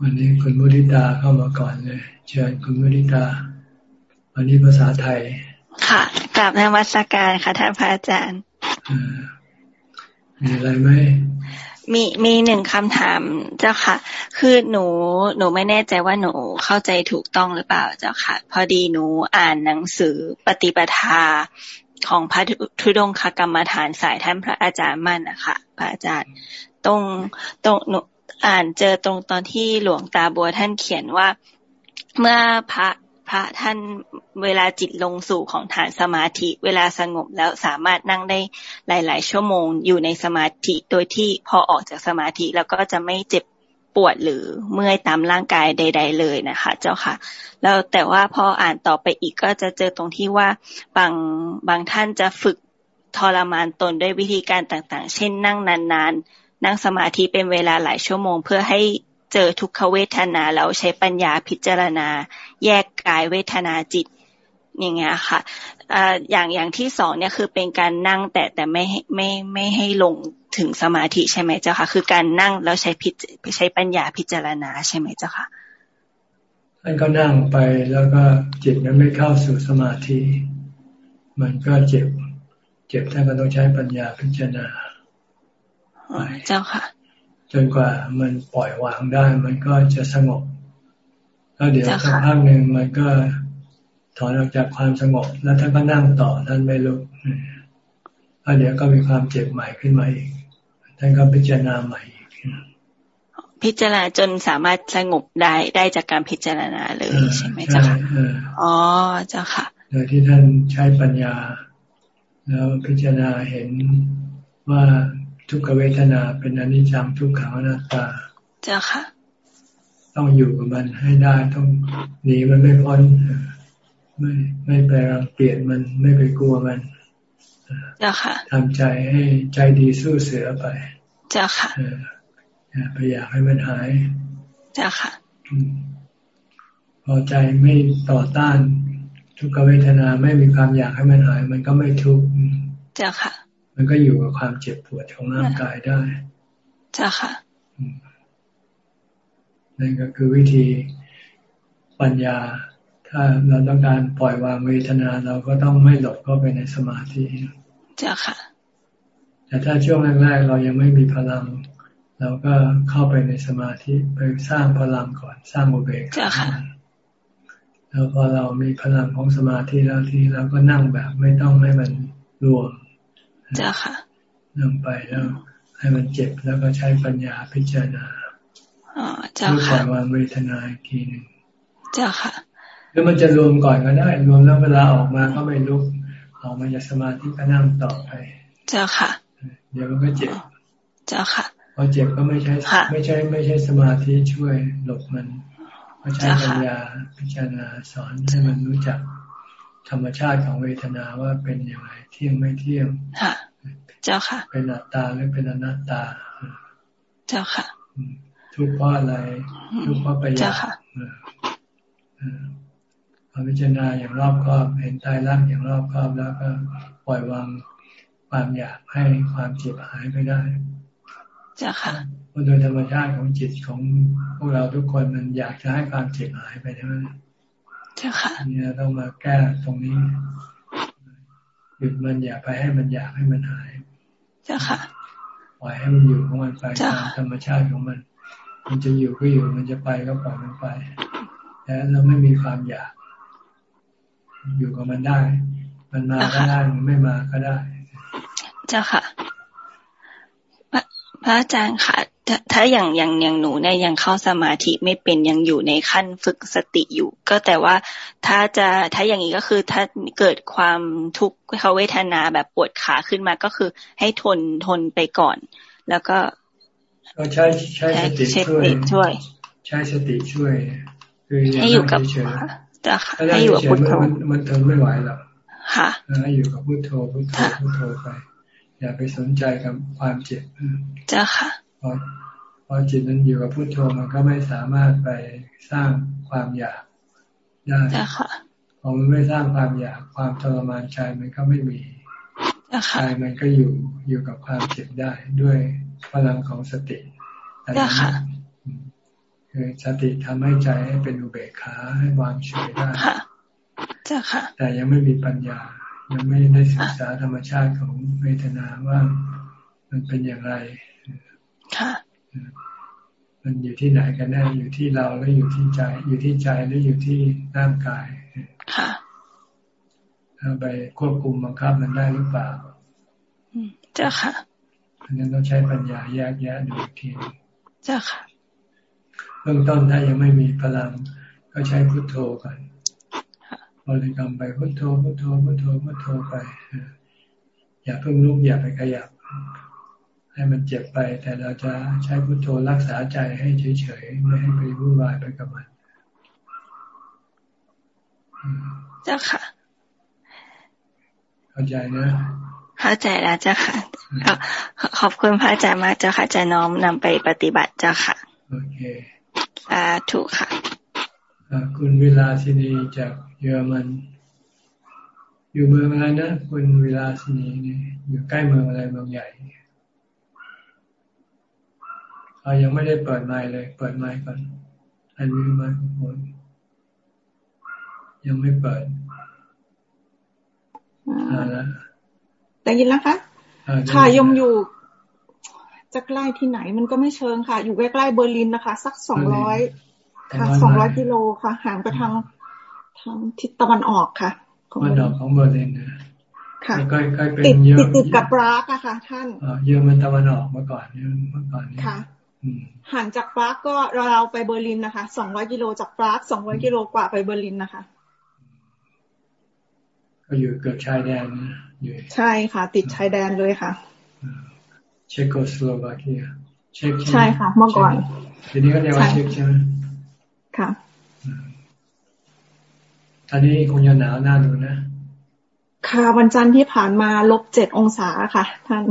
วันนี้คุณมุทิตาเข้ามาก่อนเลยเชิญคุณมุทิตาวันนี้ภาษาไทย ค่ะกลับนมัสการค่ะท่านพระอาจารย์มีอะไรไหมมีมีหนึ่งคำถามเจ้าค่ะ คือหนูหนูไม่แน่ใจว่าหนูเข้าใจถูกต้องหรือเปล่าเจ้าค่ะ พอดีหนูอ่านหนังสือปฏิปทาของพระธุดงคกรรมฐานสายท่านพระอาจารย์มั่นนะคะพระอาจารย์ ตรงตรงหนู อ่านเจอตรงตอนที่หลวงตาบัวท่านเขียนว่าเมื่อพระพระท่านเวลาจิตลงสู่ของฐานสมาธิเวลาสงบแล้วสามารถนั่งได้หลาย ๆ ชั่วโมงอยู่ในสมาธิโดยที่พอออกจากสมาธิแล้วก็จะไม่เจ็บปวดหรือเมื่อยตามร่างกายใด ๆ เลยนะคะ เจ้าค่ะ แล้วแต่ว่าพออ่านต่อไปอีกก็จะเจอตรงที่ว่าบางบางท่านจะฝึกทรมานตนด้วยวิธีการต่าง ๆ เช่นนั่งนาน ๆ นั่งสมาธิเป็นเวลาหลายชั่วโมง เพื่อให้เจอทุกขเวทนาแล้วใช้ปัญญาพิจารณา แยกกายเวทนาจิตอย่างเงี้ยค่ะอย่างอย่างที่สองเนี่ยคือเป็นการนั่งแต่แต่ไม่ไม่ไม่ให้ลงถึงสมาธิใช่ไหมเจ้าค่ะ คือการนั่งแล้วใช้พิใช้ปัญญาพิจารณาใช่ไหมเจ้าค่ะท่านก็นั่งไปแล้วก็จิตมันไม่เข้าสู่สมาธิ มันก็เจ็บ เจ็บท่านก็ต้องใช้ปัญญาพิจารณา เจ้าค่ะ จนกว่ามันปล่อยวางได้ มันก็จะสงบ แล้วเดี๋ยวสักพักหนึ่งมันก็ถอนออกจากความสงบ แล้วท่านก็นั่งต่อท่านไม่ลุกแล้วเดี๋ยวก็มีความเจ็บใหม่ขึ้นมาอีก ท่านก็พิจารณาใหม่อีกพิจารณาจนสามารถสงบได้ได้จากการพิจารณาเลยใช่ไหมเจ้าค่ะอ๋อเจ้าค่ะ โดยที่ท่านใช้ปัญญา แล้วพิจารณาเห็นว่า ทุกขเวทนาเป็นอนิจจังทุกขังอนัตตา เจ้าค่ะ ต้องอยู่กับมันให้ได้ต้องหนีมันไม่พ้นไม่ไม่ไปรังเกียจมันไม่ไปกลัวมันเจ้าค่ะทำใจให้ใจดีสู้เสือไป เจ้าค่ะอย่าไปอยากให้มันหาย เจ้าค่ะพอใจไม่ต่อต้าน ทุกขเวทนาไม่มีความอยากให้มันหาย มันก็ไม่ทุกข์ เจ้าค่ะ มันก็อยู่กับความเจ็บปวดของร่างกายได้จ้าค่ะนั่นก็คือวิธีปัญญา ถ้าเราต้องการปล่อยวางเวทนาเราก็ต้องไม่หลดเข้าไปในสมาธิจ้าค่ะ แต่ถ้าช่วงแรกๆเรายังไม่มีพลัง เราก็เข้าไปในสมาธิไปสร้างพลังก่อนสร้างอุเบกขาแล้วพอเรามีพลังของสมาธิแล้วทีเราก็นั่งแบบไม่ต้องให้มันรวม เจ้าค่ะนำไปแล้ว ให้มันเจ็บแล้วก็ใช้ปัญญาพิจารณาอ๋อเจ้าค่ะวางเวทนาอีกทีหนึ่งเจ้าค่ะหรือมันจะรวมก่อนก็ได้ รวมแล้วเวลาออกมาก็ไม่ลุกออกมาจากสมาธิก็นั่งต่อไป เจ้าค่ะ เดี๋ยวมันก็เจ็บ เจ้าค่ะพอเจ็บก็ไม่ใช่ไม่ใช่ ไม่ใช่สมาธิช่วยหลบมันก็ใช้ปัญญาพิจารณาสอนให้มันรู้จัก ธรรมชาติของเวทนาว่าเป็นอย่างไรเที่ยงไม่เที่ยงค่ะ เจ้าค่ะ เป็นอัตตาหรือเป็นอนัตตา เจ้าค่ะทุกข์เพราะอะไรทุกข์เพราะไปอยากพอพิจารณาอย่างรอบคอบเห็นตายรักอย่างรอบคอบแล้วก็ปล่อยวางความอยากให้ความเจ็บหายไปได้เจ้าค่ะเพราะโดยธรรมชาติของจิตของพวกเราทุกคนมันอยากจะให้ความเจ็บหายไปใช่ไหม เจ้าค่ะนี่เราต้องมาแก้ตรงนี้หยุดมันอย่าไปให้มันอยากให้มันหาย เจ้าค่ะปล่อยให้มันอยู่ของมันไปตามธรรมชาติของมัน มันจะอยู่ก็อยู่มันจะไปก็ปล่อยมันไปแต่เราไม่มีความอยาก อยู่กับมันได้ มันมาก็ได้มันไม่มาก็ได้ เจ้าค่ะพระอาจารย์ค่ะ ถ้าอย่างอย่างอย่างหนูเนี่ยยังเข้าสมาธิไม่เป็นยังอยู่ในขั้นฝึกสติอยู่ ก็แต่ว่าถ้าจะถ้าอย่างนี้ก็คือถ้าเกิดความทุกข์เขาเวทนาแบบปวดขาขึ้นมาก็คือให้ทนทนไปก่อน แล้วก็ก็ใช้ใช้สติช่วย ใช้สติช่วย คือให้อยู่กับจะให้อยู่กับพุทโธมันทนไม่ไหวหรอกค่ะให้อยู่กับพุทโธพุทโธพุทโธไป อย่าไปสนใจกับความเจ็บจ้าค่ะ พอพอจิตมันอยู่กับพุทโธมันก็ไม่สามารถไปสร้างความอยากได้จ้าค่ะพอมันไม่สร้างความอยากความทรมานใจมันก็ไม่มีใจมันก็อยู่อยู่กับความเจ็บได้ด้วยพลังของสติจ้าค่ะคือสติทำให้ใจให้เป็นอุเบกขาให้วางเฉยได้ค่ะเจ้าค่ะ แต่ยังไม่มีปัญญา ยังไม่ได้ศึกษาธรรมชาติของเวทนาว่ามันเป็นอย่างไร ค่ะมันอยู่ที่ไหนกันแน่อยู่ที่เราหรืออยู่ที่ใจ อยู่ที่ใจหรืออยู่ที่ร่างกายค่ะเราไปควบคุมบังคับมันได้หรือเปล่าเจ้าค่ะอันนั้นต้องใช้ปัญญาแยกแยะดูทีเจ้าค่ะเบื้องต้นถ้ายังไม่มีพลัง ก็ใช้พุทโธก่อนบริกรรมไปพุทโธพุทโธพุทโธพุทโธไปอย่าเพิ่งลุกอย่าไปขยับ ให้มันเจ็บไป แต่เราจะใช้พุทโธรักษาใจให้เฉยๆไม่ให้ไปวุ่นวายไปกับมันเจ้าค่ะ เข้าใจนะเข้าใจแล้วเจ้าค่ะขอบคุณพระอาจารย์มากเจ้าค่ะจะน้อมนำไปปฏิบัติเจ้าค่ะโอเคสาธุค่ะคุณเวลาสินีจากเยอรมันอยู่เมืองอะไรนะคุณเวลาสินีนี่อยู่ใกล้เมืองอะไรเมืองใหญ่ เรายังไม่ได้เปิดไมค์เลย เปิดไมค์ก่อนอันนี้มาทุกคนยังไม่เปิดอ่าแล้วได้ยินแล้วคะค่ะยมอยู่จะใกล้ที่ไหนมันก็ไม่เชิงค่ะ อยู่ใกล้ๆเบอร์ลินนะคะ สักสองร้อยค่ะสองร้อยกิโลค่ะ ห่างไปทางทางทิศตะวันออกค่ะตะวันออกของเบอร์ลินนะค่ะใกล้ๆเป็นเยอะติดกับปรากอะค่ะ ท่านเยอะมันตะวันออกมาก่อนเมื่อก่อนนี้ค่ะ ห่างจากปรากก็เราไปเบอร์ลินนะคะสองร้อยกิโลจากปรากสองร้อยกิโลกว่าไปเบอร์ลินนะคะ ก็อยู่เกือบชายแดนนะใช่ค่ะ ติดชายแดนเลยค่ะ เช็กโกสโลวาเกียเช็กใช่ค่ะ เมื่อก่อนทีนี้ก็เรียกว่าเช็กใช่ไหมค่ะตอนนี้คงจะหนาวหน้าดูนะ ค่ะ วันจันทร์ที่ผ่านมาลบเจ็ดองศาค่ะ ท่าน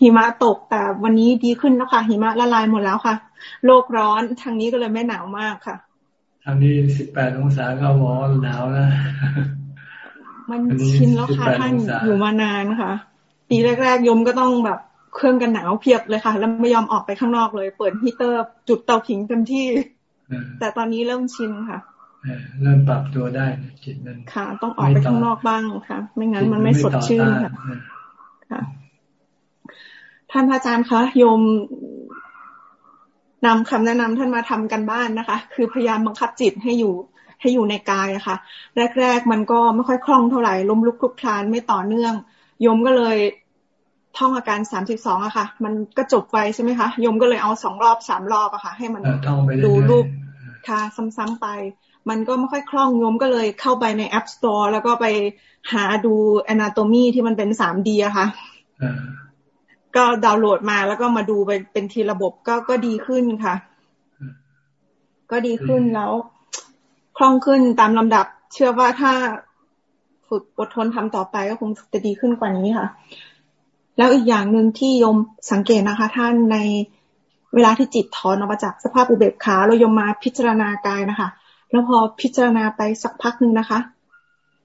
หิมะตกแต่วันนี้ดีขึ้นแล้วค่ะหิมะละลายหมดแล้วค่ะ โลกร้อนทางนี้ก็เลยไม่หนาวมากค่ะ ทางนี้สิบแปดองศาก็วอหนาวแล้วมันชินแล้วค่ะท่านอยู่มานานค่ะ ปีแรกๆยมก็ต้องแบบเครื่องกันหนาวเพียบเลยค่ะ แล้วไม่ยอมออกไปข้างนอกเลย เปิดฮีเตอร์จุดเตาผิงเต็มที่ แต่ตอนนี้เริ่มชินค่ะเริ่มปรับตัวได้จิตนั้นค่ะ ต้องออกไปข้างนอกบ้างค่ะ ไม่งั้นมันไม่สดชื่นค่ะค่ะ ท่านพระอาจารย์คะโยมนำคำแนะนำท่านมาทำกันบ้านนะคะ คือพยายามบังคับจิตให้อยู่ให้อยู่ในกายอะค่ะ แรก ๆ มันก็ไม่ค่อยคล่องเท่าไหร่ล้มลุกคลุกคลานไม่ต่อเนื่องยมก็เลยท่องอาการสามสิบสองอะค่ะ มันก็จบไปใช่ไหมคะยมก็เลยเอาสองรอบสามรอบอะค่ะ ให้มันดูรูปค่ะซ้ำๆไป มันก็ไม่ค่อยคล่องยมก็เลยเข้าไปใน App Store แล้วก็ไปหาดู Anatomy ที่มันเป็นสามดีอะค่ะ ก็ดาวน์โหลดมาแล้วก็มาดูไปเป็นทีระบบก็ก็ดีขึ้นค่ะ ก็ดีขึ้นแล้ว คล่องขึ้นตามลำดับ เชื่อว่าถ้าฝึกอดทนทำต่อไปก็คงจะดีขึ้นกว่านี้ค่ะ แล้วอีกอย่างหนึ่งที่ยมสังเกตนะคะ ท่านในเวลาที่จิตถอนออกมาจากสภาพอุเบกขาเรายมมาพิจารณากายนะคะ แล้วพอพิจารณาไปสักพักหนึ่งนะคะ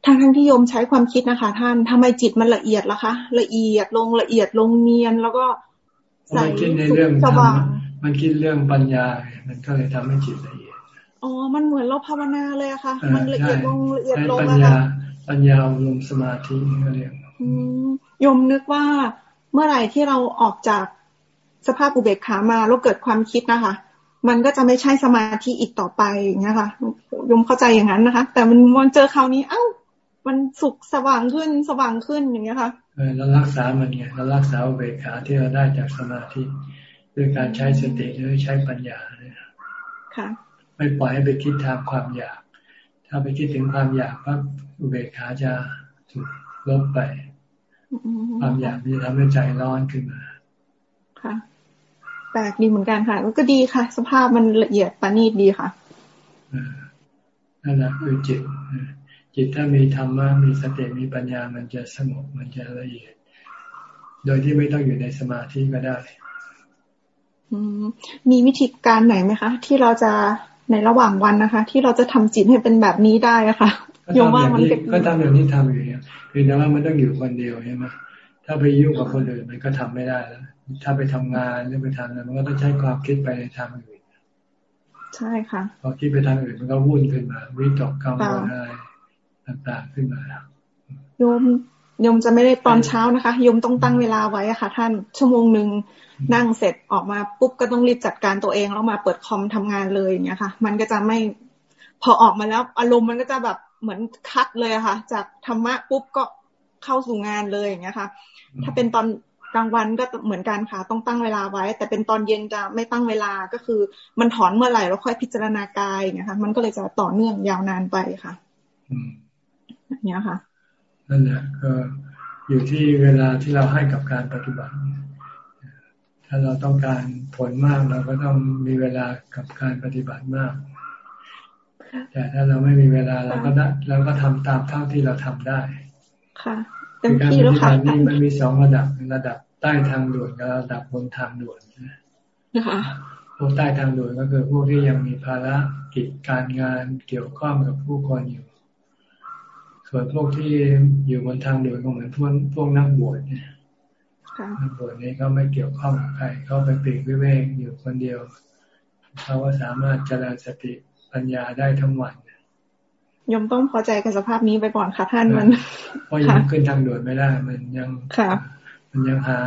ทางทั้งที่โยมใช้ความคิดนะคะ ท่านทำไมจิตมันละเอียดล่ะคะ ละเอียดลงละเอียดลงเนียนแล้วก็ใส่สุขสว่างมันคิดเรื่องปัญญา มันก็เลยทำให้จิตละเอียดอ๋อ มันเหมือนเราภาวนาเลยอะค่ะ มันละเอียดลงละเอียดลงอะค่ะปัญญาลงสมาธิก็เรียกยมนึกว่าเมื่อไหร่ที่เราออกจากสภาพอุเบกขามาแล้วเกิดความคิดนะคะ มันก็จะไม่ใช่สมาธิอีกต่อไปอย่างเงี้ยค่ะยมเข้าใจอย่างนั้นนะคะ แต่มันมองเจอคราวนี้ เอ้า มันสุกสว่างขึ้นสว่างขึ้นอย่างเงี้ยค่ะเออเรารักษามันไงเรารักษาอุเบกขาที่เราได้จากสมาธิด้วยการใช้สติหรือใช้ปัญญาเนี่ยค่ะ ไม่ปล่อยให้ไปคิดทางความอยาก ถ้าไปคิดถึงความอยากปั๊บอุเบกขาจะถูกลบไป ความอยากมันจะทำให้ใจร้อนขึ้นมาค่ะแปลกดีเหมือนกันค่ะก็ดีค่ะ สภาพมันละเอียดปานีตดีค่ะนั่นแหละคือจิต จิตถ้ามีธรรมะมีสติมีปัญญามันจะสงบมันจะละเอียด โดยที่ไม่ต้องอยู่ในสมาธิก็ได้มีวิธีการไหนไหมคะ ที่เราจะในระหว่างวันนะคะ ที่เราจะทำจิตให้เป็นแบบนี้ได้ะคะโยมว่ามันก็ทำอย่างที่ทำอยู่เนี่ยคือแต่ว่ามันต้องอยู่คนเดียวใช่ไหมถ้าไปยุ่งกับคนอื่นมันก็ทำไม่ได้แล้วถ้าไปทำงานหรือไปทำอะไรมันก็ต้องใช้ความคิดไปในทางอื่นใช่ค่ะพอคิดไปทางอื่นมันก็วุ่นขึ้นมาวิตกกังวลอะไร ต่างๆขึ้นมาโยมโยมจะไม่ได้ตอนเช้านะคะโยมต้องตั้งเวลาไว้ค่ะ ท่านชั่วโมงหนึ่งนั่งเสร็จออกมาปุ๊บก็ต้องรีบจัดการตัวเองแล้วมาเปิดคอมทำงานเลยอย่างเงี้ยค่ะ มันก็จะไม่พอออกมาแล้ว อารมณ์มันก็จะแบบเหมือนคัดเลยค่ะ จากธรรมะปุ๊บก็เข้าสู่งานเลยอย่างเงี้ยค่ะ ถ้าเป็นตอนกลางวันก็เหมือนกันค่ะ ต้องตั้งเวลาไว้ แต่เป็นตอนเย็นจะไม่ตั้งเวลาก็คือ มันถอนเมื่อไหร่แล้วค่อยพิจารณากายอย่างเงี้ยค่ะ มันก็เลยจะต่อเนื่องยาวนานไปค่ะ อ ย่างเงี้ยค่ะ นั่นแหละก็อยู่ที่เวลาที่เราให้กับการปฏิบัติ ถ้าเราต้องการผลมากเราก็ต้องมีเวลากับการปฏิบัติมาก แต่ถ้าเราไม่มีเวลาเราก็ได้เราก็ทำตามเท่าที่เราทำได้ ค่ะเต็มที่แล้วค่ะนี่มันมีสองระดับระดับใต้ทางด่วนกับระดับบนทางด่วนนะคะพวกใต้ทางด่วนก็คือพวกที่ยังมีภาระกิจการงานเกี่ยวข้องกับผู้คนอยู่ ส่วนพวกที่อยู่บนทางด่วนก็เหมือนพวกพวกนักบวชเนี่ยนักบวชนี้เขาไม่เกี่ยวข้องกับใครเขาไปปีกวิเวกอยู่คนเดียวเขาก็สามารถเจริญสติปัญญาได้ทั้งวันยมต้องพอใจกับสภาพนี้ไปก่อนค่ะท่านมันเพราะยังขึ้นทางด่วนไม่ได้ มันยังค่ะ มันยังหา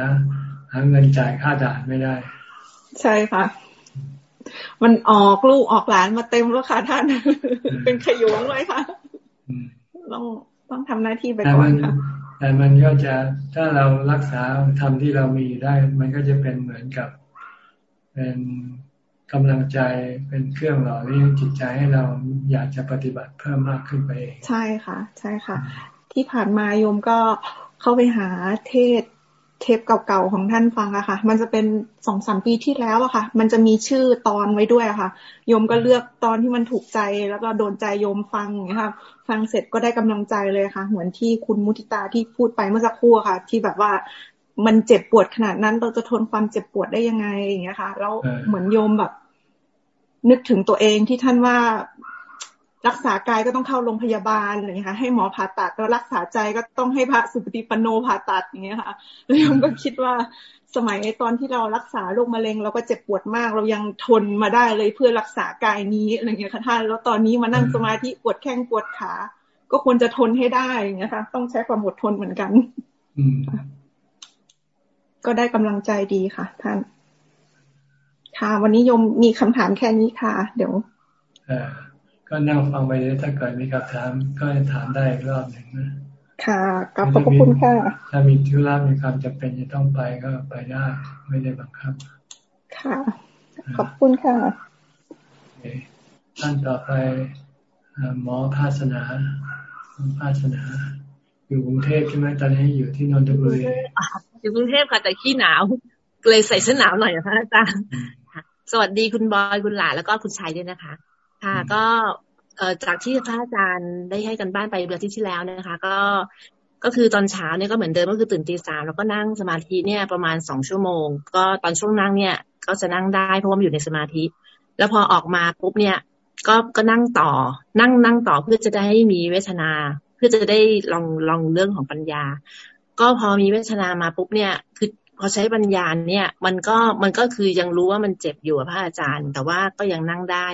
หาเงินจ่ายค่าด่านไม่ได้ ใช่ค่ะ มันออกลูกออกหลานมาเต็มแล้วค่ะท่าน เป็นขยงเลยค่ะ ต้องต้องทำหน้าที่ไปก่อนค่ะแต่มันก็จะถ้าเรารักษาทำที่เรามีได้ มันก็จะเป็นเหมือนกับ เป็นกำลังใจเป็นเครื่องหล่อเลี้ยงจิตใจให้เราอยากจะปฏิบัติเพิ่มมากขึ้นไปเองใช่ค่ะ ใช่ค่ะ ที่ผ่านมาโยมก็เข้าไปหาเทศ เทปเก่าๆของท่านฟังอะค่ะ มันจะเป็นสองสามปีที่แล้วอะค่ะ มันจะมีชื่อตอนไว้ด้วยอะค่ะ โยมก็เลือกตอนที่มันถูกใจแล้วก็โดนใจโยมฟังนี้ค่ะฟังเสร็จก็ได้กำลังใจเลยค่ะ เหมือนที่คุณมุติตาที่พูดไปเมื่อสักครู่ค่ะ ที่แบบว่ามันเจ็บปวดขนาดนั้นเราจะทนความเจ็บปวดได้ยังไงอย่างเงี้ยค่ะ แล้วเหมือนโยมแบบ นึกถึงตัวเองที่ท่านว่า รักษากายก็ต้องเข้าโรงพยาบาลอะไรอย่างเงี้ยค่ะให้หมอผ่าตัดแล้วรักษาใจก็ต้องให้พระสุปฏิปันโนผ่าตัดอย่างเงี้ยค่ะแล้วยมก็คิดว่าสมัยตอนที่เรารักษาโรคมะเร็ง เราก็เจ็บปวดมาก เรายังทนมาได้เลยเพื่อรักษากายนี้อะไรเงี้ยค่ะท่านแล้วตอนนี้มานั่งสมาธิปวดแข้งปวดขา ก็ควรจะทนให้ได้อย่างเงี้ยค่ะ ต้องใช้ความอดทนเหมือนกันก็ได้กำลังใจดีค่ะ ท่าน ค่ะ วันนี้ยมมีคำถามแค่นี้ค่ะ เดี๋ยว ก็นั่งฟังไปเลยถ้าเกิดมีคำถามก็ถามได้อีกรอบหนึ่งนะค่ะขอบคุณค่ะ ถ้ามีธุระมีความจำเป็นจะต้องไปก็ไปได้ไม่ได้บังคับ ค่ะ ขอบคุณค่ะท่านต่อไปหมอภาสนาภาสนา อยู่กรุงเทพใช่ไหมตอนนี้อยู่ที่นนทบุรีอยู่กรุงเทพค่ะแต่ขี้หนาวเลยใส่เสื้อหนาวหน่อยนะคะอาจารย์สวัสดีคุณบอยคุณหลานแล้วก็คุณชายด้วยนะคะ ค่ะ ก็เอ่อจากที่พระอาจารย์ได้ให้กันบ้านไปเดือนที่ที่แล้วนะคะ ก็ก็คือตอนเช้าเนี่ยก็เหมือนเดิมก็คือตื่นตีสามแล้วก็นั่งสมาธิเนี่ยประมาณสองชั่วโมง ก็ตอนช่วงนั่งเนี่ย ก็จะนั่งได้เพราะว่ามันอยู่ในสมาธิ แล้วพอออกมาปุ๊บเนี่ย ก็ก็นั่งต่อ นั่งนั่งต่อเพื่อจะได้มีเวทนา เพื่อจะได้ลองลองเรื่องของปัญญา ก็พอมีเวทนามาปุ๊บเนี่ยคือพอใช้ปัญญาเนี่ย มันก็มันก็คือยังรู้ว่ามันเจ็บอยู่พระอาจารย์ แต่ว่าก็ยังนั่งได้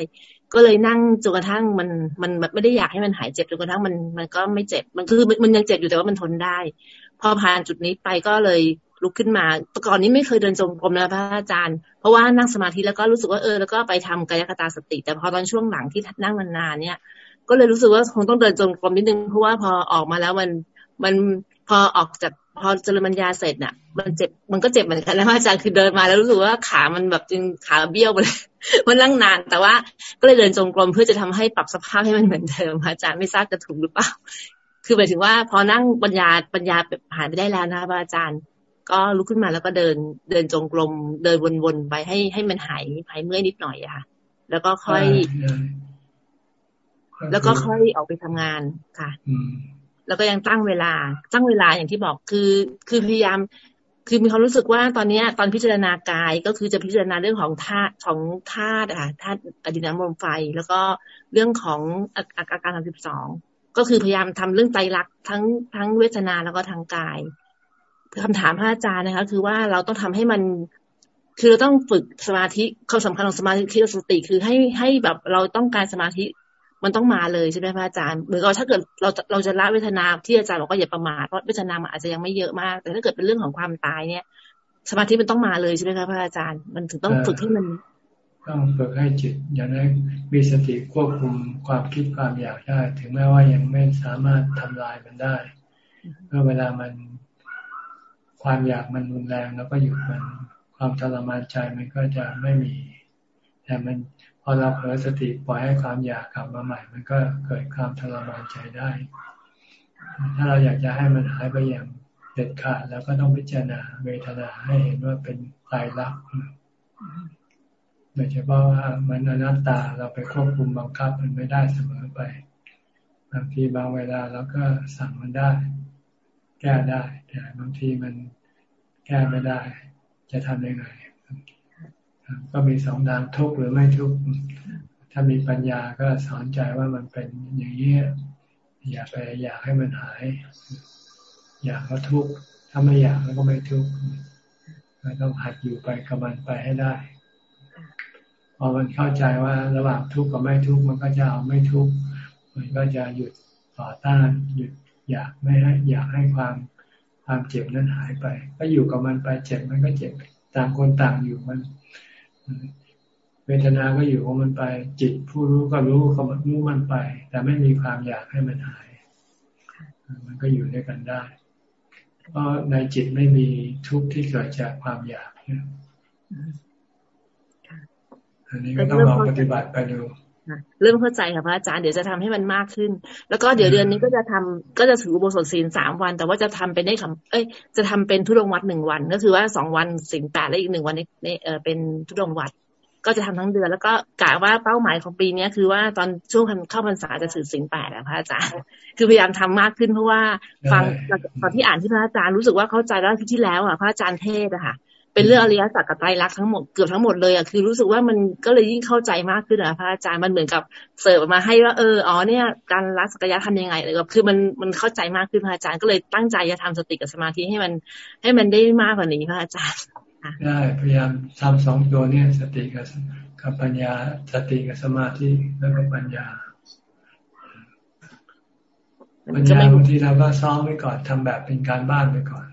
ก็เลยนั่งจนกระทั่งมันมันไม่ได้อยากให้มันหายเจ็บจนกระทั่งมันมันก็ไม่เจ็บ มันคือมันยังเจ็บอยู่แต่ว่ามันทนได้ พอผ่านจุดนี้ไปก็เลยลุกขึ้นมาแต่ก่อนนี้ไม่เคยเดินจงกรมนะพระอาจารย์ เพราะว่านั่งสมาธิแล้วก็รู้สึกว่าเออแล้วก็ไปทำกายคตาสติ แต่พอตอนช่วงหลังที่นั่งนานๆเนี่ยก็เลยรู้สึกว่าคงต้องเดินจงกรมนิดนึงเพราะว่าพอออกมาแล้วมันมันพอออกจาก พอเจริญปัญญาเสร็จน่ะ มันเจ็บมันก็เจ็บเหมือนกันนะอาจารย์คือเดินมาแล้วรู้สึกว่าขามันแบบจึงขาเบี้ยวไปเลยมันนั่งนาน แต่ว่าก็เลยเดินจงกรมเพื่อจะทำให้ปรับสภาพให้มันเหมือนเดิมอาจารย์ไม่ทราบจะถูกหรือเปล่า คือหมายถึงว่าพอนั่งปัญญาปัญญาผ่านไปได้แล้วนะอาจารย์ ก็ลุกขึ้นมาแล้วก็เดินเดินจงกรมเดินวนๆไปให้ให้มันหายหายเมื่อยนิดหน่อยอะค่ะ แล้วก็ค่อย แล้วก็ค่อยออกไปทำงานค่ะ แล้วก็ยังตั้งเวลาตั้งเวลาอย่างที่บอกคือ คือพยายาม คือมีความรู้สึกว่าตอนนี้ตอนพิจารณากายก็คือจะพิจารณาเรื่องของธาตุของธาตุค่ะธาตุอดีตน้ำลมไฟ แล้วก็เรื่องของอาการทางสิบสองก็คือพยายามทำเรื่องไตรักทั้งทั้งเวทนาแล้วก็ทางกายคำถามพระอาจารย์นะคะ คือว่าเราต้องทำให้มัน คือเราต้องฝึกสมาธิความสำคัญของสมาธิคือสติคือให้ให้แบบเราต้องการสมาธิ มันต้องมาเลยใช่ไหมพระอาจารย์เหมือนกับถ้าเกิดเราเราจะละเวทนาที่อาจารย์บอกว่าอย่าประมาทเพราะเวทนามันอาจจะยังไม่เยอะมาก แต่ถ้าเกิดเป็นเรื่องของความตายเนี่ย สมาธิมันต้องมาเลยใช่ไหมคะพระอาจารย์ มันถึงต้องฝึกให้มันต้องฝึกให้จิต อย่างนั้นมีสติควบคุมความคิดความอยากได้ ถึงแม้ว่ายังไม่สามารถทำลายมันได้เมื่อเวลามันความอยากมันรุนแรงแล้วก็หยุดมันความทรมานใจมันก็จะไม่มี แต่มัน พอเราเผลอสติปล่อยให้ความอยากกลับมาใหม่ มันก็เกิดความทรมานใจได้ ถ้าเราอยากจะให้มันหายไปอย่างเด็ดขาดแล้วก็ต้องพิจารณาเวทนาให้เห็นว่าเป็นตายรักโดยเฉพาะว่ามันอนัตตาเราไปควบคุมบังคับมันไม่ได้เสมอไปบางทีบางเวลาเราก็สั่งมันได้ แก้ได้แต่บางทีมันแก้ไม่ได้ จะทำยังไง ก็มีสองทางทุกข์หรือไม่ทุกข์ถ้ามีปัญญาก็สอนใจว่ามันเป็นอย่างนี้อย่าไปอยากให้มันหาย อยากก็ทุกข์ถ้าไม่อยากแล้วก็ไม่ทุกข์ต้องหัดอยู่ไปกับมันไปให้ได้พอมันเข้าใจว่าระหว่างทุกข์กับไม่ทุกข์มันก็จะเอาไม่ทุกข์มันก็จะหยุดต่อต้านหยุดอยากไม่ให้อยากให้ความความเจ็บนั้นหายไป ก็อยู่กับมันไปเจ็บมันก็เจ็บต่างคนต่างอยู่มัน เวทนาก็อยู่ของมันไป จิตผู้รู้ก็รู้เขารู้มันไป แต่ไม่มีความอยากให้มันหาย มันก็อยู่ด้วยกันได้ เพราะในจิตไม่มีทุกข์ที่เกิดจากความอยากอันนี้ก็ต้องลองปฏิบัติไปดู เริ่มเข้าใจค่ะพระอาจารย์เดี๋ยวจะทำให้มันมากขึ้น แล้วก็เดี๋ยวเดือนนี้ก็จะทำก็จะถืออุโบสถศีลสามวัน แต่ว่าจะทำเป็นได้คำเอ้ย จะทำเป็นทุดงวัดหนึ่งวัน ก็คือว่าสองวันศีลแปดและอีกหนึ่งวันในเออเป็นทุดงวัด ก็จะทำทั้งเดือน แล้วก็กะว่าเป้าหมายของปีนี้คือว่าตอนช่วงเข้าพรรษาจะถือศีลแปดอะพระอาจารย์ คือพยายามทำมากขึ้นเพราะว่าฟังตอนที่อ่านที่พระอาจารย์รู้สึกว่าเข้าใจแล้วที่แล้วอะพระอาจารย์เทศอะค่ะ เป็นเรื่องอริยสัจกับไตรลักษณ์ทั้งหมดเกือบทั้งหมดเลยอะคือรู้สึกว่ามันก็เลยยิ่งเข้าใจมากขึ้นนะพระอาจารย์มันเหมือนกับเสิร์ฟมาให้ว่าเอออ๋อเนี่ยการรักสักยะทำยังไงเลยคือมันมันเข้าใจมากขึ้นพระอาจารย์ก็เลยตั้งใจจะทำสติกับสมาธิให้มัน ให้มันได้มากกว่านี้พระอาจารย์ได้พยายามทำสองตัวเนี่ยสติกับกับปัญญาสติกับสมาธิแล้วก็ปัญญาปัญญาบางทีเราก็ซ้อมไว้ก่อนทำแบบเป็นการบ้านไปก่อน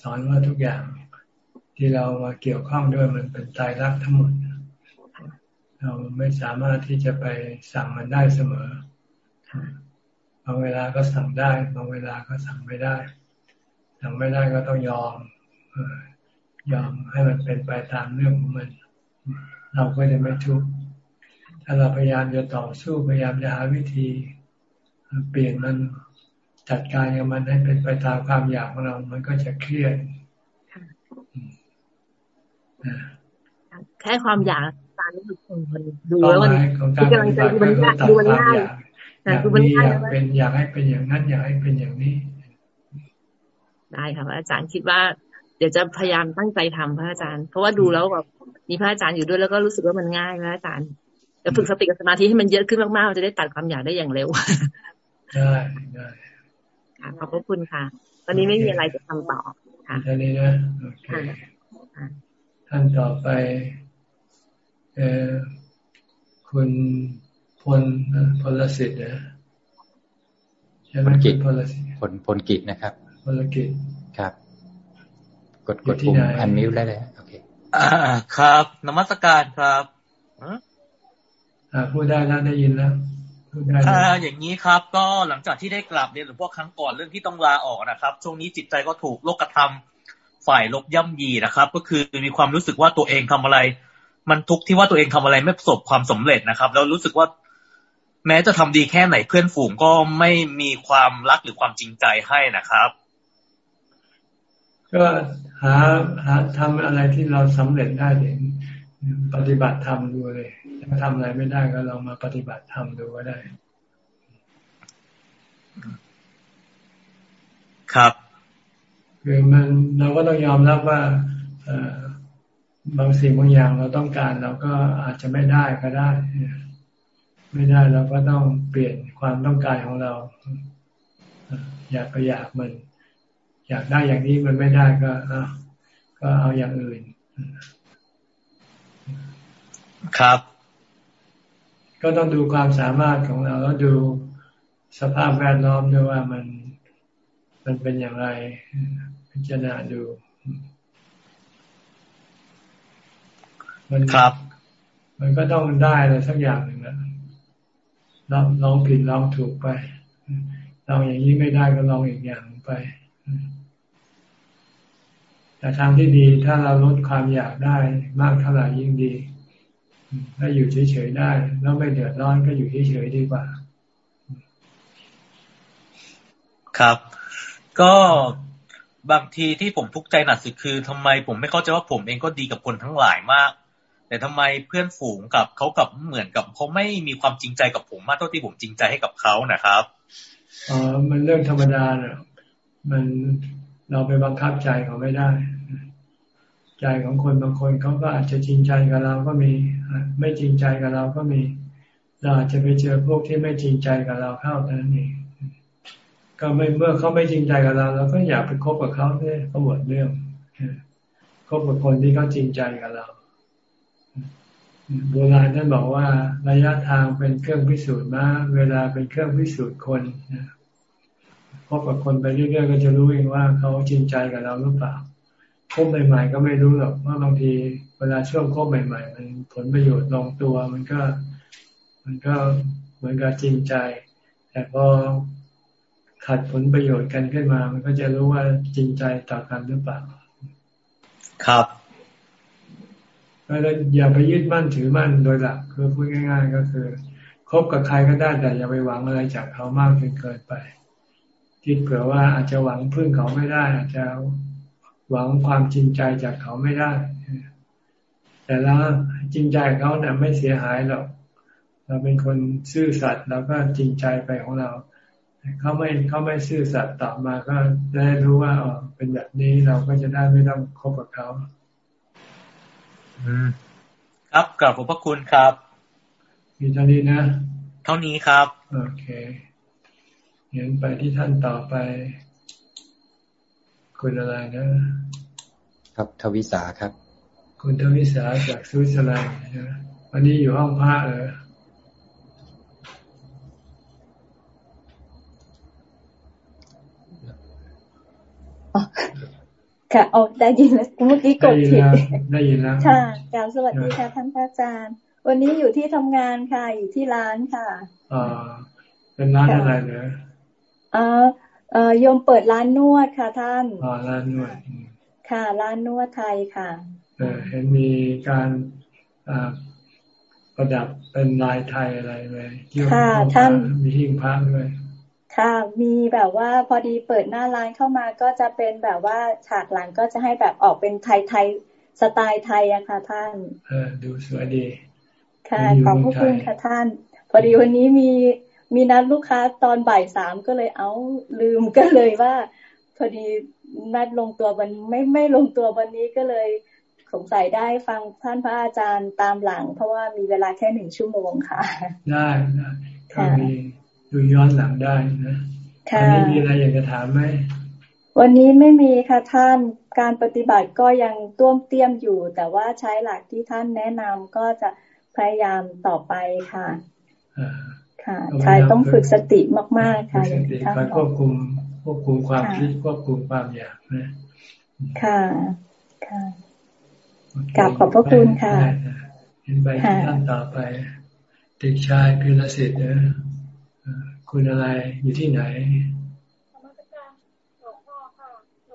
สอนว่าทุกอย่าง ที่เรามาเกี่ยวข้องด้วยมันเป็นตายรักทั้งหมด เราไม่สามารถที่จะไปสั่งมันได้เสมอบางเวลาก็สั่งได้บางเวลาก็สั่งไม่ได้ สั่งไม่ได้ก็ต้องยอมยอมให้มันเป็นไปตามเรื่องของมัน เราก็จะไม่ทุกข์ถ้าเราพยายามจะต่อสู้พยายามจะหาวิธี เปลี่ยนมันจัดการกับมันให้เป็นไปตามความอยากของเรา มันก็จะเครียด แค่ความอยากตามรู้สึกมันดูแล้วมันกำลังใจดูมันง่ายดูมันง่ายแต่ดูมันง่ายเป็นอยากให้เป็นอย่างนั้น อยากให้เป็นอย่างนี้ ได้ค่ะพระอาจารย์คิดว่า เดี๋ยวจะพยายามตั้งใจทำพระอาจารย์ เพราะว่าดูแล้วแบบมีพระอาจารย์อยู่ด้วยแล้วก็รู้สึกว่ามันง่ายพระอาจารย์จะฝึกสติกับสมาธิให้มันเยอะขึ้นมากๆจะได้ตัดความอยากได้อย่างเร็วได้ได้ขอบพระคุณค่ะตอนนี้ไม่มีอะไรจะทำต่อค่ะแค่นี้นะโอเค ท่านต่อไปเออคุณพลพลสิทธิ์นะใช่ไหมกิจพลสิทธิ์พลพลกิจนะครับพลกิจครับ กดกดปุ่มอันนิ้วได้เลยโอเคอ่าครับนมัสการครับอ่าพูดได้แล้วได้ยินแล้วพูดได้อ่าอย่างนี้ครับ ก็หลังจากที่ได้กลับเนี่ยหรือพวกครั้งก่อนเรื่องที่ต้องลาออกนะครับ ช่วงนี้จิตใจก็ถูกโลกธรรม ฝ่ายลบย่ำยีนะครับ ก็คือมีความรู้สึกว่าตัวเองทำอะไร มันทุกที่ว่าตัวเองทำอะไรไม่ประสบความสำเร็จนะครับ แล้วรู้สึกว่า แม้จะทำดีแค่ไหนเพื่อนฝูงก็ไม่มีความรักหรือความจริงใจให้นะครับ ก็หาหาทำอะไรที่เราสำเร็จได้เองปฏิบัติธรรมดูเลยถ้าทำอะไรไม่ได้ก็ลองมาปฏิบัติธรรมดูก็ได้ ครับ คือมันเราก็ต้องยอมรับว่าบางสิ่งบางอย่างเราต้องการเราก็อาจจะไม่ได้ก็ได้ ไม่ได้เราก็ต้องเปลี่ยนความต้องการของเรา อยากไปอยากมัน อยากได้อย่างนี้มันไม่ได้ก็เอาก็เอาอย่างอื่น ครับ ก็ต้องดูความสามารถของเราแล้วดูสภาพแวดล้อมด้วยว่ามันมันเป็นอย่างไร พิจารณาดู มันครับ มันก็ต้องได้เลยสักอย่างหนึ่งนะลองลองผิดลองถูกไปลองอย่างนี้ไม่ได้ก็ลองอีกอย่างไป แต่ทางที่ดีถ้าเราลดความอยากได้มากเท่าไหร่ยิ่งดี ถ้าอยู่เฉยๆได้ แล้วไม่เดือดร้อนก็อยู่เฉยๆดีกว่า ครับ ก็ บางทีที่ผมทุกข์ใจหนักสุดคือทำไมผมไม่เข้าใจว่าผมเองก็ดีกับคนทั้งหลายมาก แต่ทำไมเพื่อนฝูงกับเขากับเหมือนกับเขาไม่มีความจริงใจกับผมมากเท่าที่ผมจริงใจให้กับเขานะครับอ๋อมันเรื่องธรรมดาเนี่ยมันเราไปบังคับใจเขาไม่ได้ ใจของคนบางคนเขาก็อาจจะจริงใจกับเราก็มี ไม่จริงใจกับเราก็มี เราอาจจะไปเจอพวกที่ไม่จริงใจกับเราเข้าแต่นั้นเอง ก็ไม่เมื่อเขาไม่จริงใจกับเราเราก็อยากไปคบกับเขาเนี่ยก็หมดเรื่องคบกับคนที่เขาจริงใจกับเราโบราณท่านบอกว่าระยะทางเป็นเครื่องพิสูจน์มาเวลาเป็นเครื่องพิสูจน์คนพบกับคนไปเรื่อยๆก็จะรู้เองว่าเขาจริงใจกับเราหรือเปล่าคบใหม่ ๆ ก็ไม่รู้หรอกว่าบางทีเวลาช่วงคบใหม่ ๆ มันผลประโยชน์ลงตัว มันก็ มันก็เหมือนกับจริงใจ แต่พอ ขัดผลประโยชน์กันขึ้นมา มันก็จะรู้ว่าจริงใจต่อกันหรือเปล่า ครับแล้วอย่าไปยึดมั่นถือมั่นโดยหลักคือพูดง่าย ๆ ก็คือคบกับใครก็ได้แต่อย่าไปหวังอะไรจากเขามากจนเกินไปคิดเผื่อว่าอาจจะหวังพึ่งเขาไม่ได้ อาจจะหวังความจริงใจจากเขาไม่ได้ แต่ละจริงใจเขาเนี่ยไม่เสียหายหรอกเราเป็นคนซื่อสัตย์เราก็จริงใจไปของเรา เขาไม่เขาไม่ซื่อสัตย์ตอบมาก็ได้รู้ว่าอ๋อเป็นแบบนี้เราก็จะได้ไม่ต้องคบกับเขาครับกลับขอบพระคุณครับ มีเท่านี้นะ เท่านี้ครับ โอเคเห็นไปที่ท่านต่อไป คุณอะไรนะ ครับทวิสาครับ คุณทวิสาจากสวิตเซอร์แลนด์วันนี้อยู่ห้องพระเออ ค่ะเอาได้ยินแล้วเมื่อกี้กดผิดได้ยินแล้วค่ะกล่าวสวัสดีค่ะท่านพระอาจารย์ วันนี้อยู่ที่ทำงานค่ะ อยู่ที่ร้านค่ะอ่าเป็นร้านอะไรเนยอ่าเอ่อยมเปิดร้านนวดค่ะท่านอ่าร้านนวดค่ะ ร้านนวดไทยค่ะเออเห็นมีการอ่าประดับเป็นลายไทยอะไรเลยค่ะท่านมีหิ้งพระด้วย ค่ะ มีแบบว่าพอดีเปิดหน้าร้านเข้ามาก็จะเป็นแบบว่าฉากหลังก็จะให้แบบออกเป็นไทยไทยสไตล์ไทยอะค่ะท่านเออดูสวยดี ค่ะ ขอบพระคุณค่ะท่าน พอดีวันนี้มีมีนัดลูกค้าตอนบ่ายสามก็เลยเอาลืมก็เลยว่า พอดีนัดลงตัววันไม่ไม่ลงตัววันนี้ก็เลยสงสัยได้ฟังท่านพระอาจารย์ตามหลัง เพราะว่ามีเวลาแค่หนึ่งชั่วโมงค่ะ ได้ได้ค่ะ ดูย้อนหลังได้นะวันนี้มีอะไรอยากจะถามไหมวันนี้ไม่มีค่ะท่านการปฏิบัติก็ยังต้วมเตี้ยมอยู่ แต่ว่าใช้หลักที่ท่านแนะนำก็จะพยายามต่อไปค่ะค่ะใช่ต้องฝึกสติมาก ๆ ค่ะสติคอยควบคุมควบคุมความคิดควบคุมความอยากนะค่ะค่ะกลับขอบพระคุณค่ะเห็นไปที่ท่านต่อไปเด็กชายพิรศิษฐ์นะ คุณอะไรอยู่ที่ไหน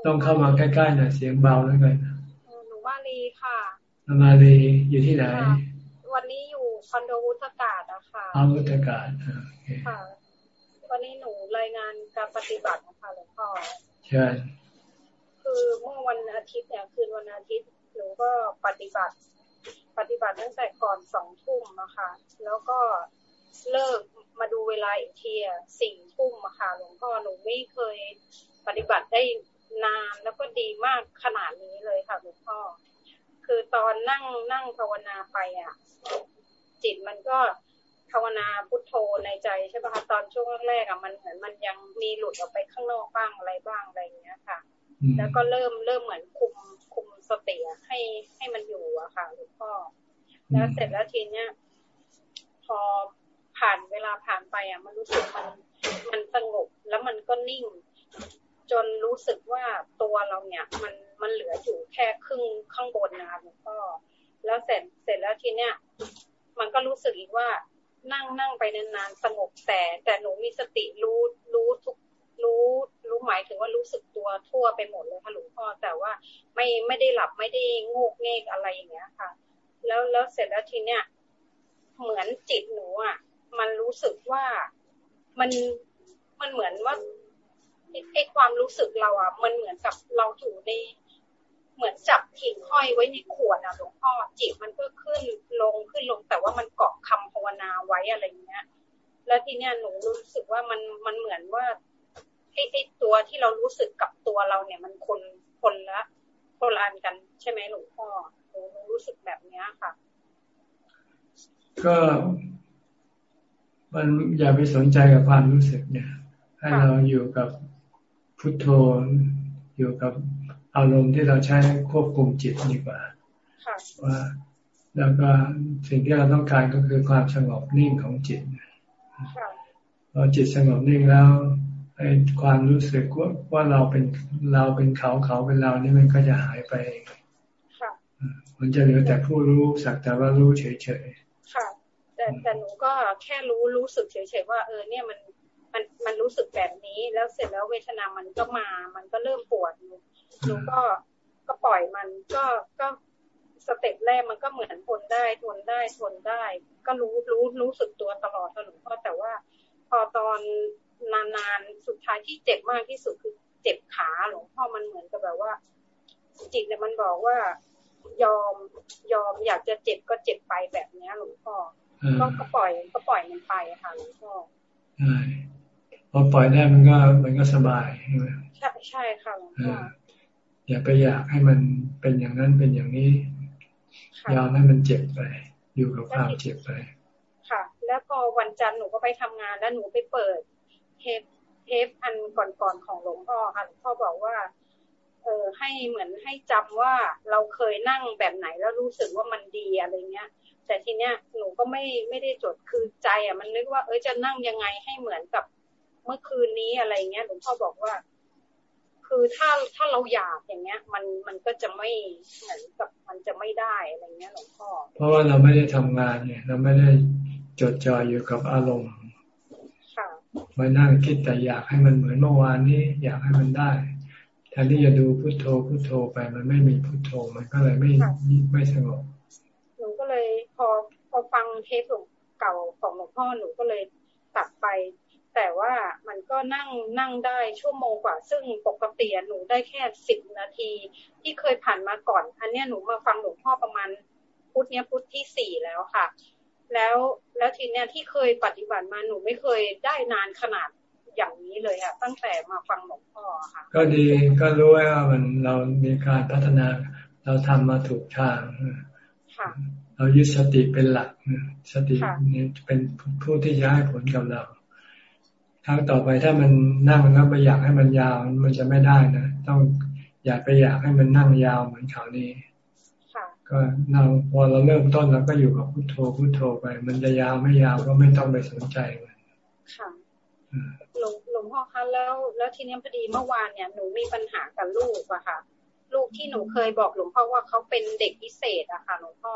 ต้องเข้ามาใกล้ๆหน่อยเสียงเบาแล้วกันหนูมาลีค่ะมาลีอยู่ที่ไหน วันนี้อยู่คอนโดวุฒากาศอะค่ะอาวุฒากาศค่ะวันนี้หนูรายงานการปฏิบัตินะคะหลวงพ่อใช่คือเมื่อวันอาทิตย์เนี่ยคืนวันอาทิตย์หนูก็ปฏิบัติ ปฏิบัติตั้งแต่ก่อนสองทุ่มนะคะ แล้วก็เลิก มาดูเวลาอีกทีอะสี่ทุ่มอะค่ะหลวงพ่อหนูไม่เคยปฏิบัติได้นานแล้วก็ดีมากขนาดนี้เลยค่ะหลวงพ่อ คือตอนนั่งนั่งภาวนาไปอะ จิตมันก็ภาวนาพุทโธในใจใช่ป่ะคะตอนช่วงแรกอะมันเหมือนมันยังมีหลุดออกไปข้างนอกบ้างอะไรบ้างอะไรอย่างเงี้ยค่ะ แล้วก็เริ่มเริ่มเหมือนคุมคุมสติให้ให้มันอยู่อะค่ะหลวงพ่อแล้วเสร็จแล้วทีเนี้ยพอ ผ่านเวลาผ่านไปอะ มันรู้สึกมันมันสงบแล้วมันก็นิ่ง จนรู้สึกว่าตัวเราเนี่ย มันมันเหลืออยู่แค่ครึ่งข้างบนนะหลวงพ่อแล้วเสร็จเสร็จแล้วทีเนี้ยมันก็รู้สึกอีกว่านั่งนั่งไปนานๆสงบแต่ แต่หนูมีสติรู้รู้ทุกรู้รู้หมายถึงว่ารู้สึกตัวทั่วไปหมดเลยค่ะหลวงพ่อแต่ว่าไม่ไม่ได้หลับไม่ได้งูกเงกอะไรอย่างเงี้ยค่ะ แล้วแล้วเสร็จแล้วทีเนี้ยเหมือนจิตหนูอะ มันรู้สึกว่ามันมันเหมือนว่าไอ้ความรู้สึกเราอะ มันเหมือนกับเราอยู่ในเหมือนจับถิ่งห้อยไว้ในขวดอะหลวงพ่อจิตมันก็ขึ้นลงขึ้นลง แต่ว่ามันเกาะคำภาวนาไว้อะไรเงี้ย แล้วทีเนี้ยหนูรู้สึกว่ามันมันเหมือนว่าไอ้ไอ้ตัวที่เรารู้สึกกับตัวเราเนี่ย มันคนคนละคนละอันกันใช่ไหมหลวงพ่อหนูรู้สึกแบบเนี้ยค่ะ ก็ มันอย่าไปสนใจกับความรู้สึกเนี่ย ให้เราอยู่กับพุทโธอยู่กับอารมณ์ที่เราใช้ควบคุมจิตดีกว่าว่าแล้วก็สิ่งที่เราต้องการก็คือความสงบนิ่งของจิตพอจิตสงบนิ่งแล้วไอ้ความรู้สึกว่าว่าเราเป็นเราเป็นเขาเขาเป็นเรานี่มันก็จะหายไปเองมันจะเหลือแต่ผู้รู้สักแต่ว่ารู้เฉยๆค่ะ แต่แต่หนูก็แค่รู้รู้สึกเฉยๆว่าเออเนี่ยมันมันมันรู้สึกแบบนี้แล้วเสร็จแล้วเวทนามันก็มา มันก็เริ่มปวดหนูก็ก็ปล่อยมันก็ก็สเต็ปแรกมันก็เหมือนทนได้ทนได้ทนได้ ก็รู้รู้รู้สึกตัวตลอดหลวงพ่อแต่ว่า พอตอนนานๆสุดท้ายที่เจ็บมากที่สุดคือเจ็บขาหลวงพ่อมันเหมือนกับแบบว่า จิตเนี่ยมันบอกว่ายอมยอมอยากจะเจ็บก็เจ็บไปแบบเนี้ยหลวงพ่อ ก็ก็ปล่อยก็ปล่อยมันไปค่ะหลวงพ่อใช่พอปล่อยได้มันก็มันก็สบายใช่ไหมใช่ใช่ค่ะหลวงพ่ออย่าไปอยากให้มันเป็นอย่างนั้นเป็นอย่างนี้ยอมให้มันเจ็บไป อยู่กับความเจ็บไป ค่ะ แล้วพอวันจันทร์หนูก็ไปทำงานแล้วหนูไปเปิด เทปเทปอันก่อนๆของหลวงพ่อค่ะหลวงพ่อบอกว่า เออให้เหมือนให้จำว่าเราเคยนั่งแบบไหนแล้วรู้สึกว่ามันดีอะไรเงี้ย แต่ทีเนี้ยหนูก็ไม่ไม่ได้จดคือใจอะ มันนึกว่าเออจะนั่งยังไงให้เหมือนกับเมื่อคืนนี้อะไรเงี้ยหลวงพ่อบอกว่า คือถ้าถ้าเราอยากอย่างเงี้ย มันมันก็จะไม่เหมือนกับมันจะไม่ได้อะไรเงี้ยหลวงพ่อ เพราะว่าเราไม่ได้ทำงานเนี่ยเราไม่ได้จดจ่ออยู่กับอารมณ์ค่มานั่งคิดแต่อยากให้มันเหมือนเมื่อวานนี้ อยากให้มันได้แทนที่จะดูพุโทโธพุโทโธไปมันไม่มีพุโทโธมันก็เลยไม่ไม่สงบหนูก็เลย พอพอฟังเทปเก่าของหลวงพ่อหนูก็เลยตัดไป แต่ว่ามันก็นั่งนั่งได้ชั่วโมงกว่า ซึ่งปกติหนูได้แค่สิบนาที ที่เคยผ่านมาก่อน อันนี้หนูมาฟังหลวงพ่อประมาณพุทธเนี้ยพุทธที่สี่แล้วค่ะ แล้วแล้วทีเนี้ยที่เคยปฏิบัติมาหนูไม่เคยได้นานขนาดอย่างนี้เลยอะตั้งแต่มาฟังหลวงพ่อค่ะ ก็ดีก็รู้ว่ามันเรามีการพัฒนาเราทำมาถูกทางค่ะ เรายึดสติเป็นหลักสตินี่เป็นผู้ที่จะให้ผลกับเราครั้งต่อไปถ้ามันนั่งแล้วไปอยากให้มันยาวมันจะไม่ได้นะต้องอยากไปอยากให้มันนั่งยาวเหมือนเขานี้ก็เราพอเราเริ่มต้นเราก็อยู่กับพุโทโธพุโทโธไป มันจะยาวไม่ยาวก็ไม่ต้องไปสนใจมันค่ะหลวงหลวงพ่อคะแล้ว แล้วทีนี้พอดีเมื่อวานเนี่ยหนูมีปัญหากับลูกอะค่ะ ลูกที่หนูเคยบอกหลวงพ่อว่าเขาเป็นเด็กพิเศษอะค่ะหลวงพ่อ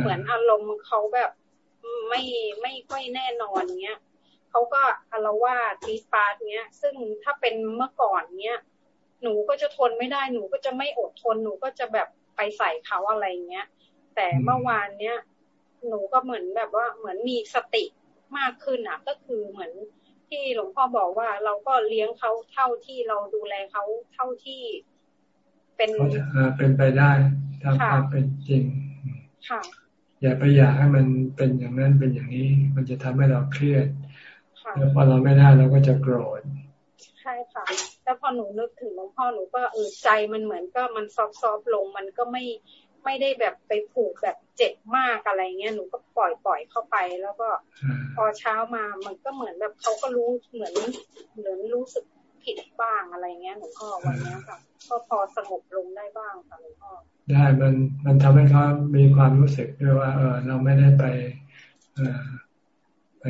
เหมือนอารมณ์เขาแบบไม่ไม่ค่อยแน่นอนเงี้ยเขาก็อารวาสทีปาดเนี้ย ซึ่งถ้าเป็นเมื่อก่อนเนี้ยหนูก็จะทนไม่ได้หนูก็จะไม่อดทนหนูก็จะแบบไปใส่เขาอะไรเงี้ย แต่เมื่อวานเนี้ยหนูก็เหมือนแบบว่าเหมือนมีสติมากขึ้นอะ ก็คือเหมือนที่หลวงพ่อบอกว่าเราก็เลี้ยงเขาเท่าที่เราดูแลเขาเท่าที่ เป็นเป็นไปได้ตามความเป็นจริงค่ะ อย่าไปอยากให้มันเป็นอย่างนั้นเป็นอย่างนี้ มันจะทำให้เราเครียดแล้วพอเราไม่ได้เราก็จะโกรธใช่ค่ะแล้วพอหนูนึกถึงหลวงพ่อหนูก็เออใจมันเหมือนก็มันซอฟซอฟลงมันก็ไม่ไม่ได้แบบไปผูกแบบเจ็บมากอะไรเงี้ยหนูก็ปล่อยปล่อยเข้าไป แล้วก็พอเช้ามามันก็เหมือนแบบเขาก็รู้เหมือนเหมือนรู้สึก ผิดบ้างอะไรเงี้ยหลวงพ่อวันนี้ค่ะก็พอสงบลงได้บ้างค่ะหลวงพ่อได้มันมันทำให้เขามีความรู้สึกด้วยว่า เออเราไม่ได้ไปเออไป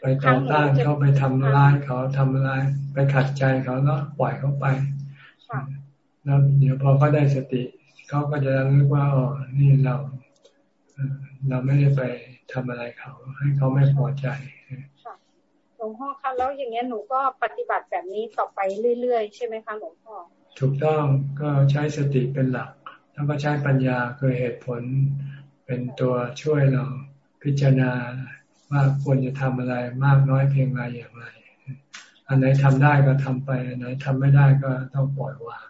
ไปต่อต้านเขาไปทำร้ายเขาทำร้ายไปขัดใจเขาแล้วปล่อยเขาไปแล้วเดี๋ยวพอเขาได้สติเขาก็จะรู้ว่าอ๋อนี่เราเราไม่ได้ไปทำอะไรเขา ให้เขาไม่พอใจหลว งพ่อคะแล้วอย่างเงี้ยหนูก็ปฏิบัติแบบนี้ต่อไปเรื่อยๆ ใช่ไหมคะหลวงพ่อ ถูกต้องก็ใช้สติเป็นหลัก แล้วก็ใช้ปัญญาคือเหตุผล เป็นตัวช่วยเราพิจารณาว่าควรจะทำอะไรมากน้อยเพียงไรอย่างไร อันไหนทำได้ก็ทำไป อันไหนทำไม่ได้ก็ต้องปล่อยวาง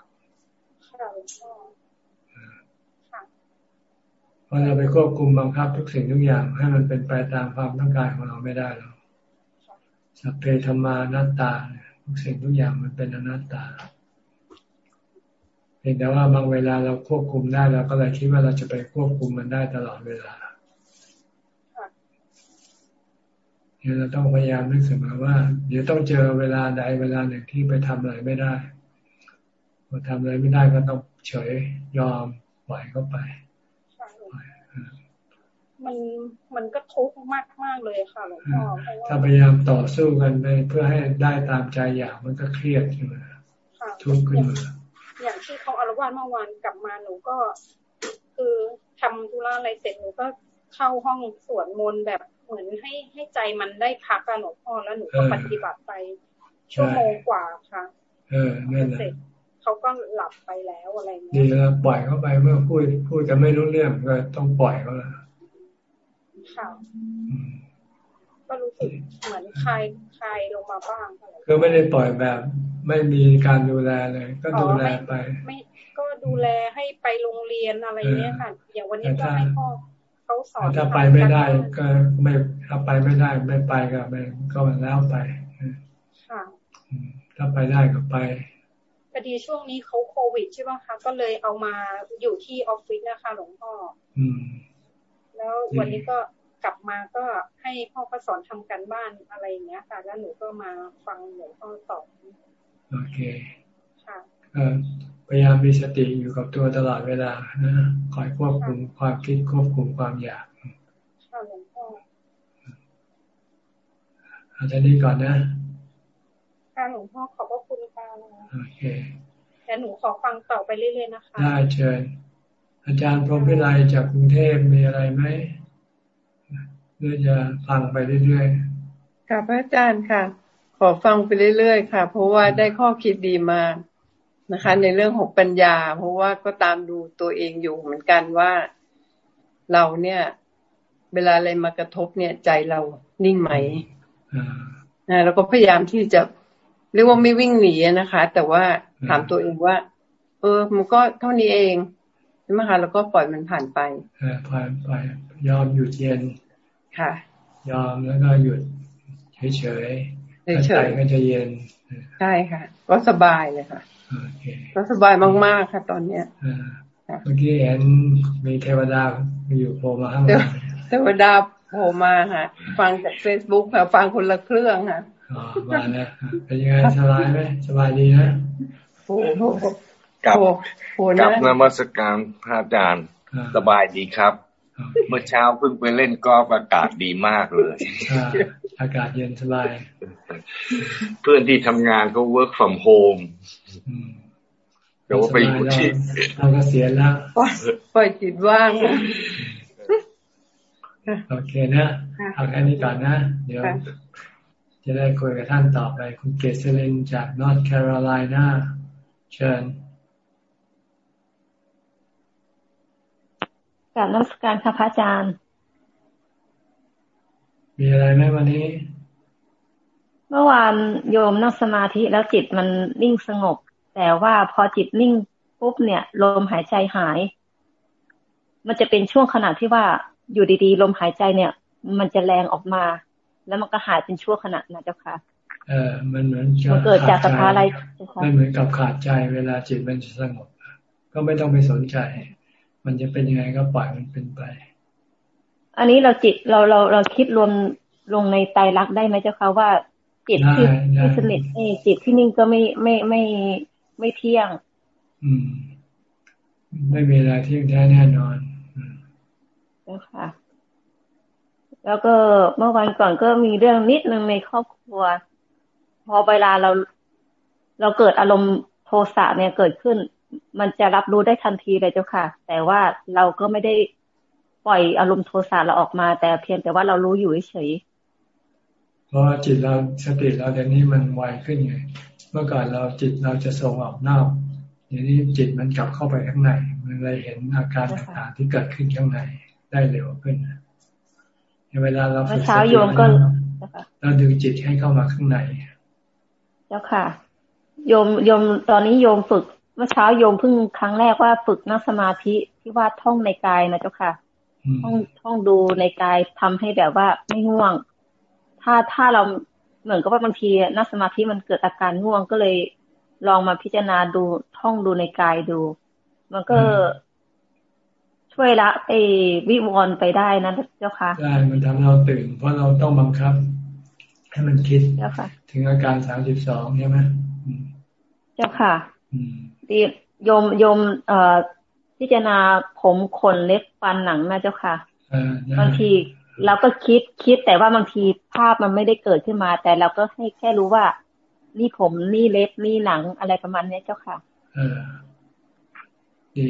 เพราะเราไปควบคุมบังคับทุกสิ่งทุกอย่าง ให้มันเป็นไปตามความต้องการของเราไม่ได้หรอก สัพเพธรรมานัตตาทุกสิ่งทุกอย่างมันเป็นอนัตตาเพียงแต่ว่าบางเวลาเราควบคุมได้เราก็เลยคิดว่าเราจะไปควบคุมมันได้ตลอดเวลาเนี่ยเราต้องพยายามนึกเสมอว่า เดี๋ยวต้องเจอเวลาใดเวลาหนึ่งที่ไปทำอะไรไม่ได้พอทำอะไรไม่ได้ก็ต้องเฉยยอมปล่อยเข้าไป มันมันก็ทุกข์มากมากเลยค่ะหลวงพ่อถ้าพยายามต่อสู้กันไปเพื่อให้ได้ตามใจอยากมันก็เครียดขึ้นมาทุกข์ขึ้นมาอย่างที่เขาอารวาสเมื่อวานกลับมาหนูก็ คือทำธุระอะไรเสร็จหนูก็เข้าห้องสวดมนต์แบบเหมือนให้ให้ใจมันได้พักกันหลวงพ่อแล้วหนูก็ปฏิบัติไปชั่วโมงกว่าค่ะ เออนั่นแหละเขาก็หลับไปแล้วอะไรเงี้ยดีแล้วปล่อยเข้าไปเมื่อพูดพูดกันไม่รู้เรื่องก็ต้องปล่อยเขาแล้ว ค่ะก็รู้สึกเหมือนคลายคลายลงมาบ้างก็ไม่ได้ปล่อยแบบไม่มีการดูแลเลย ก็ดูแลไป ไม่ก็ดูแลให้ไปโรงเรียนอะไรเนี้ยค่ะอย่างวันนี้ก็ให้พ่อเขาสอนถ้าไปไม่ได้ก็ไม่ถ้าไปไม่ได้ไม่ไปก็ไม่ก็แล้วไปค่ะถ้าไปได้ก็ไปพอดีช่วงนี้เขาโควิดใช่ไหมคะก็เลยเอามาอยู่ที่ออฟฟิศนะคะหลวงพ่ออืมแล้ววันนี้ก็ กลับมาก็ให้พ่อก็สอนทำการบ้านอะไรอย่างเงี้ยค่ะ แล้วหนูก็มาฟังหลวงพ่อสอนโอเคค่ะพยายามมีสติอยู่กับตัวตลอดเวลานะคอยควบคุมความคิดควบคุมความอยากค่ะหลวงพ่ออาจารย์นี้ก่อนนะค่ะหลวงพ่อขอบพระคุณค่ะโอเคแต่หนูขอฟังต่อไปเรื่อยๆนะคะ ได้เชิญอาจารย์พรหมพิไลจากกรุงเทพมีอะไรไหม หรือจะฟังไปเรื่อยๆค่ะพระอาจารย์ค่ะ ขอฟังไปเรื่อยๆค่ะ เพราะว่าได้ข้อคิดดีมากนะคะ ในเรื่องของปัญญา เพราะว่าก็ตามดูตัวเองอยู่เหมือนกันว่าเราเนี่ย เวลาอะไรมากระทบเนี่ย ใจเรานิ่งไหมนะแล้วก็พยายามที่จะเรียกว่าไม่วิ่งหนีนะคะ แต่ว่าถามตัวเองว่า เออ มันก็เท่านี้เองใช่ไหมคะแล้วก็ปล่อยมันผ่านไปผ่านไปยอมหยุดเย็น ค่ะ ยอมแล้วก็หยุดเฉยเฉยใจก็จะเย็นใช่ค่ะ ก็สบายเลยค่ะก็สบายมากๆค่ะ ตอนเนี้ยเมื่อกี้เห็นมีเทวดาอยู่โผล่มาข้างหลังเทวดาโผล่มาค่ะ ฟังจากเฟซบุ๊กค่ะ ฟังคนละเครื่องค่ะอ๋อมาแล้วเป็นยังไงสบายไหมสบายดีนะโอ้โหกับกับนมัสการพระอาจารย์สบายดีครับ เมื่อเช้าเพิ่งไปเล่นกอล์ฟอากาศดีมากเลยอากาศเย็นสบาย เพื่อนที่ทำงานก็ work from home เดี๋ยวไปอยู่ที่เราก็เสียแล้วปล่อยจิตว่างโอเคนะเอาแค่นี้ก่อนนะ เดี๋ยว จะได้คุยกับท่านต่อไป คุณเกษรินจาก North Carolina เชิญ กับนักการค่ะพระอาจารย์ มีอะไรไหมวันนี้ เมื่อวานโยมนั่งสมาธิแล้วจิตมันนิ่งสงบ แต่ว่าพอจิตนิ่งปุ๊บเนี่ย ลมหายใจหาย มันจะเป็นช่วงขณะที่ว่าอยู่ดีๆ ลมหายใจเนี่ย มันจะแรงออกมา แล้วมันก็หายเป็นช่วงขณะนะเจ้าค่ะเออมันเหมือนจะเกิดจากสภาอะไรมันเหมือนกับขาดใจเวลาจิตมันจะสงบ ก็ไม่ต้องไปสนใจ มันจะเป็นยังไงก็ปล่อยมันเป็นไป อันนี้เราจิตเราเราเราคิดรวมลงในไตรลักษณ์ได้ไหมเจ้าคะว่าจิตที่ที่สนิทเอจิตที่นิ่งก็ไม่ไม่ไม่ไม่เที่ยง อืม ไม่มีอะไรที่แท้แน่นอนแล้วค่ะ แล้วก็เมื่อวันก่อนก็มีเรื่องนิดนึงในครอบครัว พอเวลาเรา เราเกิดอารมณ์โทสะเนี่ยเกิดขึ้น มันจะรับรู้ได้ทันทีเลยเจ้าค่ะ แต่ว่าเราก็ไม่ได้ปล่อยอารมณ์โทสะเราออกมา แต่เพียงแต่ว่าเรารู้อยู่เฉยเพราะจิตเราสติเราเดี๋ยวนี้มันไวขึ้นไง เมื่อก่อนเราจิตเราจะส่งออกนอกเดี๋ยวนี้จิตมันกลับเข้าไปข้างใน มันเลยเห็นอาการต่างๆที่เกิดขึ้นข้างในได้เร็วขึ้นเวลาเราฝึกสติเราดึงจิตให้เข้ามาข้างในเจ้าค่ะโยมโยมตอนนี้โยมฝึก เมื่อเช้าโยมเพิ่งครั้งแรกว่าฝึกนั่งสมาธิที่ว่าท่องในกายนะเจ้าค่ะท่องท่องดูในกายทำให้แบบว่าไม่ง่วง ถ้าถ้าเราเหมือนกับว่าบางทีนั่งสมาธิมันเกิดอาการง่วงก็เลยลองมาพิจารณาดูท่องดูในกายดู มันก็ช่วยละไอ้วิวรไปได้นะเจ้าค่ะได้มันทำเราตื่น เพราะเราต้องบังคับ ให้มันคิดถึงอาการสามสิบสองใช่ไหมเจ้าค่ะ ดีโยมโยมเอ่อพิจารณาผมขนเล็บฟันหนังนะเจ้าค่ะบางทีเราก็คิดคิดแต่ว่าบางทีภาพมันไม่ได้เกิดขึ้นมา แต่เราก็ให้แค่รู้ว่า นี่ผมนี่เล็บนี่หนังอะไรประมาณนี้เจ้าค่ะเออดี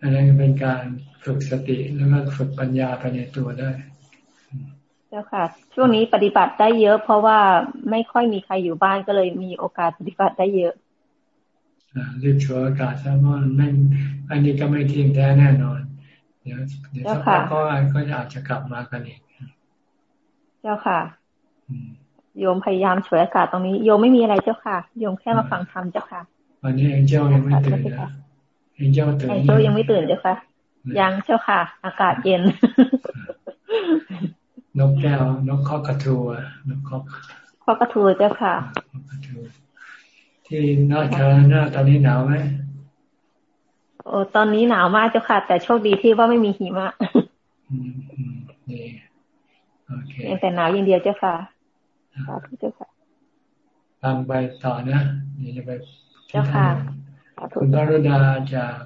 อันนั้นเป็นการฝึกสติแล้วก็ฝึกปัญญาภายในตัวได้ เจ้าค่ะ ช่วงนี้ปฏิบัติได้เยอะ เพราะว่าไม่ค่อยมีใครอยู่บ้านก็เลยมีโอกาสปฏิบัติได้เยอะ รีบชัวอากาศซะเพราะไม่อันนี้ก็ไม่ทิ้งแท้แน่นอน เดี๋ยวเดี๋ยวสักพักก็ก็อาจจะกลับมากันอีกเจ้าค่ะโยมพยายามฉวยอากาศตรงนี้โยมไม่มีอะไรเจ้าค่ะโยมแค่มาฟังธรรมเจ้าค่ะวันนี้เองเจ้ายังไม่ตื่นนะเองเจ้าตื่นเองเจ้ายังไม่ตื่นเจ้าค่ะ ยังเจ้าค่ะ อากาศเย็น นกแก้วนกข้อกระทูนกข้อข้อกระทูเจ้าค่ะ ที่นอร์ทแคโรไลนาตอนนี้หนาวไหมโอ้ตอนนี้หนาวมากเจ้าค่ะ แต่โชคดีที่ว่าไม่มีหิมะอืมอืมนี่โอเคแต่หนาวอย่างเดียวเจ้าค่ะสาธุเจ้าค่ะฟังไปต่อนะเดี๋ยวจะไปเจ้าค่ะคุณพรุดาจาก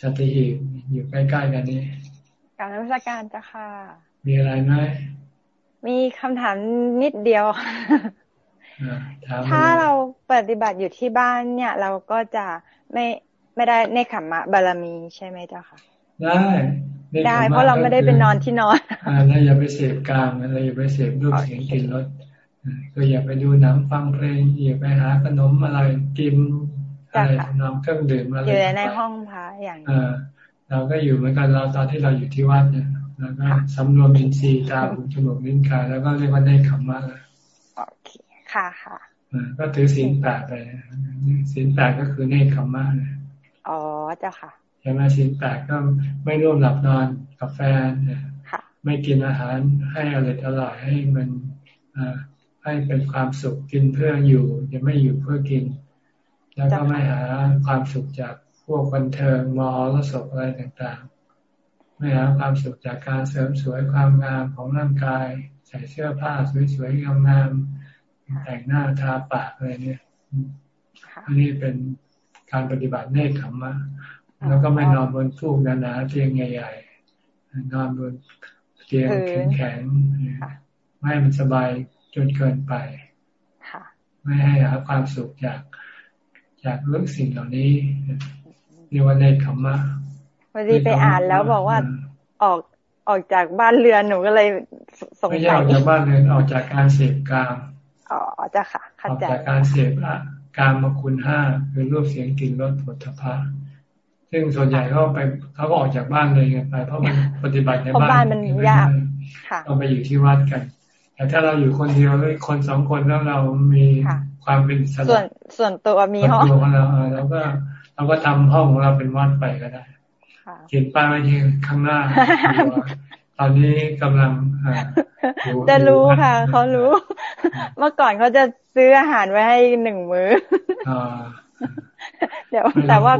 สติหิบอยู่ใกล้ๆกันนี้การรัชการจ้ะค่ะ มีอะไรไหมมีคำถามนิดเดียว ถ้าเราปฏิบัติอยู่ที่บ้านเนี่ย เราก็จะไม่ไม่ได้ในขมมะบารมีใช่ไหมเจ้าค่ะ ได้ได้ เพราะเราไม่ได้เป็นนอนที่นอนอ่าแล้วอย่าไปเสพกามอะไรอย่าไปเสพรูปเสียงกลิ่นรสก็อย่าไปดูหนังฟังเพลงอย่าไปหาขนมอะไรกินอะไรน้ำเครื่องดื่มอะไรอยู่ในห้องพระอย่างอ่าเราก็อยู่เหมือนกันเราตอนที่เราอยู่ที่วัดเนี่ยแล้วก็สำรวมอินทรีย์ตาหูจมูกลิ้นกายแล้วก็เรียกว่าได้ขมมะโอเคค่ะค่ะก็ถือศีลแปดไปศีลแปดก็คือเนคขมมะอ๋อเจ้าค่ะใช่ไหมศีลแปดก็ไม่ร่วมหลับนอนกับแฟนไม่กินอาหารให้อร่อยอร่อยให้มันให้เป็นความสุขกินเพื่ออยู่จะไม่อยู่เพื่อกิน แล้วก็ไม่หาความสุขจากพวกบันเทิงมอลสกอะไรต่างๆ ไม่หาความสุขจากการเสริมสวยความงามของร่างกาย ใส่เสื้อผ้าสวยๆงาม แต่งหน้าทาปากอะไรเนี่ยอันนี้เป็นการปฏิบัติเนคขมมะแล้วก็ไม่นอนบนฟูกหนาๆเตียงใหญ่ๆนอนบนเตียงแข็งๆไม่ให้มันสบายจนเกินไปไม่ให้หาความสุขจากจากเรื่องสิ่งเหล่านี้เรียกว่าเนคขมมะวันนี้ไปอ่านแล้วบอกว่าออกออกจากบ้านเรือนหนูก็เลยสงสัยไม่ใช่ออกจากบ้านเรือนออกจากการเสพกาม อ๋อจะค่ะออกจากการเสพการมาคุณห้าคือรูปเสียงกลิ่นรสผลิภัณฑ์ซึ่งส่วนใหญ่เขาไปเขาก็ออกจากบ้านเลยไงไปเพราะมันปฏิบัติในบ้านบ้านมันยากต้องไปอยู่ที่วัดกัน แต่ถ้าเราอยู่คนเดียวหรือคนสองคนแล้วเรามีความเป็นส่วนส่วนตัวมีห้องตัวของเราเราก็เราก็ทำห้องของเราเป็นวัดไปก็ได้เขียนป้ายไว้ที่ข้างหน้าต อนนี้กำลังจะรู้ค่ะเขารู้ เมื่อก่อนเขาจะซื้ออาหารไว้ให้หนึ่งมื้อเดี๋ยวแต่ว่า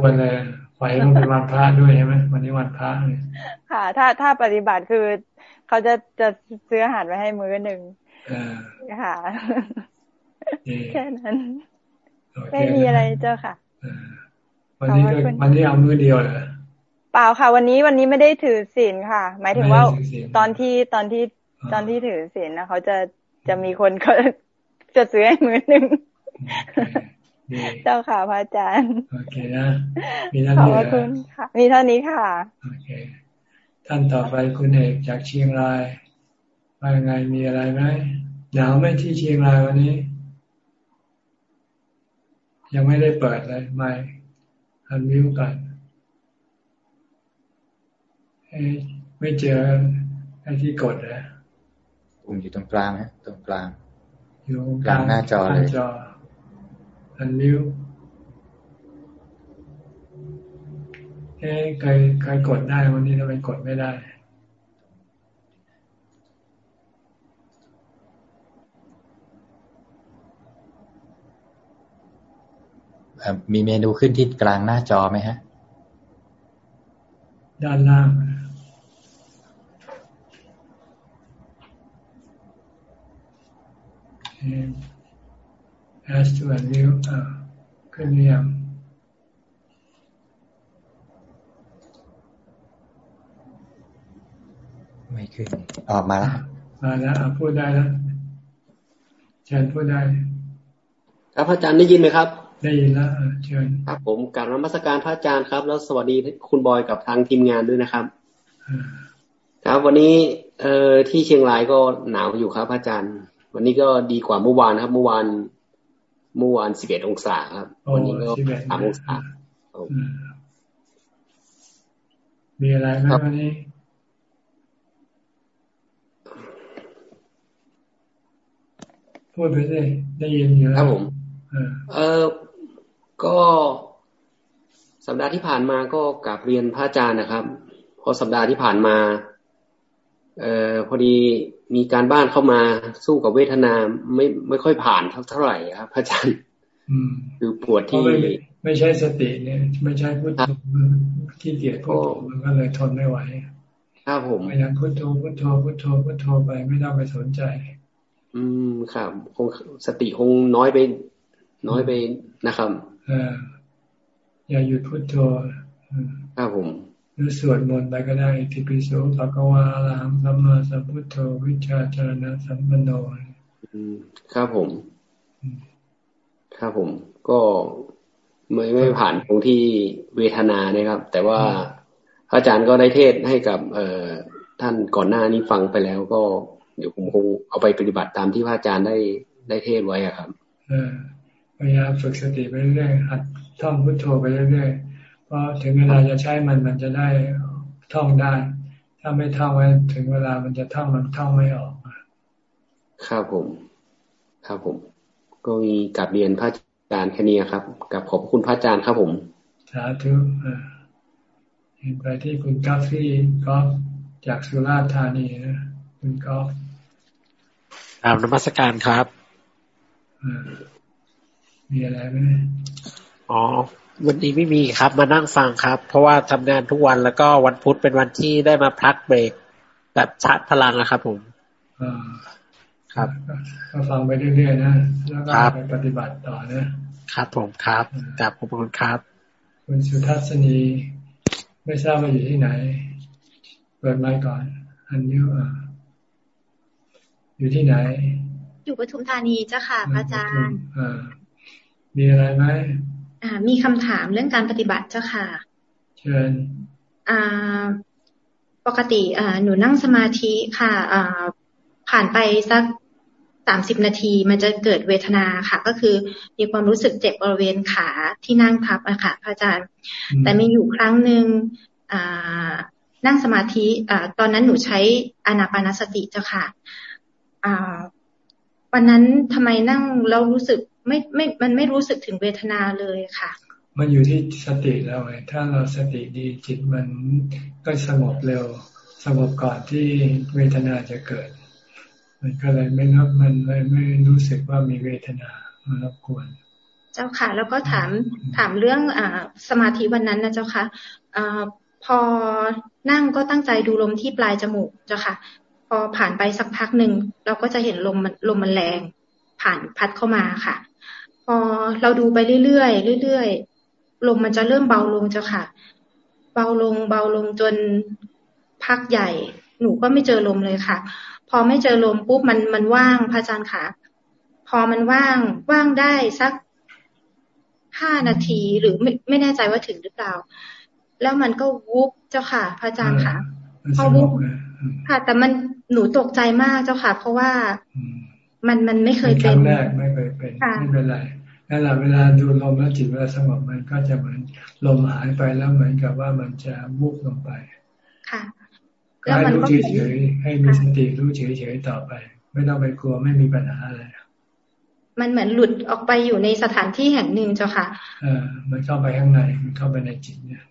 ไฟต้องเป็นวันพระด้วยใช่ไหมวันนี้วันพระค่ะ ถ้าถ้าปฏิบัติคือเขาจะจะซื้ออาหารไว้ให้มื้อหนึ่งค่ะแค่นั้นไม่มีอะไรเจ้าค่ะวันนี้วันนี้เอามือเดียวเหรอ เปล่าค่ะ วันนี้วันนี้ไม่ได้ถือศีลค่ะ หมายถึงว่าตอนที่ตอนที่ตอนที่ถือศีลนะเขาจะจะมีคนเขาจะซื้อให้มือหนึ่งเจ้าค่ะพระอาจารย์ โอเคนะ มีเท่านี้ค่ะ มีเท่านี้ค่ะ โอเค ท่านต่อไปคุณเอกจากเชียงรายว่ายังไงมีอะไรไหมหนาวไหมที่เชียงรายวันนี้ ยังไม่ได้เปิดเลยไม่อันวิวกัน ไม่เจอไอ้ที่กดนะปุ่มอยู่ตรงกลางฮะตรงกลาง อยู่กลางหน้าจอเลยจออันวิวเอ้เคยเคยกดได้วันนี้ทำไมกดไม่ได้มีเมนูขึ้นที่กลางหน้าจอไหมฮะ ด้านล่าง as to a new ขึ้นเรียงไม่ขึ้นออกมาแล้วมาแล้วพูดได้แล้วเชิญพูดได้ ครับอาจารย์ได้ยินไหมครับ ได้ยินแล้วเชิญครับผมการนมัสการพระอาจารย์ครับ แล้วสวัสดีคุณบอยกับทางทีมงานด้วยนะครับครับวันนี้เอ่อที่เชียงรายก็หนาวอยู่ครับพระอาจารย์ วันนี้ก็ดีกว่าเมื่อวานครับ เมื่อวานเมื่อวานสิบเอ็ดองศาครับ วันนี้ก็สามองศามีอะไรไหมวันนี้พูดไปสิได้ยินอยู่แล้วครับผมเออก็สัปดาห์ที่ผ่านมาก็กลับเรียนพระอาจารย์นะครับเพราะสัปดาห์ที่ผ่านมา เอ่อพอดี มีการบ้านเข้ามาสู้กับเวทนาไม่ไม่ค่อยผ่านเท่าไหร่ครับพระอาจารย์คือปวดที่ไม่ใช่สติเนี่ย ไม่ใช่พุทโธที่เกียจพุทโธมันก็เลยทนไม่ไหวครับผมพยายามพุทโธพุทโธพุทโธพุทโธไปไม่ต้องไปสนใจ อืมครับคงสติคงน้อยไป น้อยไปนะครับออย่าหยุดพุทโธครับผม หรือสวดมนต์ไปก็ได้ทิปิโสภะกวาลามสัมมาสัมพุทโธวิชาจารณะสัมปันโนครับผม ครับผม ก็ไม่ไม่ผ่านตรงที่เวทนานะครับ แต่ว่าอาจารย์ก็ได้เทศให้กับ เอ่อท่านก่อนหน้านี้ฟังไปแล้วก็เดี๋ยวผมคงเอาไปปฏิบัติตามที่พระอาจารย์ได้ได้เทศไว้อะครับพยายามฝึกสติไปเรื่อยหัดท่องพุทโธไปเรื่อยๆเพ ราะถึงเวลาจะใช้มันมันจะได้ท่องได้ ถ้าไม่ท่องไว้ถึงเวลามันจะท่องมันท่องไม่ออกครับผม ครับผม ก็มีกับเรียนพระอาจารย์แค่นี้ครับกับขอบคุณพระอาจารย์ครับผม สาธุเห็นไปที่คุณกัฟฟี่ก็จากสุราษฎร์ธานีนะคุณกอฟกราบนมัสการครับมีอะไรไหมอ๋อ วันนี้ไม่มีครับ มานั่งฟังครับ เพราะว่าทำงานทุกวันแล้วก็วันพุธเป็นวันที่ได้มาพักเบรกแบบชาร์จพลังนะครับผมครับก็ฟังไปเรื่อยๆนะแล้วก็ไปปฏิบัติต่อนะครับผมครับกราบขอบคุณครับ คุณสุทัศนีไม่ทราบว่าอยู่ที่ไหน เปิดไมค์ก่อน อันนี้อยู่ที่ไหน อยู่ปทุมธานีเจ้าค่ะพระอาจารย์มีอะไรไหมอ่า มีคำถามเรื่องการปฏิบัติเจ้าค่ะ เชิญอ่าปกติอ่าหนูนั่งสมาธิค่ะอ่าผ่านไปสักสามสิบนาทีมันจะเกิดเวทนาค่ะ ก็คือมีความรู้สึกเจ็บบริเวณขาที่นั่งพับอะค่ะพระอาจารย์ แต่มีอยู่ครั้งหนึ่งอ่านั่งสมาธิอ่าตอนนั้นหนูใช้อนาปานสติเจ้าค่ะอ่าวันนั้นทำไมนั่งแล้วรู้สึก ไม่ไม่มันไม่รู้สึกถึงเวทนาเลยค่ะ มันอยู่ที่สติแล้วไงถ้าเราสติดีจิตมันก็สงบเร็วสงบก่อนที่เวทนาจะเกิด มันก็เลยไม่รับมันเลยไม่รู้สึกว่ามีเวทนามันรบกวน เจ้าค่ะ แล้วก็ถามถามเรื่องอ่าสมาธิวันนั้นนะเจ้าค่ะอ่าพอนั่งก็ตั้งใจดูลมที่ปลายจมูกเจ้าค่ะพพอผ่านไปสักพักหนึ่งเราก็จะเห็นลมมันลมมันแรง ผ่านพัดเข้ามาค่ะ พอเราดูไปเรื่อยๆเรื่อยๆลมมันจะเริ่มเบาลงเจ้าค่ะ เบาลงเบาลงจนพักใหญ่ หนูก็ไม่เจอลมเลยค่ะ พอไม่เจอลมปุ๊บมันมันว่างพระอาจารย์ค่ะ พอมันว่างว่างได้สักห้านาทีหรือไม่ไม่แน่ใจว่าถึงหรือเปล่า แล้วมันก็วุบเจ้าค่ะพระอาจารย์ค่ะพอวุบค่ะ แต่มันหนูตกใจมากเจ้าค่ะ เพราะว่า มันมันไม่เคยเป็นครั้งแรกไม่เคยเป็นไม่เป็นไรนั่นแหละเวลาดูลมแล้วจิตเวลาสงบมันก็จะเหมือนลมหายไปแล้วเหมือนกับว่ามันจะวุบลงไป ค่ะแล้วมันก็เฉยให้มีสติรู้เฉยๆต่อไป ไม่ต้องไปกลัวไม่มีปัญหาอะไรมันเหมือนหลุดออกไปอยู่ในสถานที่แห่งหนึ่งเจ้าค่ะเออมันเข้าไปข้างในมันเข้าไปในจิตเนี่ย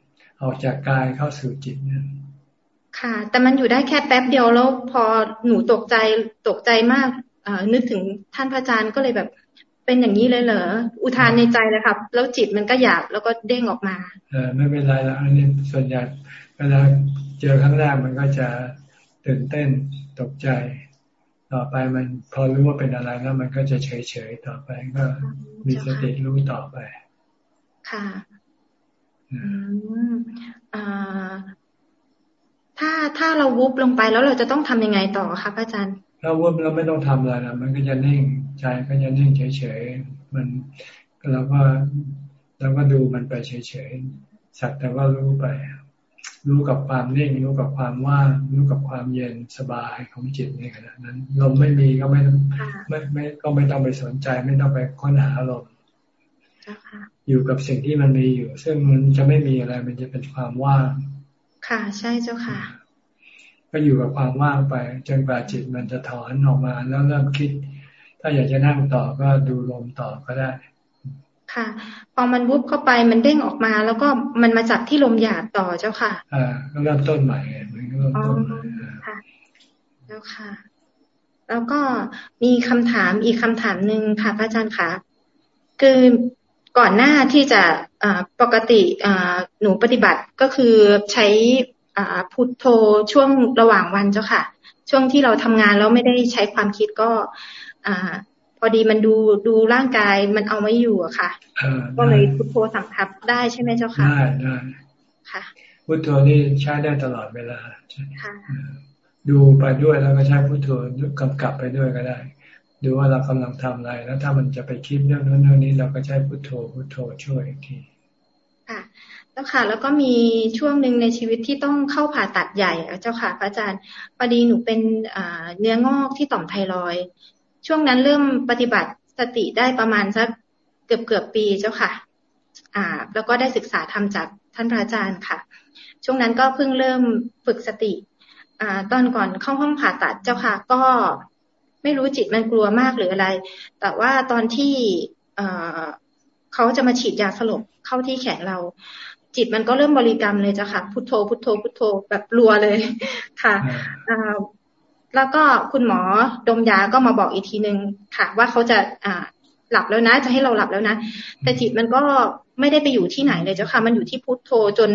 ออกจากกายเข้าสู่จิตเนี่ยค่ะ แต่มันอยู่ได้แค่แป๊บเดียวแล้วพอหนูตกใจตกใจมากเอ นึกถึงท่านพระอาจารย์ก็เลยแบบเป็นอย่างนี้เลยเหรออุทานในใจเลยครับ แล้วจิตมันก็หยาบแล้วก็เด้งออกมาเออไม่เป็นไรแล้วอันนี้ส่วนใหญ่เวลาเจอครั้งแรกมันก็จะตื่นเต้นตกใจ ต่อไปมันพอรู้ว่าเป็นอะไรแล้ว มันก็จะเฉยเฉยต่อไปก็มีสติรู้ต่อไป ค่ะอืมอ่าถ้าถ้าเราวุบลงไปแล้วเราจะต้องทำยังไงต่อคะพระอาจารย์ เราวุบเราไม่ต้องทำอะไรนะมันก็จะนิ่งใจก็จะนิ่งเฉยๆมันเราก็เราก็ดูมันไปเฉยๆสักแต่ว่ารู้ไป รู้กับความนิ่งรู้กับความว่างรู้กับความเย็นสบายของจิตในขณะนั้นลมไม่มีก็ไม่ไม่ไม่ก็ไม่ต้องไปสนใจ ไม่ต้องไปค้นหาลมอยู่กับสิ่งที่มันมีอยู่ ซึ่งมันจะไม่มีอะไร มันจะเป็นความว่าง ค่ะ ใช่เจ้าค่ะ ก็อยู่กับความว่างไปจนกว่าจิตมันจะถอนออกมาแล้วเริ่มคิด ถ้าอยากจะนั่งต่อก็ดูลมต่อก็ได้ ค่ะ พอมันวุบเข้าไปมันเด้งออกมา แล้วก็มันมาจับที่ลมหยาบต่อเจ้าค่ะอ่าก็เริ่มต้นใหม่มันก็เริ่มต้นใหม่ค่ะเจ้าค่ะ แล้วก็มีคำถามอีกคำถามหนึ่งค่ะพระอาจารย์ค่ะคือก่อนหน้าที่จะปกติหนูปฏิบัติก็คือใช้ พุทโธช่วงระหว่างวันเจ้าค่ะ ช่วงที่เราทำงานแล้วไม่ได้ใช้ความคิดก็อพอดีมันดูดูร่างกายมันเอาไม่อยู่อะค่ะก็เลยพุทโธสั่งทับได้ใช่ไหมเจ้าค่ะได้ได้ค่ะพุทโธนี่ใช้ได้ตลอดเวลาดูไปด้วยแล้วก็ใช้พุทโธกำกับไปด้วยก็ได้ ดูว่าเรากำลังทำอะไร แล้วถ้ามันจะไปคิดเรื่องนั้นเรื่องนี้เราก็ใช้พุทโธพุทโธช่วยอีกทีค่ะ แล้วค่ะ แล้วก็มีช่วงหนึ่งในชีวิตที่ต้องเข้าผ่าตัดใหญ่เจ้าค่ะพระอาจารย์พอดีหนูเป็นเนื้องอกที่ต่อมไทรอย ช่วงนั้นเริ่มปฏิบัติสติได้ประมาณสักเกือบเกือบปีเจ้าค่ะ อ่า แล้วก็ได้ศึกษาทำจากท่านพระอาจารย์ค่ะ ช่วงนั้นก็เพิ่งเริ่มฝึกสติ อ่า ตอนก่อนเข้าห้องผ่าตัดเจ้าค่ะ ก็ไม่รู้จิตมันกลัวมากหรืออะไร แต่ว่าตอนที่เเขาจะมาฉีดยาสลบเข้าที่แขนเรา จิตมันก็เริ่มบริกรรมเลยจ้ะค่ะ พุทโธ พุทโธ พุทโธ แบบรัวเลยค่ะแล้วก็คุณหมอดมยาก็มาบอกอีกทีนึงค่ะ ว่าเขาจะอ่าหลับแล้วนะ จะให้เราหลับแล้วนะ แต่จิตมันก็ไม่ได้ไปอยู่ที่ไหนเลยเจ้าค่ะ มันอยู่ที่พุทโธจน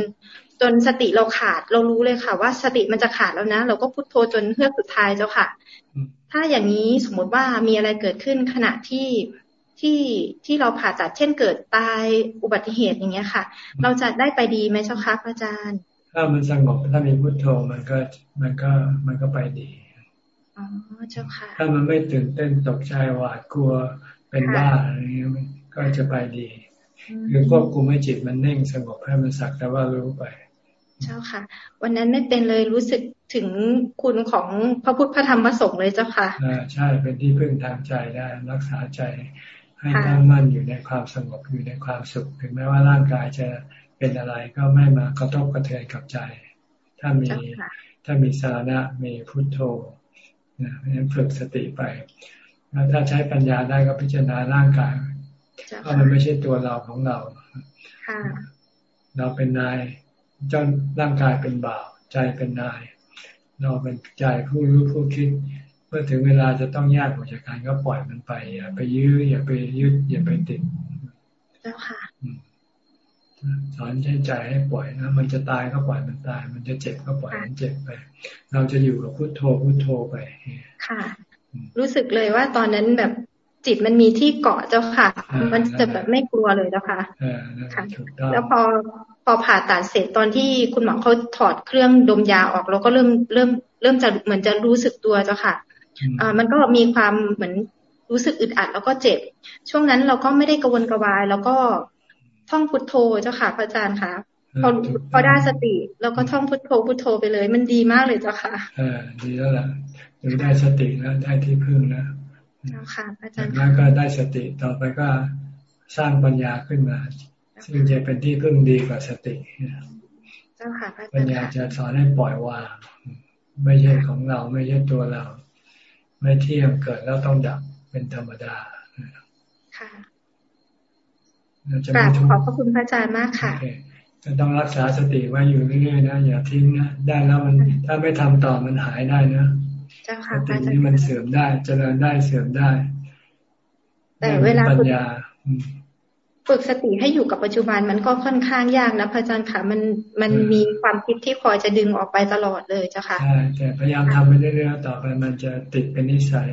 จนสติเราขาด เรารู้เลยค่ะ ว่าสติมันจะขาดแล้วนะ เราก็พุทโธจนเพื่อสุดท้ายเจ้าค่ะ ถ้าอย่างนี้สมมติว่ามีอะไรเกิดขึ้นขณะที่ ที่ที่เราผ่าตัดเช่นเกิดตายอุบัติเหตุอย่างเงี้ยค่ะ เราจะได้ไปดีไหมเจ้าคะอาจารย์ ถ้ามันสงบถ้ามีพุทโธมันก็มันก็มันก็ไปดีอ๋อเจ้าค่ะ ถ้ามันไม่ตื่นเต้นตกใจหวาดกลัวเป็นบ้าอะไรเงี้ยก็จะไปดีคือควบคุมให้จิตมันนิ่งสงบให้มันสักแต่ว่ารู้ไปเจ้าค่ะ วันนั้นไม่เป็นเลยรู้สึกถึงคุณของพระพุทธพระธรรมพระสงฆ์เลยเจ้าค่ะอ่าใช่เป็นที่พึ่งทางใจได้ รักษาใจ ให้ตั้งมั่นอยู่ในความสงบอยู่ในความสุข ถึงแม้ว่าร่างกายจะเป็นอะไรก็ไม่มากระทบกระเทือนกับใจ ถ้ามีถ้ามีสาระมีพุทโธนะเพราะฉะนั้นฝึกสติไปแล้วถ้าใช้ปัญญาได้ก็พิจารณาร่างกายว่ามันไม่ใช่ตัวเราของเราเราเป็นนายเจ้าร่างกายเป็นบ่าว ใจเป็นนาย เราเป็นใจผู้รู้ผู้คิด เมื่อถึงเวลาจะต้องแยกออกจากกันก็ปล่อยมันไป อย่าไปยื้ออย่าไปยึดอย่าไปติดเจ้าค่ะสอนใจใจให้ปล่อยนะมันจะตายก็ปล่อยมันตาย มันจะเจ็บก็ปล่อยมันเจ็บไป เราจะอยู่กับพุโทโธพุโทโธไปค่ะ รู้สึกเลยว่าตอนนั้นแบบจิตมันมีที่เกาะเจ้าค่ะ มันจะแบบไม่กลัวเลยเจ้าค่ะค่ะ แล้วพอพอผ่าตัดเสร็จตอนที่คุณหมอเขาถอดเครื่องดมยาออกเราก็เริ่มเริ่มเริ่มจะเหมือนจะรู้สึกตัวเจ้าค่ะอ่า มันก็มีความเหมือนรู้สึกอึดอัดแล้วก็เจ็บ ช่วงนั้นเราก็ไม่ได้กระวนกระวาย แล้วก็ท่องพุทโธเจ้าค่ะพระอาจารย์คะพอพอได้สติ แล้วก็ท่องพุทโธพุทโธไปเลย มันดีมากเลยเจ้าค่ะเออดีแล้วล่ะหรือได้สติแล้วได้ที่พึ่งนะเจ้าค่ะอาจารย์แล้วก็ได้สติต่อไปก็สร้างปัญญาขึ้นมาซึ่งจะเป็นที่พึ่งดีกว่าสติเจ้าค่ะปัญญาจะสอนให้ปล่อยวางไม่ใช่ของเราไม่ใช่ตัวเรา ไม่เที่ยงเกิดแล้วต้องดับเป็นธรรมดาค่ะกราบขอบพระคุณพระอาจารย์มากค่ะจะต้องรักษาสติไว้อยู่เรื่อยๆนะอย่าทิ้งนะได้แล้วมันถ้าไม่ทำต่อมันหายได้นะสตินี้มันเสื่อมได้ เจริญได้เสื่อมได้ แต่เวลาปัญญา ฝึกสติให้อยู่กับปัจจุบันมันก็ค่อนข้างยากนะพระอาจารย์ค่ะ มันมันมีความคิดที่คอยจะดึงออกไปตลอดเลยเจ้าค่ะใช่แต่พยายามทำไปเรื่อยๆต่อไปมันจะติดเป็นนิสัย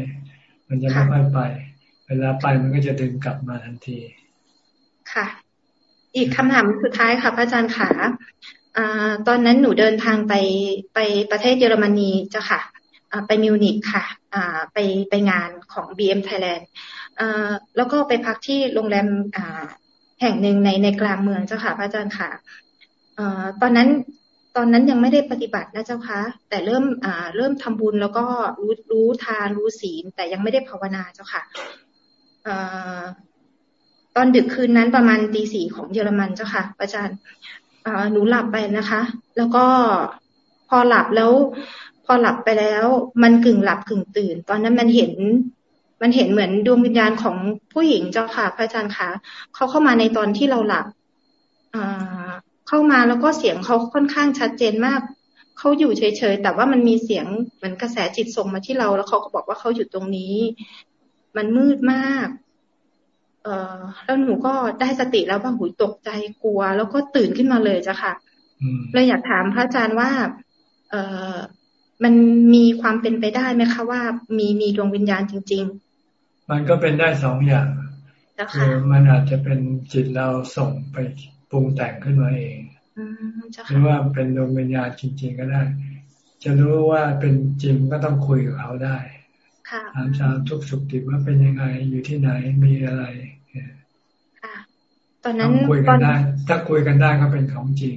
มันจะไม่ค่อยไป เวลาไปมันก็จะดึงกลับมาทันทีค่ะ อีกคำถามสุดท้ายค่ะพระอาจารย์ขาตอนนั้นหนูเดินทางไปไปประเทศเยอรมนีจ้ะค่ะไปมิวนิกค่ะไปไปงานของ BM Thailand แล้วก็ไปพักที่โรงแรม แห่งหนึ่งในในกลางเมืองเจ้าค่ะพระอาจารย์ค่ะตอนนั้นตอนนั้นยังไม่ได้ปฏิบัตินะเจ้าคะแต่เริ่มเริ่มทำบุญแล้วก็รู้รู้ทานรู้ศีล แต่ยังไม่ได้ภาวนาเจ้าค่ะตอนดึกคืนนั้นประมาณตีสี่ของเยอรมันเจ้าค่ะอาจารย์หนูหลับไปนะคะ แล้วก็พอหลับแล้ว พอหลับไปแล้ว มันกึ่งหลับกึ่งตื่น ตอนนั้นมันเห็น มันเห็นเหมือนดวงวิญญาณของผู้หญิงเจ้าค่ะ พระอาจารย์คะเขาเข้ามาในตอนที่เราหลับเข้ามาแล้วก็เสียงเขาค่อนข้างชัดเจนมากเขาอยู่เฉยๆ แต่ว่ามันมีเสียงเหมือนกระแสจิตส่งมาที่เรา แล้วเขาก็บอกว่าเขาอยู่ตรงนี้ มันมืดมาก เออแล้วหนูก็ได้สติแล้วว่าหุยตกใจกลัว แล้วก็ตื่นขึ้นมาเลยจ้ะค่ะเลยอยากถามพระอาจารย์ว่า เออมันมีความเป็นไปได้ไหมคะว่า มีมีดวงวิญญาณจริง ๆ มันก็เป็นได้สองอย่างคือมันอาจจะเป็นจิตเราส่งไปปรุงแต่งขึ้นมาเองหรือว่าเป็นดวงวิญญาณจริง ๆ ก็ได้ จะรู้ว่าเป็นจริงก็ต้องคุยกับเขาได้ถามชาวทุกสุขติว่าเป็นยังไงอยู่ที่ไหนมีอะไรตอนนั้นคุยกันได้ ถ้าคุยกันได้ก็เป็นของจริง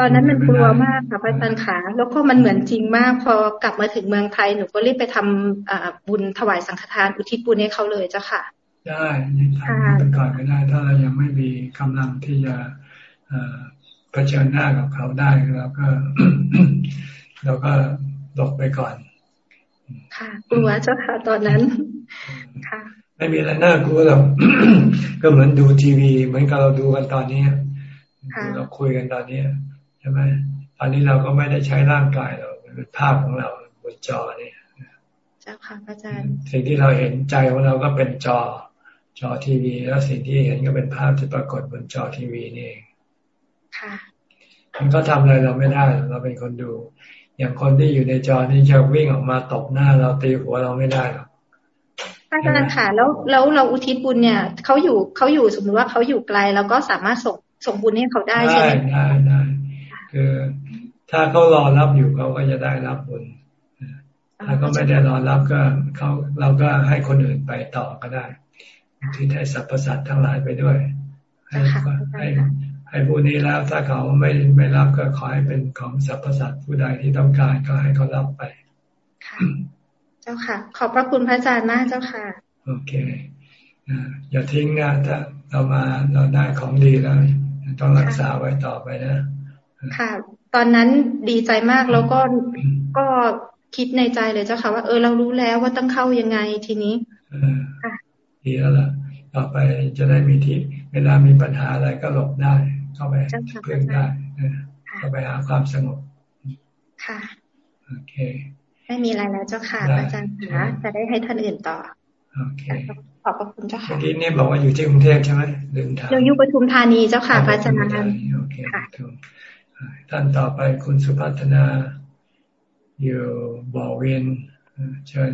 ตอนนั้นมันกลัวมากค่ะพระอาจารย์ขาแล้วก็มันเหมือนจริงมาก พอกลับมาถึงเมืองไทยหนูก็รีบไปทำบุญถวายสังฆทานอุทิศบุญให้เขาเลยเจ้าค่ะ ได้ทำไปก่อนก็ได้ ถ้าเรายังไม่มีกำลังที่จะเผชิญหน้ากับเขาได้แล้วก็เราก็หลบไปก่อน ค่ะกลัวเจ้าค่ะตอนนั้นค่ะ ไม่มีอะไรน่ากลัวหรอกก็เหมือนดูทีวี เหมือนกับเราดูกันตอนนี้ เราคุยกันตอนนี้ใช่ไหมตอนนี้เราก็ไม่ได้ใช้ร่างกายเราเป็นภาพของเราบนจอเนี่ยเจ้าค่ะอาจารย์ สิ่งที่เราเห็นใจของเราก็เป็นจอ จอทีวี แล้วสิ่งที่เห็นก็เป็นภาพที่ปรากฏบนจอทีวีนี่เองค่ะมันก็ทำอะไรเราไม่ได้เราเป็นคนดู อย่างคนที่อยู่ในจอนี่จะวิ่งออกมาตบหน้าเราตีหัวเราไม่ได้หรอกอาจารย์ค่ะแล้วแล้วเราอุทิศบุญเนี่ยเขาอยู่เขาอยู่สมมติว่าเขาอยู่ไกลเราก็สามารถส่ง ส่งบุญให้เขาได้ใช่ไหมได้ได้คือถ้าเขารอรับอยู่เขาก็จะได้รับบุญถ้าเขาไม่ได้รอรับก็เขาเราก็ให้คนอื่นไปต่อก็ได้ ที่ให้สรรพสัตว์ทั้งหลายไปด้วย ให้ให้ให้ผู้นี้แล้วถ้าเขาไม่ไม่รับก็ขอให้เป็นของสรรพสัตว์ผู้ใดที่ต้องการก็ให้เขารับไปเจ้าค่ะ ขอบพระคุณพระอาจารย์มากเจ้าค่ะ โอเคอย่าทิ้งนะถ้าเรามาเราได้ของดีแล้ว ต้องรักษาไว้ต่อไปนะ ค่ะ ตอนนั้นดีใจมากแล้วก็ก็คิดในใจเลยเจ้าค่ะ ว่าเออเรารู้แล้วว่าต้องเข้ายังไงทีนี้ดีแล้วล่ะต่อไปจะได้มีที่เวลามีปัญหาอะไรก็หลบได้ เข้าไปเพื่อนได้เข้าไปหาความสงบ ค่ะ โอเค ไม่มีอะไรแล้วเจ้าค่ะ อาจารย์คะจะได้ให้ท่านอื่นต่อ โอเค ขอบพระคุณเจ้าค่ะทีนี้บอกว่าอยู่ที่กรุงเทพใช่ไหมลืมถามเราอยู่ปทุมธานีเจ้าค่ะพระอาจารย์โอเคท่านต่อไปคุณสุพัฒนาอยู่บ่อเวียนเชิญ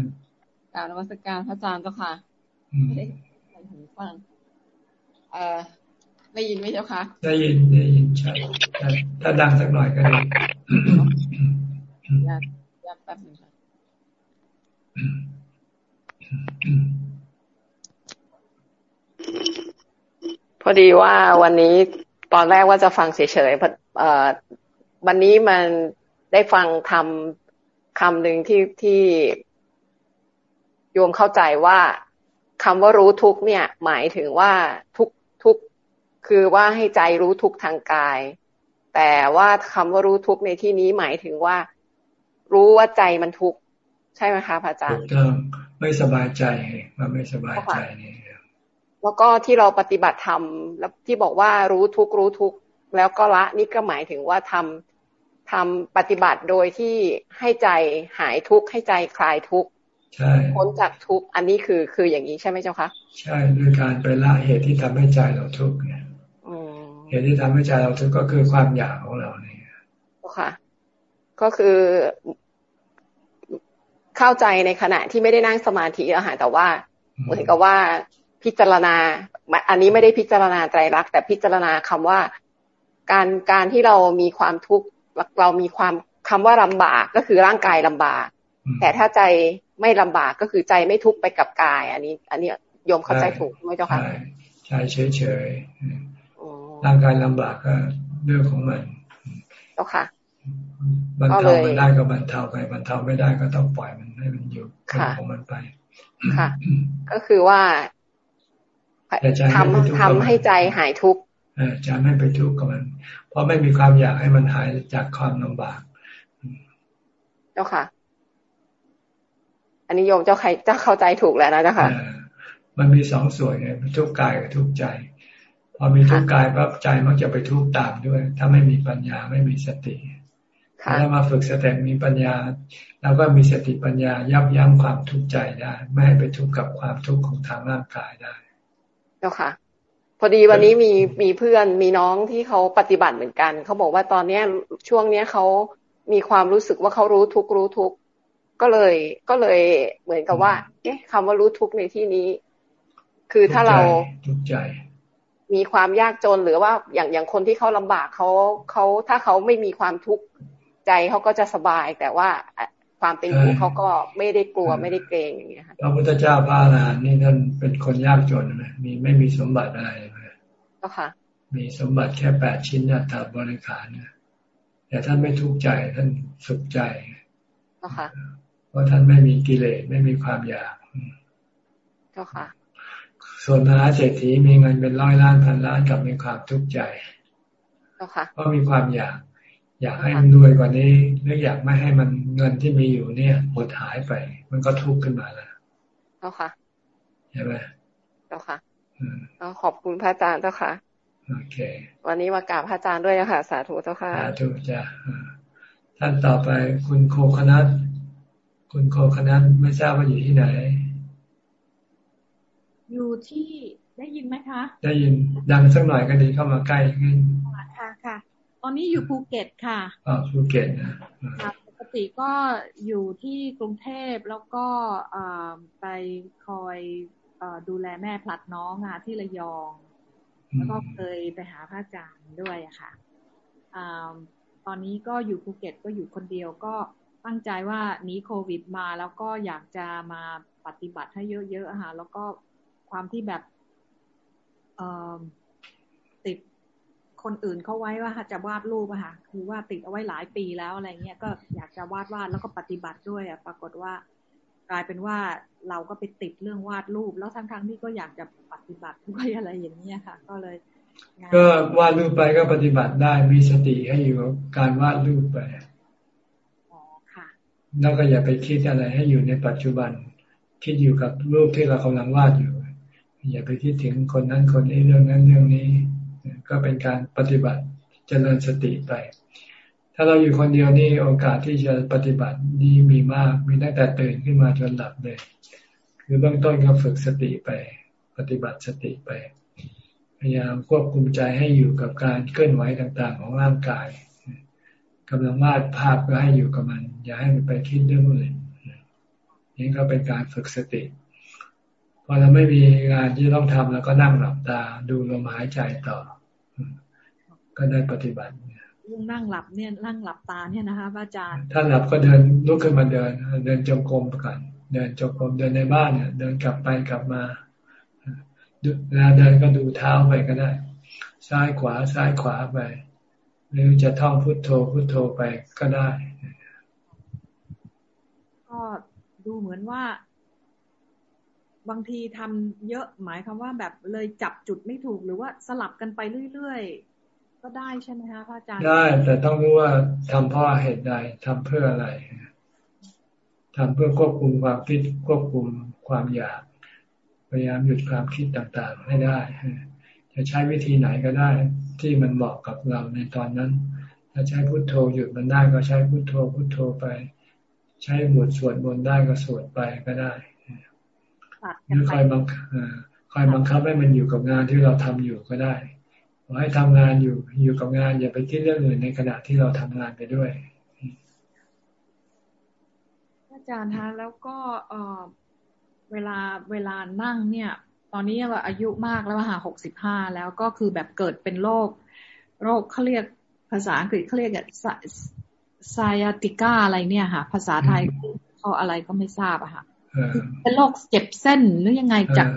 กล่าวนวัตการพระอาจารย์เจ้าค่ะไม่ได้หูฟังเอ่อได้ยินไหมเจ้าคะได้ยินได้ยินใช่ถ้าดังสักหน่อยก็ดียากยากแป๊บนึงค่ะ พอดีว่าวันนี้ตอนแรกว่าจะฟังเฉยๆเอ่อวันนี้มันได้ฟังคำคำหนึ่งที่ที่โยมเข้าใจว่าคำว่ารู้ทุกเนี่ย หมายถึงว่าทุกทุกคือว่าให้ใจรู้ทุกทางกาย แต่ว่าคำว่ารู้ทุกในที่นี้หมายถึงว่า รู้ว่าใจมันทุกใช่ไหมคะพระอาจารย์ถูกต้องไม่สบายใจมันไม่สบายใจนี่ แล้วก็ที่เราปฏิบัติธรรมแล้วที่บอกว่ารู้ทุกรู้ทุกแล้วก็ละนี่ก็หมายถึงว่าทำทำปฏิบัติโดยที่ให้ใจหายทุกข์ให้ใจคลายทุกข์ใช่พ้นจากทุกข์อันนี้คือคืออย่างนี้ใช่ไหมเจ้าคะใช่ด้วยการไปละเหตุที่ทำให้ใจเราทุกข์เนี่ยเหตุที่ทำให้ใจเราทุกข์ก็คือความอยากของเราเนี่ยค่ะ ก็คือเข้าใจในขณะที่ไม่ได้นั่งสมาธิอะค่ะแต่ว่าเหมือนกับว่า พิจารณา อันนี้ไม่ได้พิจารณาใจรัก แต่พิจารณาคำว่า การการที่เรามีความทุกข์เรามีความคำว่าลำบากก็คือร่างกายลำบาก แต่ถ้าใจไม่ลำบากก็คือใจไม่ทุกข์ไปกับกาย อันนี้ อันนี้โยมเข้าใจถูกไหมเจ้าค่ะใช่เฉยเฉยร่างกายลำบากก็เรื่องของมันเจ้าค่ะบรรเทามันได้ก็บรรเทาไปบรรเทาไม่ได้ก็ต้องปล่อยมันให้มันอยู่ของมันไปค่ะ ก็คือว่า ทำทำให้ใจหายทุกข์จะไม่ไปทุกข์กับมัน เพราะไม่มีความอยากให้มันหายจากความลำบากเจ้าค่ะ อันนี้โยมเจ้าใครเจ้าเข้าใจถูกแล้วนะเจ้าค่ะมันมีสองส่วนไงทุกข์กายกับทุกข์ใจ พอมีทุกข์กายปั๊บใจมักจะไปทุกข์ตามด้วย ถ้าไม่มีปัญญาไม่มีสติถ้ามาฝึกสติมีปัญญาแล้วก็มีสติปัญญายับยั้งความทุกข์ใจได้ ไม่ให้ไปทุกข์กับความทุกข์ของทางร่างกายได้ เจ้าค่ะ พอดีวันนี้มีมีเพื่อนมีน้องที่เขาปฏิบัติเหมือนกัน เขาบอกว่าตอนเนี้ยช่วงเนี้ยเขามีความรู้สึกว่าเขารู้ทุกรู้ทุกก็เลยก็เลยเหมือนกับว่า เอ๊ะคำว่ารู้ทุกในที่นี้ คือถ้าเราทุกใจ มีความยากจนหรือว่าอย่างอย่างคนที่เขาลำบากเขาเขาถ้าเขาไม่มีความทุกข์ใจเขาก็จะสบาย แต่ว่า ความเป็นอยู่เขาก็ไม่ได้กลัวไม่ได้เกรงอย่างเงี้ยค่ะพระพุทธเจ้าพระอรหันต์นี่ท่านเป็นคนยากจนไหมมีไม่มีสมบัติอะไรเลยก็ค่ะ มีสมบัติแค่แปดชิ้นนะถาบริขารนะแต่ท่านไม่ทุกข์ใจท่านสุขใจก็ค่ะเพราะท่านไม่มีกิเลสไม่มีความอยากก็ค่ะ ส่วนมหาเศรษฐีมีเงินเป็นร้อยล้านพันล้านกับมีความทุกข์ใจก็ค่ะเพราะมีความอยาก อยากให้มันรวยกว่านี้หรืออยากไม่ให้มันเงินที่มีอยู่เนี่ยหมดหายไป มันก็ทุกข์ขึ้นมาแล้วเจ้าค่ะใช่ไหมเจ้าค่ะขอบคุณพระอาจารย์เจ้าค่ะโอเค วันนี้มากราบพระอาจารย์ด้วยนะคะสาธุเจ้าค่ะสาธุจ้ะท่านต่อไปคุณโคคนัทคุณโคคนัทไม่ทราบว่าอยู่ที่ไหน อยู่ที่ได้ยินไหมคะ ได้ยินดังสักหน่อยก็ดีเข้ามาใกล้ค่ะค่ะ ตอนนี้อยู่ภูเก็ตค่ะอ่าภูเก็ตนะปกติก็อยู่ที่กรุงเทพแล้วก็ไปคอยดูแลแม่พลัดน้องอะที่ระยอง แล้วก็เคยไปหาพระอาจารย์ด้วยอะค่ะตอนนี้ก็อยู่ภูเก็ตก็อยู่คนเดียวก็ตั้งใจว่านี้โควิดมาแล้วก็อยากจะมาปฏิบัติให้เยอะๆค่ะแล้วก็ความที่แบบติด คนอื่นเขาไว้ว่าจะวาดรูปอะค่ะคือว่าติดเอาไว้หลายปีแล้วอะไรเงี้ยก็อยากจะวาดวาดแล้วก็ปฏิบัติด้วยอะปรากฏว่ากลายเป็นว่าเราก็ไปติดเรื่องวาดรูป แล้วทั้งทั้งที่ก็อยากจะปฏิบัติด้วยอะไรอย่างเงี้ยค่ะ ก็เลย ก็วาดรูปไปก็ปฏิบัติได้มีสติให้อยู่การวาดรูปไปอ๋ค่ะแล้วก็อย่าไปคิดอะไรให้อยู่ในปัจจุบัน คิดอยู่กับรูปที่เรากำลังวาดอยู่ อย่าไปคิดถึงคนนั้นคนนี้เรื่องนั้นเรื่องนี้ ก็เป็นการปฏิบัติเจริญสติไป ถ้าเราอยู่คนเดียวนี่โอกาสที่จะปฏิบัตินี่มีมากมีตั้งแต่ตื่นขึ้นมาจนหลับเลย คือเบื้องต้นก็ฝึกสติไป ปฏิบัติสติไป พยายามควบคุมใจให้อยู่กับการเคลื่อนไหวต่างๆ ของร่างกายกำลังวาดภาพก็ให้อยู่กับมัน อย่าให้มันไปคิดเรื่องอื่นนี่ก็เป็นการฝึกสติพอเราไม่มีงานที่ต้องทำแล้วก็นั่งหลับตาดูลมหายใจต่อ ก็ได้ปฏิบัตินั่งหลับเนี่ยนั่งหลับตาเนี่ยนะคะอาจารย์ ถ้าหลับก็เดินลุกขึ้นมาเดิน เดินจงกรมก่อนเดินจงกรมเดินในบ้านเนี่ย เดินกลับไปกลับมาเวลาเดินก็ดูเท้าไปก็ได้ ซ้ายขวาซ้ายขวาไปหรือจะท่องพุทโธพุทโธไปก็ได้ ก็ดูเหมือนว่า บางทีทำเยอะหมายความว่าแบบเลยจับจุดไม่ถูกหรือว่าสลับกันไปเรื่อยๆ ก็ได้ใช่ไหมคะพระอาจารย์ ได้ แต่ต้องรู้ว่าทำเพราะเหตุใดทำเพื่ออะไรทำเพื่อควบคุมความคิดควบคุมความอยาก พยายามหยุดความคิดต่างๆ ให้ได้ จะใช้วิธีไหนก็ได้ ที่มันเหมาะกับเราในตอนนั้น ถ้าใช้พุโทโธหยุดมันได้ก็ใช้พุโทโธพุโทโธไป ใช้บทสวดมนต์ได้ก็สวดไปก็ได้หรือคอยบังคอยบังคับให้มันอยู่กับงานที่เราทำอยู่ก็ได้ ขอให้ทำงานอยู่อยู่กับงาน อย่าไปคิดเรื่องอื่นในขณะที่เราทำงานไปด้วยอาจารย์คะแล้วก็เออเวลาเวลานั่งเนี่ย ตอนนี้ว่าอายุมากแล้วค่ะหกสิบห้าแล้วก็คือแบบเกิดเป็นโรคโรคเขาเรียกภาษาอังกฤษเขาเรียกไซอาติก้าอะไรเนี่ยค่ะ ภาษาไทยเขาอะไรก็ไม่ทราบอะค่ะเป็นโรคเจ็บเส้นหรือยังไงจาก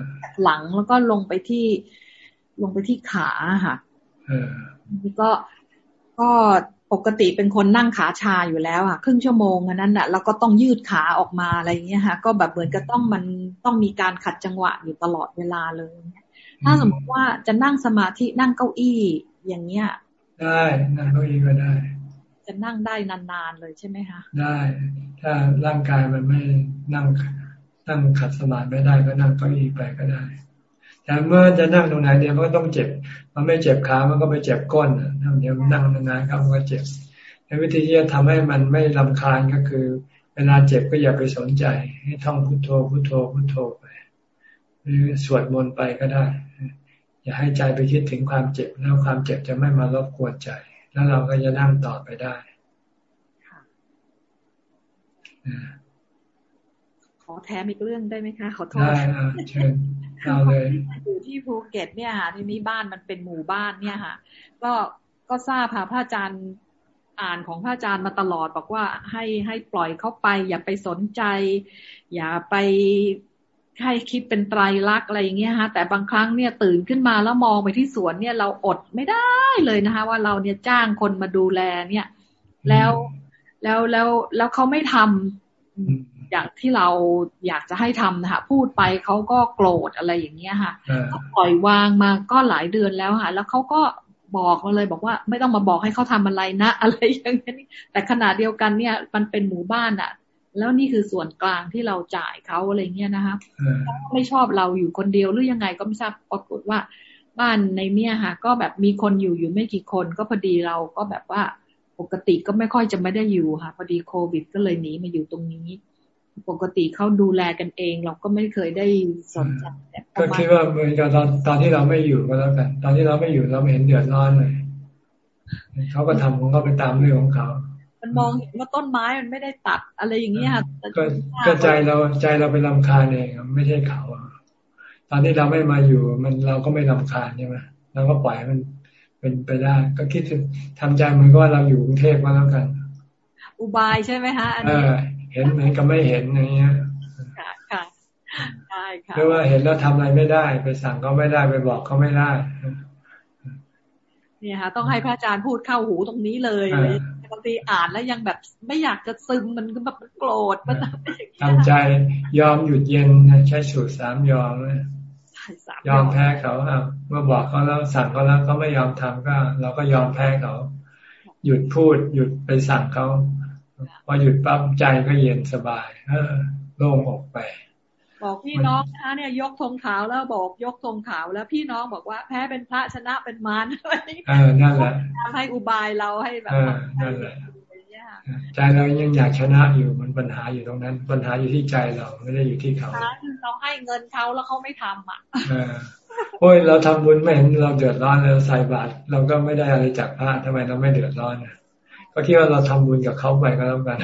หลังแล้วก็ลงไปที่ ลงไปที่ขาค่ะนี่ก็ก็ปกติเป็นคนนั่งขาชาอยู่แล้วอะ ครึ่งชั่วโมงอันนั้นอะแล้วก็ต้องยืดขาออกมาอะไรอย่างเงี้ยค่ะ ก็แบบเหมือนกับต้องมันต้องมีการขัดจังหวะอยู่ตลอดเวลาเลย ถ้าสมมติว่าจะนั่งสมาธินั่งเก้าอี้อย่างเงี้ย ได้นั่งเก้าอี้ก็ได้ จะนั่งได้นานๆเลยใช่ไหมคะได้ ถ้าร่างกายมันไม่นั่งนั่งขัดสมาธิไม่ได้ก็นั่งเก้าอี้ไปก็ได้ แต่เมื่อจะนั่งตรงไหนเนี่ยมันก็ต้องเจ็บ มันไม่เจ็บขามันก็ไปเจ็บก้นเดี๋ยวนั่งนานๆครับมันก็เจ็บในวิธีที่จะทำให้มันไม่ลำคาญก็คือ เวลาเจ็บก็อย่าไปสนใจ ให้ท่องพุโทโธพุโทโธพุโทโธไปหรือสวดมนต์ไปก็ได้ อย่าให้ใจไปคิดถึงความเจ็บแล้วความเจ็บจะไม่มารบกวนใจ แล้วเราก็จะนั่งต่อไปได้ขอแถมอีกเรื่องได้ไหมคะ ขอโทษได้เชิญ เอาเลยอยู่ที่ภูเก็ตเนี่ยค่ะที่นี้บ้านมันเป็นหมู่บ้านเนี่ยค่ะ ก็ก็ทราบค่ะพระอาจารย์อ่านของพระอาจารย์มาตลอดบอกว่าให้ให้ปล่อยเขาไป อย่าไปสนใจ อย่าไปให้คิดเป็นไตรลักษณ์อะไรอย่างเงี้ยฮะแต่บางครั้งเนี่ยตื่นขึ้นมาแล้วมองไปที่สวนเนี่ย เราอดไม่ได้เลยนะคะ ว่าเราเนี่ยจ้างคนมาดูแลเนี่ย แล้วแล้วแล้วแล้วเขาไม่ทำ อย่างที่เราอยากจะให้ทำนะคะพูดไปเขาก็โกรธอะไรอย่างเงี้ยค่ะก็ปล่อยวางมาก็หลายเดือนแล้วค่ะ แล้วเขาก็บอกมาเลยบอกว่าไม่ต้องมาบอกให้เขาทำอะไรนะ อะไรอย่างนี้แต่ขณะเดียวกันเนี่ย มันเป็นหมู่บ้านอะแล้วนี่คือส่วนกลางที่เราจ่ายเขาอะไรเงี้ยนะคะไม่ชอบเราอยู่คนเดียวหรือยังไงก็ไม่ทราบปรากฏว่า บ้านในเนี่ยค่ะ ก็แบบมีคนอยู่อยู่ไม่กี่คนก็พอดีเราก็แบบว่าปกติก็ไม่ค่อยจะไม่ได้อยู่ค่ะ พอดีโควิดก็เลยหนีมาอยู่ตรงนี้ ปกติเขาดูแลกันเอง เราก็ไม่เคยได้สนใจก็คิดว่าเหมือนกับตอนตอนที่เราไม่อยู่ก็แล้วกัน ตอนที่เราไม่อยู่เราไม่เห็นเดือดร้อนเลยเขาก็ทำของเขาไปตามเรื่องของเขา มันมองเห็นว่าต้นไม้มันไม่ได้ตัดอะไรอย่างเงี้ยก็ก็ใจเราใจเราไปลำคาญเองไม่ใช่เขาตอนที่เราไม่มาอยู่มันเราก็ไม่ลำคาญใช่ไหมเราก็ปล่อยมันเป็นไปได้ ก็คิดทำใจมันก็ว่าเราอยู่กรุงเทพมาแล้วกัน อุบายใช่ไหมฮะอันนี้ เห็นเหมือนกับไม่เห็นอย่างเงี้ยค่ะค่ะใช่ค่ะหรือว่าเห็นแล้วทำอะไรไม่ได้ ไปสั่งก็ไม่ได้ไปบอกก็ไม่ได้เนี่ยค่ะต้องให้พระอาจารย์พูดเข้าหูตรงนี้เลยบางทีอ่านแล้วยังแบบไม่อยากจะซึมมันก็แบบโกรธมันทำใจยอมหยุดเย็นใช้สูตรสามยอมเลยยอมแพ้เขาอะเมื่อบอกเขาแล้วสั่งเขาแล้วเขาไม่ยอมทำก็ เราก็ยอมแพ้เขา หยุดพูด หยุดไปสั่งเขา พอหยุดปั๊บใจก็เย็นสบาย เออโล่งออกไป บอกพี่น้องนะเนี่ยยกธงขาวแล้วบอกยกธงขาวแล้วพี่น้องบอกว่าแพ้เป็นพระชนะเป็นมารอะไรเออนั่นแหละทำให้อุบายเราให้แบบนั่นแหละใจเรายังอยากชนะอยู่มันปัญหาอยู่ตรงนั้น ปัญหาอยู่ที่ใจเราไม่ได้อยู่ที่เขาเราให้เงินเขาแล้วเขาไม่ทำอะโอ้ยเราทำบุญไม่เห็นเราเดือดร้อนเราใส่บาตรเราก็ไม่ได้อะไรจากพระทำไมเราไม่เดือดร้อนนะ ก็คิดว่าเราทำบุญกับเขาไปก็แล้วกัน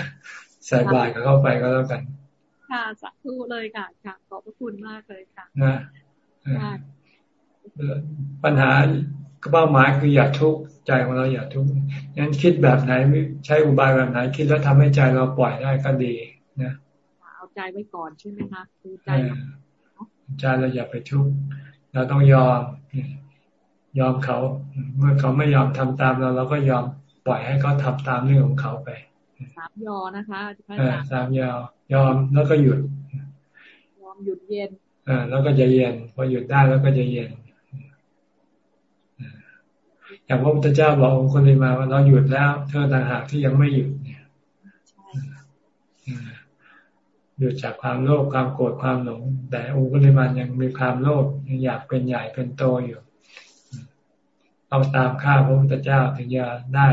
ใส่บาตรกับเขาไปก็แล้วกัน ค่ะสักครู่เลยค่ะค่ะขอบพระคุณมากเลยค่ะนะปัญหาเป้าหมายคืออย่าทุกข์ใจของเราอย่าทุกข์งั้นคิดแบบไหนใช้อุบายแบบไหน คิดแล้วทำให้ใจเราปล่อยได้ก็ดีนะเอาใจไว้ก่อนใช่ไหมคะคือใจใจเราอย่าไปทุกข์เราต้องยอมยอมเขา เมื่อเขาไม่ยอมทำตามเราเราก็ยอม ปล่อยให้เขาทาตามเรื่องของเขาไปสามยอนะคะสามยอยอมแล้วก็หยุด ยอมหยุดเย็นอ่าแล้วก็จะเย็นพอหยุดได้แล้วก็จะเย็นอย่างพระพุทธเจ้าบอกองค์คนนี้มาว่าเราหยุดแล้ว เธอต่างหากที่ยังไม่หยุดเนี่ยหยุดจากความโลภความโกรธความหลง แต่องค์กุลิมานยังมีความโลภยังอยากเป็นใหญ่เป็นโตอยู่เอาตามข้าพระพุทธเจ้าถึงจะได้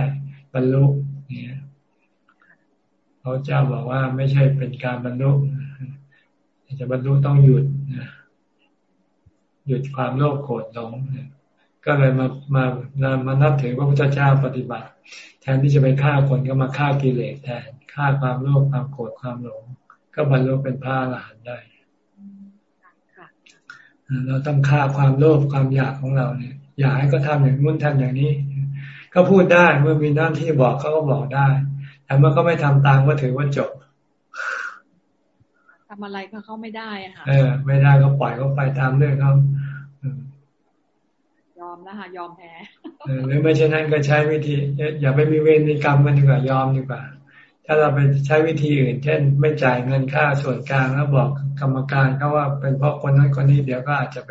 บรรลุเนี่ยพระเจ้าบอกว่าไม่ใช่เป็นการบรรลุจะบรรลุต้องหยุดหยุดความโลภโกรธหลงก็เลยมามามานับถือพระพุทธเจ้าปฏิบัติ แทนที่จะไปฆ่าคนก็มาฆ่ากิเลสแทนฆ่าความโลภความโกรธความหลง ก็บรรลุเป็นพระอรหันต์ได้เราต้องฆ่าความโลภความอยากของเราเนี่ย อยากให้ก็ทำอย่างนู้นทำอย่างนี้ ก็พูดได้เมื่อมีหน้าที่บอกเขาก็บอกได้ แต่เมื่อเขาไม่ทำตามก็ถือว่าจบทำอะไรก็เขาไม่ได้อะค่ะเออ ไม่ได้ก็ปล่อยเขาไปตามเรื่องเขายอมนะคะยอมแพ้หรือไม่เช่นนั้นก็ใช้วิธี อย่าไปมีเวรมีกรรมกันดีกว่ายอมดีกว่า ถ้าเราไปใช้วิธีอื่น เช่น ไม่จ่ายเงินค่าส่วนกลางแล้วบอกกรรมการเขาว่าเป็นเพราะคนนั้นคนนี้เดี๋ยวก็อาจจะไป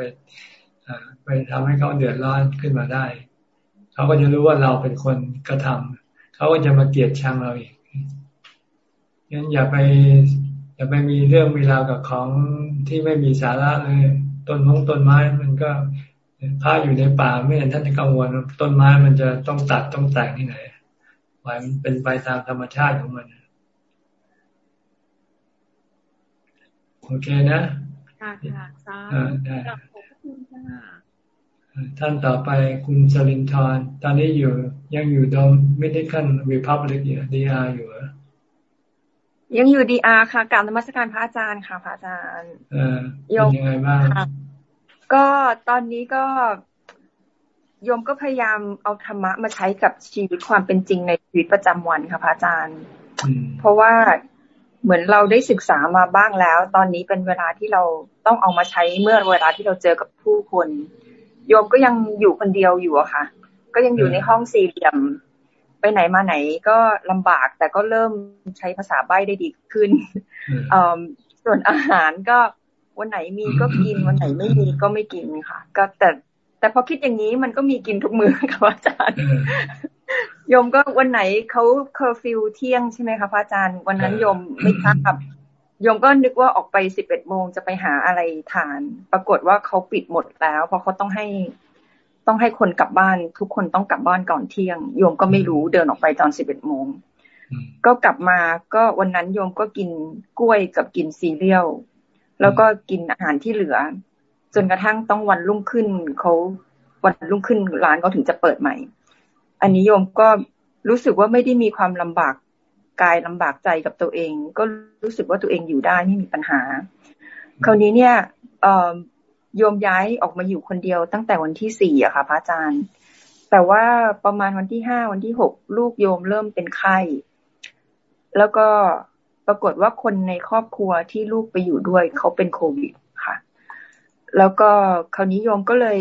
ไปทำให้เขาเดือดร้อนขึ้นมาได้ เขาก็จะรู้ว่าเราเป็นคนกระทำเขาก็จะมาเกลียดชังเราอีกงั้นอย่าไป อย่าไปมีเรื่องมีราวกับของที่ไม่มีสาระเลยต้นมงต้นไม้มันก็พระอยู่ในป่าไม่เห็นท่านจะกังวลต้นไม้มันจะต้องตัดต้องแต่งที่ไหนปล่อยมันเป็นไปตามธรรมชาติของมันโอเคนะค่ะค่ะสาธุขอบคุณค่ะ ท่านต่อไปคุณสลินทร์ตอนนี้อยู่ยังอยู่ดอมไม่ได้ขั้นวิพับลิกอยู่ดีอาร์อยู่ยังอยู่ดีอาร์ค่ะการธรรมสการพระอาจารย์ค่ะพระอาจารย์ เออเป็นยังไงบ้างก็ตอนนี้ก็โยมก็พยายามเอาธรรมะมาใช้กับชีวิตความเป็นจริงในชีวิตประจำวันค่ะพระอาจารย์ เพราะว่าเหมือนเราได้ศึกษามาบ้างแล้ว ตอนนี้เป็นเวลาที่เราต้องเอามาใช้เมื่อเวลาที่เราเจอกับผู้คน โยมก็ยังอยู่คนเดียวอยู่อะค่ะ ก็ยังอยู่ในห้องสี่เหลี่ยม ไปไหนมาไหนก็ลำบากแต่ก็เริ่มใช้ภาษาใบ้ได้ดีขึ้นส่วนอาหารก็วันไหนมีก็กินวันไหนไม่มีก็ไม่กินค่ะ ก็แต่แต่พอคิดอย่างนี้มันก็มีกินทุกมื้อค่ะอาจารย์โยมก็วันไหนเขาเคอร์ฟิวเที่ยงใช่ไหมคะพระอาจารย์ วันนั้นโยมไม่ทราบ โยมก็นึกว่าออกไปสิบเอ็ดโมงจะไปหาอะไรทาน ปรากฏว่าเขาปิดหมดแล้ว เพราะเขาต้องให้ต้องให้คนกลับบ้าน ทุกคนต้องกลับบ้านก่อนเที่ยง โยมก็ไม่รู้เดินออกไปตอนสิบเอ็ดโมงก็กลับมาก็วันนั้นโยมก็กินกล้วยกับกินซีเรียลแล้วก็กินอาหารที่เหลือ จนกระทั่งต้องวันรุ่งขึ้นเขาวันรุ่งขึ้นร้านเขาถึงจะเปิดใหม่ อันนี้โยมก็รู้สึกว่าไม่ได้มีความลำบาก กายลำบากใจกับตัวเอง ก็รู้สึกว่าตัวเองอยู่ได้ไม่มีปัญหา คราวนี้เนี่ยโยมย้ายออกมาอยู่คนเดียวตั้งแต่วันที่สี่อะค่ะพระอาจารย์ แต่ว่าประมาณวันที่ห้าวันที่หกลูกโยมเริ่มเป็นไข้ แล้วก็ปรากฏว่าคนในครอบครัวที่ลูกไปอยู่ด้วยเขาเป็นโควิดค่ะ แล้วก็คราวนี้โยมก็เลย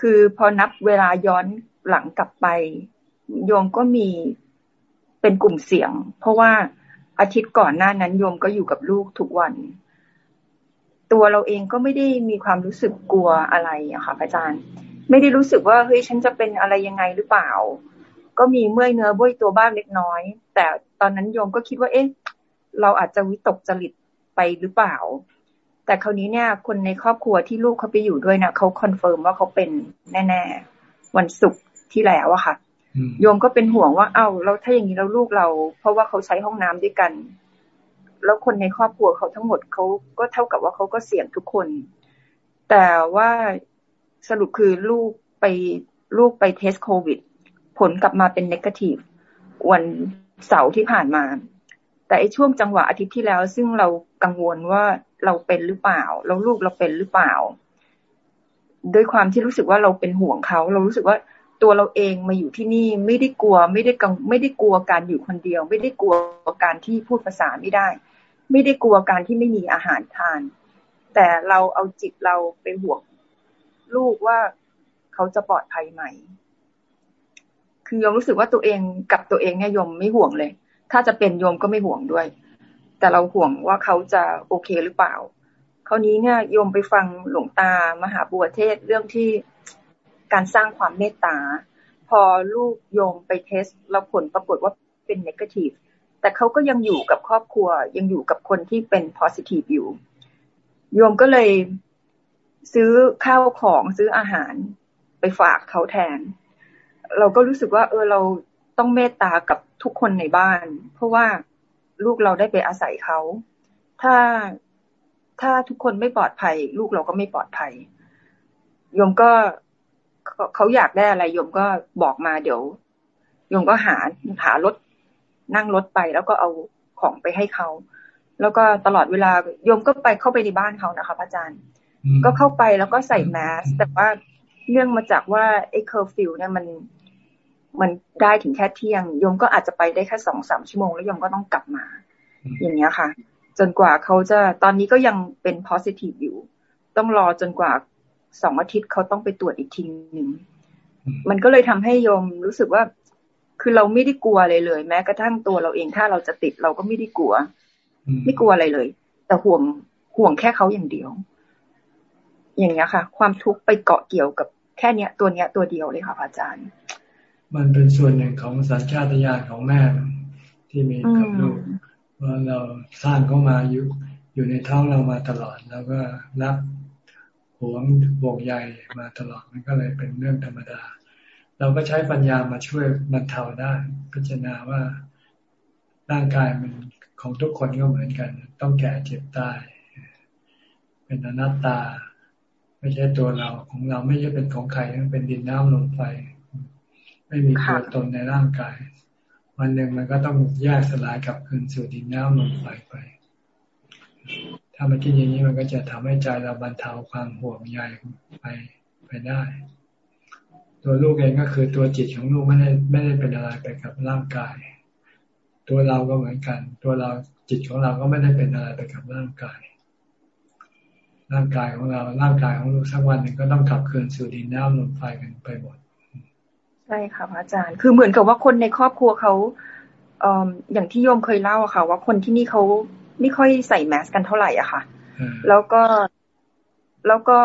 คือพอนับเวลาย้อนหลังกลับไป โยมก็มี เป็นกลุ่มเสี่ยง เพราะว่าอาทิตย์ก่อนหน้านั้นโยมก็อยู่กับลูกทุกวัน ตัวเราเองก็ไม่ได้มีความรู้สึกกลัวอะไรอะค่ะอาจารย์ ไม่ได้รู้สึกว่าเฮ้ยฉันจะเป็นอะไรยังไงหรือเปล่า ก็มีเมื่อยเนื้อเมื่อยตัวบ้างเล็กน้อย แต่ตอนนั้นโยมก็คิดว่า เอ๊ะ เราอาจจะวิตกจริตไปหรือเปล่า แต่คราวนี้เนี่ย คนในครอบครัวที่ลูกเขาไปอยู่ด้วยนะเขา confirm ว่าเขาเป็นแน่ ๆ วันศุกร์ที่แล้วอะค่ะ โยมก็เป็นห่วงว่าเอ้าแล้วถ้าอย่างนี้แล้วลูกเรา เพราะว่าเขาใช้ห้องน้ำด้วยกัน แล้วคนในครอบครัวเขาทั้งหมดเขาก็เท่ากับว่าเขาก็เสี่ยงทุกคน แต่ว่าสรุปคือลูกไปลูกไปเทสโควิด ผลกลับมาเป็นนกาทีฟวันเสาร์ที่ผ่านมา แต่ไอ้ช่วงจังหวะอาทิตย์ที่แล้ว ซึ่งเรากังวลว่าเราเป็นหรือเปล่า แล้วลูกเราเป็นหรือเปล่า ด้วยความที่รู้สึกว่าเราเป็นห่วงเขา เรารู้สึกว่า ตัวเราเองมาอยู่ที่นี่ไม่ได้กลัว ไม่ได้กังไม่ได้กลัวการอยู่คนเดียว ไม่ได้กลัวการที่พูดภาษาไม่ได้ ไม่ได้กลัวการที่ไม่มีอาหารทาน แต่เราเอาจิตเราไปห่วงลูกว่าเขาจะปลอดภัยไหม คือยมรู้สึกว่าตัวเองกับตัวเองเนี่ยยมไม่ห่วงเลย ถ้าจะเป็นโยมก็ไม่ห่วงด้วย แต่เราห่วงว่าเขาจะโอเคหรือเปล่า คราวนี้เนี่ยโยมไปฟังหลวงตามหาบัวเทศเรื่องที่ การสร้างความเมตตา พอลูกโยมไปเทสแล้วผลปรากฏว่าเป็นเนกาทีฟแต่เขาก็ยังอยู่กับครอบครัว ยังอยู่กับคนที่เป็นโพซิทีฟอยู่ โยมก็เลยซื้อข้าวของซื้ออาหารไปฝากเขาแทน เราก็รู้สึกว่า เออเราต้องเมตตากับทุกคนในบ้าน เพราะว่าลูกเราได้ไปอาศัยเขา ถ้าถ้าทุกคนไม่ปลอดภัย ลูกเราก็ไม่ปลอดภัยโยมก็ เขาอยากได้อะไรโยมก็บอกมาเดี๋ยวโยมก็หาหารถนั่งรถไปแล้วก็เอาของไปให้เขา แล้วก็ตลอดเวลาโยมก็ไปเข้าไปในบ้านเขานะคะพระอาจารย์ ก็เข้าไปแล้วก็ใส่แมสแต่ว่าเนื่องมาจากว่าไอ้เคอร์ฟิวเนี่ยมันมันได้ถึงแค่เที่ยงโยมก็อาจจะไปได้แค่สองสามชั่วโมงแล้วโยมก็ต้องกลับมา อย่างเงี้ยค่ะ จนกว่าเขาจะตอนนี้ก็ยังเป็น positive อยู่ ต้องรอจนกว่า สองอาทิตย์เขาต้องไปตรวจอีกทีหนึ่งมันก็เลยทำให้โยมรู้สึกว่า คือเราไม่ได้กลัวอะไรเลย แม้กระทั่งตัวเราเองถ้าเราจะติดเราก็ไม่ได้กลัว ไม่กลัวอะไรเลย แต่ห่วงห่วงแค่เขาอย่างเดียว อย่างเงี้ยค่ะ ความทุกข์ไปเกาะเกี่ยวกับแค่เนี้ย ตัวเนี้ยตัวเดียวเลยค่ะอาจารย์ มันเป็นส่วนหนึ่งของสัญชาตญาณของแม่ที่มีกับลูกว่าเราสร้างเขามาอยู่อยู่ในท้องเรามาตลอด แล้วก็รัก หวงห่วงใยมาตลอดมันก็เลยเป็นเรื่องธรรมดา เราก็ใช้ปัญญามาช่วยบรรเทาได้ พิจารณาว่าร่างกายมันของทุกคนก็เหมือนกัน ต้องแก่เจ็บตาย เป็นอนัตตา ไม่ใช่ตัวเราของเราไม่ใช่เป็นของใครมันเป็นดินน้ำลมไฟไม่มีตัวตนในร่างกาย วันหนึ่งมันก็ต้องแยกสลายกับคืนสู่ดินน้ำลมไฟไป ถ้ามันคิดอย่างนี้มันก็จะทำให้ใจเราบรรเทาความห่วงใยไปไปได้ ตัวลูกเองก็คือตัวจิตของลูกไม่ได้ไม่ได้เป็นอะไรไปกับร่างกาย ตัวเราก็เหมือนกัน ตัวเราจิตของเราก็ไม่ได้เป็นอะไรไปกับร่างกาย ร่างกายของเราร่างกายของลูกสักวันหนึ่งก็ต้องกลับคืนสู่ดินน้ำลมไฟกันไปหมดใช่ค่ะอาจารย์ คือเหมือนกับว่าคนในครอบครัวเขาเออย่างที่โยมเคยเล่าอะค่ะ ว่าคนที่นี่เขา ไม่ค่อยใส่แมสกันเท่าไหร่อะค่ะ แล้วก็แล้วก็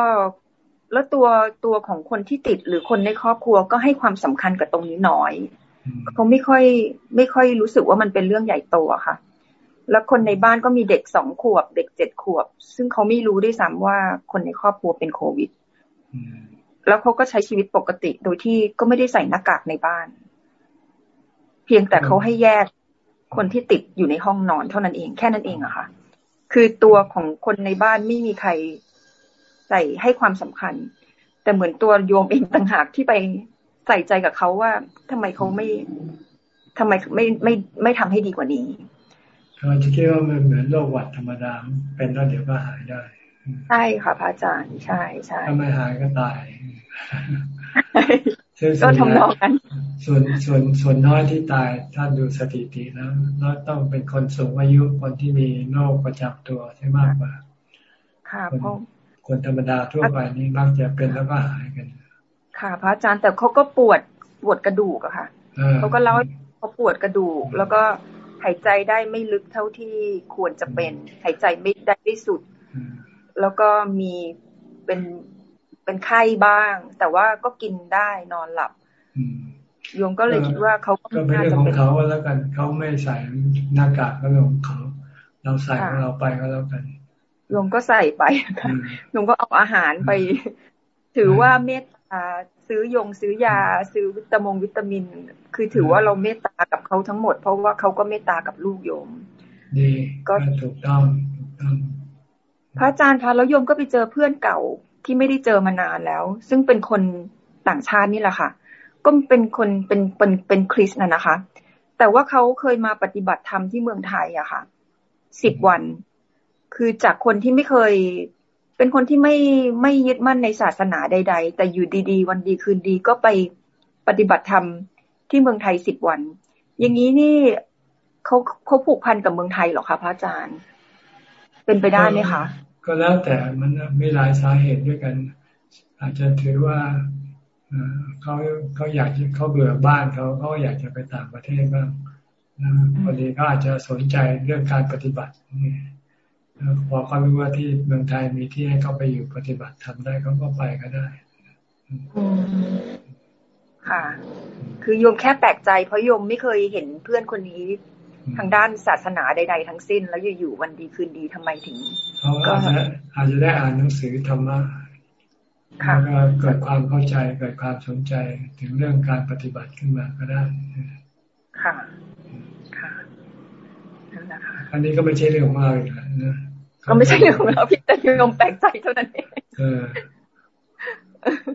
แล้วตัวตัวของคนที่ติดหรือคนในครอบครัวก็ให้ความสำคัญกับตรงนี้น้อยเขาไม่ค่อย ไม่ค่อยรู้สึกว่ามันเป็นเรื่องใหญ่โตอะค่ะ แล้วคนในบ้านก็มีเด็กสองขวบ เด็กเจ็ดขวบ ซึ่งเขาไม่รู้ด้วยซ้ำว่าคนในครอบครัวเป็นโควิดแล้วเขาก็ใช้ชีวิตปกติโดยที่ก็ไม่ได้ใส่หน้ากากในบ้าน เพียงแต่เขาให้แยก คนที่ติดอยู่ในห้องนอนเท่านั้นเองแค่นั้นเองอะค่ะ คือตัวของคนในบ้านไม่มีใครใส่ให้ความสำคัญ แต่เหมือนตัวโยมเองต่างหากที่ไปใส่ใจกับเขาว่าทำไมเขาไม่ทำไมไม่ไม่ไม่ทำให้ดีกว่านี้เขาจะคิดว่ามันเหมือนโรคหวัดธรรมดาเป็นแล้วเดี๋ยวก็หายได้ใช่ค่ะพระอาจารย์ใช่ใช่ถ้าไม่หายก็ตาย ก็ทำนองกันส่วนส่วนส่วนน้อยที่ตายถ้าดูสถิติแล้วเราต้องเป็นคนสูงอายุคนที่มีโรคประจำตัวใช่มากกว่า ค่ะเพราะคนธรรมดาทั่วไปนี่มักจะเป็นแล้วก็หายกัน ค่ะ พระอาจารย์แต่เขาก็ปวดปวดกระดูกอะค่ะเขาก็เล่าเขาปวดกระดูก แล้วก็หายใจได้ไม่ลึกเท่าที่ควรจะเป็น หายใจไม่ได้ที่สุด แล้วก็มีเป็น เป็นไข้บ้าง แต่ว่าก็กินได้นอนหลับโยมก็เลยคิดว่าเขาก็เป็นเรื่องของเขาแล้วกันเขาไม่ใส่หน้ากากก็เรื่องของเขาเราใส่ของเราไปก็แล้วกันโยมก็ใส่ไปโยมก็เอาอาหารไป ถือว่าเมตตซื้อยงซื้อยา ซื้อวิตามงวิตามิน คือถือว่าเราเมตตากับเขาทั้งหมด เพราะว่าเขาก็เมตตากับลูกโยมดีก็ถูกต้องถูกต้องพระอาจารย์คะแล้วโยมก็ไปเจอเพื่อนเก่า ที่ไม่ได้เจอมานานแล้ว ซึ่งเป็นคนต่างชาตินี่แหละค่ะ ก็เป็นคนเป็นเป็นเป็นคริสนะนะคะ แต่ว่าเขาเคยมาปฏิบัติธรรมที่เมืองไทยอะค่ะสิบวัน คือจากคนที่ไม่เคย เป็นคนที่ไม่ไม่ยึดมั่นในศาสนาใด ๆ แต่อยู่ดีๆ วันดีคืนดีก็ไปปฏิบัติธรรมที่เมืองไทยสิบวัน อย่างนี้นี่เขาเขาผูกพันกับเมืองไทยหรอคะพระอาจารย์ เป็นไปได้ไหมคะ ก็แล้วแต่มันมีหลายสาเหตุด้วยกัน อาจจะถือว่าเขาเขาอยากเขาเบื่อบ้านเขาเขาอยากจะไปต่างประเทศบ้างพอดีก็อาจจะสนใจเรื่องการปฏิบัตินี่พอเขารู้ว่าที่เมืองไทยมีที่ให้เขาไปอยู่ปฏิบัติทำได้เขาก็ไปก็ได้ค่ะ คือโยมแค่แปลกใจเพราะโยมไม่เคยเห็นเพื่อนคนนี้ ทางด้านศาสนาใดๆทั้งสิ้น แล้วอยู่ๆวันดีคืนดีทำไมถึงก็อาจจะได้อ่านหนังสือธรรมะแล้วก็เกิดความเข้าใจเกิดความสนใจถึงเรื่องการปฏิบัติขึ้นมาก็ได้ค่ะค่ะนั่นแหละค่ะอันนี้ก็ไม่ใช่เรื่องของเราอีกแล้วนะก็ไม่ใช่เรื่องของเราพี่แต่โยมแปลกใจเท่านั้นเองเออ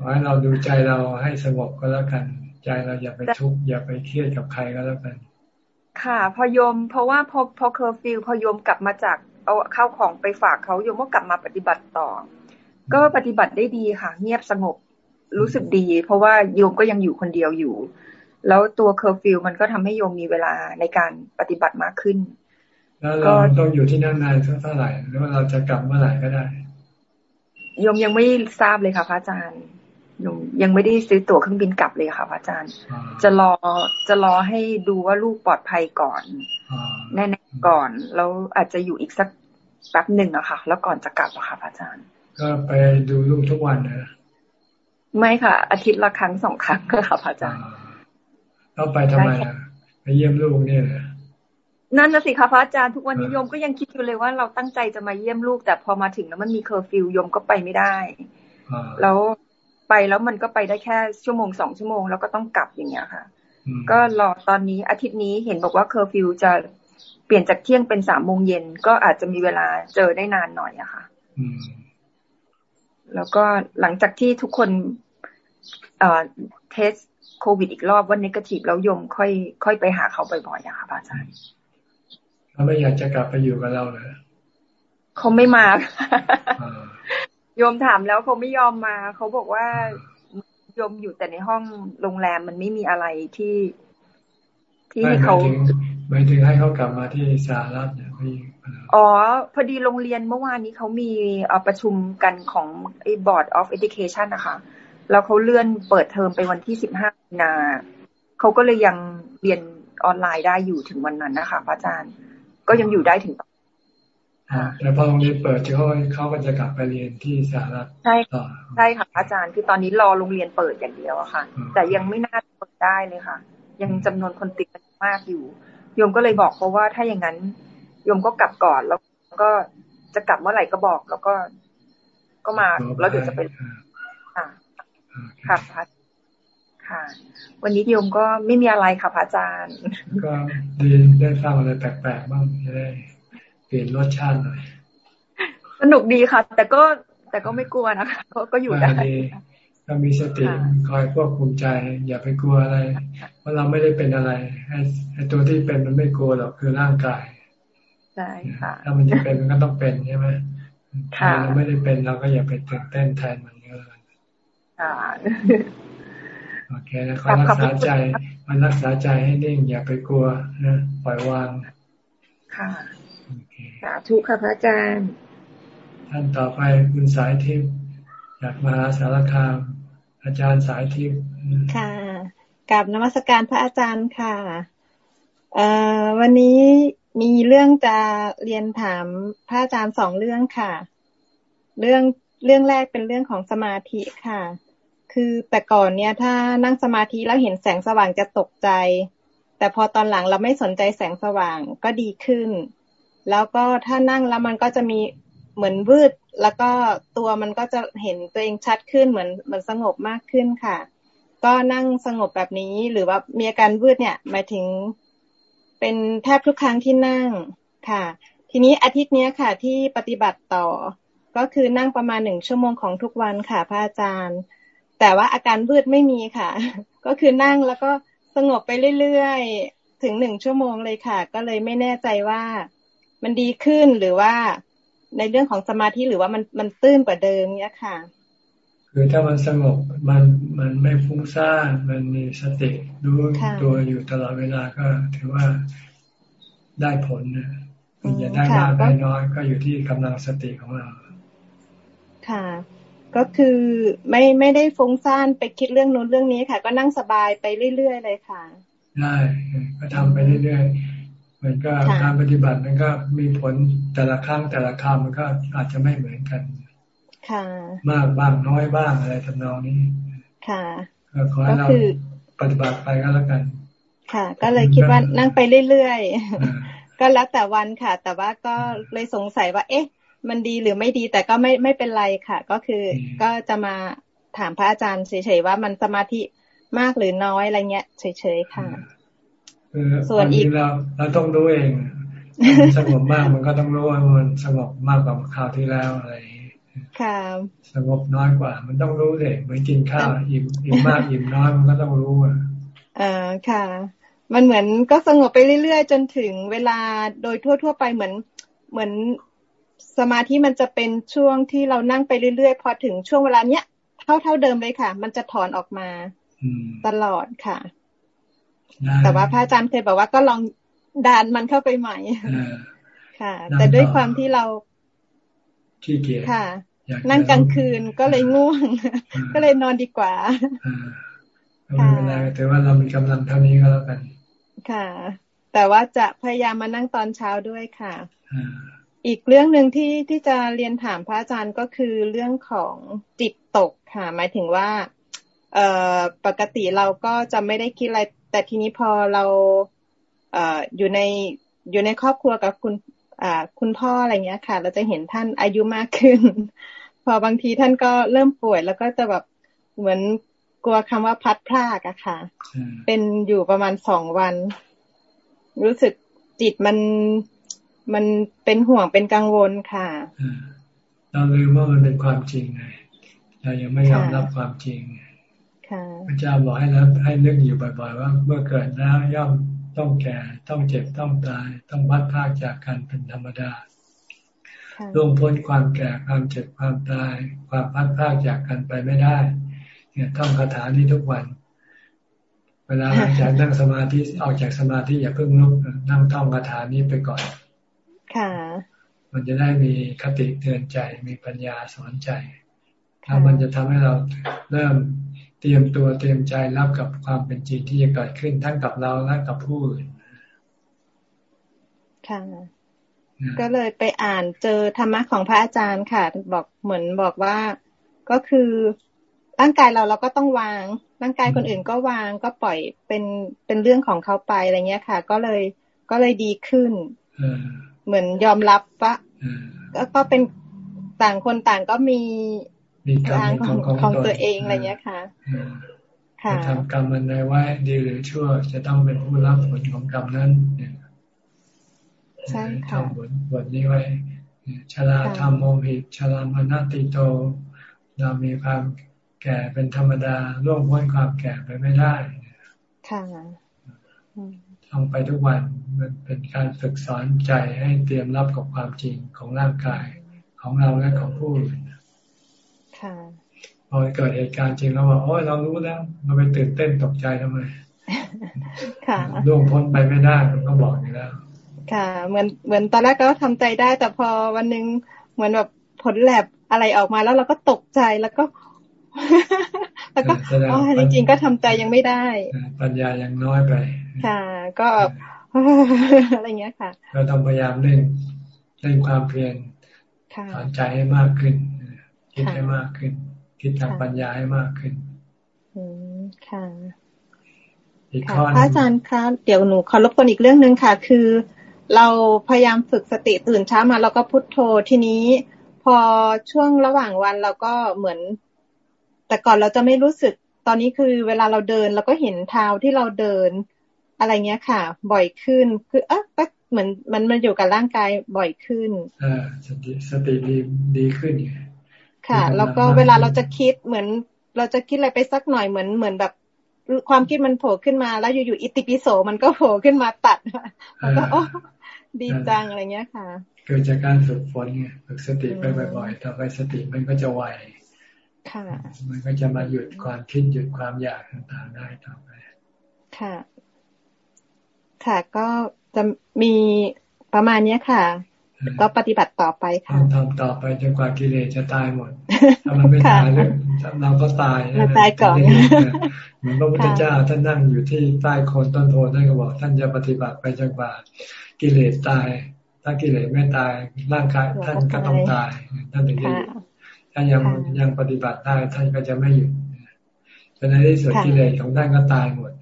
ขอให้เราดูใจเราให้สงบก็แล้วกัน ใจเราอย่าไปทุกข์อย่าไปเครียดกับใครก็แล้วกัน ค่ะ พอโยม เพราะว่าพอพอเคอร์ฟิวพอโยมกลับมาจากเอาเข้าของไปฝากเขาโยมก็กลับมาปฏิบัติต่อ ก็ปฏิบัติได้ดีค่ะ เงียบสงบรู้สึกดี เพราะว่าโยมก็ยังอยู่คนเดียวอยู่ แล้วตัวเคอร์ฟิวมันก็ทำให้โยมมีเวลาในการปฏิบัติมากขึ้น แล้วเราต้องอยู่ที่นั่นนานเท่าไหร่หรือว่าเราจะกลับเมื่อไหร่ก็ได้โยมยังไม่ทราบเลยค่ะพระอาจารย์ ยังไม่ได้ซื้อตั๋วเครื่องบินกลับเลยค่ะพระอาจารย์ จะรอจะรอให้ดูว่าลูกปลอดภัยก่อนแน่ๆก่อน แล้วอาจจะอยู่อีกสักแป๊บหนึ่งอะค่ะ แล้วก่อนจะกลับอะค่ะพระอาจารย์ ก็ไปดูลูกทุกวันนะไม่ค่ะ อาทิตย์ละครั้งสองครั้งค่ะพระอาจารย์เราไปทำไมไปเยี่ยมลูกเนี่ยนั่นนะสิคะพระอาจารย์ทุกวันนี้โยมก็ยังคิดอยู่เลยว่าเราตั้งใจจะมาเยี่ยมลูก แต่พอมาถึงแล้วมันมีเคอร์ฟิวโยมก็ไปไม่ได้ แล้ว ไปแล้วมันก็ไปได้แค่ชั่วโมงสองชั่วโมงแล้วก็ต้องกลับอย่างเงี้ยค่ะ ก็รอตอนนี้อาทิตย์นี้เห็นบอกว่าเคอร์ฟิวจะเปลี่ยนจากเที่ยงเป็นสามโมงเย็นก็อาจจะมีเวลาเจอได้นานหน่อยอะค่ะแล้วก็หลังจากที่ทุกคนเอ่อ test โควิดอีกรอบว่า negative แล้วโยมค่อย ค่อยไปหาเขาบ่อยๆอะค่ะอาจารย์เขาไม่อยากจะกลับไปอยู่กับเราเลยเขาไม่มา โยมถามแล้วเขาไม่ยอมมา เขาบอกว่าโยมอยู่แต่ในห้องโรงแรมมันไม่มีอะไรที่ ที่เขาหมายถึงให้เขากลับมาที่สหรัฐเนี่ยพี่อ๋อ พอดีโรงเรียนเมื่อวานนี้เขามีประชุมกันของไอ้ Board of Education นะคะแล้วเขาเลื่อนเปิดเทอมไปวันที่สิบห้ามีนาเขาก็เลยยังเรียนออนไลน์ได้อยู่ถึงวันนั้นนะคะพระอาจารย์ ก็ยังอยู่ได้ถึง แต่พอโรงเรียนเปิดเขาเขาก็จะกลับไปเรียนที่สหรัฐใช่ใช่ค่ะอาจารย์คือตอนนี้รอโรงเรียนเปิดอย่างเดียวอะค่ะ แต่ยังไม่น่าเปิดได้เลยค่ะ ยังจำนวนคนติดมากอยู่โยมก็เลยบอกเขาว่าถ้าอย่างนั้นโยมก็กลับก่อนแล้วก็จะกลับเมื่อไหร่ก็บอก แล้วก็ ก็มาแล้วเดี๋ยวจะไปค่ะค่ะพระค่ะ วันนี้โยมก็ไม่มีอะไรค่ะพระอาจารย์ ก็ดีได้ฟังอะไรแปลกๆบ้างจะได้เป ลี่ยนรสชาติหน่อย สนุกดีค่ะ แต่ก็แต่ก็ไม่กลัวนะคะก็อยู่ได้ก็มีสติคอยควบคุมใจ อย่าไปกลัวอะไร เพราะเราไม่ได้เป็นอะไรไอ้ตัวที่เป็นมันไม่กลัวหรอกคือร่างกายใช่ค่ะถ้ามันจะเป็นมันก็ต้องเป็นใช่ไหมถ้าเราไม่ได้เป็นเราก็อย่าไปตื่นเต้นแทนมันก็แล้วกันโอเคนะคอยรักษาใจ มันรักษาใจให้นิ่งอย่าไปกลัวนะปล่อยวาง ค่ะ สาธุค่ะพระอาจารย์ ท่านต่อไปคุณสายทิพย์จากมหาสารคาม อาจารย์สายทิพย์ค่ะกับนมัสการพระอาจารย์ค่ะเอ่อวันนี้มีเรื่องจะเรียนถามพระอาจารย์สองเรื่องค่ะ เรื่องเรื่องแรกเป็นเรื่องของสมาธิค่ะ คือแต่ก่อนเนี่ยถ้านั่งสมาธิแล้วเห็นแสงสว่างจะตกใจ แต่พอตอนหลังเราไม่สนใจแสงสว่างก็ดีขึ้น แล้วก็ถ้านั่งแล้วมันก็จะมีเหมือนวืด แล้วก็ตัวมันก็จะเห็นตัวเองชัดขึ้นเหมือนเหมือนสงบมากขึ้นค่ะ ก็นั่งสงบแบบนี้หรือว่ามีอาการวืดเนี่ยหมายถึง เป็นแทบทุกครั้งที่นั่งค่ะ ทีนี้อาทิตย์นี้ค่ะ ที่ปฏิบัติต่อ ก็คือนั่งประมาณหนึ่งชั่วโมงของทุกวันค่ะพระอาจารย์ แต่ว่าอาการวืดไม่มีค่ะ ก็คือนั่งแล้วก็สงบไปเรื่อยๆถึงหนึ่งชั่วโมงเลยค่ะ ก็เลยไม่แน่ใจว่า มันดีขึ้นหรือว่าในเรื่องของสมาธิหรือว่ามันมันตื้นกว่าเดิมเนี้ยค่ะ คือถ้ามันสงบมันมันไม่ฟุ้งซ่านมันมีสติรู้ตัวอยู่ตลอดเวลาก็ถือว่าได้ผลนะจะได้มากได้น้อยก็อยู่ที่กำลังสติของเรา ค่ะ ก็คือไม่ไม่ได้ฟุ้งซ่านไปคิดเรื่องนู้นเรื่องนี้ค่ะ ก็นั่งสบายไปเรื่อยๆเลยค่ะ ได้ ก็ทำไปเรื่อยๆ มันก็การปฏิบัติมันก็มีผลแต่ละครั้งแต่ละคำมันก็อาจจะไม่เหมือนกัน ค่ะ มากบ้างน้อยบ้างอะไรทำนองนี้ ค่ะก็ขอให้เราปฏิบัติไปก็แล้วกัน ค่ะ ก็เลยคิดว่านั่งไปเรื่อยๆ ก็แล้วแต่วันค่ะ แต่ว่าก็เลยสงสัยว่า เอ๊ะ มันดีหรือไม่ดีแต่ก็ไม่ไม่เป็นไรค่ะ ก็คือก็จะมาถามพระอาจารย์เฉยๆว่ามันสมาธิมากหรือน้อยอะไรเงี้ยเฉยๆค่ะ ส่วนอีกเราเราต้องรู้เองสงบมากมันก็ต้องรู้ว่ามันสงบมากกว่าคราวที่แล้วอะไรค่ะสงบน้อยกว่า มันต้องรู้เลยเหมือนกินข้าวอิ่มอิ่มมากอิ่มน้อยมันก็ต้องรู้อะอ่าค่ะ มันเหมือนก็สงบไปเรื่อยๆ จนถึงเวลาโดยทั่ว ๆ ไปเหมือนเหมือนสมาธิมันจะเป็นช่วงที่เรานั่งไปเรื่อยๆ พอถึงช่วงเวลาเนี้ยเท่าเท่าเดิมเลยค่ะ มันจะถอนออกมาตลอดค่ะ แต่ว่าพระอาจารย์เคยบอกว่าก็ลองดานมันเข้าไปใหม่ค่ะ แต่ด้วยความที่เราขี้เกียจค่ะ นั่งกลางคืนก็เลยง่วง ก็เลยนอนดีกว่าไม่เป็นไรแต่ว่าเรามีกำลังเท่านี้ก็แล้วกัน ค่ะ แต่ว่าจะพยายามมานั่งตอนเช้าด้วยค่ะอีกเรื่องหนึ่งที่ที่จะเรียนถามพระอาจารย์ก็คือเรื่องของจิตตกค่ะ หมายถึงว่า เอ่อปกติเราก็จะไม่ได้คิดอะไร แต่ทีนี้พอเราเอ่ออยู่ในอยู่ในครอบครัวกับคุณอ่าคุณพ่ออะไรเงี้ยค่ะ เราจะเห็นท่านอายุมากขึ้น พอบางทีท่านก็เริ่มป่วย แล้วก็จะแบบเหมือนกลัวคำว่าพัดพลากอะค่ะ เป็นอยู่ประมาณสองวัน รู้สึกจิตมันมันเป็นห่วงเป็นกังวลค่ะเราลืมว่ามันเป็นความจริงไงเรายังไม่ยอมรับความจริง พระเจ้าบอกให้รับให้นึกอยู่บ่อยๆว่า เมื่อเกิดแล้วย่อมต้องแก่ ต้องเจ็บต้องตาย ต้องพัดพากจากกันเป็นธรรมดาล่วงพ้นความแก่ความเจ็บความตาย ความพัดพากจากกันไปไม่ได้ เนี่ยท่องคาถานี้ทุกวัน เวลาหลังจากนั่งสมาธิออกจากสมาธิอย่าเพิ่งลุกนั่งท่องคาถานี้ไปก่อน ค่ะ มันจะได้มีคติเตือนใจมีปัญญาสอนใจแล้วมันจะทำให้เราเริ่มเต รียมตัวเตรียมใจรับกับความเป็นจริงที่จะเกิดขึ้นทั้งกับเราและกับผู้อื่นค่ะก็เลยไปอ่านเจอธรรมะของพระอาจารย์ค่ะ บอกเหมือนบอกว่าก็คือร่างกายเราเราก็ต้องวาง ร่างกายคนอื่นก็วางก็ปล่อยเป็นเป็นเรื่องของเขาไปอะไรเงี้ยค่ะ ก็เลยก็เลยดีขึ้นเหมือนยอมรับว่าก็เป็นต่างคนต่างก็มี ทางของของตัวเองอะไรเงี้ยค่ะค่ะทำกรรมมันในไว้ดีหรือชั่ว จะต้องเป็นผู้รับผลของกรรมนั้นใช่ค่ะทำบทบทนี้ไว้ชราธรรมโมหิชรามนาติโต เรามีความแก่เป็นธรรมดาล่วงพ้นความแก่ไปไม่ได้ค่ะทำไปทุกวันมันเป็นการฝึกสอนใจให้เตรียมรับกับความจริงของร่างกายของเราและของผู้อื่น พอเกิดเหตุการณ์จริงเราบอกโอ้ยเรารู้แล้วเราไปตื่นเต้นตกใจทำไมค่ะล่วงพ้นไปไม่ได้มันก็บอกอยู่แล้ว ค่ะ เหมือนเหมือนตอนแรกก็ทำใจได้แต่พอวันนึงเหมือนแบบผลแลบอะไรออกมาแล้วเราก็ตกใจแล้วก็ แล้วก็อ๋อจริงๆก็ทำใจยังไม่ได้ ปัญญายังน้อยไป ค่ะ ก็อะไรเงี้ยค่ะ เราต้องพยายามเล่นเล่นความเพียรสอนใจให้มากขึ้น คิดให้มากขึ้น คิดทางปัญญาให้มากขึ้น อืมค่ะอีกข้อพระอาจารย์คะเดี๋ยวหนูขอรบกวนอีกเรื่องหนึ่งค่ะ คือ เราพยายามฝึกสติตื่นเช้ามาแล้วก็พุทโธทีนี้พพอช่วงระหว่างวันเราก็เหมือน แต่ก่อนเราจะไม่รู้สึกตอนนี้คือเวลาเราเดินเราก็เห็นเท้าที่เราเดิน อะไรเงี้ยค่ะ บ่อยขึ้น คือ เอ๊ะเหมือนมันมันอยู่กับร่างกายบ่อยขึ้นอ่าสติสติดีดีขึ้น ค่ะ แล้วก็เวลาเราจะคิดเหมือน เราจะคิดอะไรไปสักหน่อยเหมือนเหมือนแบบความคิดมันโผล่ขึ้นมาแล้วอยู่ๆอิติปิโสมันก็โผล่ขึ้นมาตัดแล้วก็โอ้ดีจังอะไรเงี้ยค่ะเกิดจากการฝึกฝนไงฝึกสติไปบ่อยๆต่อไปสติมันก็จะไวค่ะมันก็จะมาหยุดความคิดหยุดความอยากต่างๆได้ต่อไปค่ะ ค่ะก็จะมีประมาณเนี้ยค่ะ ก็ปฏิบัติต่อไปค่ะทำต่อไปจนกว่ากิเลสจะตายหมด ถ้ามันไม่ตายแล้วเราก็ตายนะตายก่อนเหมือนพระพุทธเจ้าท่านนั่งอยู่ที่ใต้โคนต้นโพท่านก็บอก ท่านจะปฏิบัติไปจนกว่ากิเลสตาย ถ้ากิเลสไม่ตายร่างกายท่านก็ต้องตายท่านถึงจะหยุดถ้ายังยังปฏิบัติได้ท่านก็จะไม่หยุดจนในที่สุดกิเลสของท่านก็ตายหมด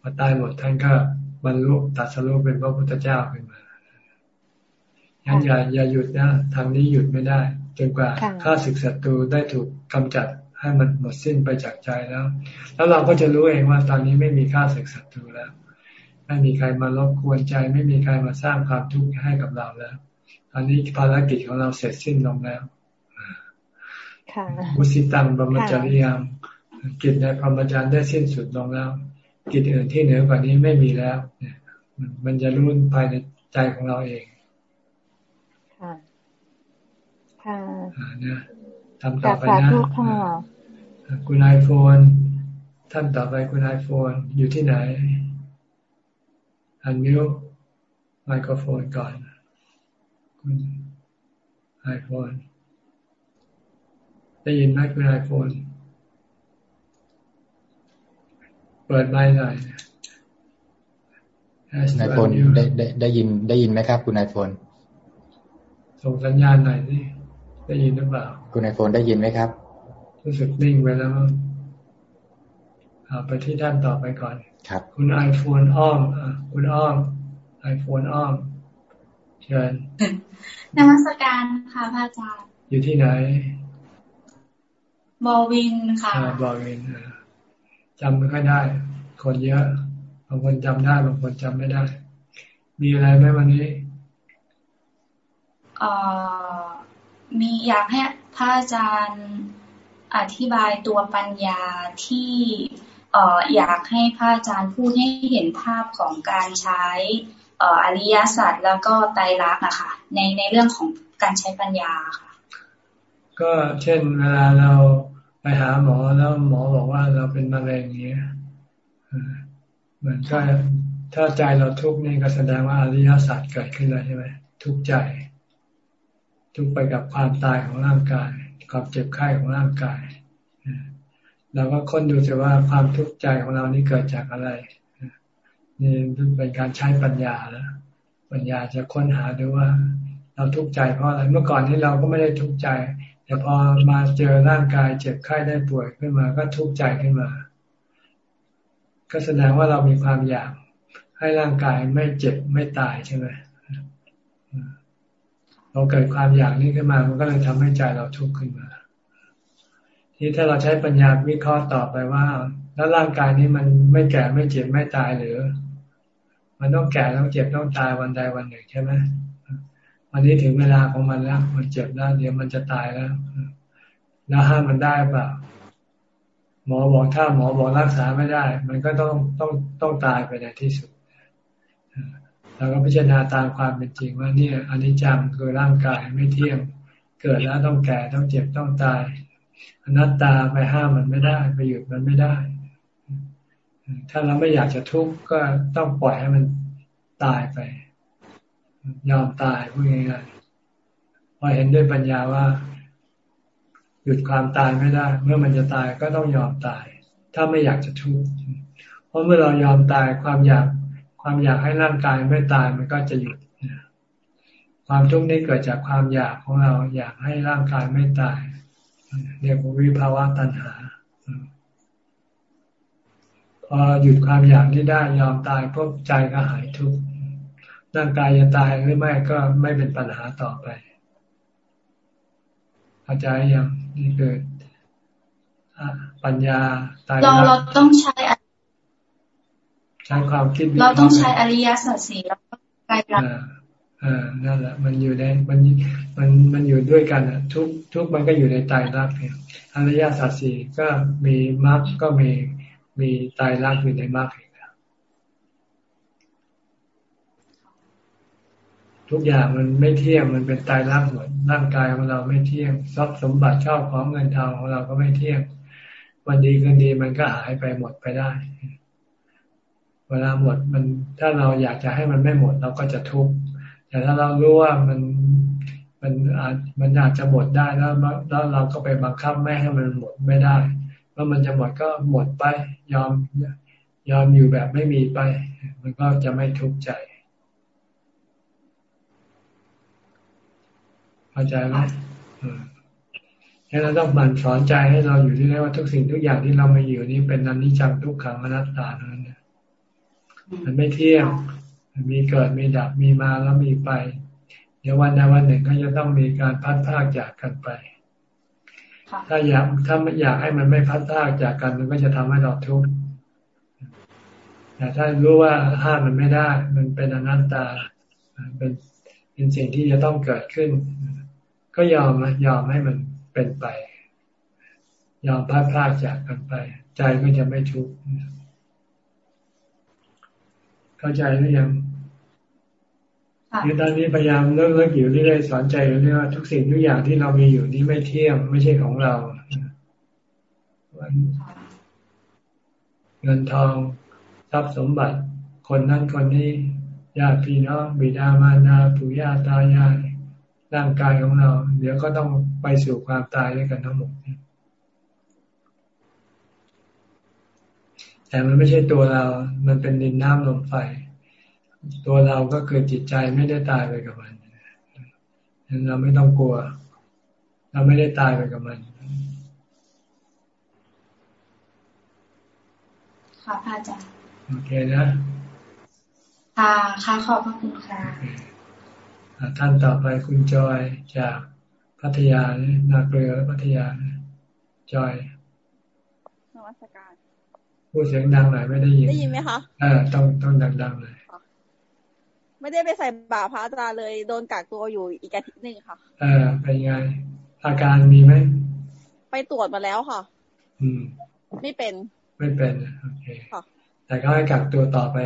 พอตายหมดท่านก็บรรลุตัดสรุปเป็นพระพุทธเจ้าขึ้นมา งั้นอย่าอย่าหยุดนะทางนี้หยุดไม่ได้จนกว่าข้าศึกศัตรูได้ถูกกำจัดให้มันหมดสิ้นไปจากใจแล้ว แล้วเราก็จะรู้เองว่าตอนนี้ไม่มีข้าศึกศัตรูแล้ว ไม่มีใครมารบกวนใจ ไม่มีใครมาสร้างความทุกข์ให้กับเราแล้วตอนนี้ภารกิจของเราเสร็จสิ้นลงแล้วมุสิตังบรมจริยามกิจในพรหมจรรย์ได้สิ้นสุดลงแล้ว กิจอื่นที่เหนือกว่านี้ไม่มีแล้วเนี่ยมันจะรุ่นภายในใจของเราเอง ค่ะนะทำต่อไปนะคุณไอโฟนท่านต่อไปคุณไอโฟนอยู่ที่ไหนอันมิวไมโครโฟนก่อน คุณไอโฟนได้ยินไหมคุณไอโฟนเปิดไมค์หน่อยไอโฟนได้ได้ได้ยินได้ยินไหมครับ คุณไอโฟนส่งสัญญาณหน่อยสิ ได้ยินหรือเปล่า คุณไอโฟนได้ยินไหมครับ รู้สึกนิ่งไปแล้วไปที่ท่านต่อไปก่อน ครับ คุณไอโฟนอ้อมคุณอ้อมไอโฟนอ้อม เชิญนมัสการค่ะพระอาจารย์ อยู่ที่ไหน บอวินค่ะบอวินจำไม่ค่อยได้ คนเยอะบางคนจำได้บางคนจำไม่ได้ มีอะไรไหมวันนี้อ่อ มีอยากให้พระอาจารย์อธิบายตัวปัญญาที่เอ่ออยากให้พระอาจารย์พูดให้เห็นภาพของการใช้ออริยสัจแล้วก็ไตรลักษณ์อะค่ะในในเรื่องของการใช้ปัญญาค่ะ ก็เช่นเวลาเราไปหาหมอแล้วหมอบอกว่าเราเป็นมะเร็งอย่างเงี้ยเหมือนก็ถ้าใจเราทุกข์นี่ก็แสดงว่าอริยสัจเกิดขึ้นแล้วใช่ไหมทุกข์ใจ ทุกไปกับความตายของร่างกายความเจ็บไข้ของร่างกายเราก็ค้นดูสิว่าความทุกข์ใจของเรานี่เกิดจากอะไรนี่เป็นการใช้ปัญญาแล้วปัญญาจะค้นหาดูว่า เราทุกข์ใจเพราะอะไรเมื่อก่อนนี้เราก็ไม่ได้ทุกข์ใจ แต่พอมาเจอร่างกายเจ็บไข้ได้ป่วยขึ้นมา ก็ทุกข์ใจขึ้นมา ก็แสดงว่าเรามีความอยากให้ร่างกายไม่เจ็บไม่ตายใช่ไหม เราเกิดความอยากนี้ขึ้นมา มันก็เลยทำให้ใจเราทุกข์ขึ้นมา ที่ถ้าเราใช้ปัญญาวิเคราะห์ต่อไปว่า แล้วร่างกายนี้มันไม่แก่ไม่เจ็บไม่ตายหรือ มันต้องแก่ต้องเจ็บต้องตายวันใดวันหนึ่งใช่ไหมวันนี้ถึงเวลาของมันแล้ว มันเจ็บแล้วเดี๋ยวมันจะตายแล้ว แล้วห้ามมันได้เปล่าหมอบอกถ้าหมอบอกรักษาไม่ได้ มันก็ต้องต้องต้องตายไปในที่สุด เราก็พิจารณาตามความเป็นจริงว่าเนี่ยอนิจจังคือร่างกายไม่เที่ยง เกิดแล้วต้องแก่ต้องเจ็บต้องตาย อนัตตาไปห้ามมันไม่ได้ไปหยุดมันไม่ได้ ถ้าเราไม่อยากจะทุกข์ก็ต้องปล่อยให้มันตายไป ยอมตายพูดง่ายๆพอเห็นด้วยปัญญาว่า หยุดความตายไม่ได้ เมื่อมันจะตายก็ต้องยอมตาย ถ้าไม่อยากจะทุกข์เพราะเมื่อเรายอมตายความอยาก ความอยากให้ร่างกายไม่ตายมันก็จะหยุดความทุกข์นี้เกิดจากความอยากของเราอยากให้ร่างกายไม่ตายเรียกว่าวิภาวะตัณหา พอหยุดความอยากนี้ได้ยอมตายพวกใจก็หายทุกข์ร่างกายจะตายหรือไม่ก็ไม่เป็นปัญหาต่อไปเข้าใจยังนี่คือปัญญาตายเราเราต้องใช้ ใช้ความคิด เราต้องใช้อริยสัจสี่แล้วก็กายรักอ่านั่นแหละ มันอยู่ในมันมันมันอยู่ด้วยกันอะ ทุกทุกมันก็อยู่ในตายรักเนี่ยอริยสัจสี่ก็มีมรรคก็มีมีตายรักอยู่ในมรรคทุกอย่างมันไม่เที่ยงมันเป็นตายรักหมดร่างกายของเราไม่เที่ยงทรัพย์สมบัติชอบของเงินทองของเราก็ไม่เที่ยง วันดีคืนดีมันก็หายไปหมดไปได้ เวลาหมดมันถ้าเราอยากจะให้มันไม่หมดเราก็จะทุกข์แต่ถ้าเรารู้ว่ามันมันอาจมันอาจจะหมดได้แล้วแล้วเราก็ไปบังคับไม่ให้มันหมดไม่ได้เมื่อมันจะหมดก็หมดไปยอมยอมอยู่แบบไม่มีไป มันก็จะไม่ทุกข์ใจเข้าใจไหมแค่เราต้องบันสอนใจให้เราอยู่ที่นี่ว่าทุกสิ่งทุกอย่างที่เรามาอยู่นี้เป็นนันนิจังทุกขังอนัตตานั้น มันไม่เที่ยงมันมีเกิดมีดับมีมาแล้วมีไป เดี๋ยววันใดวันหนึ่งก็จะต้องมีการพัดพากจากกันไป ถ้าอยากถ้าไม่อยากให้มันไม่พัดพากจากกันมันก็จะทำให้เราทุกข์แต่ถ้ารู้ว่าห้ามมันไม่ได้ มันเป็นอนัตตาเป็นเป็นสิ่งที่จะต้องเกิดขึ้น ก็ยอมนะยอมให้มันเป็นไป ยอมพลาดพลาดจากกันไป ใจก็จะไม่ทุกข์ เข้าใจหรือยังคือตอนนี้พยายามเลิกเลิกอยู่เรื่อยๆสอนใจอยู่เรื่อยว่าทุกสิ่งทุกอย่างที่เรามีอยู่นี้ไม่เที่ยงไม่ใช่ของเราเงินทองทรัพย์สมบัติ คนนั้นคนนี้ญาติพี่น้องบิดามารดาปู่ย่าตายายร่างกายของเรา เดี๋ยวก็ต้องไปสู่ความตายด้วยกันทั้งหมด แต่มันไม่ใช่ตัวเรา มันเป็นดินน้ำลมไฟ ตัวเราก็คือจิตใจไม่ได้ตายไปกับมันเราไม่ต้องกลัว เราไม่ได้ตายไปกับมันค่ะพระอาจารย์โอเคนะค่ะค่ะขอบพระคุณค่ะท่านต่อไปคุณจอยจากพัทยานาเกลือพัทยาจอยนวัตการ พูดเสียงดังหน่อยไม่ได้ยิน ได้ยินไหมคะเออต้องต้องดังๆเลยไม่ได้ไปใส่บาพระอาจารย์เลย โดนกักตัวอยู่อีกอาทิตย์หนึ่งค่ะ เออเป็นไง อาการมีไหม ไปตรวจมาแล้วค่ะ อืม ไม่เป็น ไม่เป็นโอเคค่ะแต่ก็ให้กักตัวต่อไป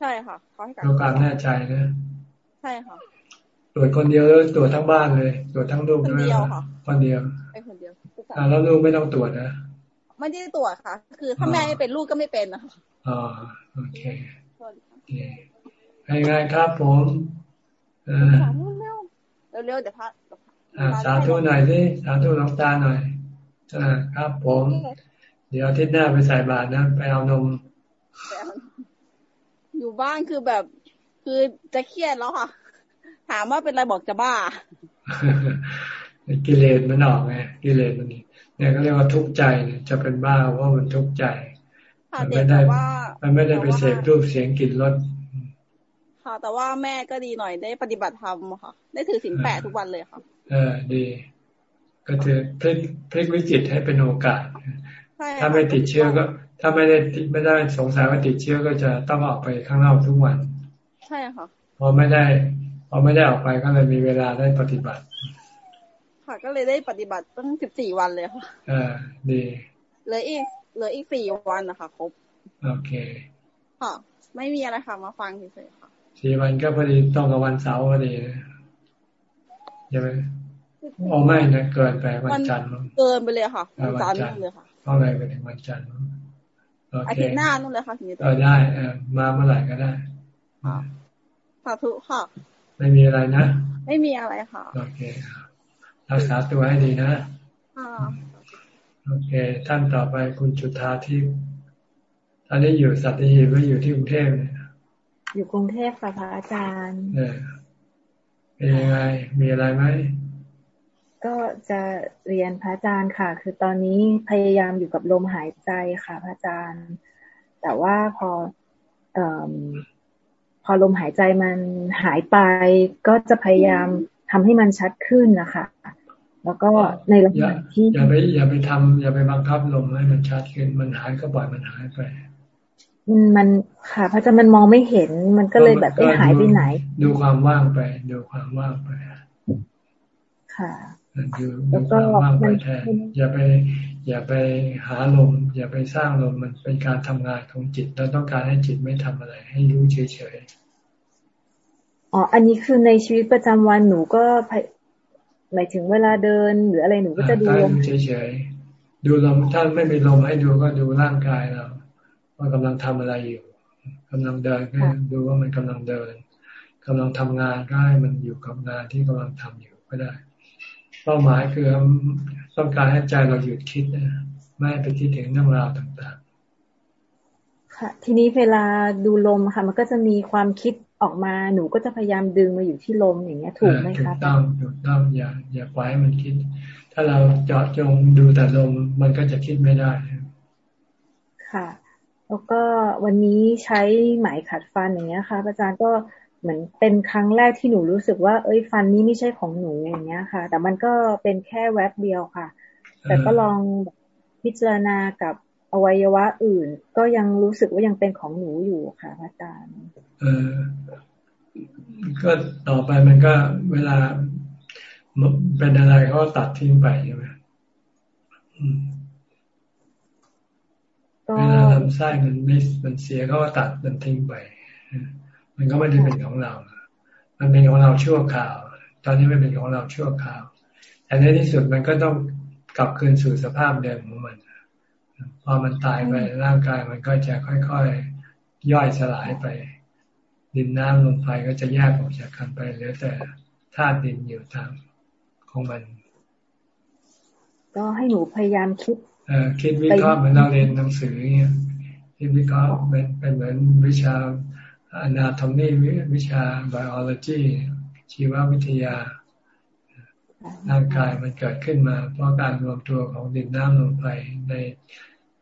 ใช่ค่ะเขาให้กักตัวการแน่ใจนะ ใช่ค่ะ ตรวจคนเดียวแล้วตรวจทั้งบ้านเลย ตรวจทั้งลูกด้วยคนเดียวค่ะ คนเดียวไปคนเดียวอ่าแล้วลูกไม่ต้องตรวจนะ ไม่ได้ตรวจค่ะ คือถ้าแม่ไม่เป็นลูกก็ไม่เป็นนะคะอ๋อโอเคโอเคให้ไงครับผมเออเร็วๆเดี๋ยวพระอ่าสาธุหน่อยสิสาธุหลวงตาหน่อยอ่าครับผม เดี๋ยวอาทิตย์หน้าไปใส่บาตรนะไปเอานมอยู่บ้านคือแบบ คือจะเครียดแล้วค่ะ ถามว่าเป็นอะไรบอกจะบ้ากิเลสมันออกไงกิเลสมัน เนี่ยก็เรียกว่าทุกข์ใจจะเป็นบ้าเพราะมันทุกข์ใจ มันไม่ได้มันไม่ได้ไปเสพรูปเสียงกลิ่นรสค่ะ แต่ว่าแม่ก็ดีหน่อยได้ปฏิบัติธรรมค่ะ ได้ถือศีลแปดทุกวันเลยค่ะ เออดี ก็ถือพลิกพลิกวิจิตให้เป็นโอกาส ถ้าไม่ติดเชื้อก็ ถ้าไม่ได้ไม่ได้สงสัยว่าติดเชื้อก็จะต้องออกไปข้างนอกทุกวัน ใช่ค่ะพอไม่ได้พอไม่ได้ออกไปก็เลยมีเวลาได้ปฏิบัติ ค่ะ ก็เลยได้ปฏิบัติตั้งสิบสี่วันเลยค่ะเออดีเหลืออีกเหลืออีกสี่วันนะคะครบโอเคค่ะไม่มีอะไรค่ะมาฟังเฉยๆค่ะสี่วันก็พอดีต้องกับวันเสาร์พอดีใช่ไหมโอ้ไม่นะเกินไปวันจันทร์เกินไปเลยค่ะวันจันทร์เลยค่ะเท่าไรไปถึงวันจันทร์อาทิตย์หน้านู่นเลยค่ะทีนี้เออได้เออมาเมื่อไหร่ก็ได้สาธุค่ะ ไม่มีอะไรนะ ไม่มีอะไรค่ะ โอเค รักษาตัวให้ดีนะโอเค ท่านต่อไปคุณจุธาทิพย์ตอนนี้อยู่สัตหีบไม่อยู่ที่กรุงเทพเนี่ยอยู่กรุงเทพค่ะพระอาจารย์เออเป็นยังไง มีอะไรไหม ก็จะเรียนพระอาจารย์ค่ะ คือตอนนี้พยายามอยู่กับลมหายใจค่ะพระอาจารย์ แต่ว่าพออพอลมหายใจมันหายไป ก็จะพยายาม ทำให้มันชัดขึ้นนะคะ แล้วก็ในระหว่างที่อย่าไปอย่าไปทำอย่าไปบังคับลมให้มันชัดขึ้น มันหายก็ปล่อยมันหายไป มันมันค่ะ พระอาจารย์มันมองไม่เห็น มันก็เลยแบบไม่หายไปไหน ดูความว่างไป ดูความว่างไป ค่ะดูดูความว่างไปแทนอย่าไป อย่าไปหาลม อย่าไปสร้างลมมันเป็นการทำงานของจิตเราต้องการให้จิตไม่ทำอะไร ให้รู้เฉยๆ อ๋อ อันนี้คือในชีวิตประจำวันหนูก็หมายถึงเวลาเดิน หรืออะไรหนูก็จะดูลมเฉยๆดูลมถ้าไม่มีลมให้ดูก็ดูร่างกายเราว่ากำลังทำอะไรอยู่กำลังเดินก็ดูว่ามันกำลังเดินกำลังทำงานก็ให้มันอยู่กับงานที่กำลังทำอยู่ก็ได้ เป้าหมายคือต้องการให้ใจเราหยุดคิดนะไม่ไปคิดถึงเรื่องราวต่างๆ ค่ะ ทีนี้เวลาดูลมค่ะ มันก็จะมีความคิด ออกมาหนูก็จะพยายามดึงมาอยู่ที่ลมอย่างเงี้ย ถูกไหมคะถูกต้องถูกต้องอย่าอย่าปล่อยให้มันคิด ถ้าเราเจาะจงดูแต่ลมมันก็จะคิดไม่ได้ค่ะ แล้วก็วันนี้ใช้ไหมขัดฟันอย่างเงี้ยค่ะอาจารย์ก็เหมือนเป็นครั้งแรกที่หนูรู้สึกว่า เอ้ยฟันนี้ไม่ใช่ของหนูอย่างเงี้ยค่ะ แต่มันก็เป็นแค่แวบเดียวค่ะ แต่ก็ลองพิจารณากับอวัยวะอื่น ก็ยังรู้สึกว่ายังเป็นของหนูอยู่ค่ะอาจารย์ เออก็ต่อไปมันก็เวลาเป็นอะไรเขาตัดทิ้งไปใช่ไหมเวลาลำไส้มันไม่มันเสียก็ตัดมันทิ้งไป มันก็ไม่ได้เป็นของเรา มันเป็นของเราชั่วคราว ตอนนี้ไม่เป็นของเราชั่วคราว แต่ในที่สุดมันก็ต้องกลับคืนสู่สภาพเดิมของมัน พอมันตายไปร่างกายมันก็จะค่อยๆย่อยสลายไป ดินน้ำลมไฟก็จะแยกออกจากกันไปเหลือแต่ธาตุดินอยู่ทางของมัน ก็ให้หนูพยายามคิดคิดวิเคราะห์เหมือนเราเรียนหนังสือเนี่ยคิดวิเคราะห์เป็นเป็นเหมือนวิชาอนาโทมีวิชาไบโอโลจีชีววิทยาร่างกายมันเกิดขึ้นมา เพราะการรวมตัวของดินน้ำลมไฟใน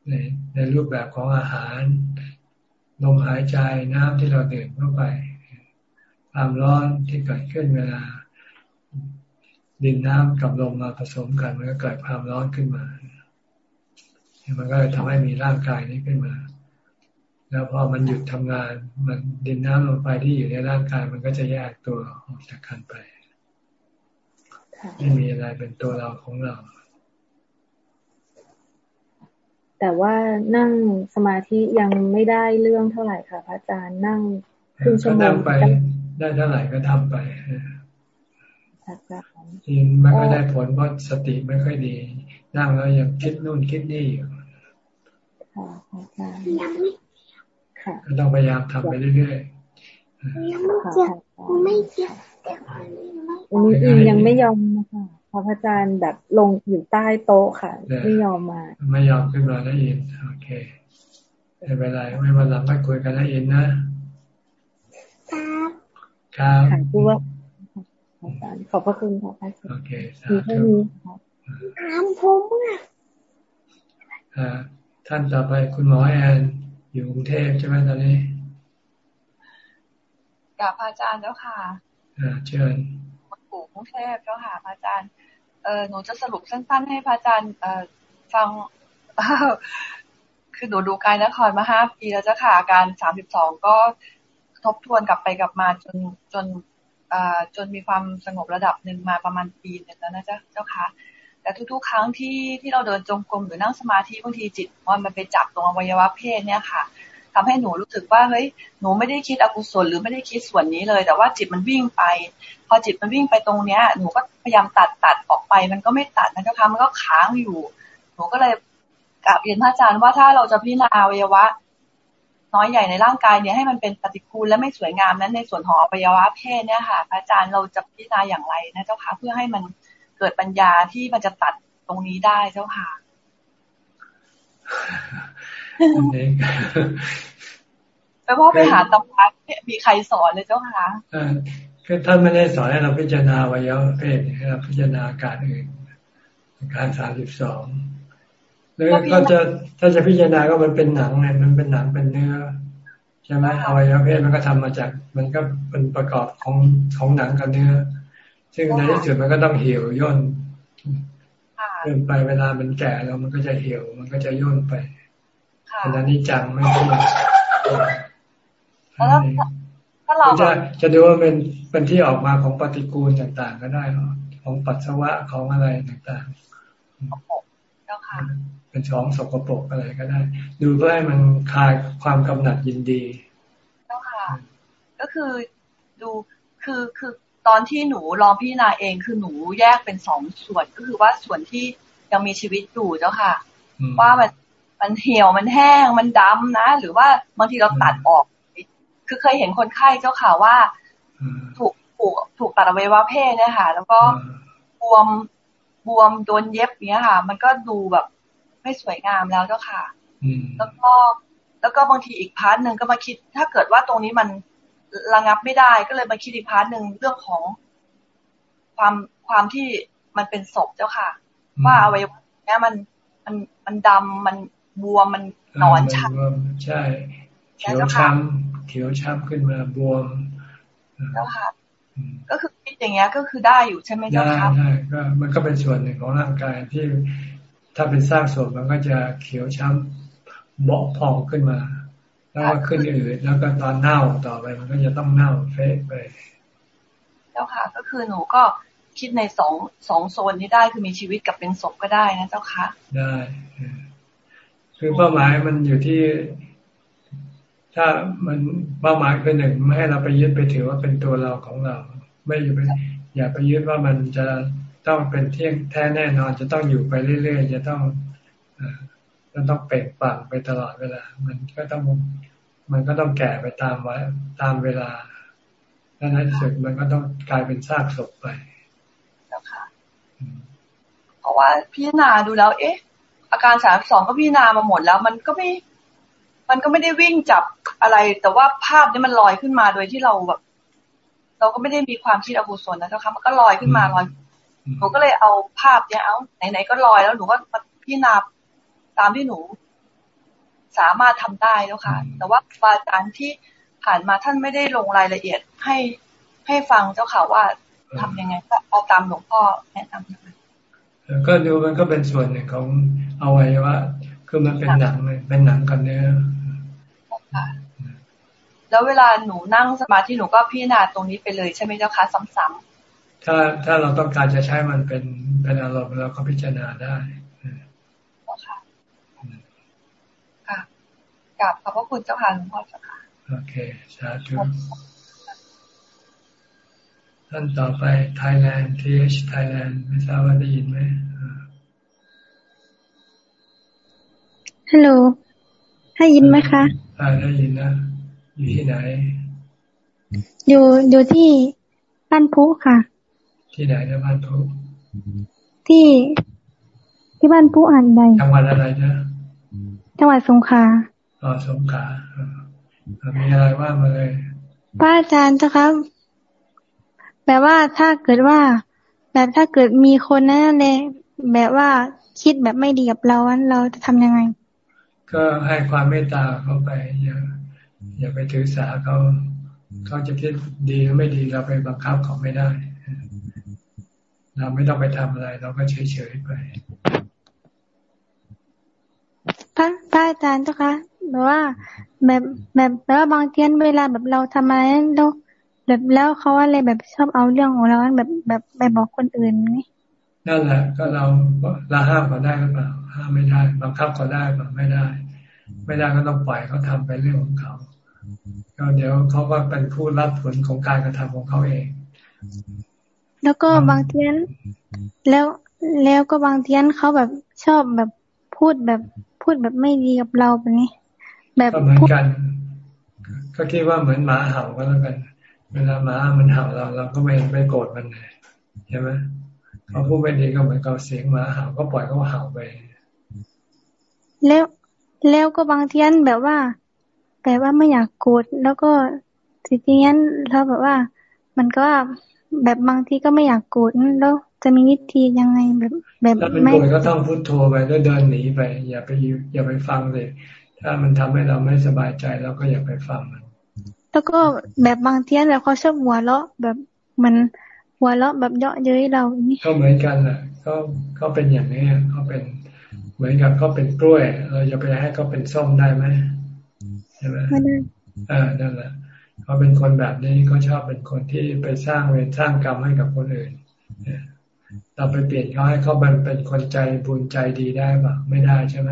ในในรูปแบบของอาหาร ลมหายใจน้ำที่เราดื่มเข้าไป ความร้อนที่เกิดขึ้นเวลา ดินน้ำกับลมมาผสมกันมันก็เกิดความร้อนขึ้นมา มันก็เลยทำให้มีร่างกายนี้ขึ้นมา แล้วพอมันหยุดทำงาน มันดินน้ำลมไฟที่อยู่ในร่างกาย มันก็จะแยกตัวออกจากกันไป ไม่มีอะไรเป็นตัวเราของเรา แต่ว่านั่งสมาธิยังไม่ได้เรื่องเท่าไหร่ค่ะ พระอาจารย์นั่งครึ่งชั่วโมงไปได้เท่าไหร่ก็ทำไปจริงไม่ค่อยได้ผลเพราะสติไม่ค่อยดี นั่งแล้วยังคิดนู่นคิดนี่อยู่ก็ต้องพยายามทำไปเรื่อยๆไม่เจ็บวันนี้อิงยังไม่ยอมนะคะ พระอาจารย์แบบลงอยู่ใต้โต๊ะค่ะ ไม่ยอมมา ไม่ยอมขึ้นมาได้ยินโอเคไม่เป็นไรไม่มาหลังไม่คุยกันได้ยินนะครับครับว่าขอบพระคุณค่ะพระอาจารย์โอเคสาธุถามผมอ่าท่านต่อไปคุณหมอแอนอยู่กรุงเทพใช่ไหมตอนนี้กับอาจารย์เจ้าค่ะอ่าเชิญ ปู่กรุงเทพเจ้าค่ะอาจารย์ เออหนูจะสรุปสั้น ๆ ให้พระอาจารย์ เออฟัง คือหนูดูกายนครมาห้าปีแล้วเจ้าค่ะอาการสามสิบสองก็ทบทวนกลับไปกลับมาจนจนจนมีความสงบระดับหนึ่งมาประมาณปีนึงแล้วนะเจ้าเจ้าค่ะแต่ทุกๆ ครั้งที่ที่เราเดินจงกรมหรือนั่งสมาธิบางทีจิตว่ามันไปจับตรงอวัยวะเพศเนี่ยค่ะ ทำให้หนูรู้สึกว่าเฮ้ยหนูไม่ได้คิดอกุศลหรือไม่ได้คิดส่วนนี้เลย แต่ว่าจิตมันวิ่งไป พอจิตมันวิ่งไปตรงเนี้ย หนูก็พยายามตัดตัดออกไป มันก็ไม่ตัดนะเจ้าค่ะมันก็ค้างอยู่ หนูก็เลยกลับเรียนพระอาจารย์ว่าถ้าเราจะพิจารณาอวัยวะน้อยใหญ่ในร่างกายเนี่ยให้มันเป็นปฏิกูลและไม่สวยงามนั้นในส่วนของอวัยวะเพศเนี่ยค่ะพระอาจารย์เราจะพิจารณาอย่างไรนะเจ้าค่ะเพื่อให้มันเกิดปัญญาที่มันจะตัดตรงนี้ได้เจ้าค่ะ แล้วพ่อไปหาตำรามีใครสอนเลยเจ้าค่ะคือท่านไม่ได้สอนให้เราพิจารณาวิญญาณเพศให้เราพิจารณาการอื่นการสามสิบสองแล้วก็จะถ้าจะพิจารณาก็มันเป็นหนังไงมันเป็นหนังเป็นเนื้อใช่ไหมอวัยวะเพศมันก็ทำมาจาก มันก็เป็นประกอบของของหนังกับเนื้อ ซึ่งในที่สุดมันก็ต้องเหี่ยวย่นย่นไปเวลามันแก่แล้วมันก็จะเหี่ยวมันก็จะย่นไป ขณะนี้จังไม่เที่ยงแล้วถ้าเราจะจะดูว่าเป็นเป็นที่ออกมาของปฏิกูลต่างๆ ก็ได้ของปัสสาวะของอะไรต่างๆเป็นช้องสกปรกอะไรก็ได้ ดูเพื่อให้มันคลายความกำหนัดยินดีเจ้าค่ะ ก็คือดูคือคือตอนที่หนูลองพิจารณาเองคือหนูแยกเป็นสองส่วนก็คือว่าส่วนที่ยังมีชีวิตอยู่เจ้าค่ะ ว่ามัน มันเหี่ยวมันแห้งมันดำนะ หรือว่าบางทีเราตัดออก คือเคยเห็นคนไข้เจ้าค่ะว่า ถูกถูกถูกตัดอวัยวะเพศเนี่ยค่ะ แล้วก็บวมบวมโดนเย็บเนี้ยค่ะ มันก็ดูแบบไม่สวยงามแล้วเจ้าค่ะแล้วก็แล้วก็บางทีอีก part หนึ่งก็มาคิด ถ้าเกิดว่าตรงนี้มันระงับไม่ได้ก็เลยมาคิดอีก part หนึ่งเรื่องของความความที่มันเป็นศพเจ้าค่ะ ว่าอวัยวะเนี้ยมันมันมันดำมัน บวมมันนอนช้ำใช่เขียวช้ำเขียวช้ำขึ้นมาบวมเจ้าค่ะก็คือคิดอย่างเงี้ยก็คือได้อยู่ใช่ไหมเจ้าค่ะได้ได้ก็มันก็เป็นส่วนหนึ่งของร่างกายที่ถ้าเป็นสร้างศพมันก็จะเขียวช้ำเบาพองขึ้นมา แล้วก็ขึ้นอืดแล้วก็ตอนเน่าต่อไป มันก็จะต้องเน่าเฟะไปเจ้าค่ะ ก็คือหนูก็คิดในสองสองโซนนี้ได้คือมีชีวิตกับเป็นศพก็ได้นะเจ้าค่ะ ได้ คือเป้าหมายมันอยู่ที่ ถ้ามันเป้าหมายคือหนึ่งไม่ให้เราไปยึดไปถือว่าเป็นตัวเราของเรา ไม่อยู่ไปอย่าไปยึดว่ามันจะต้องเป็นเที่ยงแท้แน่นอน จะต้องอยู่ไปเรื่อย ๆ จะต้องจะต้องเปล่งปลั่งไปตลอดเวลา มันก็ต้องมันก็ต้องแก่ไปตามไว้ตามเวลาแล้วในที่สุดมันก็ต้องกลายเป็นซากศพไปแล้วค่ะเพราะว่าพิจารณาดูแล้ว เอ๊ะ อาการสามสองก็พิจารณามาหมดแล้ว มันก็ไม่ มันก็ไม่ได้วิ่งจับอะไร แต่ว่าภาพนี้มันลอยขึ้นมาโดยที่เราแบบ เราก็ไม่ได้มีความคิดอกุศลนะเจ้าค่ะมันก็ลอยขึ้นมาลอยหนูก็เลยเอาภาพเนี้ยเอาไหนๆก็ลอยแล้วหนูก็พิจารณาตามที่หนู สามารถทำได้แล้วค่ะ แต่ว่าอาจารย์ที่ผ่านมาท่านไม่ได้ลงรายละเอียดให้ให้ฟังเจ้าค่ะว่าทำยังไงก็เอาตามหลวงพ่อแนะนำ ก็ดูมันก็เป็นส่วนหนึ่งของเอาไว้ว่าคือมันเป็นหนังเป็นหนังกันเนื้อแล้วเวลาหนูนั่งสมาธิหนูก็พิจารณาตรงนี้ไปเลยใช่ไหมเจ้าคะซ้ำๆถ้าถ้าเราต้องการจะใช้มันเป็นเป็นอารมณ์เราก็พิจารณาได้กับขอบพระคุณเจ้าค่ะหลวงพ่อเจ้าค่ะโอเคสาธุ ท่านต่อไป Thailand TH Thailand ไม่ทราบว่าได้ยินไหมฮัลโหลได้ยินไหมคะได้ยินนะ อยู่ที่ไหน อยู่อยู่ที่บ้านพุค่ะ ที่ไหนนะบ้านพุที่ที่บ้านพุอ่านใดจังหวัดอะไรนะจังหวัดสงขลาอ๋อสงขามีอะไรว่ามาเลย ป้าอาจารย์เจ้าครับ แบบว่าถ้าเกิดว่า แบบถ้าเกิดมีคนนั้นเลยแบบว่าคิดแบบไม่ดีกับเราอันเราจะทำยังไง ก็ให้ความเมตตาเขาไป อย่าอย่าไปถือสาเขาเขาจะคิดดีหรือไม่ดีเราไปบังคับเขาไม่ได้ เราไม่ต้องไปทำอะไร เราก็เฉยๆไปพระพระอาจารย์เจ้าคะแบบว่าแบบแบบแล้วบางทีเวลาแบบเราทำอะไรแล้ว แบบแล้วเขาอะไรแบบชอบเอาเรื่องของเราแบบแบบไปบอกคนอื่นนี่นั่นแหละก็เราเราห้ามเขาได้หรือเปล่าห้ามไม่ได้บังคับเขาได้หรือไม่ได้ ไม่ได้ก็ต้องปล่อยเขาทาไปเรื่องของเขาก็เดี๋ยวเขาก็เป็นผู้รับผลของการกระทำของเขาเอง แล้วก็บางทีแล้วแล้วก็บางทีเขาแบบชอบแบบพูดแบบพูดแบบไม่ดีกับเราแบบนี้ แบบเหมือนกัน ก็คิดว่าเหมือนหมาเห่าก็แล้วกัน เวลาหมามันเห่าเราเราก็ไม่ไม่โกรธมันเลยใช่ไหมเขาพูดไม่ดีก็เหมือนกับเสียงหมาเห่าก็ปล่อยเขาเห่าไป แล้วแล้วก็บางทีนแบบว่าแบบว่าไม่อยากโกรธแล้วก็ทีนี้นเราแบบว่า มันก็แบบบางทีก็ไม่อยากโกรธแล้วจะมีวิธียังไงแบบแบบไม่ถ้าเป็นโกรธก็ต้องพุทโธไปแล้วเดินหนีไป อย่าไปอย่าไปฟังเลย ถ้ามันทำให้เราไม่สบายใจเราก็อย่าไปฟังมัน แล้วก็แบบบางทีแล้วเขาชอบหัวเราะแบบมันหัวเราะแบบเยาะเย้ยเรานี่ก็เหมือนกันแหละก็ก็เป็นอย่างนี้เขาเป็นเหมือนกับเขาเป็นกล้วย เราจะไปให้เขาเป็นส้มได้ไหมใช่ไหมไม่ได้อ่านั่นแหละเขาเป็นคนแบบนี้เขาชอบเป็นคนที่ไปสร้างเวรสร้างกรรมให้กับคนอื่นเราไปเปลี่ยนเขาให้เขาเป็นเป็นคนใจบุญใจดีได้ปะไม่ได้ใช่ไหม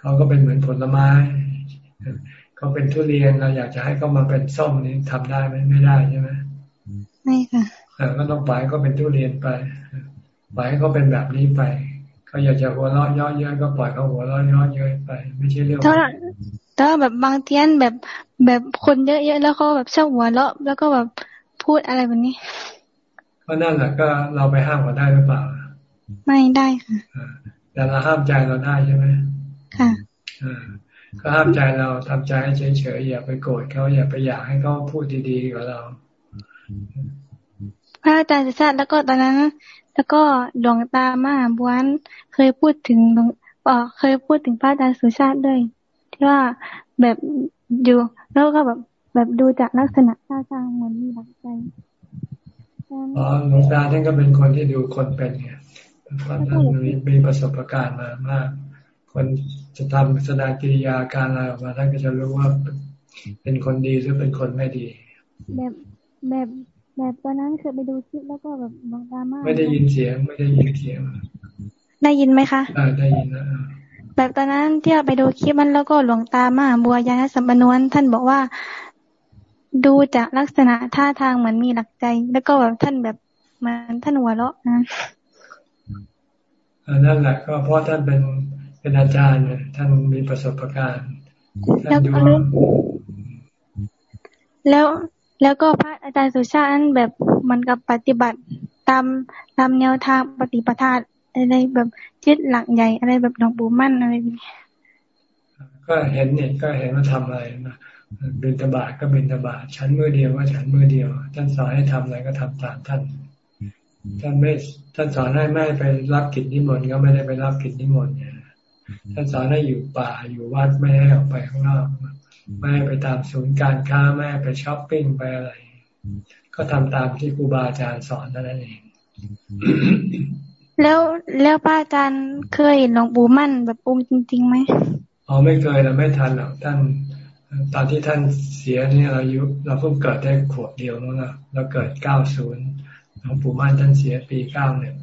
เขาก็เป็นเหมือนผลไม้ เขาเป็นทุเรียนเราอยากจะให้เขามาเป็นส้มนี้ทำได้ไหมไม่ได้ใช่ไหมไม่ค่ะก็ต้องปล่อยเขาเป็นทุเรียนไปปล่อยให้เขาเป็นแบบนี้ไปเขาอยากจะหัวเราะย่อเย้ยก็ปล่อยเขาหัวเราะย่อเย้ยไป ไม่ใช่เรื่องถ้าแบบบางเทียนแบบแบบคนเยอะๆแล้วเขาแบบชอบหัวเราะแล้วก็แบบพูดอะไรแบบนี้ก็นั่นแหละก็เราไปห้ามเขาได้หรือเปล่า ไม่ได้ค่ะแต่เราห้ามใจเราได้ใช่ไหมค่ะ ก็ห้ามใจเราทำใจให้เฉยๆอย่าไปโกรธเขาอย่าไปอยากให้เขาพูดดีๆกับเราพระอาจารย์ชาติแล้วก็ตอนนั้น แล้วก็หลวงตามาบวนเคยพูดถึงหลวงออเคยพูดถึงพระอาจารย์สุชาติด้วย ที่ว่าแบบอยู่แล้วก็แบบแบบดูจากลักษณะท่าทางเหมือนมีหลักใจอ๋อหลวงตาท่านก็เป็นคนที่ดูคนเป็นไงเพราะท่านมีมีประสบการณ์มามาก คน จะทำแสดงกิริยาการอะไรออกมาท่านก็จะรู้ว่าเป็นคนดีหรือเป็นคนไม่ดี แบบแบบแบบตอนนั้นเคยไปดูคลิปแล้วก็แบบบางตามากไม่ได้ยินเสียงไม่ได้ยินเสียง ได้ยินไหมคะได้ยินนะแบบตอนนั้นที่เราไปดูคลิปมันแล้วก็หลวงตามาบัวยานสัมปนวนท่านบอกว่าดูจากลักษณะท่าทางเหมือนมีหลักใจ แล้วก็แบบท่านแบบมันท่านหัวเราะนะนั่นแหละก็เพราะท่านเป็น เป็นอาจารย์ท่านมีประสบการณ์ท่านดูแล้วแล้วก็พระอาจารย์สุชาตินั้นแบบมันกับปฏิบัติตามตามแนวทางปฏิปทาอะไรแบบจิตหลักใหญ่อะไรแบบหลวงปู่มั่นอะไรก็เห็นเนี่ยก็เห็นว่าทำอะไรนะบินตบาทก็บินตบาทชั้นมือเดียวก็ชั้นมือเดียว ท่านสอนให้ทำอะไรก็ทำตามท่านท่านไม่ท่านสอนให้ไม่ไปรับกิจนิมนต์ก็ไม่ได้ไปรับกิจนิมนต์เนี่ย ท่านสอนให้อยู่ป่าอยู่วัดไม่ให้ออกไปข้างนอกไม่ให้ไปตามศูนย์การค้าไม่ให้ไปช้อปปิ้งไปอะไร ก็ทำตามที่ครูบาอาจารย์สอนนั่นเองแล้วแล้วป้าอาจารย์เคยเห็นหลวงปู่มั่นแบบองค์จริงๆไหมอ๋อไม่เคยเราไม่ทันหรอกท่านตอนที่ท่านเสียเนี่ยเรายุเราเพิ่งเกิดได้ขวบเดียวนั่นแหละเราเกิดเก้าศูนย์หลวงปู่มั่นท่านเสียปีเก้าหนึ่ง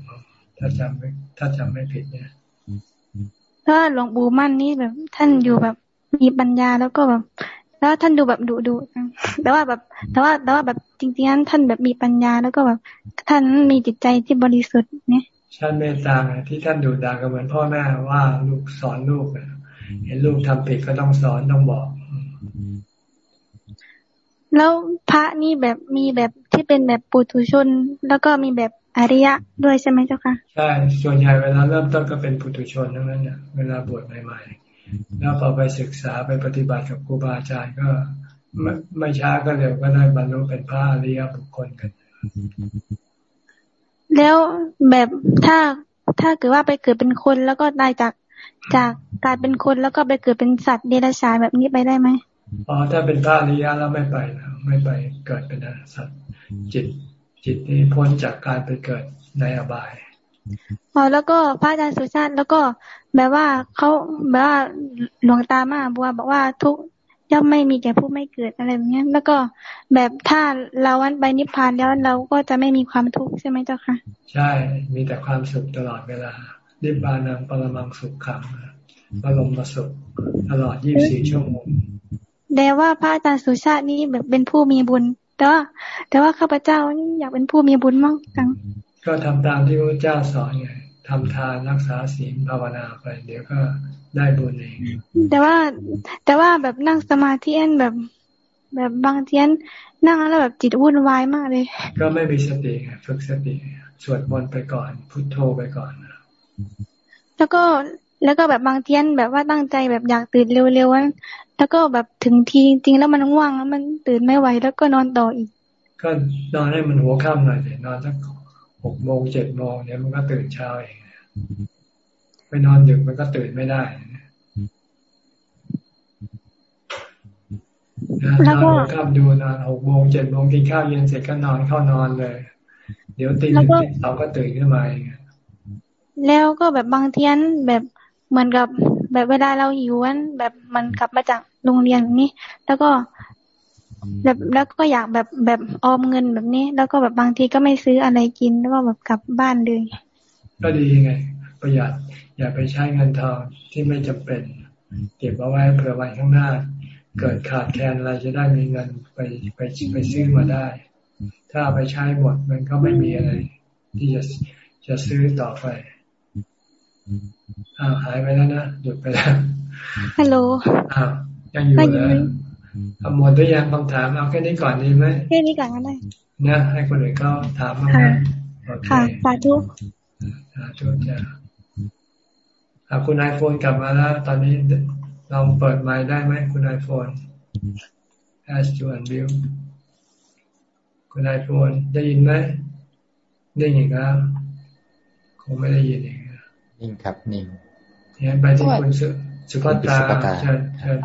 ถ้าจำไม่ถ้าจำไม่ผิดเนี่ย ถ้าหลวงปู่มั่นนี่แบบ ท่านอยู่แบบมีปัญญาแล้วก็แบบแล้วท่านดูแบบดุดุแต่ว่าแบบ แต่ว่าแต่ว่าแบบจริงๆนั้นท่านแบบมีปัญญาแล้วก็แบบ ท่านมีจิตใจที่บริสุทธิ์เนี่ยท่านเมตตาที่ท่านดูดาก็เหมือนพ่อแม่ว่าลูกสอนลูกเห็นลูกทำผิดก็ต้องสอนต้องบอก แล้วพระนี่แบบมีแบบที่เป็นแบบปุถุชน แล้วก็มีแบบ อริยะด้วยใช่ไหมเจ้าคะใช่ส่วนใหญ่เวลาเริ่มต้นก็เป็นปุถุชนทั้งนั้นเนี่ยเวลาบวชใหม่ๆ แล้วพอไปศึกษาไปปฏิบัติกับครูบาอาจารย์ก็ไม่ไม่ช้าก็เร็วก็ได้บรรลุเป็นพระอริยบุคคลกัน แล้วแบบถ้าถ้าเกิดว่าไปเกิดเป็นคนแล้วก็ได้จากจากกลายเป็นคนแล้วก็ไปเกิดเป็นสัตว์เดรัจฉานแบบนี้ไปได้ไหมอ๋อถ้าเป็นพระอริยะแล้วไม่ไปแล้วไม่ไปเกิดเป็นสัตว์จิต จิตนี้พ้นจากการไปเกิดในอบายอ๋อแล้วก็พระอาจารย์สุชาติแล้วก็แบบว่าเขาแบบว่าหลวงตามาบัวบอกว่าทุกย่อมไม่มีแก่ผู้ไม่เกิดอะไรแบบนี้แล้วก็แบบถ้าเราวันไปนิพพานแล้วเราก็จะไม่มีความทุกข์ใช่ไหมเจ้าค่ะใช่มีแต่ความสุขตลอดเวลานิพพานังปรมังสุขขังบรมมาสุขตลอดยี่สี่ชั่วโมงแต่ว่าพระอาจารย์สุชาตินี้แบบเป็นผู้มีบุญ แต่ว่าแต่ว่าข้าพเจ้านี่อยากเป็นผู้มีบุญมากจังก็ทำตามที่พระเจ้าสอนไงทำทานรักษาศีลภาวนาไป เดี๋ยวก็ได้บุญเองแต่ว่าแต่ว่าแบบนั่งสมาธิเอ็นแบบ แบบบางเทียนนั่งแล้วแบบจิตวุ่นวายมากเลย ก็ไม่มีสติไงฝึกสติสวดมนต์ไปก่อน พุทโธไปก่อนแล้วก็ แล้วก็แบบบางเทียนแบบว่าตั้งใจแบบอยากตื่นเร็วๆแล้วก็แบบถึงทีจริงๆแล้วมันง่วงแล้วมันตื่นไม่ไหวแล้วก็นอนต่ออีก ก็นอนให้มันหัวค่ำหน่อยเดี๋ยนอนสักหกโมงเจ็ดโมงเนี่ยมันก็ตื่นเช้าเองไปนอนดึกมันก็ตื่นไม่ได้แล้วก็ข้ามดูนอนหกโมงเจ็ดโมงกินข้าวเย็นเสร็จก็นอนเข้านอนเลย เดี๋ยวตีหนึ่งตีสองก็ตื่นขึ้นมาเองแล้วก็แบบบางเทียนแบบ เหมือนกับแบบเวลาเราหิววันแบบมันกลับมาจากโรงเรียนนี้ แล้วก็แบบแล้วก็อยากแบบแบบออมเงินแบบนี้ แล้วก็แบบบางทีก็ไม่ซื้ออะไรกินแล้วก็แบบกลับบ้านเลยก็ดีไง ประหยัดอย่าไปใช้เงินทองที่ไม่จำเป็น เก็บเอาไว้เผื่อวันข้างหน้า เกิดขาดแคลนอะไรจะได้มีเงินไปไปไปซื้อมาได้ ถ้าไปใช้หมดมันก็ไม่มีอะไร ที่จะจะซื้อต่อไป อ้าวหายไปแล้วนะหยุดไปแล้วฮัลโหลอ้าวยังอยู่เลยทำหมดด้วยยังคำถามเอาแค่นี้ก่อนดีไหมแค่นี้ก่อนก็ได้นะให้คนอื่นเขาถามมาค่ะสาธุสาธุจ้ะคุณไอโฟนกลับมาแล้ว ตอนนี้ลองเปิดไมค์ได้ไหมคุณไอโฟน as to unview คุณไอโฟนได้ยินไหมได้ยินครับคงไม่ได้ยินเอง นิ่งครับนิ่งเนี่ยไปที่คุณสุภาตาเชิญเชิญ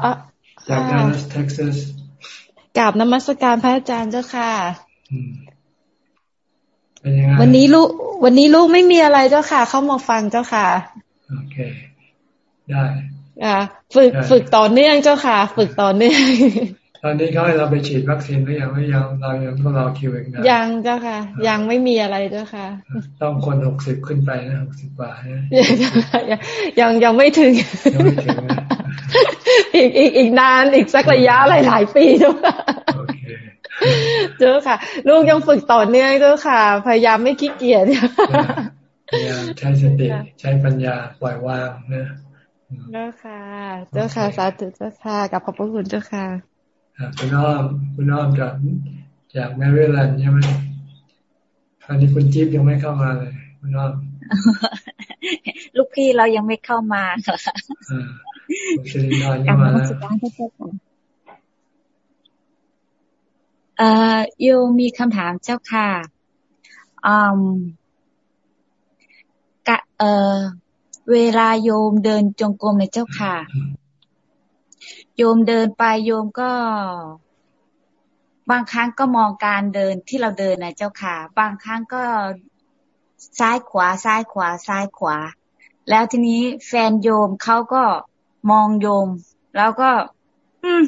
จากดัลลัสเท็กซัสกราบนมัสการพระอาจารย์เจ้าค่ะเป็นยังไงวันนี้ลูกวันนี้ลูกไม่มีอะไรเจ้าค่ะ เข้ามาฟังเจ้าค่ะโอเคได้อ่าฝึกฝึกต่อเนื่องเจ้าค่ะ ฝึกต่อเนื่อง ตอนนี้เขาให้เราไปฉีดวัคซีนหรือยังไม่ยังเรายังต้องรอคิวอีกนะยังเจ้าค่ะ ยังไม่มีอะไรเจ้าค่ะ ต้องคนหกสิบขึ้นไปนะหกสิบกว่านะยังยังไม่ถึงยังไม่ถึงอีกอีกอีกนานอีกสักระยะหลายหลายปีเจ้าค่ะเจ้าค่ะ ลูกยังฝึกต่อเนื่องเจ้าค่ะ พยายามไม่ขี้เกียจพยายามใช้สติใช้ปัญญาปล่อยวางนะเจ้าค่ะ เจ้าค่ะ สาธุเจ้าค่ะกับขอบพระคุณเจ้าค่ะ คุณอ้อมคุณอ้อมจากจากแมริแลนด์ใช่ไหมคราวนี้คุณจิ๊บยังไม่เข้ามาเลยคุณอ้อมลูกพี่เรายังไม่เข้ามาค่ะคุณสิรินอนเข้ามาแล้วเอ่อโยมีคำถามเจ้าค่ะอืมกะเอ่อเวลาโยมเดินจงกรมในเจ้าค่ะ โยมเดินไปโยมก็ บางครั้งก็มองการเดินที่เราเดินนะเจ้าค่ะ บางครั้งก็ซ้ายขวาซ้ายขวาซ้ายขวา แล้วทีนี้แฟนโยมเขาก็มองโยม แล้วก็ อืม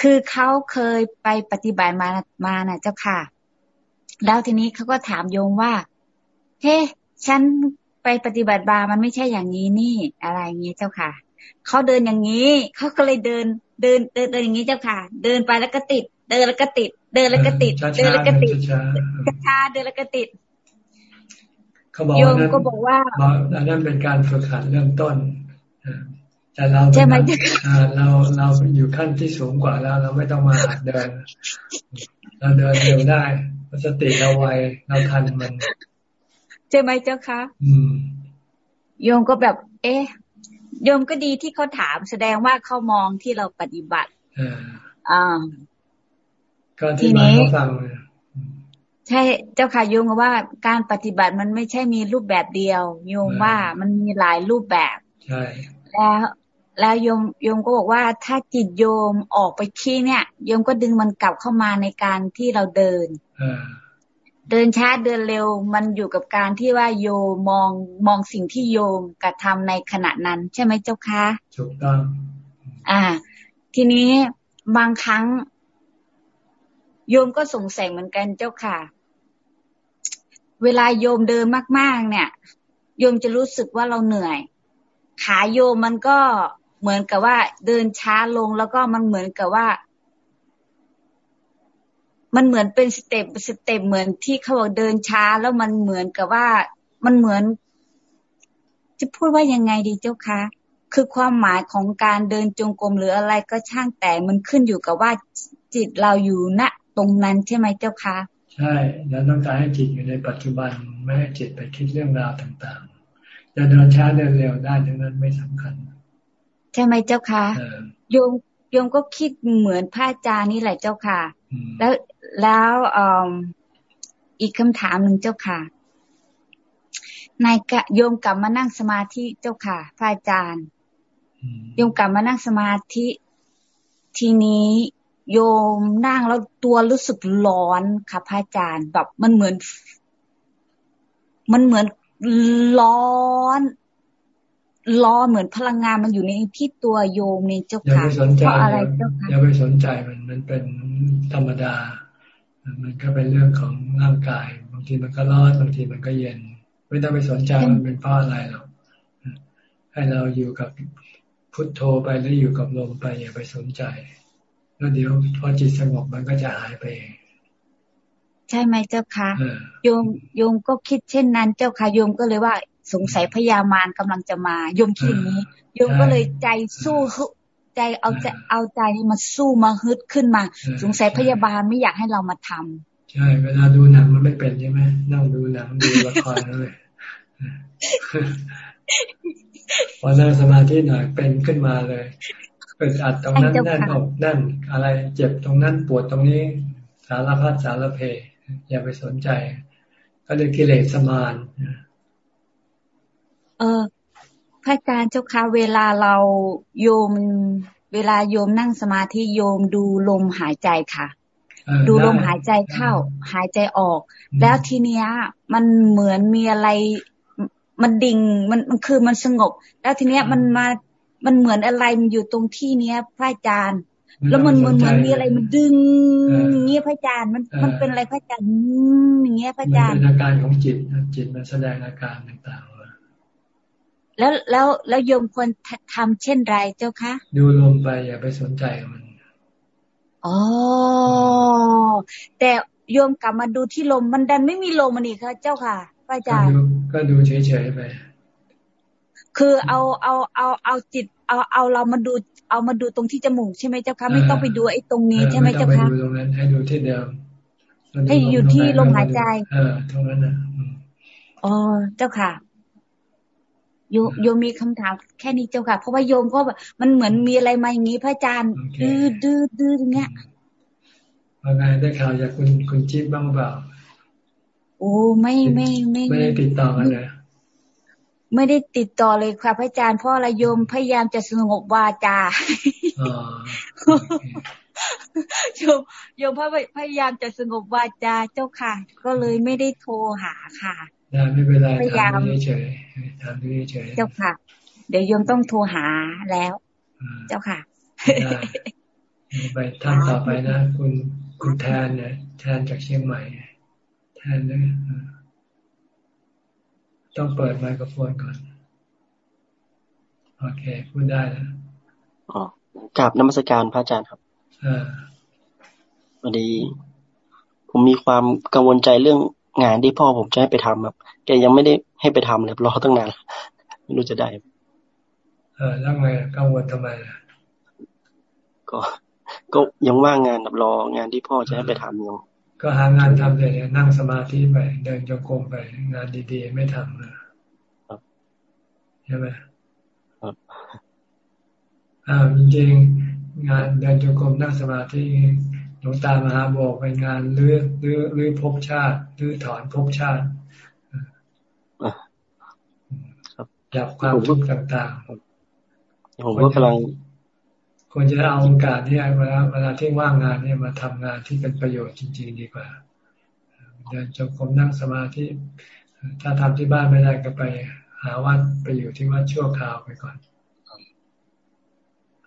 คือเขาเคยไปปฏิบัติมามานะเจ้าค่ะ แล้วทีนี้เขาก็ถามโยมว่า เฮ้ ฉันไปปฏิบัติบามันไม่ใช่อย่างนี้นี่ อะไรอย่างนี้เจ้าค่ะ เขาเดินอย่างนี้เขาก็เลยเดินเดินเดินเดินอย่างนี้เจ้าค่ะ เดินไปแล้วก็ติด เดินแล้วก็ติด เดินแล้วก็ติด เดินแล้วก็ติดช้าเดินแล้วก็ติดเขาบอกว่าก็บอกว่านั่นเป็นการฝึกหัดเริ่มต้นแต่เราใช่ไหมเราเราอยู่ขั้นที่สูงกว่าแล้ว เราไม่ต้องมาหัดเดิน เราเดินเร็วได้สติเราไวเราทันมันใช่ไหมเจ้าคะอืมโยมก็แบบ เอ๊ะ โยมก็ดีที่เขาถามแสดงว่าเขามองที่เราปฏิบัติอ่าทีนี้ใช่เจ้าค่ะโยมว่าการปฏิบัติมันไม่ใช่มีรูปแบบเดียวโยมว่ามันมีหลายรูปแบบใช่แล้วแล้วโยมโยมก็บอกว่าถ้าจิตโยมออกไปขี้เนี่ยโยมก็ดึงมันกลับเข้ามาในการที่เราเดิน เดินช้าเดินเร็วมันอยู่กับการที่ว่าโยมองมองสิ่งที่โยมกระทำในขณะนั้น ใช่ไหมเจ้าคะถูกต้องอ่า ทีนี้บางครั้ง โยมก็สงสัยเหมือนกันเจ้าค่ะ เวลาโยมเดินมาก ๆ เนี่ย โยมจะรู้สึกว่าเราเหนื่อย ขาโยมมันก็เหมือนกับว่าเดินช้าลงแล้วก็มันเหมือนกับว่า มันเหมือนเป็น step step เหมือนที่เขาบอกเดินช้า แล้วมันเหมือนกับว่ามันเหมือน จะพูดว่ายังไงดีเจ้าคะคือความหมายของการเดินจงกรมหรืออะไรก็ช่างแต่มันขึ้นอยู่กับว่าจิตเราอยู่ณตรงนั้นใช่ไหมเจ้าคะใช่แล้วต้องการให้จิตอยู่ในปัจจุบันไม่ให้จิตไปคิดเรื่องราวต่างๆจะเดินช้าเดินเร็วได้ทั้งนั้นไม่สำคัญใช่ไหมเจ้าคะโยม โยมก็คิดเหมือนพระอาจารย์นี่แหละเจ้าค่ะ แล้วแล้วอีกคำถามหนึ่งเจ้าค่ะนายกะโยมกลับมานั่งสมาธิเจ้าค่ะ พระอาจารย์โยมกลับมานั่งสมาธิ ทีนี้โยมนั่งแล้วตัวรู้สึกร้อนค่ะพระอาจารย์แบบมันเหมือน มันเหมือนร้อน ร้อนเหมือนพลังงานมันอยู่ในที่ตัวโยมนี่เจ้าค่ะเพราะอะไรเจ้าค่ะอย่าไปสนใจมันมันเป็นธรรมดา มันก็เป็นเรื่องของร่างกาย บางทีมันก็ร้อนบางทีมันก็เย็น ไม่ต้องไปสนใจมันเป็นเพราะอะไรหรอกให้เราอยู่กับพุทโธไปหรืออยู่กับลมไปอย่าไปสนใจแล้วเดี๋ยวพอจิตสงบมันก็จะหายไปเองใช่ไหมเจ้าค่ะโยมโยมก็คิดเช่นนั้นเจ้าค่ะโยมก็เลยว่า สงสัยพยามารกำลังจะมาโยมคิดอย่างนี้โยมก็เลยใจสู้ใจเอาใจเอาใจนี้มาสู้มาฮึดขึ้นมา สงสัยพยาบาลไม่อยากให้เรามาทำใช่ เวลาดูหนังมันไม่เป็นใช่ไหมนั่งดูหนังดูละครนั่นเลยพอนั่งสมาธิหน่อยเป็นขึ้นมาเลยเกิดอัดตรงนั้นแน่นอกนั่น อะไรเจ็บตรงนั้นปวดตรงนี้ สารพัดสารเพ อย่าไปสนใจ ก็เลยกิเลสสมาน เออพระอาจารย์เจ้าค่ะเวลาเราโยม เวลาโยมนั่งสมาธิโยมดูลมหายใจค่ะ ดูลมหายใจเข้า หายใจออก แล้วทีเนี้ย มันเหมือนมีอะไรมันดิ่งมันมันคือมันสงบ แล้วทีเนี้ยมันมามันเหมือนอะไรมันอยู่ตรงที่เนี้ย พระอาจารย์ แล้วมันเหมือนเหมือนมีอะไรมันดึงอย่างเงี้ยพระอาจารย์มันมันเป็นอะไรพระอาจารย์อย่างเงี้ยพระอาจารย์มันเป็นอาการของจิตจิตมันแสดงอาการต่างๆ แล้วแล้วแล้วโยมควรทำเช่นไรเจ้าคะดูลมไปอย่าไปสนใจมันอ๋อแต่โยมกลับมาดูที่ลมมันดันไม่มีลมมันอีกค่ะเจ้าค่ะพระอาจารย์ก็ดูเฉยๆไปคือเอาเอาเอาเอาจิต เอาเอาเรามาดู เอามาดูตรงที่จมูกใช่ไหมเจ้าคะไม่ต้องไปดูไอ้ตรงนี้ใช่ไหมเจ้าคะไม่ต้องไปดูตรงนั้นให้ดูที่เดิมให้อยู่ที่ลมหายใจ เออตรงนั้นนะอ๋อเจ้าค่ะ โยโยมมีคำถามแค่นี้เจ้าค่ะ เพราะว่าโยมก็แบบมันเหมือนมีอะไรมาอย่างนี้พระอาจารย์ดื้อดื้อดื้ออย่างเงี้ยว่าไงได้ข่าวจากคุณคุณจิ๊บบ้างเปล่าโอ้ไม่ไม่ไม่ไม่ได้ติดต่อกันเลยไม่ได้ติดต่อเลยค่ะพระอาจารย์เพราะอะไรโยมพยายามจะสงบวาจาโยมโยมพยายามจะสงบวาจาเจ้าค่ะ ก็เลยไม่ได้โทรหาค่ะ ได้ไม่เป็นไรพยายามเฉยทำด้เฉยเจ้าค่ะ เดี๋ยวโยมต้องโทรหาแล้ว เจ้าค่ะไปท่านต่อไปนะ คุณคุณแทนเนี่ยแทนจากเชียงใหม่ แทนเนี่ยต้องเปิดไมโครโฟนก่อน โอเค พูดได้นะอ๋อกราบนมัสการพระอาจารย์ครับอ่าวันนี้ผมมีความกังวลใจเรื่อง งานที่พ่อผมจะให้ไปทำครับ แกยังไม่ได้ให้ไปทำเลยรอตั้งนานไม่รู้จะได้เออแล้วไงกังวลทำไมก็ก็ยังว่างงานรองานที่พ่อจะให้ไปทำอยู่ก็หางานทำเลยนั่งสมาธิไป เดินจงกรมไป งานดีๆ ไม่ทำนะใช่ไหมครับอ่าจริงๆงานเดินจงกรมนั่งสมาธิ หลวงตามหาบอกเป็นงานเลื้อเลื้อเลื้อภพชาติเลื้อถอนภพชาติจับความทุกข์ต่างๆผมก็กำลังควรจะเอาโอกาสที่เวลาเวลาที่ว่างงานเนี่ยมาทำงานที่เป็นประโยชน์จริง ๆ ดีกว่าเดินจงกรมนั่งสมาธิถ้าทำที่บ้านไม่ได้ก็ไปหาวัดไปอยู่ที่วัดชั่วคราวไปก่อน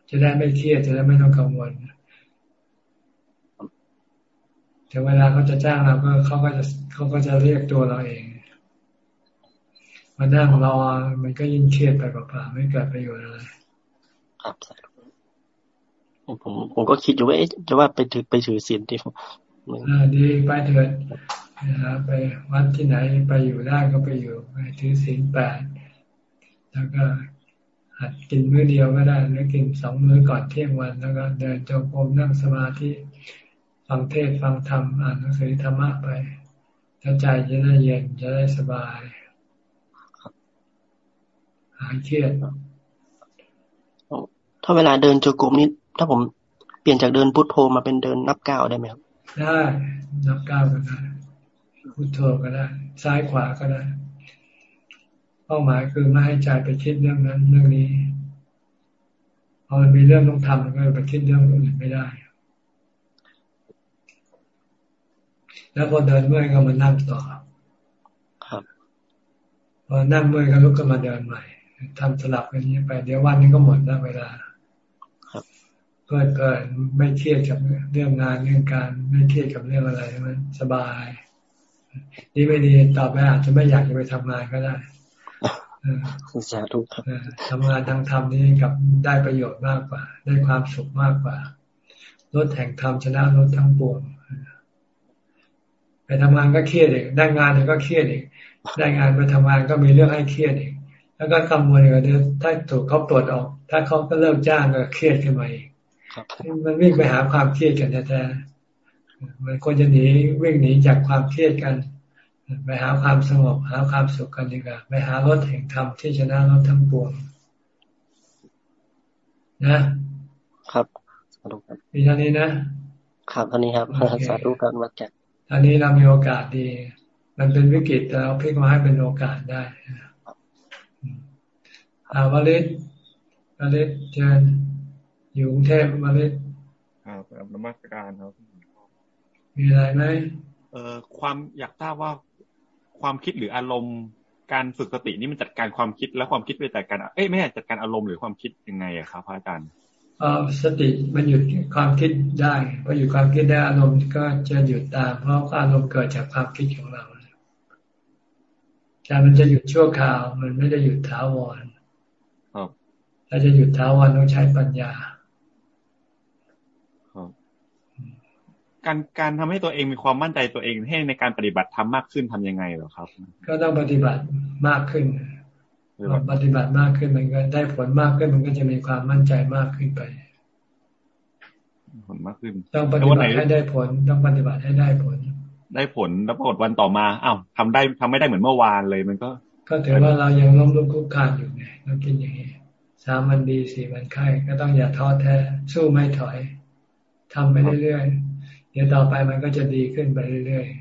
จะได้ไม่เครียดจะได้ไม่ต้องกังวล ถึงเวลาเขาจะจ้างเราก็เขาก็จะเขาก็จะเรียกตัวเราเองมานั่งรอมันก็ยิ่งเครียดไปเปล่าๆไม่เกิดประโยชน์อะไรครับผมผมก็คิดอยู่ว่าจะว่าไปถือไปถือศีลที่ผมดีไปเถิดนะไปวัดที่ไหนไปอยู่ได้ก็ไปอยู่ไปถือศีลแปดแล้วก็หัดกินมื้อเดียวก็ได้แล้วกินสองมื้อก่อนเที่ยงวันแล้วก็เดินจงกรมนั่งสมาธิ ฟังเทศฟังธรรมอ่านหนังสือธรรมะไปแล้วใจจะได้เย็นจะได้สบาย หายเครียดถ้าเวลาเดินจงกรมนี้ถ้าผมเปลี่ยนจากเดินพุทโธมาเป็นเดินนับก้าวได้ไหมครับได้นับก้าวก็ได้พุทโธก็ได้ ซ้ายขวาก็ได้ เป้าหมายคือไม่ให้ใจไปคิดเรื่องนั้นเรื่องนี้พอมันมีเรื่องต้องทำมันก็ไปคิดเรื่องอื่นไม่ได้ แล้วพอเดินเมื่อยก็มานั่งต่อ ครับ พอนั่งเมื่อยก็ลุกขึ้นมาเดินใหม่ทำสลับกันนี้ไป เดี๋ยววันนี้ก็หมดแล้วเวลา ครับเพื่อเกิดไม่เครียดกับเรื่องงานเรื่องการไม่เครียดกับเรื่องอะไรมันสบายดีไม่ดีต่อไปอาจจะไม่อยากจะไปทำงานก็ได้สาธุครับทำงานทางธรรมนี่กับได้ประโยชน์มากกว่า ได้ความสุขมากกว่าลดแห่งธรรมชนะลดทั้งปวงไป ทำงานก็เครียดเองได้งานก็เครียดเองได้งานไปทำงานก็มีเรื่องให้เครียดเองแล้วก็กังวลกันถ้าถูกเขาปลดออก ถ้าเขาก็เลิกจ้างก็เครียดขึ้นมาอีกมันวิ่งไปหาความเครียดกันแท้ๆมันควรจะหนีวิ่งหนีจากความเครียดกันไปหาความสงบหาความสุขกันดีกว่าไปหารถแห่งธรรมที่ชนะรถทั้งปวงนะครับสาธุครับมีเท่านี้นะครับเท่านี้ครับสาธุครับวัดจักต อนนี้เรามีโอกาสดี มันเป็นวิกฤตแต่เราพลิกมาให้เป็นโอกาสได้อาวลิศวลิศเชิญอยู่กรุงเทพวลิศครับนมัสการครับ มีอะไรไหมเอ่อความอยากทราบว่าความคิดหรืออารมณ์การฝึกสตินี่มันจัดการความคิดและความคิดไปจัดการเอ้ยไม่ใช่จัดการอารมณ์หรือความคิดยังไงอะครับพระอาจารย์เออ สติมันหยุดความคิดได้พอหยุดความคิดได้อารมณ์ก็จะหยุดตาม เพราะอารมณ์เกิดจากความคิดของเราแต่มันจะหยุดชั่วคราว มันไม่ได้หยุดท้าวรครับถ้าจะหยุดท้าวรต้องใช้ปัญญาการการทำให้ตัวเองมีความมั่นใจตัวเองให้ในการปฏิบัติทำมากขึ้นทํำยังไงเหรอครับ ก็ต้องปฏิบัติมากขึ้น ปฏิบัติมากขึ้นมันก็ได้ผลมากขึ้นมันก็จะมีความมั่นใจมากขึ้นไป ผลมากขึ้นต้องปฏิบัติให้ได้ผลต้องปฏิบัติให้ได้ผล ได้ผลแล้วปรากฏวันต่อมาอ้าวทาได้ทำไม่ได้เหมือนเมื่อวานเลยมันก็ ก็ถือว่าเรายังล้มลุกคลุกคานอยู่ไงเราคิดอย่างนี้สามวันดีสี่วันไข้ก็ต้องอย่าท้อแท้ สู้ไม่ถอยทำไปเรื่อยๆเดี๋ยวต่อไปมันก็จะดีขึ้นไปเรื่อยๆครับ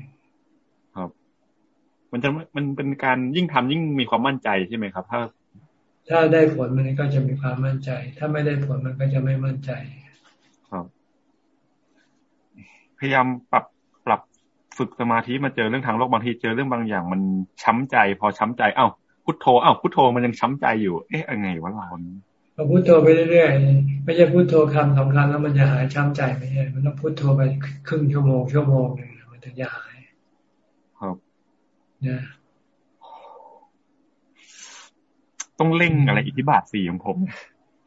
มันจะมันเป็นการยิ่งทำยิ่งมีความมั่นใจใช่ไหมครับ ถ้า ถ้าได้ผลมันก็จะมีความมั่นใจ ถ้าไม่ได้ผลมันก็จะไม่มั่นใจ ครับ พยายามปรับปรับฝึกสมาธิมาเจอเรื่องทางโลกบางทีเจอเรื่องบางอย่าง มันช้ำใจ พอช้ำใจ เอ้าพุทโธเอ้าพุทโธมันยังช้ำใจอยู่ เอ๊ะยังไงวะเราพอพุโทโธไปเรื่อยๆ ไม่ใช่พุโทโธคำสำคัญแล้วมันจะหายช้ำใจไม่ใช่ มันต้องพุโทโธไปครึ่งชั่วโมงชั่วโมงหนึ่งมันถึงจะหายครับเนี่ยต้องเร่งอะไรอิทธิบาทสี่ของผม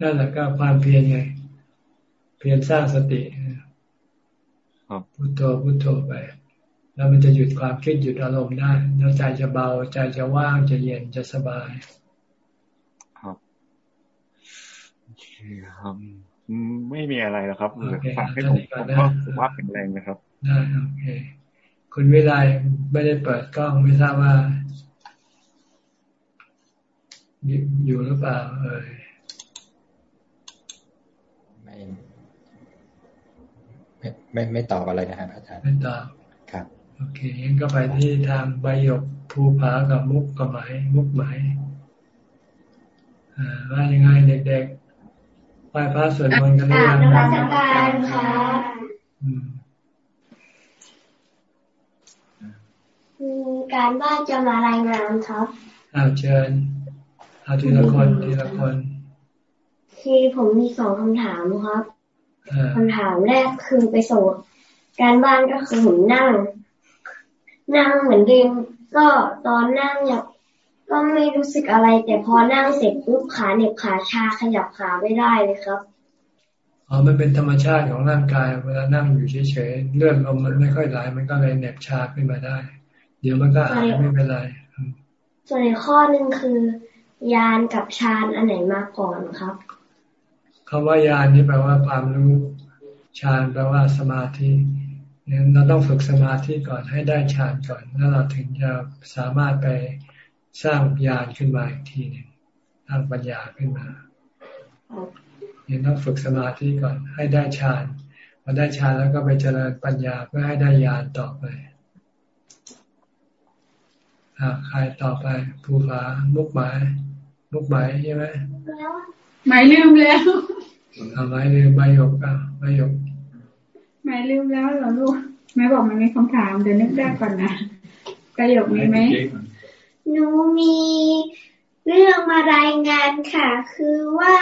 นั่นแหละก็ความเพียรไง เพียรสร้างสติครับพุโทโธพุโทโธไป แล้วมันจะหยุดความคิดหยุดอารมณ์ได้แล้วใจจะเบา ใจจะว่างจะเย็นจะสบาย ครับไม่มีอะไรแล้วครับฝากให้ผมผมก็สุขภาพแข็งแรงนะครับได้โอเค คุณวิไลไม่ได้เปิดกล้องไม่ทราบว่า อยู่หรือเปล่า เอ่ยไม่ไม่ไม่ตอบอะไรนะครับอาจารย์ไม่ตอบครับ โอเคงั้นก็ไปที่ทางใบหยกภูผากับมุกกับไหมมุกไหมอ่าว่ายังไงเด็กๆไหว้พระสวดมนต์กันหรือยังครับ การครับการบ้านจะมารายงานครับอาเชิญเอาทีละคนทีละคนคือผมมีสองคำถามครับคำถามแรกคือไปส่งการบ้านก็คือผมนั่ง นั่งเหมือนเดิมก็ตอนนั่งอยากก็ไม่รู้สึกอะไร แต่พอนั่งเสร็จปุ๊บขาเหน็บขาชาขยับขาไม่ได้เลยครับอ๋อมันเป็นธรรมชาติของร่างกาย เวลานั่งอยู่เฉยๆเลือดลมมันไม่ค่อยไหลมันก็เลยเหน็บชาขึ้นมาได้ เดี๋ยวมันก็หายไม่เป็นไรส่วนอีกข้อหนึ่งคือยานกับฌานอันไหนมาก่อนครับคำว่ายานนี่แปลว่าความรู้ฌานแปลว่าสมาธิเนี่ยเราต้องฝึกสมาธิก่อนให้ได้ฌานก่อนแล้วเราถึงจะสามารถไปสร้างญาณขึ้นมาอีกทีหนึ่งสร้างปัญญาขึ้นมาเนี่ยต้องฝึกสมาธิก่อนให้ได้ฌานพอได้ฌานแล้วก็ไปเจริญปัญญาเพื่อให้ได้ญาณต่อไป อ่าใครต่อไปภูผามุกหมายมุกหมายใช่ไหมหมายลืมแล้วอ่าหมายลืมใบหยกอะใบหยกหมายลืมแล้วเหรอลูกแม่บอกมันมีคำถามเดี๋ยวนึกได้ก่อนนะประโยคนี้ไหมหนูมีเรื่องมารายงานค่ะ คือว่า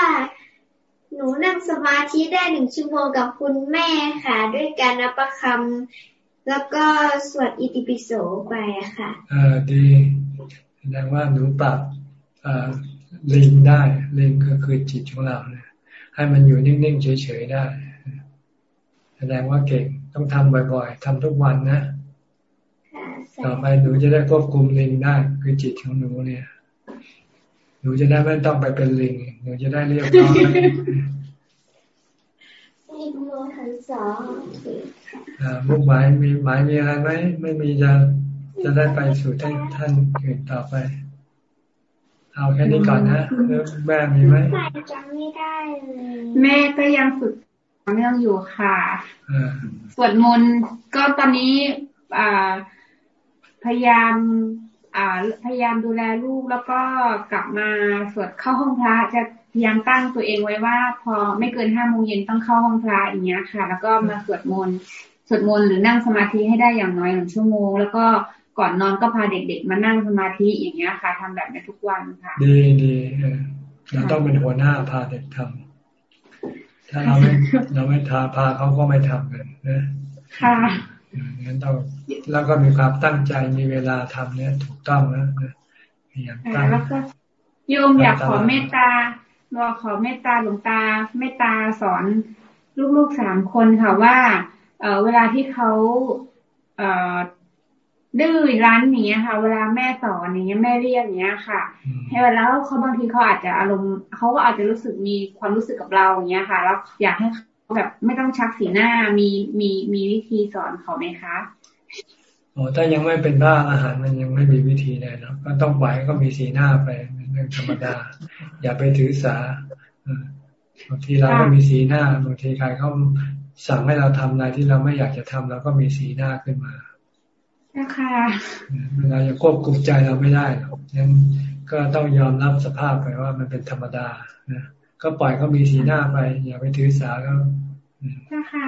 หนูนั่งสมาธิได้หนึ่งชั่วโมงกับคุณแม่ค่ะ ด้วยการนับประคำ แล้วก็สวดอิติปิโสไปค่ะอ่าดีแสดงว่าหนูปรับอ่าลิงได้ลิงก็คือจิตของเราเนี่ยให้มันอยู่นิ่งๆเฉยๆได้ แสดงว่าเก่งต้องทำบ่อยๆทำทุกวันนะต่อไปหนูจะได้ควบคุมลิงได้คือจิตของหนูเนี่ยหนูจะได้ไม่ต้องไปเป็นลิงหนูจะได้เรียบร้อยมุ กหมายมีหมายมีอะไรไหมไม่มีจะจะได้ไปสู่ท่านท่านอื่นต่อไป เอาแค่นี้ก่อนนะแม่มีไหมจำไม่ได้เลยแม่ก็ยังฝึกเนื่องอยู่ค่ะสวดมนต์ก็ตอนนี้อ่าพยายามอ่าพยายามดูแลลูกแล้วก็กลับมาสวดเข้าห้องพระจะ พยายามตั้งตัวเองไว้ว่า พอไม่เกินห้าโมงเย็นต้องเข้าห้องพระอย่างเงี้ยค่ะ แล้วก็มาสวดมนต์สวดมนต์หรือนั่งสมาธิให้ได้อย่างน้อยหนึ่งชั่วโมง แล้วก็ก่อนนอนก็พาเด็กๆ มานั่งสมาธิอย่างเงี้ยค่ะทำแบบนี้ทุกวันค่ะ ดีดีเราต้องเป็นหัวหน้าพาเด็กทำถ้าเราไม่เราไม่ทาพาเขาก็ไม่ทำกันนะค่ะงั้นต้องแล้วก็มีความตั้งใจมีเวลาทำเนี่ย ถูกต้องนะพยายามตั้งแล้วก็โยมอยากขอเมตตา รอขอเมตตาหลวงตาเมตตาสอนลูกๆสามคนค่ะว่า เออเวลาที่เขาเออดื้อรั้นอย่างเงี้ยค่ะ เวลาแม่สอนอย่างเงี้ยแม่เรียกอย่างเงี้ยค่ะให้เวลาเขาบางทีเขาอาจจะอารมณ์เขาก็อาจจะรู้สึกมีความรู้สึกกับเราอย่างเงี้ยค่ะ แล้วอยากให้แบบไม่ต้องชักสีหน้ามีมีมีวิธีสอนเขาไหมคะโอ้ถ้ายังไม่เป็นบ้าอาหารมันยังไม่มีวิธีแน่เนาะก็ต้องไหวก็มีสีหน้าไป เป็นเรื่องธรรมดา อย่าไปถือสาบางทีเราก็มีสีหน้าบางทีใครเขาสั่งให้เราทำอะไรที่เราไม่อยากจะทำเราก็มีสีหน้าขึ้นมานะคะเราจะควบคุมใจเราไม่ได้หรอกงั้นก็ต้องยอมรับสภาพไปว่ามันเป็นธรรมดานะก็ปล่อยเขามีสีหน้าไป อย่าไปถือสาเขานะคะ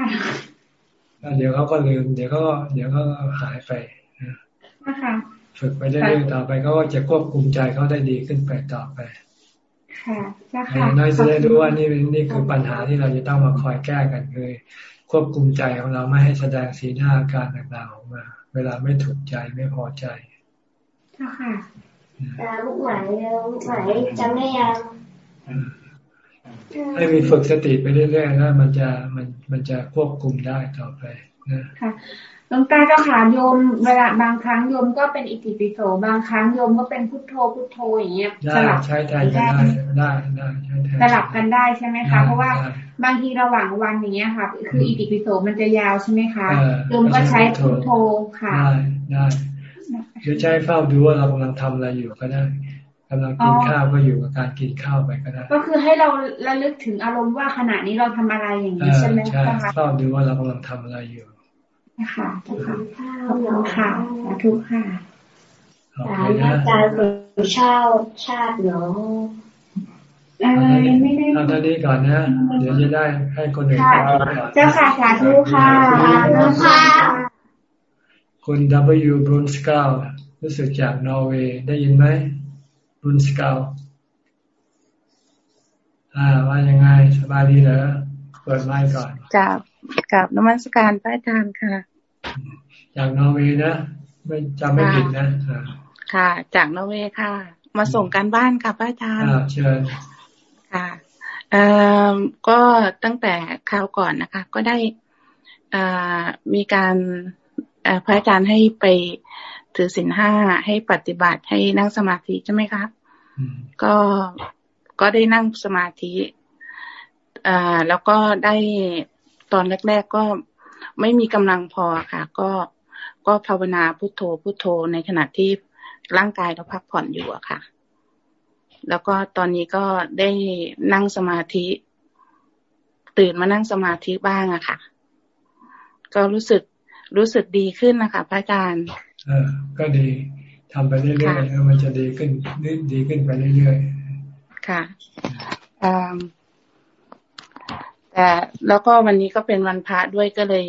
เดี๋ยวเขาก็ลืม เดี๋ยวก็เดี๋ยวก็หายไปนะคะ ฝึกไปเรื่อยๆต่อไปเขาก็จะควบคุมใจเขาได้ดีขึ้นไปต่อไป ค่ะจ้าค่ะน้อยจะได้รู้ว่านี่นี่คือปัญหาที่เราจะต้องมาคอยแก้กันคือควบคุมใจของเราไม่ให้แสดงสีหน้าอาการต่างๆออกมา เวลาไม่ถูกใจไม่พอใจค่ะแต่ลูกไหนลูกไหนจำได้ยังให้มีฝึกสติไปเรื่อยๆแล้วมันจะมันมันจะควบคุมได้ต่อไปนะค่ะ หลวงตาเจ้าขาโยมเวลาบางครั้งโยมก็เป็นอิติปิโสบางครั้งโยมก็เป็นพุทโธพุทโธอย่างเงี้ยสลับใช้แทนได้ได้ได้ใช้แทนสลับกันได้ใช่ไหมคะ เพราะว่าบางทีระหว่างวันอย่างเงี้ยค่ะ คืออิติปิโสมันจะยาวใช่ไหมคะโยมก็ใช้พุทโธค่ะได้ได้หรือใช้เฝ้าดูว่าเรากำลังทำอะไรอยู่ก็ได้กำลังกินข้าวก็อยู่กับการกินข้าวไปก็ได้ ก็คือให้เราระลึกถึงอารมณ์ว่าขณะนี้เราทำอะไรอย่างนี้ใช่ไหมคะเฝ้าดูว่าเรากำลังทำอะไรอยู่ ค่ะทุกค่ะขอบคุณค่ะทุกค่ะอาจารย์เป็นชาติชาติเนาะเอาท่านี้ก่อนนะ เดี๋ยวจะได้ให้คนอื่นต่อเจ้าค่ะสาธุค่ะค่ะ คุณ W บรูนสกาวรู้สึกจากนอร์เวย์ได้ยินไหมบรูนสกาวอ่าว่ายังไงสบายดีเหรอ เปิดไมค์ก่อนจา กกับนมัสการพระอาจารย์ค่ะ จากนอร์เวย์นะไม่จำไม่ผิดนะค่ะ จากนอร์เวย์ค่ะ มาส่งการบ้านค่ะพระอาจารย์เชิญค่ะเอ่อก็ตั้งแต่คราวก่อนนะคะ ก็ได้อ่ามีการพระอาจารย์ให้ไปถือศีลห้าให้ปฏิบัติให้นั่งสมาธิใช่ไหมคะก็ก็ได้นั่งสมาธิอ่าแล้วก็ได้ ตอนแรก ๆ ก็ไม่มีกำลังพอค่ะ ก็ก็ภาวนาพุโทโธพุโทโธในขณะที่ร่างกายเราพักผ่อนอยู่อะค่ะ แล้วก็ตอนนี้ก็ได้นั่งสมาธิ ตื่นมานั่งสมาธิบ้างอะค่ะ ก็รู้สึกรู้สึกดีขึ้นนะคะพระอาจารย์เออก็ดีทำไปเรื่อยๆแล้วมันจะดีขึ้นดีขึ้นไปเรื่อยๆ ค่ะ แต่แล้วก็วันนี้ก็เป็นวันพระด้วยก็เลย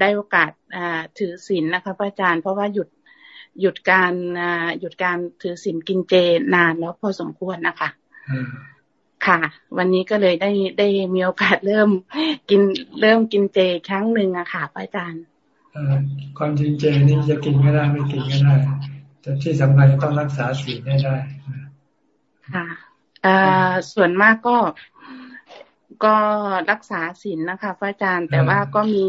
ได้โอกาสถือศีลนะคะพระอาจารย์เพราะว่าหยุดหยุดการหยุดการถือศีลกินเจนานแล้วพอสมควรนะคะค่ะ วันนี้ก็เลยได้ได้มีโอกาสเริ่มกินเริ่มกินเจครั้งหนึ่งอะค่ะพระอาจารย์ความจริงเจนี่จะกินก็ได้ไม่กินก็ได้ แต่ที่สำคัญต้องรักษาศีลให้ได้ค่ะส่วนมากก็ ก็รักษาศีลนะคะพระอาจารย์แต่ว่าก็มี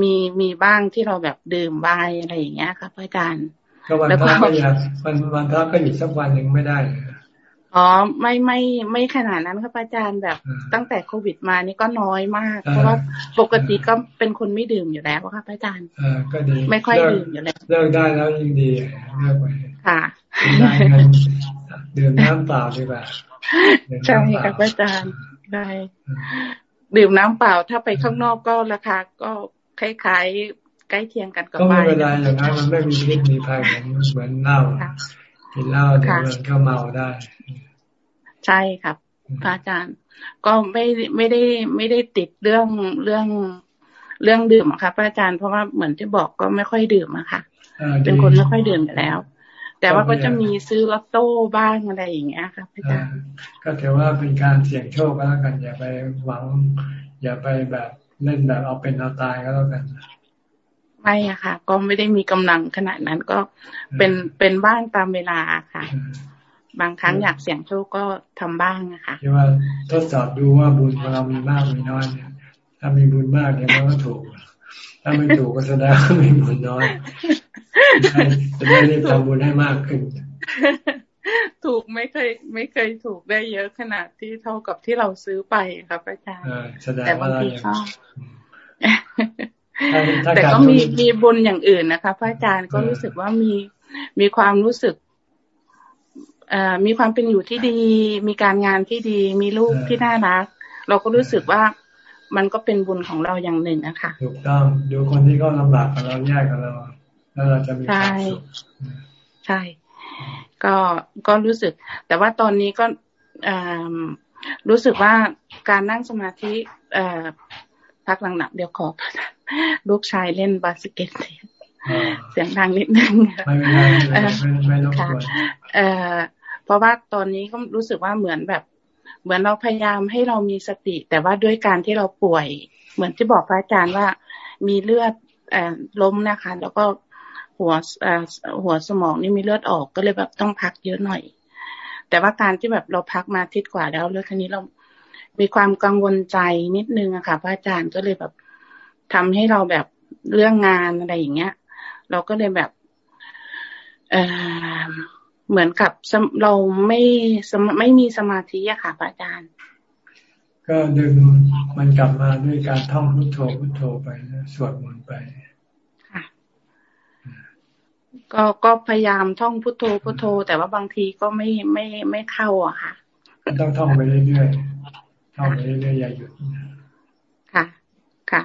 มีมีบ้างที่เราแบบดื่มไวน์อะไรอย่างเงี้ยค่ะพระอาจารย์ก็วันพระก็อยากวันวันพระก็หยุดสักวันหนึ่งไม่ได้อ๋อไม่ไม่ไม่ขนาดนั้นครับอาจารย์แบบตั้งแต่โควิดมานี่ก็น้อยมาก เพราะว่าปกติก็เป็นคนไม่ดื่มอยู่แล้วครับอาจารย์อ่าก็ดีไม่ค่อยดื่มอยู่แล้วเลิกได้แล้วยิ่งดีเลิกไปค่ะได้เงินดื่มน้ำเปล่าดีกว่าใช่ครับอาจารย์ ได้ดื่มน้ำเปล่าถ้าไปข้างนอกก็ราคาก็คล้ายๆใกล้เคียงกันกับก็ไม่เป็นไรอย่างนั้นมันไม่มีพิษมีภัยเหมือนเหมือนเหล้ากินเหล้าเดี๋ยวมันก็เมาได้ ใช่ครับพระอาจารย์ ก็ไม่ไม่ได้ไม่ได้ติดเรื่องเรื่องเรื่องดื่มครับพระอาจารย์เพราะว่าเหมือนที่บอกก็ไม่ค่อยดื่มอะค่ะ เป็นคนไม่ค่อยดื่มอยู่แล้ว แต่ว่าก็จะมีซื้อลอตโต้บ้างอะไรอย่างเงี้ยครับพระอาจารย์ก็ถือว่าเป็นการเสี่ยงโชคก็แล้วกัน อย่าไปหวัง อย่าไปแบบเล่นแบบเอาเป็นเอาตายก็แล้วกันไม่อะค่ะ ก็ไม่ได้มีกำลังขนาดนั้นก็เป็นเป็นบ้างตามเวลาค่ะ บางครั้งอยากเสี่ยงโชคก็ทำบ้างนะคะที่ว่าทดสอบดูว่าบุญของเรามีมากมีน้อยเนี่ย ถ้ามีบุญมากเนี่ยมันก็ถูก ถ้าไม่ถูกก็แสดงว่ามีบุญน้อย จะได้รีบทำบุญให้มากขึ้น ถูกไม่เคยไม่เคยถูกได้เยอะขนาดที่เท่ากับที่เราซื้อไปครับอาจารย์แต่บางทีก็แต่ก็มีมีบุญอย่างอื่นนะคะพระอาจารย์ก็รู้สึกว่ามีมีความรู้สึกอมีความเป็นอยู่ที่ดี มีการงานที่ดี มีลูกที่น่ารัก เราก็รู้สึกว่ามันก็เป็นบุญของเราอย่างหนึ่งนะคะถูกต้องดูคนที่เขาลำบากกับเราแยกกับเรา แล้วเราจะมีความสุขใช่ ก็ก็รู้สึก แต่ว่าตอนนี้ก็รู้สึกว่าการนั่งสมาธิพักหลังๆเดี๋ยวขอลูกชายเล่นบาสเกตเสียงดังนิดนึงไม่ไม่ไม่ไม่รบกวนเออเพราะว่าตอนนี้ก็รู้สึกว่าเหมือนแบบ เหมือนเราพยายามให้เรามีสติ แต่ว่าด้วยการที่เราป่วย เหมือนที่บอกพระอาจารย์ว่ามีเลือดอล้มนะคะ แล้วก็ หัวหัวสมองนี่มีเลือดออกก็เลยแบบต้องพักเยอะหน่อย แต่ว่าการที่แบบเราพักมาทิศกว่าแล้วแล้วทีนี้เรามีความกังวลใจนิดนึงอะค่ะพระอาจารย์ก็เลยแบบทำให้เราแบบเรื่องงานอะไรอย่างเงี้ย เราก็เลยแบบ เออเหมือนกับเราไม่ไม่มีสมาธิอะค่ะอาจารย์ ก็ดึงมันกลับมาด้วยการท่องพุทโธพุทโธไปสวดมนต์ไป ก็ก็พยายามท่องพุทโธพุทโธ แต่ว่าบางทีก็ไม่ไม่ไม่เข้าอะค่ะ ต้องท่องไปเรื่อยๆท่องไปเรื่อยๆอย่าหยุดค่ะค่ะ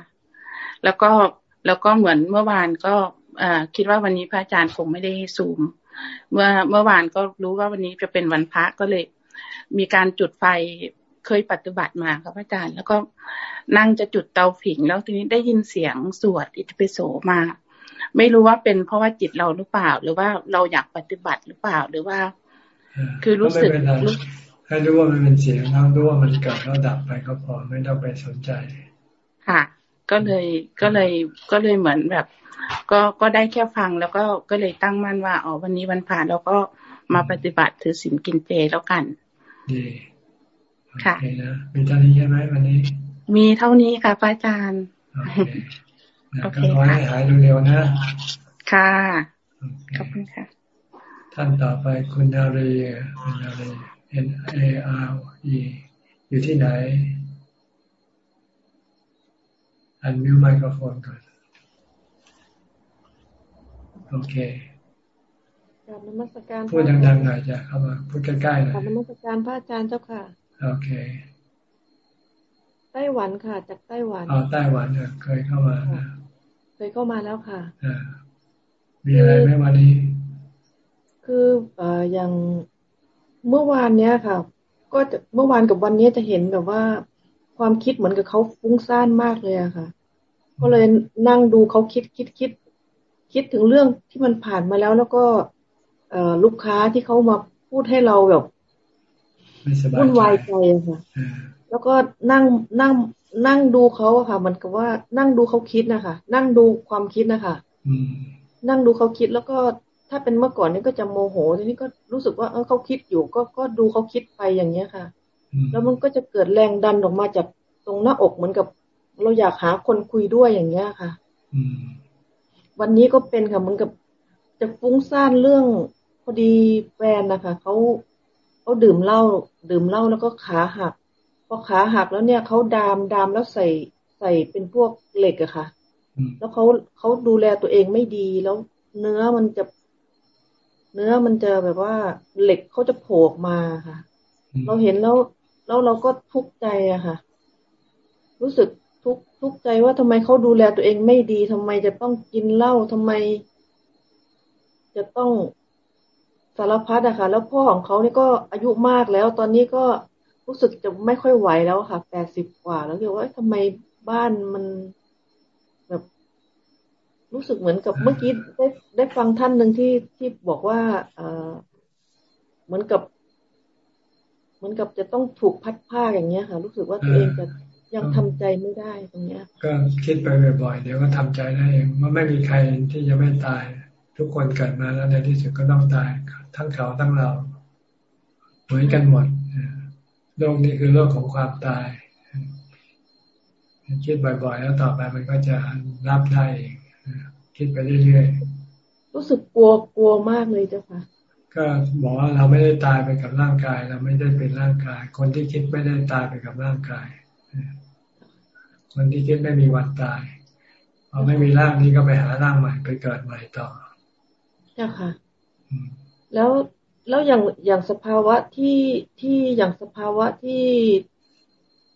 แล้วก็แล้วก็เหมือนเมื่อวานก็คิดว่าวันนี้พระอาจารย์คงไม่ได้ซูม เมื่อเมื่อวานก็รู้ว่าวันนี้จะเป็นวันพระก็เลย มีการจุดไฟเคยปฏิบัติมาครับพระอาจารย์ แล้วก็นั่งจะจุดเตาผิง แล้วทีนี้ได้ยินเสียงสวดอิติปิโสมา ไม่รู้ว่าเป็นเพราะว่าจิตเราหรือเปล่า หรือว่าเราอยากปฏิบัติหรือเปล่าหรือว่า คือรู้สึกให้รู้ว่ามันเป็นเสียงแล้วรู้ว่ามันเกิดแล้วดับไปก็พอไม่ต้องไปสนใจ ค่ะ ก็เลยก็เลยก็เลยเหมือนแบบ ก็ก็ได้แค่ฟังแล้วก็ก็เลยตั้งมั่นว่าอ๋อวันนี้วันผ่านแล้วก็มาปฏิบัติถือศีลกินเจแล้วกัน ดีค่ะมีเท่านี้ใช่ไหมวันนี้ มีเท่านี้ค่ะพระอาจารย์ โอเคขอให้หายเร็วๆนะ ค่ะ ขอบคุณค่ะ ท่านต่อไปคุณนารีคุณนารี N A R E อยู่ที่ไหน อันมิวไมโครโฟนก่อน โอเคกราบนมัสการพูดดังๆหน่อยจ้ะเข้ามาพูดใกล้ๆหน่อยกราบนมัสการพระอาจารย์เจ้าค่ะ โอเคไต้หวันค่ะ จากไต้หวันอ๋อไต้หวันเนี่ยเคยเข้ามา เคยเข้ามาแล้วค่ะอ่ามีอะไรไหมวันนี้ คือเอ่ออย่างเมื่อวานเนี้ยค่ะ ก็เมื่อวานกับวันนี้จะเห็นแบบว่า ความคิดเหมือนกับเขาฟุ้งซ่านมากเลยอะค่ะ ก็เลยนั่งดูเขาคิดคิดคิด คิดถึงเรื่องที่มันผ่านมาแล้วแล้วก็ เอลูกค้าที่เขามาพูดให้เราแบบวุ่นวายใจอะค่ะ แล้วก็นั่งนั่ง นั่งดูเขาอะค่ะ มันกับว่านั่งดูเขาคิดนะคะนั่งดูความคิดนะคะนั่งดูเขาคิดแล้วก็ถ้าเป็นเมื่อก่อนนี่ก็จะโมโหทีนี้ก็รู้สึกว่าเออเขาคิดอยู่ ก็ก็ดูเขาคิดไปอย่างเงี้ยค่ะ แล้วมันก็จะเกิดแรงดันออกมาจากตรงหน้าอกเหมือนกับ เราอยากหาคนคุยด้วยอย่างเงี้ยค่ะวันนี้ก็เป็นค่ะเหมือนกับจะฟุ้งซ่านเรื่องพอดีแฟนนะคะเขาเขาดื่มเหล้าดื่มเหล้าแล้วก็ขาหัก พอขาหักแล้วเนี่ยเขาดามดามแล้วใส่ใส่เป็นพวกเหล็กอะค่ะ แล้วเขาเขาดูแลตัวเองไม่ดีแล้วเนื้อมันจะ เนื้อมันจะแบบว่าเหล็กเขาจะโผล่มาค่ะ เราเห็นแล้วแล้วเราก็ทุกข์ใจอะค่ะ รู้สึกทุกทุกข์ใจว่าทำไมเขาดูแลตัวเองไม่ดีทำไมจะต้องกินเหล้าทำไม จะต้องสารพัดอะค่ะ แล้วพ่อของเขานี่ก็อายุมากแล้ว ตอนนี้ก็ รู้สึกจะไม่ค่อยไหวแล้วค่ะแปดสิบกว่า แล้วคือว่าทำไมบ้านมันแบบ รู้สึกเหมือนกับเมื่อกี้ได้ได้ฟังท่านหนึ่งที่ที่บอกว่าเออเหมือนกับ เหมือนกับจะต้องถูกพัดผ้าอย่างเงี้ยค่ะ รู้สึกว่าตัวเองจะยังทำใจไม่ได้ตรงเนี้ย ก็คิดไปบ่อยๆเดี๋ยวก็ทำใจได้เองว่าไม่มีใครที่จะไม่ตาย ทุกคนเกิดมาแล้วในที่สุดก็ต้องตาย ทั้งเขาทั้งเรา เหมือนกันหมด โลกนี้คือโลกของความตายคิดบ่อยๆ แล้วต่อไปมันก็จะรับได้เองคิดไปเรื่อยๆ รู้สึกกลัวกลัวมากเลยเจ้าค่ะ ก็บอกว่าเราไม่ได้ตายไปกับร่างกาย เราไม่ได้เป็นร่างกาย คนที่คิดไม่ได้ตายไปกับร่างกาย คนที่คิดไม่มีวันตายพอไม่มีร่างนี้ก็ไปหาร่างใหม่ไปเกิดใหม่ต่อ เจ้าค่ะ แล้ว แล้วอย่างอย่างสภาวะที่ที่อย่างสภาวะที่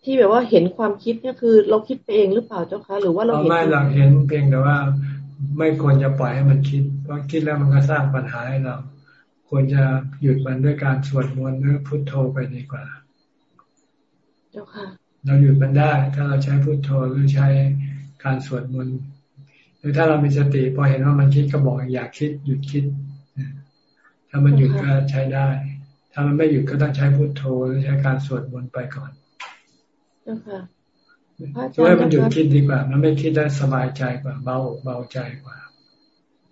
ที่แบบว่าเห็นความคิดเนี่ยคือ เราคิดไปเองหรือเปล่าเจ้าคะหรือว่าเราเห็นไม่เราเห็นเพียงแต่ว่า ไม่ควรจะปล่อยให้มันคิด เพราะคิดแล้วมันก็สร้างปัญหาให้เรา ควรจะหยุดมันด้วยการสวดมนต์หรือพุทโธไปดีกว่า เจ้าค่ะ เราหยุดมันได้ ถ้าเราใช้พุทโธหรือใช้การสวดมนต์หรือถ้าเรามีสติพอเห็นว่ามันคิดก็บอกอยากคิดหยุดคิด ถ้ามันหยุดก็ใช้ได้ ถ้ามันไม่หยุดก็ต้องใช้พุทโธหรือใช้การสวดมนต์ไปก่อนเจ้าค่ะช่วยมันหยุดคิดดีกว่า มันไม่คิดได้สบายใจกว่า เบาเบาใจกว่า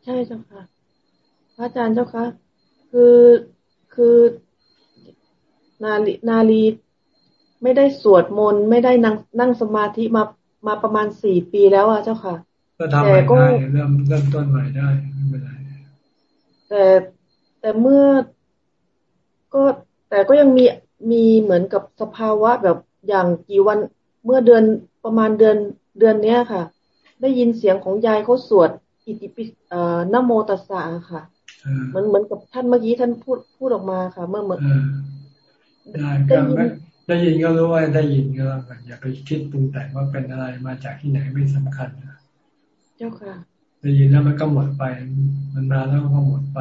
ใช่เจ้าค่ะพระอาจารย์เจ้าค่ะคือคือนาลีนาลีไม่ได้สวดมนต์ไม่ได้นั่งนั่งสมาธิมามาประมาณสี่ปีแล้วอะเจ้าค่ะก็ทำใหม่ได้เริ่มเริ่มต้นใหม่ได้ไม่เป็นไรแต่ แต่เมื่อก็แต่ก็ยังมีมีเหมือนกับสภาวะแบบอย่างกี่วันเมื่อเดือนประมาณเดือนเดือนเนี้ยค่ะ ได้ยินเสียงของยายเขาสวดอิติปิเอ่อนโมตัสสะค่ะเหมือนเหมือนกับท่านเมื่อกี้ท่านพูดพูดออกมาค่ะ เมื่อเมื่อได้ก็ได้ยินก็รู้ว่าได้ยินก็แล้วกันอย่าไปคิดปรุงแต่งว่าเป็นอะไรมาจากที่ไหนไม่สำคัญเจ้าค่ะ ได้ยินแล้วมันก็หมดไป มันมาแล้วก็หมดไป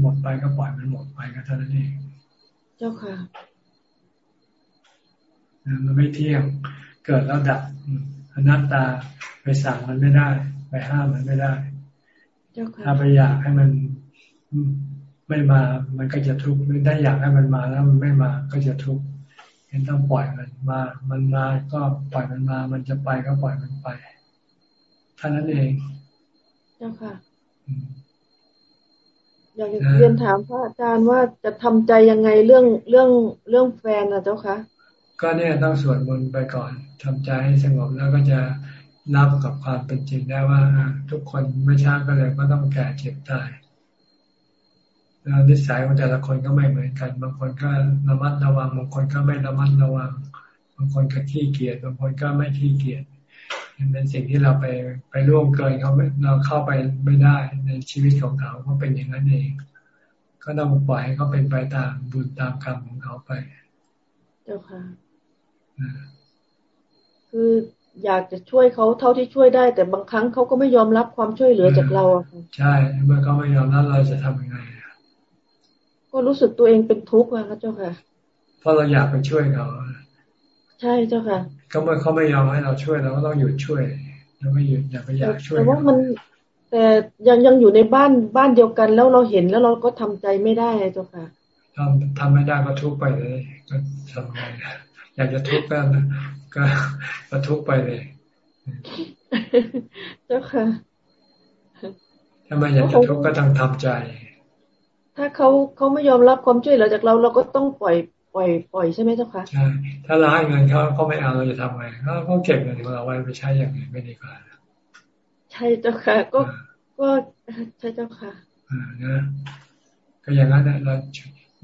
หมดไปก็ปล่อยมันหมดไปก็เท่านั้นเอง เจ้าค่ะ มันไม่เที่ยง เกิดแล้วดับอนัตตาไปสั่งมันไม่ได้ ไปห้ามมันไม่ได้ ถ้าไปอยากให้มันไม่มา มันก็จะทุกข์หรือได้อยากให้มันมาแล้วมันไม่มาก็จะทุกข์เห็นต้องปล่อยมันมา มันมาก็ปล่อยมันมา มันจะไปก็ปล่อยมันไปเท่านั้นเอง เจ้าค่ะ อยากเรียนถามพระอาจารย์ว่าจะทำใจยังไงเรื่องเรื่องเรื่องแฟนนะเจ้าคะก็เนี่ยต้องสวดมนต์ไปก่อนทำใจให้สงบแล้วก็จะรับกับความเป็นจริงได้ว่า ทุกคนไม่ช้าก็เลยก็ต้องแก่เจ็บตายแล้วนิสัยของแต่ละคนก็ไม่เหมือนกัน บางคนก็ระมัดระวัง บางคนก็ไม่ระมัดระวัง บางคนก็ขี้เกียจ บางคนก็ไม่ขี้เกียจ เป็นสิ่งที่เราไปไปร่วมเกินเขาเราเข้าไปไม่ได้ในชีวิตของเขาเขาเป็นอย่างนั้นเอง ก็ต้องปล่อยให้เขาเป็นไปตามบุญตามกรรมของเขาไป เจ้าค่ะคืออยากจะช่วยเขาเท่าที่ช่วยได้ แต่บางครั้งเขาก็ไม่ยอมรับความช่วยเหลือจากเราใช่เมื่อเขาไม่ยอมรับเราจะทำยังไงก็รู้สึกตัวเองเป็นทุกข์อะเจ้าค่ะเพราะเราอยากไปช่วยเขา ใช่เจ้าค่ะ ก็เมื่อเขาไม่ยอมให้เราช่วยเราก็ต้องหยุดช่วยแล้วก็หยุดอย่าไปอยากช่วยแต่ว่ามัน แต่ยังยังอยู่ในบ้านบ้านเดียวกันแล้วเราเห็นแล้วเราก็ทำใจไม่ได้เจ้าค่ะทำทำไม่ได้ก็ทุกไปเลยก็ทำไงอยากจะทุกข์ก็ก็ก็ทุกไปเลย เจ้าค่ะถ้าไม่อยากจะทุกข์ก็ต้องทำใจ ถ้าเขาเขาไม่ยอมรับความช่วยเหลือจากเรา เราก็ต้องปล่อยป ล่อยปล่อยใช่ไหมเจ้าค่ะใช่ถ้าเราให้เงินเขาเขาไม่เอาเราจะทำไงเขาเขาเก็บเงินของเราไว้ไปใช้อย่างอื่นไม่ดีกว่าใช่เจ้าค่ะ ก็ก็ใช่เจ้าค่ะอ่านะก็อย่างนั้นเรา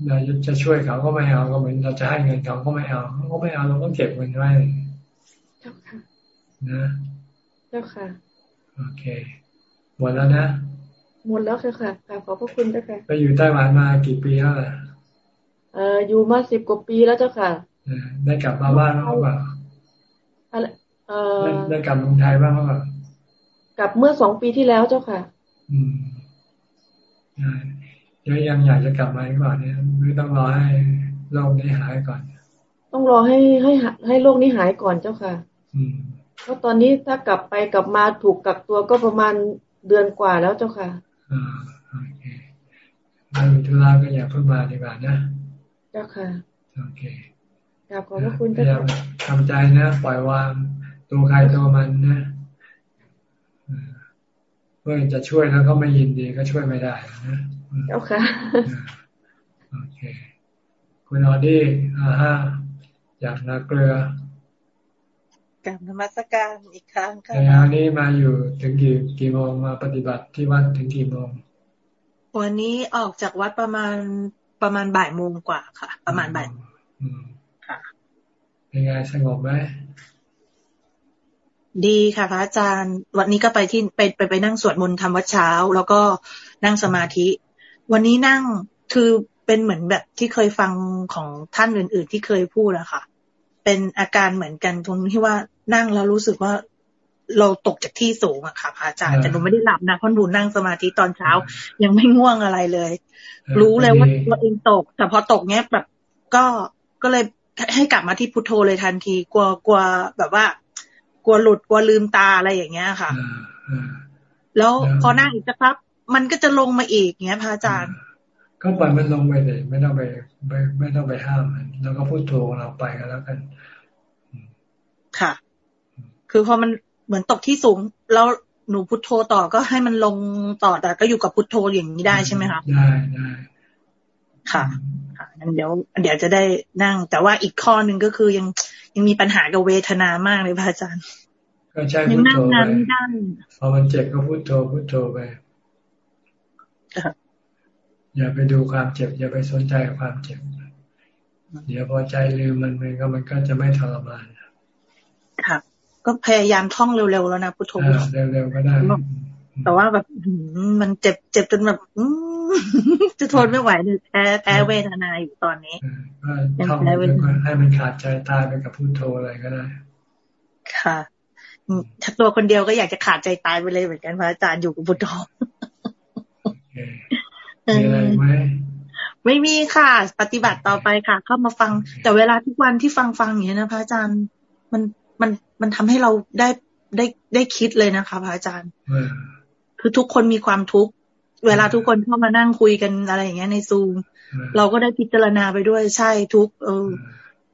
เราจะช่วยเขาก็ไม่เอาก็เหมือนเราจะให้เงินเขาก็ไม่เอาเขาก็ไม่เอาเราก็เก็บเงินไว้เจ้าค่ะ นะเจ้าค่ะโอเคหมดแล้วนะหมดแล้วค่ะค่ะขอบพระคุณเจ้าค่ะไปอยู่ไต้หวันมากี่ปีแล้วล่ะ เอ่ออยู่มาสิบกว่าปีแล้วเจ้าค่ะได้กลับมาบ้านบ้างเปล่าอะไรเอ่อได้กลับเมืองไทยบ้างเปล่ากลับเมื่อสองปีที่แล้วเจ้าค่ะ อืมยังยังอยากจะกลับมาอีกก่อนเนี่ยหรือต้องรอให้โรคนี้หายก่อน ต้องรอให้ให้ให้โรคนี้หายก่อนเจ้าค่ะ อืมเพราะตอนนี้ถ้ากลับไปกลับมาถูกกักตัวก็ประมาณเดือนกว่าแล้วเจ้าค่ะอ่าโอเคถ้ามีธุระก็อย่าเพิ่งมาดีกว่านะ เจ้าค่ะโอเคกราบขอบพระคุณเจ้าค่ะทำใจนะปล่อยวางตัวใครตัวมันนะเพื่อจะช่วยแล้วก็ไม่ยินดีก็ช่วยไม่ได้นะเจ้าค่ะโอเค คุณออดี้อ่าฮะอยากนาเกลือกับนมัสการอีกครั้งค่ะแล้นี้มาอยู่ถึงกี่กี่โมงมาปฏิบัติที่วัดถึงกี่โมง วันนี้ออกจากวัดประมาณ ประมาณบ่ายโมงกว่าค่ะ ประมาณบ่ายค่ะเป็นไงสงบไหมดีค่ะพระอาจารย์ วันนี้ก็ไปที่ไปไปไปนั่งสวดมนต์ทำวัดเช้า แล้วก็นั่งสมาธิ วันนี้นั่งคือเป็นเหมือนแบบที่เคยฟังของท่านอื่น ๆ ที่เคยพูดอะค่ะ เป็นอาการเหมือนกันตรงที่ว่านั่งแล้วรู้สึกว่า เราตกจากที่สูงอะค่ะพระอาจารย์แต่หนูไม่ได้หลับนะเพราะหนูนั่งสมาธิตอนเช้า ยังไม่ง่วงอะไรเลย รู้เลยว่าตัวเองตก แต่พอตกเนี้ยแบบก็ก็เลยให้กลับมาที่พุทโธเลยทันที กลัวกลัวแบบว่า กลัวหลุดกลัวลืมตาอะไรอย่างเงี้ยค่ะแล้วพอนั่งอีกสักพักมันก็จะลงมาอีกเงี้ยพระอาจารย์ ก็ปล่อยมันลงไปเลยไม่ต้องไปไม่ไม่ต้องไปห้ามมันแล้วก็พูดโทรเราไปกันแล้วกัน ค่ะ คือพอมัน เหมือนตกที่สูง แล้วหนูพุทโธต่อก็ให้มันลงต่อแต่ก็อยู่กับพุทโธอย่างนี้ได้ใช่ไหมคะได้ได้ค่ะค่ะงั้นเดี๋ยว เดี๋ยวจะได้นั่ง แต่ว่าอีกข้อหนึ่งก็คือยังยังมีปัญหากับเวทนามากเลยพระอาจารย์ก็ใช่พุทโธไปพอมันเจ็บก็พุทโธพุทโธไปอย่าไปดูความเจ็บ อย่าไปสนใจความเจ็บ เดี๋ยวพอใจลืมมันมันก็มันก็จะไม่ทรมานค่ะ ก็พยายามท่องเร็วๆแล้วนะพุทโธเร็วๆก็ได้แต่ว่าแบบมันเจ็บเจ็บจนแบบจะทนไม่ไหวเลยแพ้แพ้เวทนาอยู่ตอนนี้ยังแพ้เวทนาให้มันขาดใจตายไปกับพุทโธอะไรก็ได้ ค่ะถ้าตัวคนเดียวก็อยากจะขาดใจตายไปเลยเหมือนกันพระอาจารย์อยู่กับพุทโธมีอะไรไหมไม่มีค่ะ ปฏิบัติต่อไปค่ะ เข้ามาฟัง แต่เวลาทุกวันที่ฟังฟังอย่างนี้นะพระอาจารย์มัน มันมันทำให้เราได้ได้ได้คิดเลยนะคะพระอาจารย์คือทุกคนมีความทุกข์เวลาทุกคนเข้ามานั่งคุยกันอะไรอย่างเงี้ยในซูม เราก็ได้พิจารณาไปด้วยใช่ทุกเออ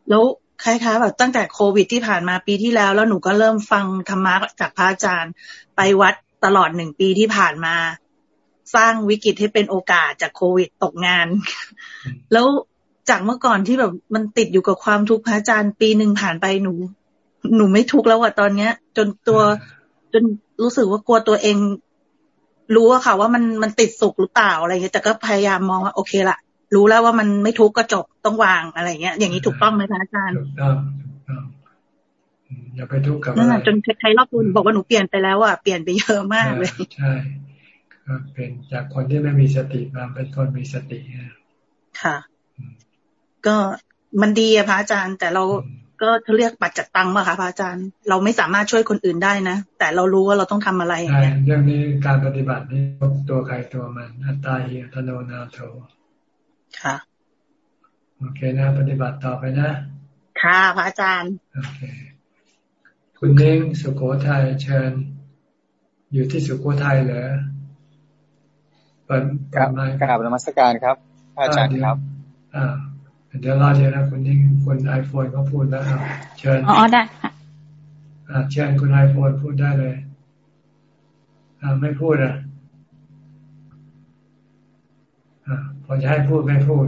แล้วคล้ายๆแบบตั้งแต่โควิดที่ผ่านมาปีที่แล้ว แล้วหนูก็เริ่มฟังธรรมะจากพระอาจารย์ ไปวัดตลอดหนึ่งปีที่ผ่านมา สร้างวิกฤตให้เป็นโอกาสจากโควิดตกงาน แล้วจากเมื่อก่อนที่แบบมันติดอยู่กับความทุกข์พระอาจารย์ ปีหนึ่งผ่านไปหนู หนูไม่ทุกข์แล้วอะตอนเนี้ย จนตัวจนรู้สึกว่ากลัวตัวเอง รู้อะค่ะ ว่ามันมันติดสุขหรือเปล่าอะไรเงี้ยแต่ก็พยายามมองว่าโอเคละรู้แล้วว่ามันไม่ทุกข์ก็จบต้องวางอะไรเงี้ย อย่างนี้ถูกต้องไหมคะอาจารย์ถูกต้องอย่าไปทุกข์กับอะไรจนใครรอบตัวบอกว่าหนูเปลี่ยนไปแล้วอะเปลี่ยนไปเยอะมากเลยใช่ก็เป็นจากคนที่ไม่มีสติมาเป็นคนมีสติค่ะ ก็มันดีอะพระอาจารย์ แต่เรา ก็เขาเรียกปัจจัตตังป่ะคะพระอาจารย์ เราไม่สามารถช่วยคนอื่นได้นะ แต่เรารู้ว่าเราต้องทำอะไรอย่างเงี้ยเรื่องนี้การปฏิบัตินี้ตัวใครตัวมัน อัตตาหิอัตโนนาโถค่ะ โอเคนะ ปฏิบัติต่อไปนะ ค่ะพระอาจารย์ โอเค คุณนิ่งสุโขทัยเชิญ อยู่ที่สุโขทัยเหรอเปิดกราบกราบนมัสการครับ อาจารย์ครับ อ่า เดี๋ยวรอเดี๋ยวนะคุณนิ่งคนไอโฟนเขาพูดแล้วเชิญอ๋อได้ค่ะอ่าเชิญคุณไอโฟนพูดได้เลยอ่าไม่พูดอะอ่าพอจะให้พูดไม่พูด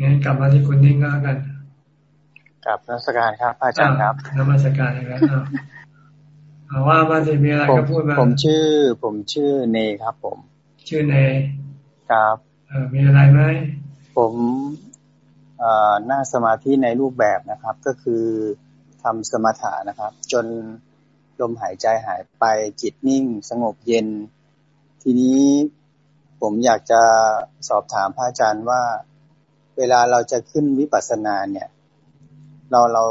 งั้นกลับมาที่คุณนิ่งก็แล้วกันกับนมัสการครับอาจารย์ครับนมัสการครับเอาว่ามาสิมีอะไรก็พูดมาผมชื่อ ผมชื่อเนครับ ผม ชื่อเนครับเออมีอะไรไหมผม เอ่อนั่งสมาธิในรูปแบบนะครับ ก็คือทำสมถะนะครับ จนลมหายใจหายไปจิตนิ่ง สงบเย็น ทีนี้ผมอยากจะสอบถามพระอาจารย์ว่า เวลาเราจะขึ้นวิปัสสนาเนี่ย เราเรา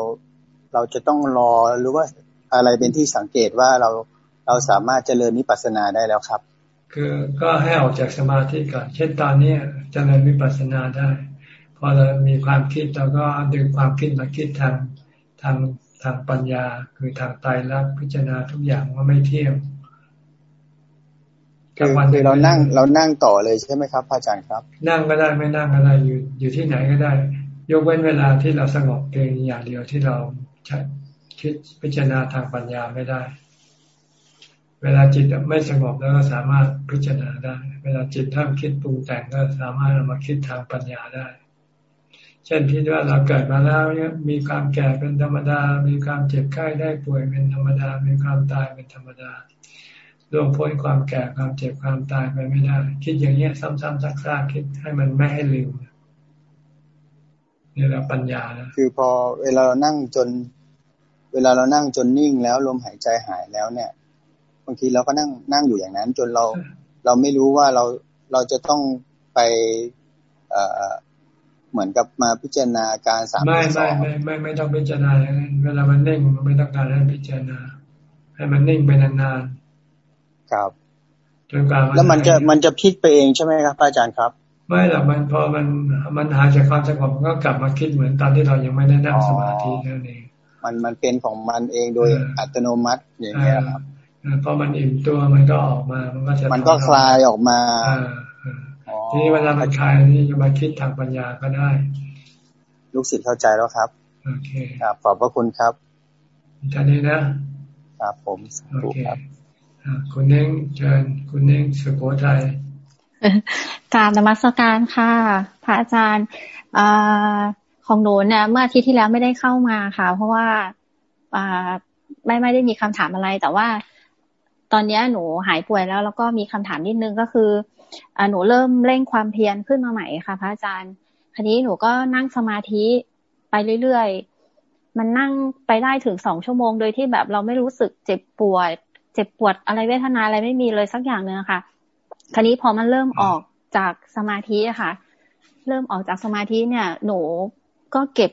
เราจะต้องรอหรือว่าอะไรเป็นที่สังเกตว่าเราเราสามารถเจริญนิปัสสนาได้แล้วครับ คือก็ให้ออกจากสมาธิก่อนเช่นตอนนี้เจริญนิปัสสนาได้ พอเรามีความคิดเราก็ดึงความคิดมาคิดทางทางทางปัญญา คือทางไตรลักษณ์พิจารณาทุกอย่างว่าไม่เที่ยงคือวันเรานั่งเรานั่งต่อเลยใช่ไหมครับอาจารย์ครับ นั่งก็ได้ไม่นั่งก็ได้อยู่อยู่ที่ไหนก็ได้ ยกเว้นเวลาที่เราสงบเพียงอย่างเดียวที่เราคิดพิจารณาทางปัญญาไม่ได้ เวลาจิตไม่สงบแล้วก็สามารถพิจารณาได้ เวลาจิตท่ามคิดปรุงแต่งก็สามารถเอามาคิดทางปัญญาได้ เช่นพิจว่าเราเกิดมาแล้วเนี่ยมีความแก่เป็นธรรมดา มีความเจ็บไข้ได้ป่วยเป็นธรรมดา มีความตายเป็นธรรมดาล่วงพ้นความแก่ความเจ็บความตายไปไม่ได้ คิดอย่างเนี้ยซ้ำๆซักๆคิดให้มันไม่ให้ลืมนี่แหละปัญญานะคือพอเวลาเรานั่งจน เวลาเรานั่งจนนิ่งแล้วลมหายใจหายแล้วเนี่ยบางทีเราก็นั่งนั่งอยู่อย่างนั้น จนเราเราไม่รู้ว่าเราเราจะต้องไป เอ่อ เหมือนกับมาพิจารณาการสามไม่ไม่ไม่ไม่ไม่ต้องพิจารณาเวลามันนิ่งมันไม่ต้องการให้พิจารณา ให้มันนิ่งไปนานๆครับจนกว่าแล้วมันจะมันจะพลิกไปเองใช่ไหมครับอาจารย์ครับ ไม่หรอกมันพอมันมันหายจากความสงบมันก็กลับมาคิดเหมือนตอนที่เรายังไม่ได้นั่งสมาธินั่นเองมันมันเป็นของมันเองโดยอัตโนมัติอย่างเงี้ยครับพอมันอิ่มตัวมันก็ออกมา มันก็จะมันก็คลายออกมา ทีนี้เวลามันคลายนี่จะมาคิดทางปัญญาก็ได้ ลูกศิษย์เข้าใจแล้วครับโอเคครับขอบพระคุณครับท่านนี้นะครับผมโอเคคุณเน่งเชิญคุณเน่งสุโขทัยการนมัสการค่ะพระอาจารย์อของหนูเนี่ยเมื่ออาทิตย์ที่แล้วไม่ได้เข้ามาค่ะ เพราะว่าไม่ไม่ได้มีคำถามอะไร แต่ว่า ตอนนี้หนูหายป่วยแล้ว แล้วก็มีคำถามนิดนึงก็คืออ หนูเริ่มเร่งความเพียรขึ้นมาใหม่ค่ะ พระอาจารย์ทีนี้หนูก็นั่งสมาธิไปเรื่อยๆ มันนั่งไปได้ถึงสองชั่วโมง โดยที่แบบเราไม่รู้สึกเจ็บปวด เจ็บปวดอะไรเวทนาอะไรไม่มีเลยสักอย่างเนึงค่ะคราวนี้พอมันเริ่มออกจากสมาธิค่ะ เริ่มออกจากสมาธิเนี่ย หนูก็เก็บ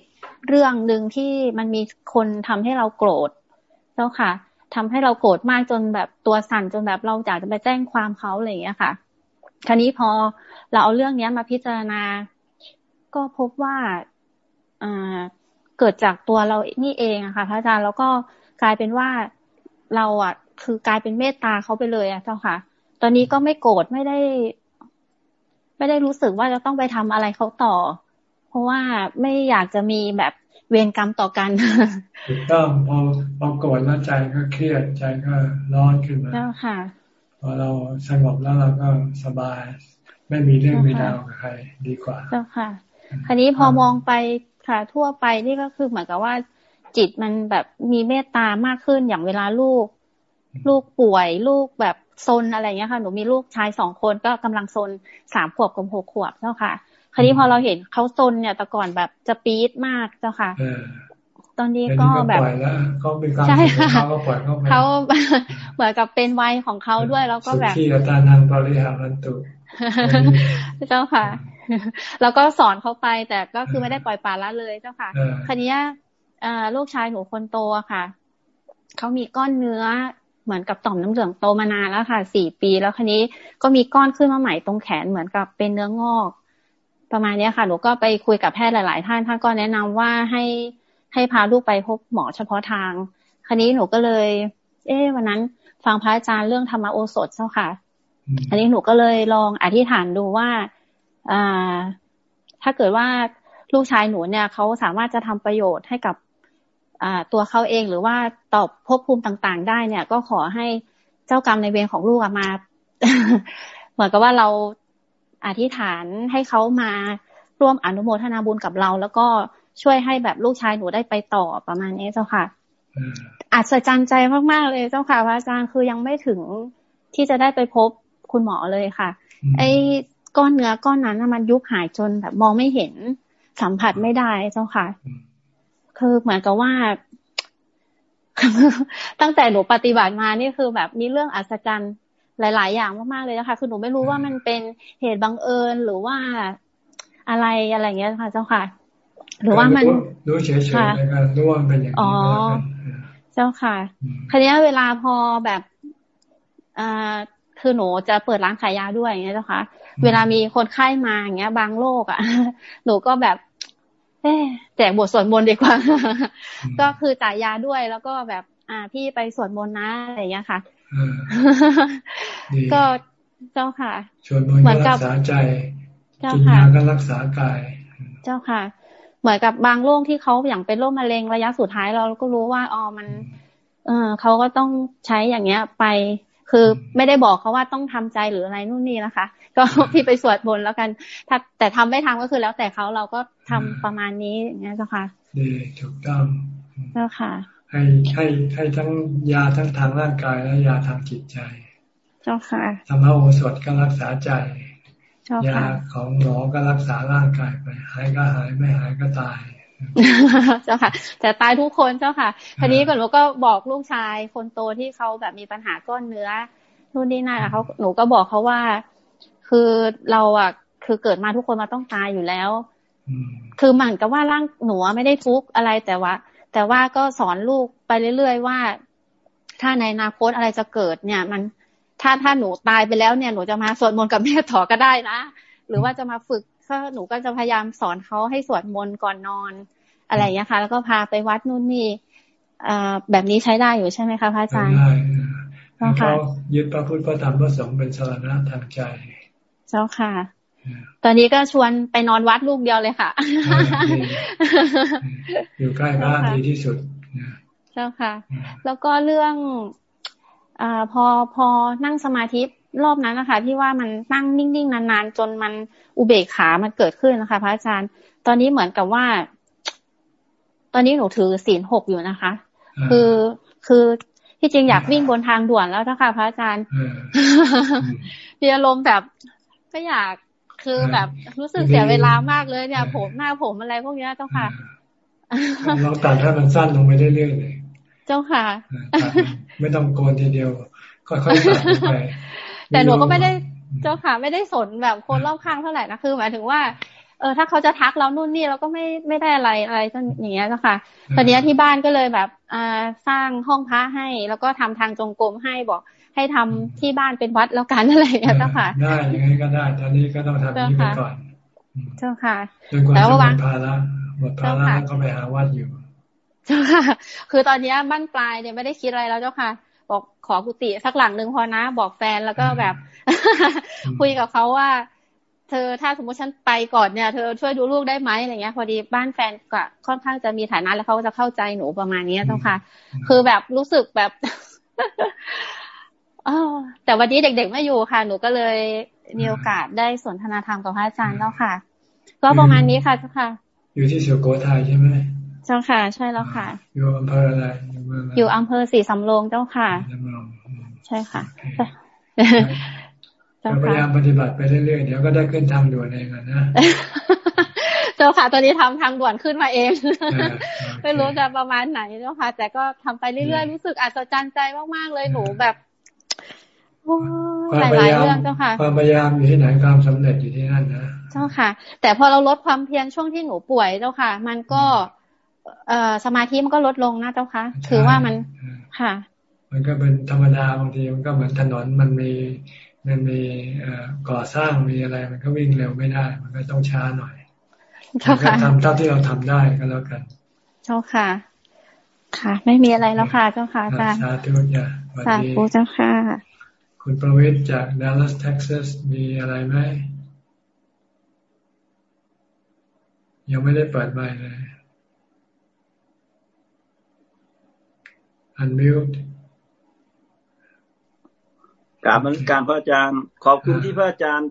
เรื่องหนึ่งที่มันมีคนทำให้เราโกรธเจ้าค่ะทำให้เราโกรธมากจนแบบตัวสั่นจนแบบเราอยากจะไปแจ้งความเขาอะไรอย่างเงี้ยค่ะ คราวนี้พอเราเอาเรื่องนี้มาพิจารณา ก็พบว่าอ่าเกิดจากตัวเรานี่เองอะค่ะพระอาจารย์แล้วก็กลายเป็นว่าเราอะคือกลายเป็นเมตตาเขาไปเลยอะเจ้าค่ะ ตอนนี้ก็ไม่โกรธไม่ได้ ไม่ได้รู้สึกว่าจะต้องไปทำอะไรเขาต่อ เพราะว่าไม่อยากจะมีแบบเวรกรรมต่อกันถูกต้องพอพอโกรธแล้วใจก็เครียดใจก็ร้อนขึ้นมาแล้วค่ะพ อเราสงบแล้วเราก็สบาย ไม่มีเรื่องมีราวกับใครดีกว่าเจ้าค่ะ คราวนี้พอมองไปค่ะทั่วไปนี่ก็คือเหมือนกับว่า จิตมันแบบมีเมตตามากขึ้นอย่างเวลาลูก ลูกป่วย ลูกแบบซนอะไรเงี้ยค่ะหนูมีลูกชายสองคนก็กำลังซนสามขวบกับหกขวบเจ้าค่ะ คราวนี้พอเราเห็นเขาซนเนี่ยแต่ก่อนแบบจะปี๊ดมากเจ้าค่ะ ตอนนี้ก็แบบใช่ค่ะเขาเหมือนกับเป็นวัยของเขาด้วยแล้วก็แบบที่ตานังปริหารันตุเจ้าค่ะ แล้วก็สอนเขาไปแต่ก็คือไม่ได้ปล่อยปละละเลยเจ้าค่ะคราวนี้ลูกชายหนูคนโตค่ะเขามีก้อนเนื้อเหมือนกับต่อมน้ำเหลืองโตมานานแล้วค่ะสี่ปี แล้วคันนี้ก็มีก้อนขึ้นมาใหม่ตรงแขนเหมือนกับเป็นเนื้องอก ประมาณนี้ค่ะ หนูก็ไปคุยกับแพทย์หลาย ๆ ท่านท่านก็แนะนำว่าให้ ให้พาลูกไปพบหมอเฉพาะทาง คราวนี้หนูก็เลย เอ๊วันนั้นฟังพระอาจารย์เรื่องธรรมโอสถเจ้าค่ะ อันนี้หนูก็เลยลองอธิษฐานดูว่าอ่าถ้าเกิดว่าลูกชายหนูเนี่ยเขาสามารถจะทำประโยชน์ให้กับอ่าตัวเขาเองหรือว่าตอบภพภูมิต่างๆ ได้เนี่ย ก็ขอให้เจ้ากรรมในเวรของลูกมา เหมือนกับว่าเราอธิษฐานให้เขามาร่วมอนุโมทนาบุญกับเรา แล้วก็ ช่วยให้แบบลูกชายหนูได้ไปต่อประมาณนี้เจ้าค่ะอัศจรรย์ใจมากๆเลยเจ้าค่ะพระอาจารย์คือยังไม่ถึงที่จะได้ไปพบคุณหมอเลยค่ะ ไอ้ก้อนเนื้อก้อนนั้นมันยุบหายจนแบบมองไม่เห็นสัมผัสไม่ได้เจ้าค่ะ คือเหมือนกับว่า ตั้งแต่หนูปฏิบัติมานี่คือแบบมีเรื่องอัศจรรย์หลาย ๆ อย่างมาก ๆ เลยนะคะ คือหนูไม่รู้ว่ามันเป็นเหตุบังเอิญหรือว่าอะไรอะไรเงี้ยค่ะ เจ้าค่ะ หรือว่ามันรู้เฉยๆนะครับรู้ว่าเป็นอย่างนี้เจ้าค่ะคราวนี้เวลาพอแบบอ่าคือหนูจะเปิดร้านขายยาด้วยอย่างเงี้ยเจ้าค่ะเวลามีคนไข้มาอย่างเงี้ย บางโรคอะ หนูก็แบบเอ๊แจกบทสวดมนต์ดีกว่า ก็คือจ่ายยาด้วยแล้วก็แบบ อ่าพี่ไปสวดมนต์นะอะไรอย่างเงี้ยค่ะก็เจ้าค่ะสวดมนต์ก็รักษาใจกินยาก็รักษากาย เจ้าค่ะ เหมือนกับบางโรคที่เขาอย่างเป็นโรคมะเร็งระยะสุดท้ายเราก็รู้ว่าอ๋อมัน เออเขาก็ต้องใช้อย่างเงี้ยไป คือไม่ได้บอกเขาว่าต้องทำใจหรืออะไรนู่นนี่นะคะ ก็พี่ไปสวดบนแล้วกันถ้าแต่ทำไม่ทำก็คือแล้วแต่เขาเราก็ทำประมาณนี้อย่างเงี้ยเจ้าค่ะดีถูกต้องเจ้าค่ะ ให้ให้ให้ทั้งยาทั้งทางร่างกายและยาทางจิตใจ เจ้าค่ะธรรมโอสถก็รักษาใจ ยาของหมอก็รักษาร่างกายไป หายก็หายไม่หายก็ตายเจ้าค่ะ แต่ตายทุกคนเจ้าค่ะทีนี้ก่อนหนูก็บอกลูกชายคนโตที่เขาแบบมีปัญหาก้อนเนื้อนู่นนี่นั่นเขาหนูก็บอกเขาว่า คือเราอะคือเกิดมาทุกคนมาต้องตายอยู่แล้ว คือเหมือนกับว่าร่างหนูไม่ได้ทุกข์อะไรแต่ว่า แต่ว่าก็สอนลูกไปเรื่อยๆว่า ถ้าในอนาคตอะไรจะเกิดเนี่ย มัน ถ้าถ้าหนูตายไปแล้วเนี่ยหนูจะมาสวดมนต์กับแม่ต่อก็ได้นะ หรือว่าจะมาฝึกก็หนูก็จะพยายามสอนเขาให้สวดมนต์ก่อนนอน อะไรอย่างนี้ค่ะ แล้วก็พาไปวัดนู่นนี่แบบนี้ใช้ได้อยู่ใช่ไหมคะพระอาจารย์ได้เขายึดพระพุทธพระธรรมพระสงฆ์เป็นสารณะทางใจ เจ้าค่ะ ตอนนี้ก็ชวนไปนอนวัดลูกเดียวเลยค่ะ อยู่ใกล้บ้านดีที่สุด เจ้าค่ะ แล้วก็เรื่อง อพอพอนั่งสมาธิรอบนั้นนะคะ ที่ว่ามันนั่งนิ่งๆนานๆ จนมันอุเบกขามันเกิดขึ้นนะคะ พระอาจารย์ ตอนนี้เหมือนกับว่า ตอนนี้หนูถือศีลหกอยู่นะคะ คือคือที่จริงอยากวิ่งบนทางด่วนแล้วนะคะพระอาจารย์มีอารมณ์แบบก็อยากคือแบบรู้สึกเสียเวลามากเลยเนี่ย ผมหน้าผมอะไรพวกนี้เจ้าค่ะเราตัดให้มันสั้นลงไปเรื่อยๆเลย เจ้าค่ะ ไม่ต้องโกนทีเดียวค่อยๆตัดไป แต่หนูก็ไม่ได้เจ้าค่ะ ไม่ได้สนแบบคนรอบข้างเท่าไหร่นะคือหมายถึงว่าเออถ้าเขาจะทักเรานู่นนี่เราก็ไม่ไม่ได้อะไรอะไรก็อย่างเงี้ยเจ้าค่ะตอนนี้ที่บ้านก็เลยแบบอ่าสร้างห้องพระให้ แล้วก็ทำทางจงกรมให้บอก ให้ทำที่บ้านเป็นวัดแล้วกันอะไรอย่างเงี้ยเจ้าค่ะ ได้ยังไงก็ได้ตอนนี้ก็ต้องทำนี้ไปก่อน เจ้าค่ะแล้วว่าพาละหมดพาละก็ไปหาวัดอยู่ เจ้าค่ะ คือตอนนี้บ้านปลายเนี่ยไม่ได้คิดอะไรแล้วเจ้าค่ะ บอกขอกุฏิสักหลังหนึ่งพอนะ บอกแฟนแล้วก็แบบ คุยกับเขาว่า เธอถ้าสมมติฉันไปก่อนเนี่ยเธอช่วยดูลูกได้ไหมอะไรเงี้ย พอดีบ้านแฟนก็ค่อนข้างจะมีฐานะแล้วเขาจะเข้าใจหนูประมาณนี้เจ้าค่ะ คือแบบรู้สึกแบบอแต่วันนี้เด็กๆไม่อยู่ค่ะ หนูก็เลยมีโอกาสได้สนทนาธรรมกับพระอาจารย์แล้วค่ะ ก็ประมาณนี้ค่ะเจ้าค่ะ อยู่ที่สุโขทัยใช่ไหม เจ้าค่ะ ใช่แล้วค่ะ อยู่อำเภออะไร อยู่อำเภอสีสำโรงเจ้าค่ะ ใช่ค่ะพยายามปฏิบัติไปเรื่อยๆเดี๋ยวก็ได้ขึ้นทางด่วนเองนะเจ้าค่ะตอนนี้ทำทางด่วนขึ้นมาเองไม่รู้จะประมาณไหนเจ้าค่ะ แต่ก็ทำไปเรื่อยๆรู้สึกอัศจรรย์ใจมากๆเลยหนูแบบหลายเรื่องเจ้าค่ะความพยายามอยู่ที่ไหนความสำเร็จอยู่ที่นั่นนะเจ้าค่ะ แต่พอเราลดความเพียรช่วงที่หนูป่วยเจ้าค่ะ มันก็ เอ่อสมาธิมันก็ลดลงนะเจ้าคะถือว่ามันค่ะ มันก็เป็นธรรมดาบางทีมันก็เหมือนถนนมันมีมันมีเอ่อก่อสร้างมีอะไร มันก็วิ่งเร็วไม่ได้ มันก็ต้องช้าหน่อยก็ทำเท่าที่เราทำได้ก็แล้วกัน เจ้าค่ะ ค่ะ ไม่มีอะไรแล้วค่ะ เจ้าค่ะอาจารย์สาธุจ้ะสาธุเจ้าค่ะ คุณประเวศจากดัลลัสเท็กซัสมีอะไรไหมยังไม่ได้เปิดไมค์เลย อันมิวต์กราบมันการพระอาจารย์ขอบคุณที่พระอาจารย์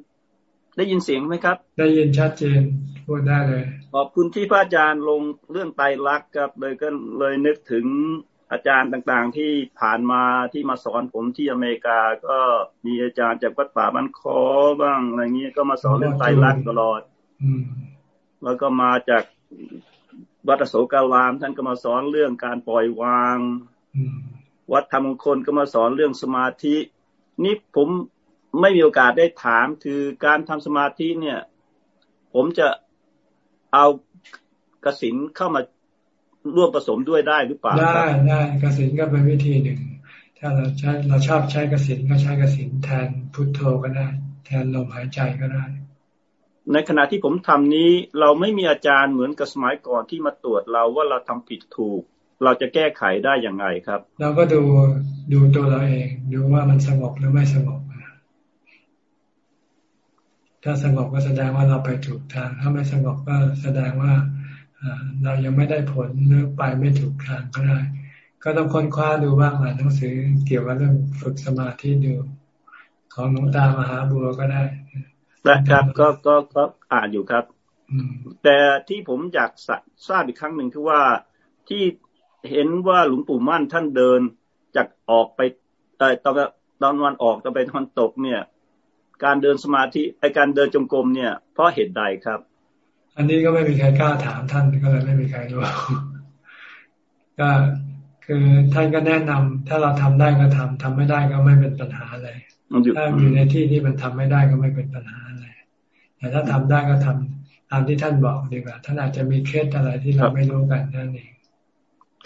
ได้ยินเสียงไหมครับ ได้ยินชัดเจนพูดได้เลย ขอบคุณที่พระอาจารย์ลงเรื่องไตรลักษณ์ครับเลยก็เลยนึกถึงอาจารย์ต่างๆ ที่ผ่านมาที่มาสอนผมที่อเมริกา ก็มีอาจารย์จากวัดป่าบ้านคอบ้างอะไรเงี้ยก็มาสอนเรื่องไตรลักษณ์ตลอดแล้วก็มาจากวัดโสการามท่านก็มาสอนเรื่องการปล่อยวาง วัดธรรมงคลก็มาสอนเรื่องสมาธินี่ผมไม่มีโอกาสได้ถามคือการทำสมาธิเนี่ย ผมจะเอากสินเข้ามาร่วมผสมด้วยได้หรือเปล่าได้ได้กสินก็เป็นวิธีหนึ่ง ถ้าเราใช้เราชอบใช้กสินก็ใช้กสินแทนพุทโธก็ได้ แทนลมหายใจก็ได้ ในขณะที่ผมทำนี้ เราไม่มีอาจารย์เหมือนกับสมัยก่อนที่มาตรวจเราว่าเราทำผิดถูก เราจะแก้ไขได้อย่างไรครับ เราก็ดูดูตัวเราเอง ดูว่ามันสงบหรือไม่สงบถ้าสงบก็แสดงว่าเราไปถูกทาง ถ้าไม่สงบก็แสดงว่าเรายังไม่ได้ผลหรือไปไม่ถูกทางก็ได้ ก็ต้องค้นคว้าดูบ้างอ่านหนังสือเกี่ยวกับเรื่องฝึกสมาธิดูของหลวงตามหาบัวก็ได้นะครับก็ก็ก็อ่านอยู่ครับ แต่ที่ผมอยากทราบอีกครั้งหนึ่งคือว่าที่ เห็นว่าหลวงปู่มั่นท่านเดินจากออกไปตอนตอนวันออกตอนไปตอนตกเนี่ย การเดินสมาธิไอการเดินจงกรมเนี่ย เพราะเหตุใดครับ อันนี้ก็ไม่มีใครกล้าถามท่านก็เลยไม่มีใครรู้ก็คือท่านก็แนะนำถ้าเราทำได้ก็ทำทำไม่ได้ก็ไม่เป็นปัญหาอะไรถ้าอยู่ในที่ที่มันทำไม่ได้ก็ไม่เป็นปัญหาอะไรแต่ถ้าทำได้ก็ทำตามที่ท่านบอกดีกว่าท่านอาจจะมีเคสอะไรที่เราไม่รู้กันนั่นเอง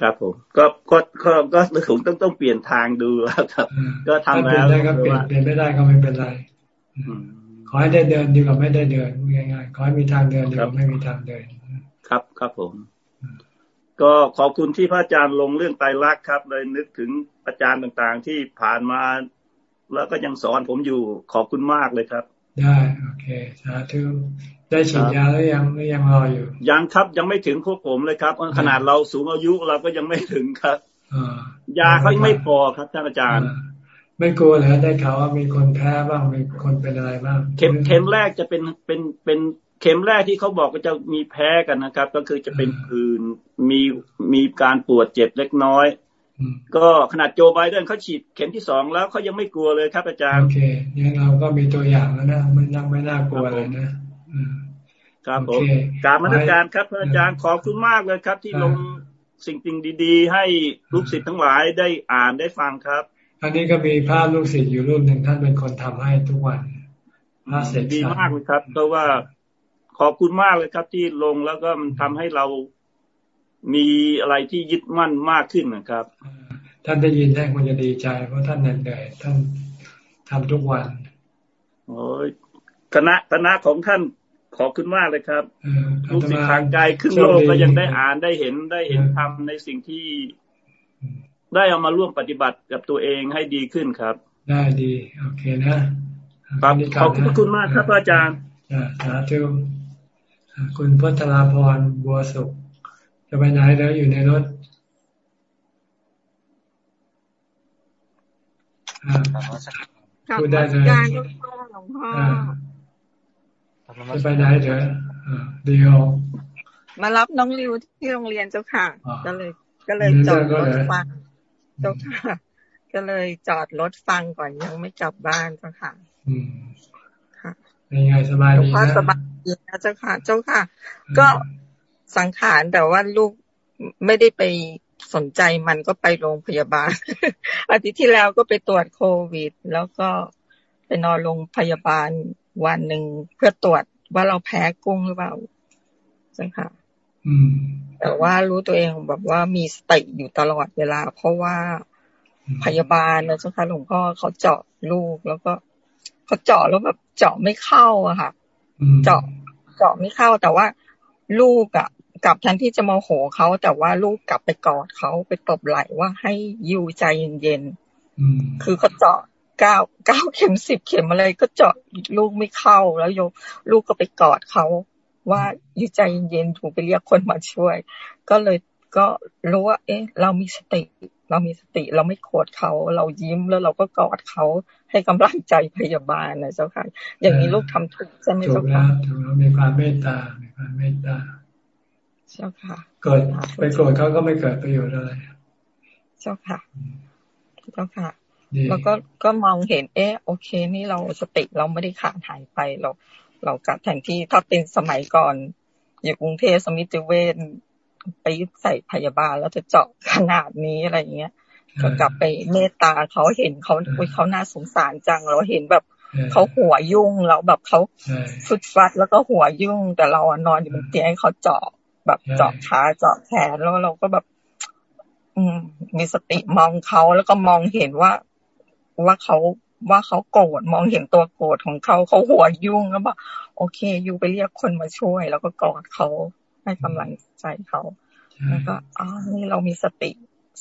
ครับผม ก็ก็ก็ก็คงต้องต้องเปลี่ยนทางดูครับ ก็ทำแล้วเปลี่ยนได้ก็เปลี่ยนเปลี่ยนไม่ได้ก็ไม่เป็นไรขอให้ได้เดินดีกว่าไม่ได้เดินง่ายๆขอให้มีทางเดินดีกว่าไม่มีทางเดิน ครับครับผม ก็ขอบคุณที่พระอาจารย์ลงเรื่องไตรลักษณ์ครับ เลยนึกถึงอาจารย์ต่างๆ ที่ผ่านมา แล้วก็ยังสอนผมอยู่ขอบคุณมากเลยครับ ได้ โอเคสาธุ ได้ฉีดยาแล้วยังหรือยังรออยู่ ยังครับยังไม่ถึงพวกผมเลยครับ ขนาดเราสูงอายุเราก็ยังไม่ถึงครับยาเขาไม่พอครับท่านอาจารย์ ไม่กลัวเลยได้ข่าวว่ามีคนแพ้บ้างมีคนเป็นอะไรบ้าง เข็มเข็มแรกจะเป็นเป็นเป็นเข็มแรกที่เขาบอกก็จะมีแพ้กันนะครับ ก็คือจะเป็นผื่นมีมีการปวดเจ็บเล็กน้อย ก็ขนาดโจไบเดนเขาฉีดเข็มที่สองแล้วเขายังไม่กลัวเลยครับอาจารย์โอเคยังเราก็มีตัวอย่างแล้วนะไม่น่าไม่น่ากลัวเลยนะ ครับผมการมาตรการครับอาจารย์ขอบคุณมากเลยครับ ที่ลงสิ่งสิ่งดีๆ ให้ลูกศิษย์ทั้งหลายได้อ่านได้ฟังครับอันนี้ก็มีภาพลูกศิษย์อยู่รูปหนึ่งท่านเป็นคนทำให้ทุกวันภาพเสร็จดีมากเลยครับเพราะว่าขอบคุณมากเลยครับที่ลงแล้วก็มันทำให้เรามีอะไรที่ยึดมั่นมากขึ้นนะครับ ท่านได้ยินท่านคงจะดีใจ เพราะท่านเหนื่อยท่านทำทุกวันโอ้ยคณะคณะของท่าน ขอบคุณมากเลยครับลูกศิษย์ทางไกลครึ่งโลกก็ยังได้อ่านได้เห็นได้เห็นทำในสิ่งที่ได้เอามาร่วมปฏิบัติกับตัวเองให้ดีขึ้นครับ ได้ดีโอเคนะครับขอบคุณมากครับอาจารย์สาธุคุณพัทราพรบัวสุข จะไปไหนแล้วอยู่ในรถพูดได้เลย จะไปไหนเถอะเดียว มารับน้องริวที่โรงเรียนเจ้าค่ะ ก็เลย ก็เลยจอดรถฟังเจ้าค่ะ ก็เลยจอดรถฟังก่อนยังไม่กลับบ้านเจ้าค่ะอืมค่ะเป็นไงสบายดีนะสบายดีนะเจ้าค่ะ เจ้าค่ะ ก็สังขารแต่ว่าลูกไม่ได้ไปสนใจมันก็ไปโรงพยาบาล อาทิตย์ที่แล้วก็ไปตรวจโควิด แล้วก็ไปนอนโรงพยาบาล วันหนึ่งเพื่อตรวจว่าเราแพ้กุ้งหรือเปล่าใช่ค่ะแต่ว่ารู้ตัวเองแบบว่ามีสติอยู่ตลอดเวลา เพราะว่าพยาบาลนะเจ้าค่ะหลวงพ่อเขาเจาะลูกแล้วก็เขาเจาะแล้วแบบเจาะไม่เข้าอะค่ะ เจาะเจาะไม่เข้าแต่ว่าลูกอะกลับแทนที่จะโมโหเขาแต่ว่าลูกกลับไปกอดเขาไปตบไหล่ว่าให้ยูใจเย็นๆคือเขาเจาะ เก้าเก้าเข็มสิบเข็มอะไรก็เจาะลูกไม่เข้าแล้วโยลูกก็ไปกอดเขาว่าอยู่ใจเย็นถูกไปเรียกคนมาช่วย ก็เลยก็รู้ว่า เอ๊ะ เรามีสติ เรามีสติเราไม่โกรธเขา เรายิ้มแล้วเราก็กอดเขาให้กำลังใจพยาบาลนะเจ้าค่ะ อย่างนี้ลูกทำถูกใช่ไหมเจ้าค่ะถูกแล้วมีความเมตตา มีความเมตตาเจ้าค่ะ เกิดไปโกรธเขาก็ไม่เกิดประโยชน์อะไร เจ้าค่ะ เจ้าค่ะ แล้วก็ก็มองเห็น เอ๊ะ โอเค นี่เราสติเราไม่ได้ขาดหายไปเรา เรากับแทนที่ถ้าเป็นสมัยก่อน อยู่กรุงเทพสมิติเวชไปใส่พยาบาลแล้วจะเจาะขนาดนี้อะไรเงี้ยก็กลับไปเมตตาเขาเห็นเขาเขาน่าสงสารจังเราเห็นแบบเขาหัวยุ่งแล้วแบบเขาฟุดฟัดแล้วก็หัวยุ่ง แต่เรานอนอยู่บนเตียงให้เขาเจาะแบบเจาะขาเจาะแขนแล้วเราก็แบบ อืมมีสติมองเขาแล้วก็มองเห็นว่า ว่าเขาว่าเขาโกรธมองเห็นตัวโกรธของเขาเขาหัวยุ่งแล้วบอกโอเคยูไปเรียกคนมาช่วย แล้วก็กอดเขาให้กำลังใจเขาแล้วก็อ๋อนี่เรามีสติ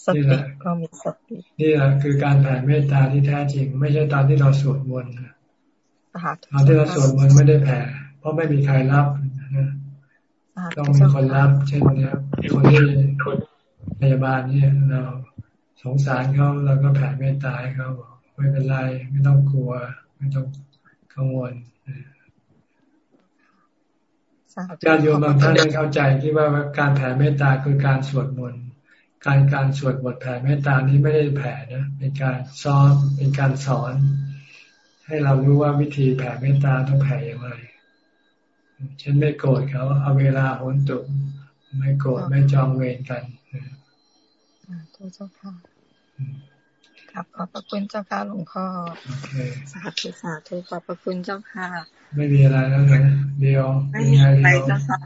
สติเรามีสตินี่แหละคือการแผ่เมตตาที่แท้จริง ไม่ใช่ตอนที่เราสวดมนต์ตอนที่เราสวดมนต์ไม่ได้แผ่เพราะไม่มีใครรับนะต้องมีคนรับ เช่นนี้คนที่พยาบาลเนี่ยเราสงสารเขาเราก็แผ่เมตตาให้เขา ไม่เป็นไร ไม่ต้องกลัว ไม่ต้องกังวลญาติโยมบางท่านไม่เข้าใจที่ว่าการแผ่เมตตาคือการสวดมนต์การการสวดบทแผ่เมตตานี้ไม่ได้แผ่นะเป็นการซ้อมเป็นการสอน ให้เรารู้ว่าวิธีแผ่เมตตาต้องแผ่อย่างไรฉันไม่โกรธเขาเอาเวลาหนตุไม่โกรธไม่จองเวรกันทุกเจ้าค่ะ ครับขอบพระคุณเจ้าค่ะหลวงพ่อสาธุสาธุขอบพระคุณเจ้าค่ะ ไม่มีอะไรแล้วนะเดียวไม่มีอะไรเจ้าค่ะ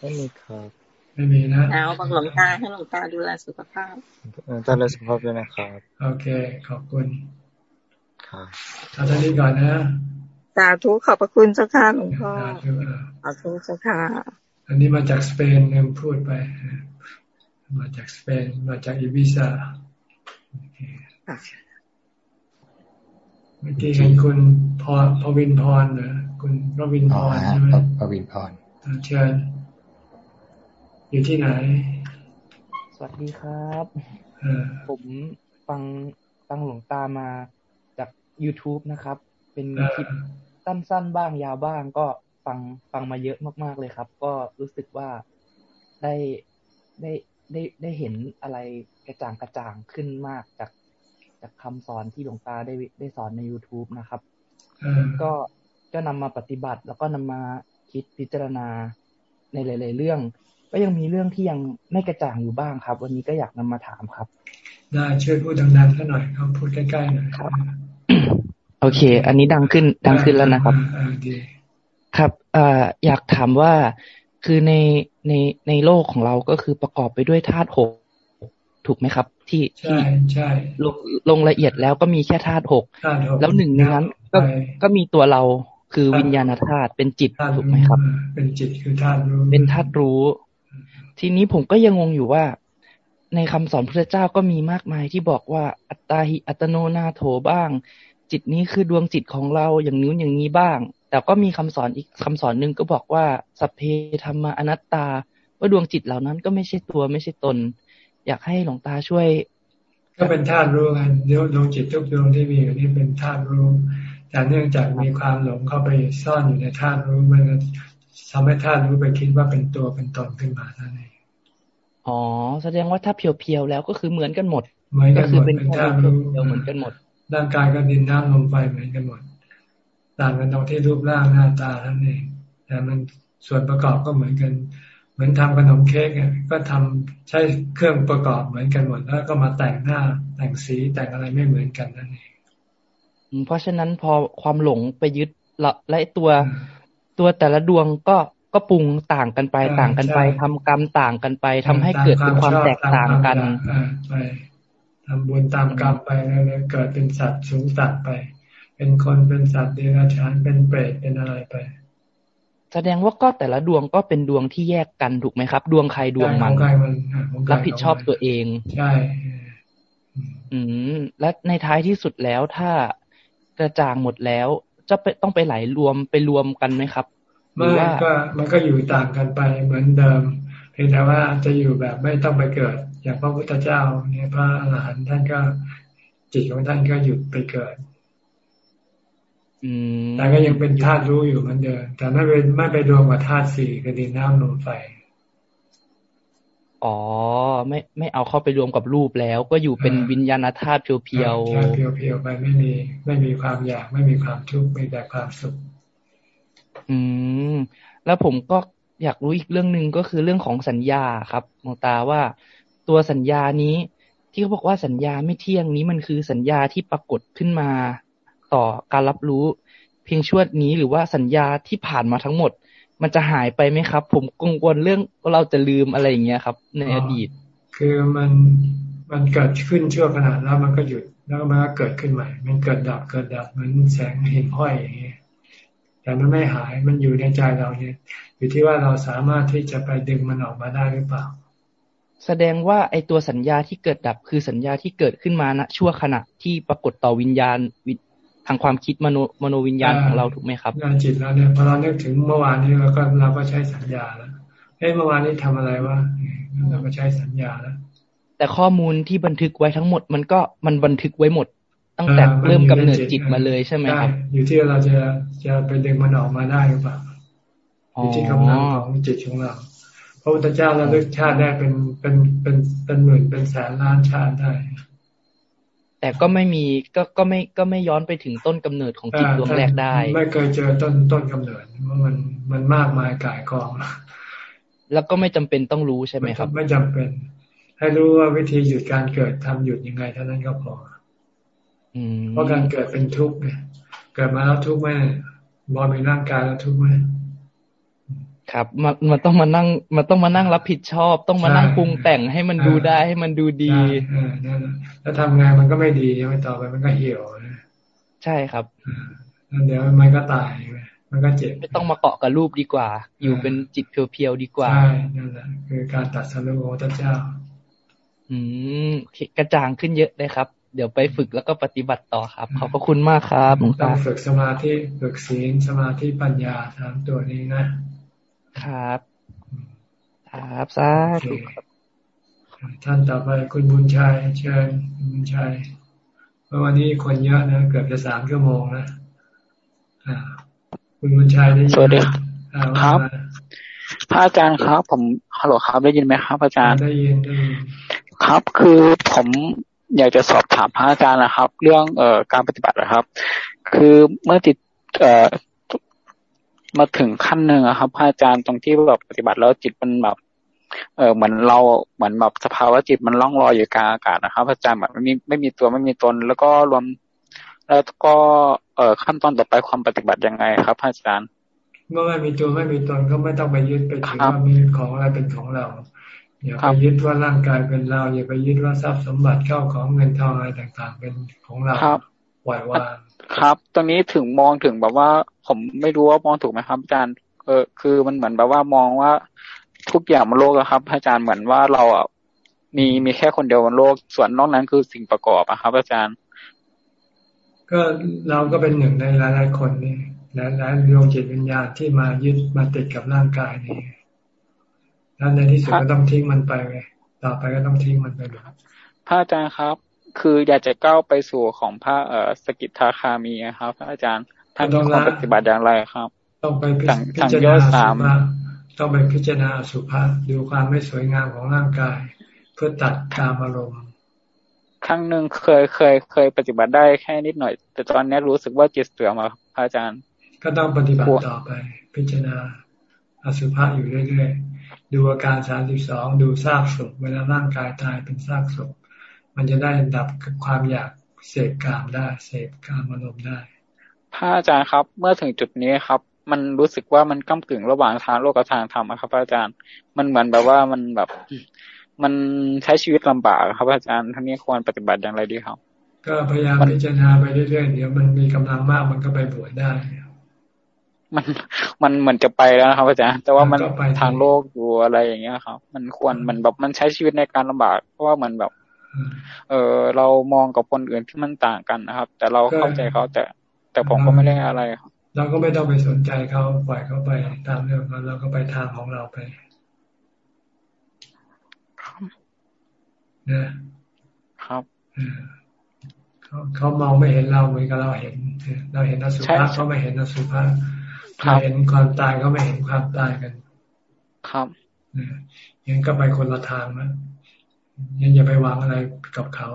ไม่มีครับไม่มีนะแล้วบังหลวงตาให้หลวงตาดูแลสุขภาพดูแลสุขภาพด้วยนะครับ โอเค ขอบคุณครับท่านนี้ก่อนนะสาธุขอบพระคุณเจ้าค่ะหลวงพ่อสาธุเจ้าค่ะ อันนี้มาจากสเปนเนี่ยพูดไป มาจากสเปน มาจากอิบิซา เมื่อกี้เห็นคุณพรพวินพรเหรอคุณรวินพรใช่ไหมพวินพรเชิญอยู่ที่ไหน สวัสดีครับผมฟังฟังหลวงตามาจาก youtube นะครับ เป็นคลิปสั้นๆบ้างยาวบ้าง ก็ฟังฟังมาเยอะมากๆเลยครับ ก็รู้สึกว่าได้ได้ได้ได้เห็นอะไรกระจ่างกระจ่างขึ้นมากจาก จากคำสอนที่หลวงตาได้ได้สอนใน youtube นะครับ ก็จะนำมาปฏิบัติ แล้วก็นำมาคิดพิจารณาในหลาย ๆ เรื่อง ก็ยังมีเรื่องที่ยังไม่กระจ่างอยู่บ้างครับ วันนี้ก็อยากนำมาถามครับ ได้ช่วยพูดดังๆสักหน่อยครับพูดใกล้ๆหน่อยครับ โอเค อันนี้ดังขึ้นดังขึ้นแล้วนะครับครับเอ่ออยากถามว่าคือในในในโลกของเราก็คือประกอบไปด้วยธาตุหก ถูกไหมครับ ที่ที่ใช่ลงลงละเอียดแล้วก็มีแค่ธาตุหกแล้วหนึ่งในนั้นก็ก็มีตัวเราคือวิญญาณธาตุเป็นจิตถูกไหมครับ เป็นจิตคือธาตุรู้เป็นธาตุรู้ ทีนี้ผมก็ยังงงอยู่ว่า ในคำสอนพระเจ้าก็มีมากมายที่บอกว่าอัตตาหิอัตโนนาโถบ้าง จิตนี้คือดวงจิตของเราอย่างนิ้วอย่างนี้บ้าง แต่ก็มีคำสอนอีกคำสอนหนึ่งก็บอกว่าสัพเพธรรมอนัตตาว่าดวงจิตเหล่านั้นก็ไม่ใช่ตัวไม่ใช่ตน อยากให้หลวงตาช่วย ก็เป็นธาตุรู้ไงเดี๋ยวดวงจิตทุกดวงที่มีอยู่นี่เป็นธาตุรู้แต่เนื่องจากมีความหลงเข้าไปซ่อนอยู่ในธาตุรู้มันทำให้ธาตุรู้ไปคิดว่าเป็นตัวเป็นตนขึ้นมาท่านเองอ๋อแสดงว่าถ้าเพียวๆแล้วก็คือเหมือนกันหมดเหมือนกันหมดเป็นธาตุรู้เหมือนกันหมดร่างกายก็ดินน้ำลมไฟเหมือนกันหมดต่างกันตรงที่รูปร่างหน้าตาท่านเองแต่มันส่วนประกอบก็เหมือนกัน เหมือนทำขนมเค้กก็ทำใช้เครื่องประกอบเหมือนกันหมดแล้วก็มาแต่งหน้าแต่งสีแต่งอะไรไม่เหมือนกันนั่นเองเพราะฉะนั้นพอความหลงไปยึดละและตัวตัวแต่ละดวงก็ก็ปรุงต่างกันไปต่างกันไปทำกรรมต่างกันไปทำให้เกิดเป็นความแตกต่างกันไปทำบุญตามกรรมไปแล้วเกิดเป็นสัตว์สูงสัตว์ไป เป็นคนเป็นสัตว์เดรัจฉานเป็นเปรตเป็นอะไรไป แสดงว่าก็แต่ละดวงก็เป็นดวงที่แยกกันถูกไหมครับ ดวงใครดวงมันรับผิดชอบตัวเองใช่อืม และในท้ายที่สุดแล้วถ้ากระจ่างหมดแล้ว จะไปต้องไปไหลรวมไปรวมกันไหมครับไม่ก็มันก็อยู่ต่างกันไปเหมือนเดิม เพียงแต่ว่าจะอยู่แบบไม่ต้องไปเกิด อย่างพระพุทธเจ้าเนี่ยพระอรหันต์ท่านก็จิตของท่านก็หยุดไปเกิด แต่ก็ยังเป็นธาตุรู้อยู่เหมือนเดิมแต่ไม่เป็นไม่ไปรวมกับธาตุสี่คือดินน้ำลมไฟอ๋อ ไม่ไม่เอาเข้าไปรวมกับรูปแล้ว ก็อยู่เป็นวิญญาณธาตุเพียวเพียวเพียวเพียวไปไม่มี ไม่มีความอยาก ไม่มีความทุกข์มีแต่ความสุข อืม แล้วผมก็อยากรู้อีกเรื่องหนึ่งก็คือเรื่องของสัญญาครับหลวงตาว่าตัวสัญญานี้ ที่เขาบอกว่าสัญญาไม่เที่ยงนี้มันคือสัญญาที่ปรากฏขึ้นมา ต่อการรับรู้ เพียงชั่วนี้หรือว่าสัญญาที่ผ่านมาทั้งหมด มันจะหายไปไหมครับ ผมกังวลเรื่องเราจะลืมอะไรอย่างเงี้ยครับ ในอดีต คือมันมันเกิดขึ้นชั่วขณะแล้วมันก็หยุดแล้วมันก็เกิดขึ้นใหม่ มันเกิดดับเกิดดับเหมือนแสงเห็นห้อยอย่างเงี้ยแต่มันไม่หายมันอยู่ในใจเราเนี่ย อยู่ที่ว่าเราสามารถที่จะไปดึงมันออกมาได้หรือเปล่า แสดงว่าไอตัวสัญญาที่เกิดดับคือสัญญาที่เกิดขึ้นมาณชั่วขณะที่ปรากฏต่อวิญญาณ ทางความคิดมโนมโนวิญญาณของเราถูกไหมครับงานจิตเราเนี่ยพอเราเนึกถึงเมื่อวานนี้เราก็เราก็ใช้สัญญาแล้วเฮ้ยเมื่อวานนี้ทำอะไรวะเราก็ใช้สัญญาแล้วแต่ข้อมูลที่บันทึกไว้ทั้งหมด มันก็มันบันทึกไว้หมด ตั้งแต่เริ่มกำเนิดจิตมาเลยใช่ไหมครับอยู่ที่เราจะจะไปดึงมันออกมาได้หรือเปล่าอยู่ที่กำลังของจิตของเราพระพุทธเจ้าเราเลือกชาติได้เป็นเป็นเป็นเป็นหมื่นเป็นแสนล้านชาติได้ แต่ก็ไม่มีก็ก็ไม่ก็ไม่ย้อนไปถึงต้นกำเนิดของจิตดวงแรกได้ ไม่เคยเจอต้นต้นกำเนิดว่ามันมันมากมายกายกอง แล้วก็ไม่จำเป็นต้องรู้ใช่ไหมครับ ไม่จำเป็น ให้รู้ว่าวิธีหยุดการเกิดทำหยุดยังไงเท่านั้นก็พอเพราะการเกิดเป็นทุกข์เนี่ยเกิดมาแล้วทุกข์ไหมบอมีร่างกายแล้วทุกข์ไหม ครับ มันมันต้องมานั่ง มันต้องมานั่งรับผิดชอบ ต้องมานั่งปรุงแต่งให้มันดูได้ให้มันดูดีแล้วทำงานมันก็ไม่ดียังไม่ต่อไปมันก็เหี่ยวใช่ครับแล้วเดี๋ยวมันก็ตายมันก็เจ็บไม่ต้องมาเกาะกับรูปดีกว่า อยู่เป็นจิตเพียวๆดีกว่าใช่นั่นแหละคือการตัดสรุปของพระเจ้า อืมกระจ่างขึ้นเยอะเลยครับ เดี๋ยวไปฝึกแล้วก็ปฏิบัติต่อครับ ขอบพระคุณมากครับต้องฝึกสมาธิฝึกศีลสมาธิปัญญาทางตัวนี้นะ ครับครับสาธุครับท่านต่อไปคุณบุญชัยเชิญคุณบุญชัยเมื่อวันนี้คนเยอะนะเกือบจะสามชั่วโมงนะคุณบุญชัยได้ยินสวัสดีครับพระอาจารย์ครับผมฮัลโหลครับได้ยินไหมครับอาจารย์ได้ยินได้ยินครับคือผมอยากจะสอบถามพระอาจารย์นะครับ เรื่องเอ่อการปฏิบัตินะครับ คือเมื่อติดเอ่อ มาถึงขั้นหนึ่งอะครับพระอาจารย์ตรงที่แบบปฏิบัติแล้วจิตมันแบบ เออเหมือนเราเหมือนแบบสภาวะจิตมันล่องลอยอยู่กลางอากาศนะครับพระอาจารย์แบบไม่มีไม่มีตัวไม่มีตน แล้วก็รวม แล้วก็เอ่อขั้นตอนต่อไปความปฏิบัติยังไงครับพระอาจารย์ เมื่อไม่มีตัวไม่มีตนก็ไม่ต้องไปยึดไปถือว่ามีของอะไรเป็นของเราอย่าไปยึดว่าร่างกายเป็นเรา อย่าไปยึดว่าทรัพย์สมบัติเข้าของเงินทองอะไรต่างๆ เป็นของเราปล่อยวาง ครับ ตรงนี้ถึงมองถึงแบบว่า ผมไม่รู้ว่ามองถูกไหมครับอาจารย์ เออ คือมันเหมือนแบบว่ามองว่าทุกอย่างบนโลกครับ อาจารย์เหมือนว่าเราอะมีมีแค่คนเดียวบนโลก ส่วนนอกนั้นคือสิ่งประกอบอะครับ อาจารย์ ก็เราก็เป็นหนึ่งในหลายๆคนนี่หลายๆดวงจิตวิญญาณที่มายึดมาติดกับร่างกายนี่แล้วในที่สุดก็ต้องทิ้งมันไปไงต่อไปก็ต้องทิ้งมันไปครับพระอาจารย์ครับ คืออยากจะก้าวไปสู่ของพระเอ่อสกิทาคามีครับพระอาจารย์ท่านต้องปฏิบัติอย่างไรครับ ต้องไปพิจารณาสามต้องไปพิจารณาสุภาพดูความไม่สวยงามของร่างกาย เพื่อตัดการอารมณ์ครั้งหนึ่งเคยเคยเคยปฏิบัติได้แค่นิดหน่อย แต่ตอนนี้รู้สึกว่าจิตเสื่อมมาพระอาจารย์ ก็ต้องปฏิบัติต่อไป พิจารณาอสุภะอยู่เรื่อยๆดูอาการสามสิบสองดูซากศพเวลาร่างกายตายเป็นซากศพ มันจะได้ดับความอยากเสพกามได้ เสพกามอารมณ์ได้พระอาจารย์ครับ เมื่อถึงจุดนี้ครับ มันรู้สึกว่ามันก้ากึ่งระหว่างทางโลกกับทางธรรมครับ อาจารย์ มันเหมือนแบบว่ามันแบบ มันใช้ชีวิตลำบากครับ อาจารย์ท่านนี้ควรปฏิบัติอย่างไรดีครับ ก็พยายามพิจารณาไปเรื่อยๆเดี๋ยวมันมีกำลังมากมันก็ไปบวชได้มันมันเหมือนจะไปแล้วนะครับ อาจารย์แต่ว่ามันทางโลกอยู่อะไรอย่างเงี้ยครับ มันควรมันแบบมันใช้ชีวิตในการลำบากเพราะว่ามันแบบ เออเรามองกับคนอื่นที่มันต่างกันนะครับ แต่เราเข้าใจเขาแต่ แต่ผมก็ไม่ได้อะไรครับเราก็ไม่ต้องไปสนใจเขาปล่อยเขาไปตามเรื่องเราเราก็ไปทางของเราไปนะครับเขาเขามองไม่เห็นเราเหมือนกับเราเห็น เราเห็นอสุภะเขาไม่เห็นอสุภะเราเห็นความตายเขาไม่เห็นความตายกัน ครับยังก็ไปคนละทางนะ ยังอย่าไปวางอะไรกับเขา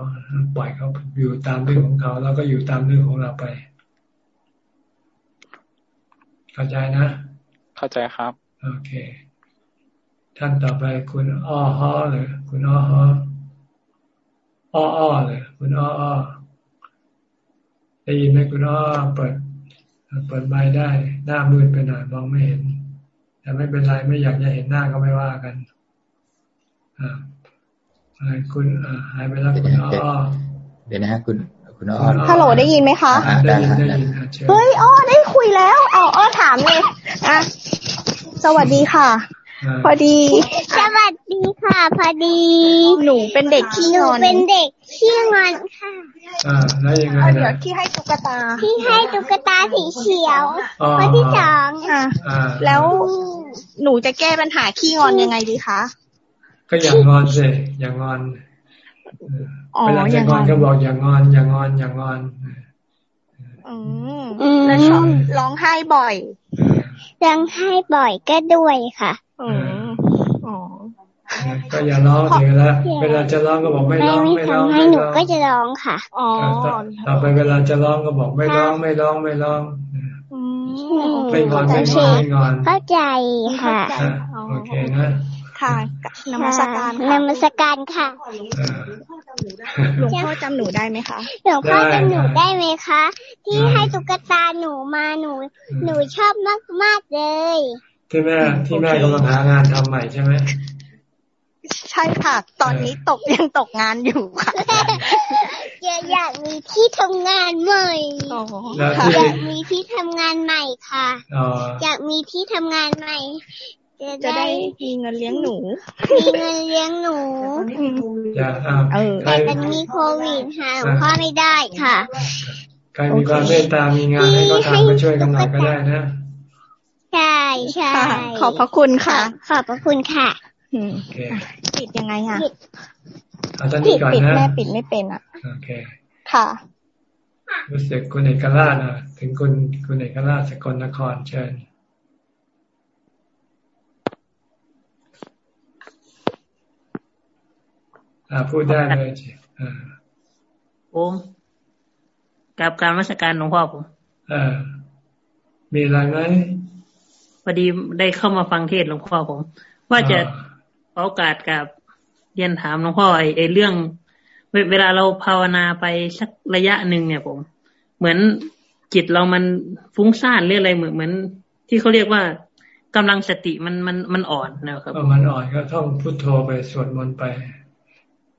ปล่อยเขาอยู่ตามเรื่องของเขา แล้วก็อยู่ตามเรื่องของเราไป เข้าใจนะ เข้าใจครับ โอเค ท่านต่อไปคุณอ้อฮอเลยคุณอ้อฮออ้ออ้อเลยคุณอ้ออ้อได้ยินไหมคุณอ้อเปิด เปิดไม้ได้ หน้ามืดไปหน่อยมองไม่เห็น แต่ไม่เป็นไรไม่อยากจะเห็นหน้าก็ไม่ว่ากัน อ่า คุณหายไปแล้วคุณอ้อเดี๋ยวนะฮะคุณคุณอ้อฮัลโหลได้ยินไหมคะได้ยินได้ยินเฮ้ยอ้อได้คุยแล้วเอาอ้อถามเลยอะสวัสดีค่ะ พอดี สวัสดีค่ะ พอดี หนูเป็นเด็กขี้งอนหนูเป็นเด็กขี้งอนค่ะอ่าแล้วยังไงเดี๋ยวที่ให้ตุ๊กตา ที่ให้ตุ๊กตาสีเขียวคนที่สองค่ะแล้วหนูจะแก้ปัญหาขี้งอนยังไงดีคะ ก็อย่างงอนสิอย่างงอนเวลาจะงอนก็บอกอย่างงอน อย่างงอนอย่างงอนอืมแล้วชอบร้องไห้บ่อยร้องไห้บ่อยก็ด้วยค่ะอ๋อก็อย่าร้องเวลาเวลาจะร้องก็บอกไม่ร้องไม่ร้องให้หนูก็จะร้องค่ะอ๋อต่อไปเวลาจะร้องก็บอกไม่ร้องไม่ร้องไม่ร้องไม่งอนไม่งอนไม่งอนเข้าใจค่ะโอเคนะ ค่ะนมัสการนมัสการค่ะหลวงพ่อจำหนูได้ไหมคะหลวงพ่อจำหนูได้ไหมคะ ที่ให้ตุ๊กตาหนูมาหนู หนูชอบมากมากเลย ที่แม่ที่แม่กำลังหางานทำใหม่ใช่ไหมใช่ค่ะ ตอนนี้ตกยังตกงานอยู่ค่ะอยากมีที่ทำงานใหม่อยากมีที่ทำงานใหม่ค่ะ อยากมีที่ทำงานใหม่ จะได้มีเงินเลี้ยงหนู มีเงินเลี้ยงหนูแต่ตอนนี้โควิดหาหลวงพ่อไม่ได้ค่ะใครมีความเมตตามีงานให้ก็ทำก็ช่วยกันหน่อยก็ได้นะใช่ใช่ขอบพระคุณค่ะ ขอบพระคุณค่ะปิดยังไงอะเอาตอนนี้ก่อนนะปิดแม่ปิดไม่เป็นอะโอเคค่ะรู้สึกคุณเอกราชอะถึงคุณคุณเอกราชสกลนครเชิญ อ่าพูดได้เลยอ่าโอมกับการมาสการหลวงพ่อผมอ่ามีอะไรไหมพอดีได้เข้ามาฟังเทศหลวงพ่อผม ว่าจะโอกาสกับเรียนถามหลวงพ่อไอ้ไอเรื่อง เวลาเราภาวนาไปสักระยะหนึ่งเนี่ยผม เหมือนจิตเรามันฟุ้งซ่านเรื่องอะไรเหมือนเหมือน ที่เขาเรียกว่ากำลังสติมันมันมันอ่อนนะครับมันอ่อนก็ท่องพุทโธไปสวดมนต์ไป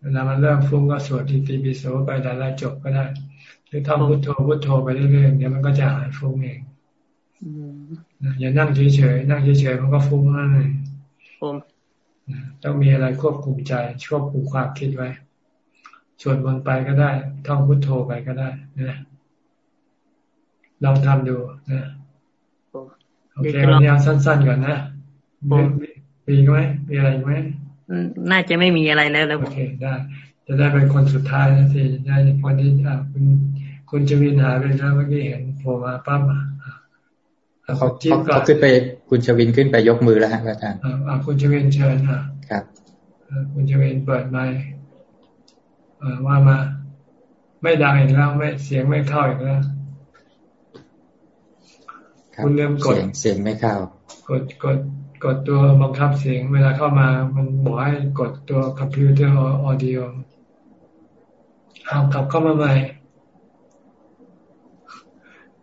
เวลามันเริ่มฟุ้งก็สวดทิติปิโสไปแต่ละจบก็ได้ หรือทำพุทโธพุทโธไปเรื่อยๆเดี๋ยวมันก็จะหายฟุ้งเองอย่านั่งเฉยๆนั่งเฉยๆมันก็ฟุ้งนั่นเองต้องมีอะไรควบคุมใจควบคุมความคิดไว้สวดมนต์ไปก็ได้ ท่องพุทโธไปก็ได้นะลองทำดูนะโอเควันนี้สั้นๆก่อนนะมีไหมมีอะไรไหม น่าจะไม่มีอะไรแล้วแล้วโอเคได้ จะได้เป็นคนสุดท้ายนะทีได้คนที่คุณคุณจะวินหาไปแล้วเมื่อกี้เห็นโผล่มาปั๊บเขาเขาขึ้นไปคุณชวินขึ้นไปยกมือแล้วฮะอาจารย์อ่าคุณชวินเชิญอะครับคุณชวินเปิดไมค์ว่ามา ไม่ดังอีกแล้วไม่เสียงไม่เข้าอีกแล้วคุณเริ่มกดเสียงไม่เข้ากดกด กดตัวบังคับเสียงเวลาเข้ามา มันบอกให้กดตัว computer audio เอากลับเข้ามาใหม่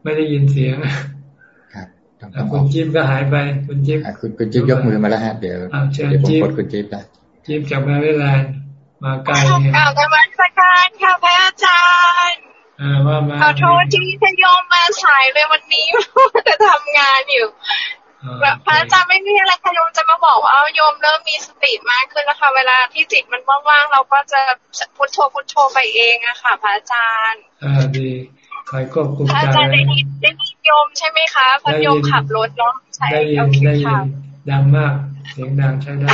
ไม่ได้ยินเสียงครับคุณจิ๊บก็หายไป คุณจิ๊บคุณคุณจิ๊บยกมือมาแล้วฮะเดี๋ยวเดี๋ยวผมกดคุณจิ๊บนะจิ๊บจากแมริแลนด์มาไกลเนี่ยกราบนมัสการค่ะพระอาจารย์ว่ามาขอโทษที่ทยอมมาสายเลยวันนี้แต่ทำงานอยู่แบบ พระอาจารย์ไม่มีอะไรค่ะโยมจะมาบอกว่าโยมเริ่มมีสติมากขึ้นแล้วค่ะเวลาที่จิตมันว่างๆเราก็จะพุทโธพุทโธไปเองอะค่ะพระอาจารย์อ่าดีคอยควบคุมใจพระอาจารย์ได้ยินได้ยินโยมใช่ไหมคะพระโยมขับรถเนาะใช่ได้ยินได้ยินดังมากเสียงดังใช้ได้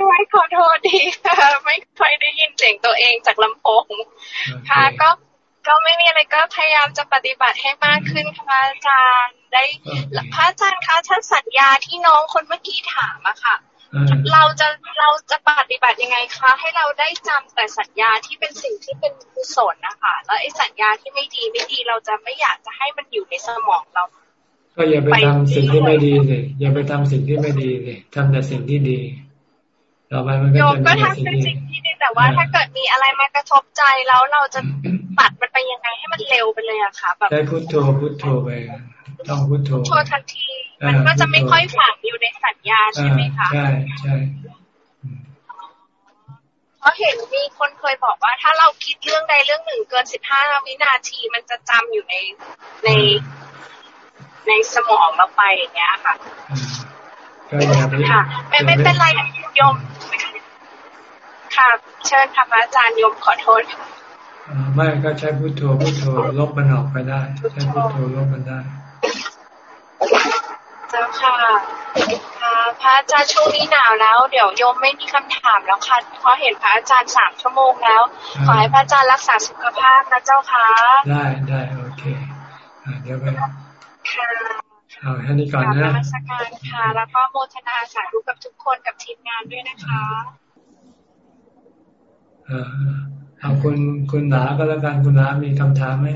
ด้วยขอโทษดีค่ะไม่ค่อยได้ยินเสียงตัวเองจากลำโพงค่ะก็ ก็ไม่มีอะไรก็พยายามจะปฏิบัติให้มากขึ้นค่ะอาจารย์ได้พระอาจารย์คะถ้าสัญญาที่น้องคนเมื่อกี้ถามอะค่ะ เราจะเราจะปฏิบัติยังไงคะ ให้เราได้จำแต่สัญญาที่เป็นสิ่งที่เป็นกุศลนะคะแล้วไอ้สัญญาที่ไม่ดีไม่ดีเราจะไม่อยากจะให้มันอยู่ในสมองเรา ก็อย่าไปทำสิ่งที่ไม่ดีเลยอย่าไปทำสิ่งที่ไม่ดีเลยทำแต่สิ่งที่ดี ต่อไปมันก็จะมีสิ่งที่ดีแต่ว่าถ้าเกิดมีอะไรมากระทบใจแล้วเราจะตัดมันไปยังไงให้มันเร็วไปเลยอะค่ะแบบได้พุทโธพุทโธไปต้องพุทโธโธทันที มันก็จะไม่ค่อยฝังอยู่ในสัญญาใช่ไหมคะใช่ใช่เพราะเห็นมีคนเคยบอกว่า ถ้าเราคิดเรื่องใดเรื่องหนึ่งเกินสิบห้าวินาทีมันจะจำอยู่ในในในสมองเราไปอย่างเงี้ยค่ะค่ะไม่ไม่เป็นไร โยมค่ะเชิญค่ะอาจารย์โยมขอโทษไม่ก็ใช้พุทโธพุทโธลบมันออกไปได้ ใช้พุทโธลบมันได้ เจ้าค่ะค่ะพระอาจารย์ช่วงนี้หนาวแล้ว เดี๋ยวโยมไม่มีคำถามแล้วค่ะเพราะเห็นพระอาจารย์สามชั่วโมงแล้ว ขอให้พระอาจารย์รักษาสุขภาพนะเจ้าค่ะ ได้ได้โอเคเดี๋ยวไปค่ะ เอาแค่นี้ก่อนนะนมัสการค่ะ แล้วก็โมทนาสาธุกับทุกคนกับทีมงานด้วยนะคะเอาคุณคุณหนาก็แล้วกันคุณหนามีคำถามไหม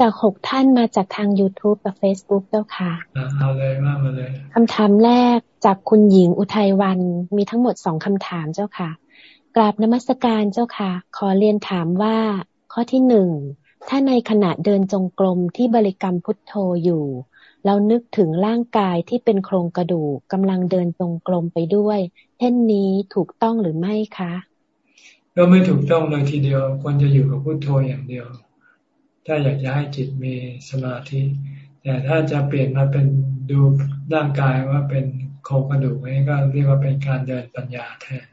จากหกท่านมาจากทาง YouTube กับ Facebook เจ้าค่ะ เอาเลยว่ามาเลยคำถามแรกจากคุณหญิงอุทัยวันมีทั้งหมดสองคำถามเจ้าค่ะ กราบนมัสการเจ้าค่ะ ขอเรียนถามว่าข้อที่หนึ่ง ถ้าในขณะเดินจงกรมที่บริกรรมพุทโธอยู่ เรานึกถึงร่างกายที่เป็นโครงกระดูกกำลังเดินจงกรมไปด้วย เช่นนี้ถูกต้องหรือไม่คะ ก็ไม่ถูกต้องเลยทีเดียวควรจะอยู่กับพุทโธอย่างเดียว ถ้าอยากจะให้จิตมีสมาธิ แต่ถ้าจะเปลี่ยนมาเป็นดูร่างกายว่าเป็นโครงกระดูกนี้ก็เรียกว่าเป็นการเดินปัญญาแทน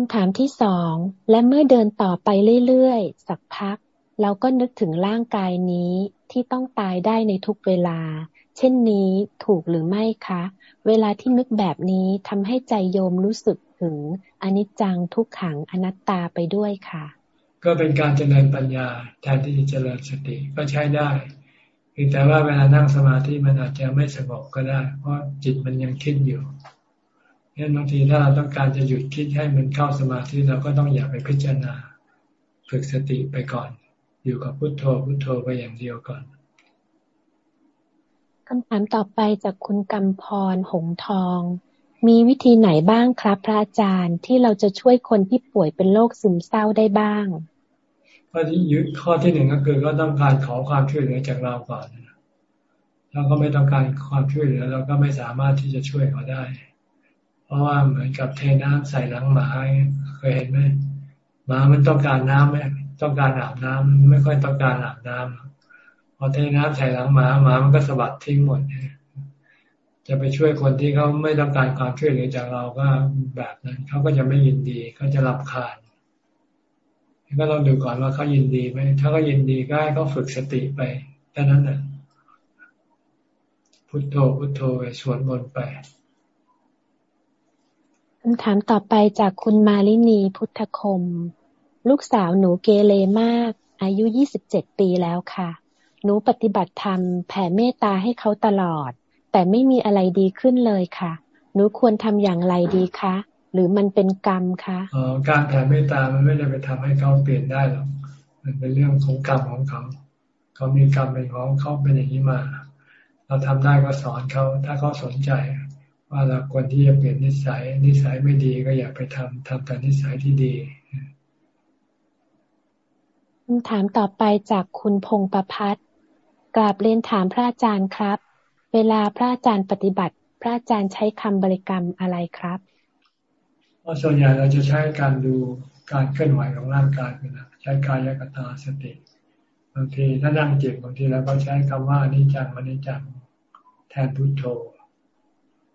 คำถามที่สอง และเมื่อเดินต่อไปเรื่อยๆ สักพัก เราก็นึกถึงร่างกายนี้ที่ต้องตายได้ในทุกเวลา เช่นนี้ถูกหรือไม่คะ เวลาที่นึกแบบนี้ทำให้ใจโยมรู้สึกถึงอนิจจังทุกขังอนัตตาไปด้วยค่ะ ก็เป็นการเจริญปัญญาแทนที่จะเจริญสติก็ใช้ได้แต่ว่าเวลานั่งสมาธิมันอาจจะไม่สงบก็ได้ เพราะจิตมันยังคิดอยู่ งั้นบางทีถ้าเราต้องการจะหยุดคิดให้มันเข้าสมาธิเราก็ต้องอย่าไปพิจารณา ฝึกสติไปก่อน อยู่กับพุทโธพุทโธไปอย่างเดียวก่อนคำถามต่อไปจากคุณกำพรหงทอง มีวิธีไหนบ้างครับ พระอาจารย์ที่เราจะช่วยคนที่ป่วยเป็นโรคซึมเศร้าได้บ้างข้อที่ยึดข้อที่หนึ่งก็คือก็ต้องการขอความช่วยเหลือจากเราก่อนเราก็ไม่ต้องการความช่วยเหลือเราก็ไม่สามารถที่จะช่วยเขาได้ เพราะว่าเหมือนกับเทน้ำใส่หลังหมาเคยเห็นไหมหมามันต้องการน้ำไหมต้องการอาบน้ำไม่ค่อยต้องการอาบน้ำพอเทน้ำใส่หลังหมาหมามันก็สะบัดทิ้งหมดจะไปช่วยคนที่เขาไม่ต้องการความช่วยเหลือจากเราก็แบบนั้นเขาก็จะไม่ยินดีเขาจะรับคานก็ต้องดูก่อนว่าเขายินดีไหมถ้าเขายินดีก็ให้เขาฝึกสติไปแค่นั้นแหละพุทโธพุทโธไปสวดมนต์ไป คำถามต่อไปจากคุณมาลินีพุทธคม ลูกสาวหนูเกเรมาก อายุ 27 ปีแล้วค่ะ หนูปฏิบัติธรรมแผ่เมตตาให้เขาตลอด แต่ไม่มีอะไรดีขึ้นเลยค่ะ หนูควรทำอย่างไรดีคะ หรือมันเป็นกรรมคะออการแผ่เมตตามันไม่ได้ไปทำให้เขาเปลี่ยนได้หรอก มันเป็นเรื่องของกรรมของเขา เขามีกรรมเป็นของเขาเป็นอย่างนี้มา เราทำได้ก็สอนเขา ถ้าเขาสนใจ ว่าเราควรที่จะเปลี่ยนนิสัย นิสัยไม่ดีก็อย่าไปทำทำแต่นิสัยที่ดีคำถามต่อไปจากคุณพงประพัฒกราบเรียนถามพระอาจารย์ครับ เวลาพระอาจารย์ปฏิบัติ พระอาจารย์ใช้คำบริกรรมอะไรครับเพราะส่วนใหญ่เราจะใช้การดูการเคลื่อนไหวของร่างกายเป็นหลักใช้กายกตาสติบางทีถ้านั่งจิตบางทีเราก็ใช้คำว่านิจังอนิจังแทนพุทโธ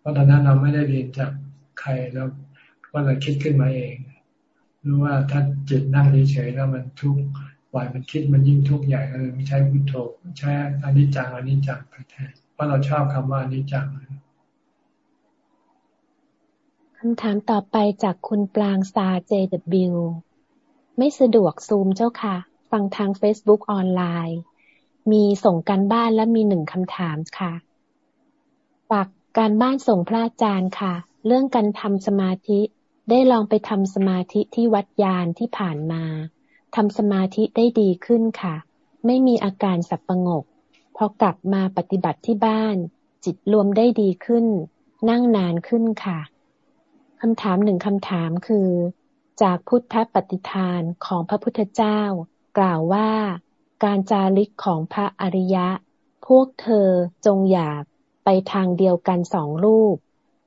เพราะตอนนั้นเราไม่ได้เรียนจากใครแล้วก็เลยคิดขึ้นมาเองรู้ว่าถ้าจิตนั่งเฉยๆแล้วมันทุกข์ปล่อยมันคิดมันยิ่งทุกข์ใหญ่เลยใช้พุทโธใช้อนิจจังอนิจจังไปแทนเพราะเราชอบคำว่าอนิจจังคำถามต่อไปจากคุณปลางซาเจดบิวไม่สะดวกซูมเจ้าค่ะ ฟังทาง Facebook ออนไลน์ มีส่งการบ้านและมีหนึ่งคำถามค่ะ ฝาก การบ้านส่งพระอาจารย์ค่ะ เรื่องการทำสมาธิ ได้ลองไปทำสมาธิที่วัดยานที่ผ่านมาทำสมาธิได้ดีขึ้นค่ะ ไม่มีอาการสับประงก พอกลับมาปฏิบัติที่บ้าน จิตรวมได้ดีขึ้น นั่งนานขึ้นค่ะคำถามหนึ่งคำถามคือ จากพุทธปฏิทานของพระพุทธเจ้า กล่าวว่า การจาริกของพระอริยะ พวกเธอจงอยา ไปทางเดียวกันสองรูป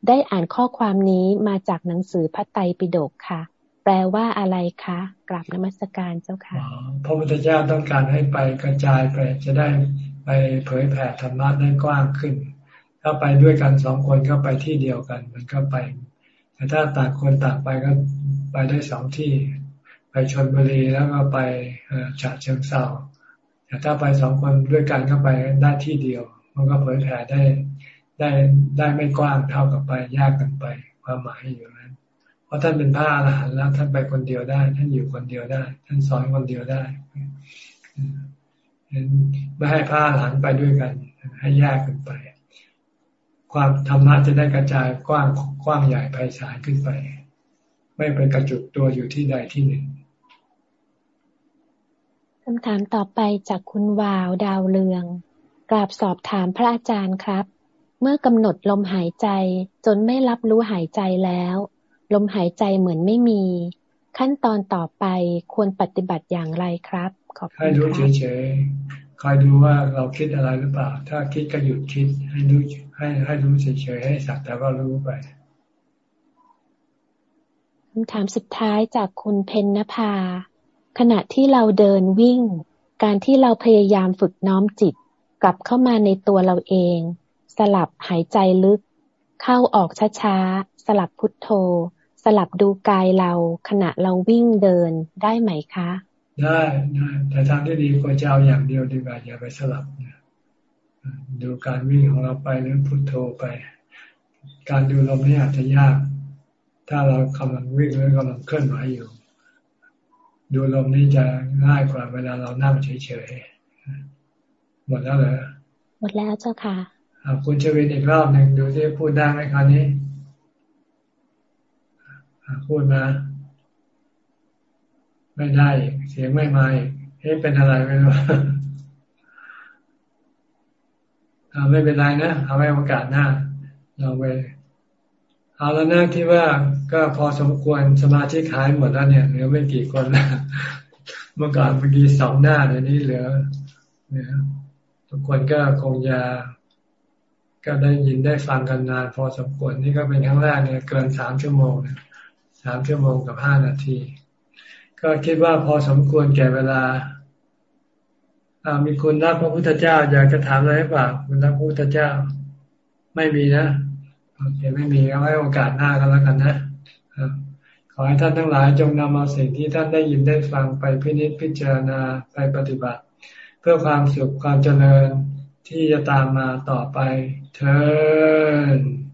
ได้อ่านข้อความนี้มาจากหนังสือพระไตรปิฎกค่ะ แปลว่าอะไรคะกราบนมัสการเจ้าค่ะพระพุทธเจ้าต้องการให้ไปกระจายไปจะได้ไปเผยแผ่ธรรมะได้กว้างขึ้น ถ้าไปด้วยกันสองคนก็ไปที่เดียวกัน มันก็ไปแต่ถ้าต่างคนต่างไปก็ไปได้สองที่ ไปชนบุรีแล้วก็ไปฉะเชิงเซาแต่ถ้าไปสองคนด้วยกันก็ไปได้ที่เดียว มันก็เผยแผ่ได้ได้ได้ไม่กว้างเท่ากับไปยากกันไป ความหมายอยู่นั้น เพราะท่านเป็นพระอรหันต์แล้วท่านไปคนเดียวได้ ท่านอยู่คนเดียวได้ ท่านสอนคนเดียวได้ไม่ให้พระอรหันต์ไปด้วยกัน ให้แยกกันไป ความธรรมะจะได้กระจายกว้างกว้างใหญ่ไพศาลขึ้นไป ไม่ไปกระจุกตัวอยู่ที่ใดที่หนึ่งคำถามต่อไปจากคุณวาวดาวเรือง กราบสอบถามพระอาจารย์ครับ เมื่อกำหนดลมหายใจ จนไม่รับรู้หายใจแล้ว ลมหายใจเหมือนไม่มี ขั้นตอนต่อไปควรปฏิบัติอย่างไรครับ ขอบคุณให้รู้เฉยๆคอยดูว่าเราคิดอะไรหรือเปล่า ถ้าคิดก็หยุดคิด ให้รู้ให้ให้รู้เฉยๆให้สักแต่ว่ารู้ไปคำถามสุดท้ายจากคุณเพนนภา ขณะที่เราเดินวิ่ง การที่เราพยายามฝึกน้อมจิต กลับเข้ามาในตัวเราเอง สลับหายใจลึก เข้าออกช้าๆ สลับพุทโธ สลับดูกายเราขณะเราวิ่งเดินได้ไหมคะ ได้ได้แต่ทางที่ดีควรจะเอาอย่างเดียวดีกว่าอย่าไปสลับนะดูการวิ่งของเราไปหรือพุทโธไป การดูลมนี่อาจจะยาก ถ้าเรากำลังวิ่งหรือกำลังเคลื่อนไหวอยู่ ดูลมนี่จะง่ายกว่าเวลาเรานั่งเฉยๆ หมดแล้วเหรอหมดแล้วเจ้าค่ะคุณเชวินอีกรอบหนึ่งดูที่พูดได้ไหมคราวนี้พูดมา ไม่ได้ เสียงไม่มาอีกเฮ้เป็นอะไรไม่รู้ไม่เป็นไรนะเอาไว้โอกาสหน้า เราไปเอาแล้วนะที่ว่าก็พอสมควรสมาชิกหายหมดแล้วเนี่ยเหลือไม่กี่คนแล้วเมื่อก่อนเมื่อกี้สองหน้าเดี๋ยวนี้เหลือเนี่ย ทุกคนก็คงจะก็ได้ยินได้ฟังกันนานพอสมควรนี่ก็เป็นครั้งแรกเนี่ยเกินสามชั่วโมงสามชั่วโมงกับห้านาที ก็คิดว่าพอสมควรแก่เวลามีคุณรักพระพุทธเจ้า อยากจะถามอะไรหรือเปล่าคุณรักพระพุทธเจ้า ไม่มีนะโอเคไม่มีเอาไว้โอกาสหน้ากันแล้วกันนะขอให้ท่านทั้งหลายจงนำเอาสิ่งที่ท่านได้ยินได้ฟังไปพินิจพิจารณาไปปฏิบัติ พื่อความสุขความเจริญที่จะตามมาต่อไปเธอ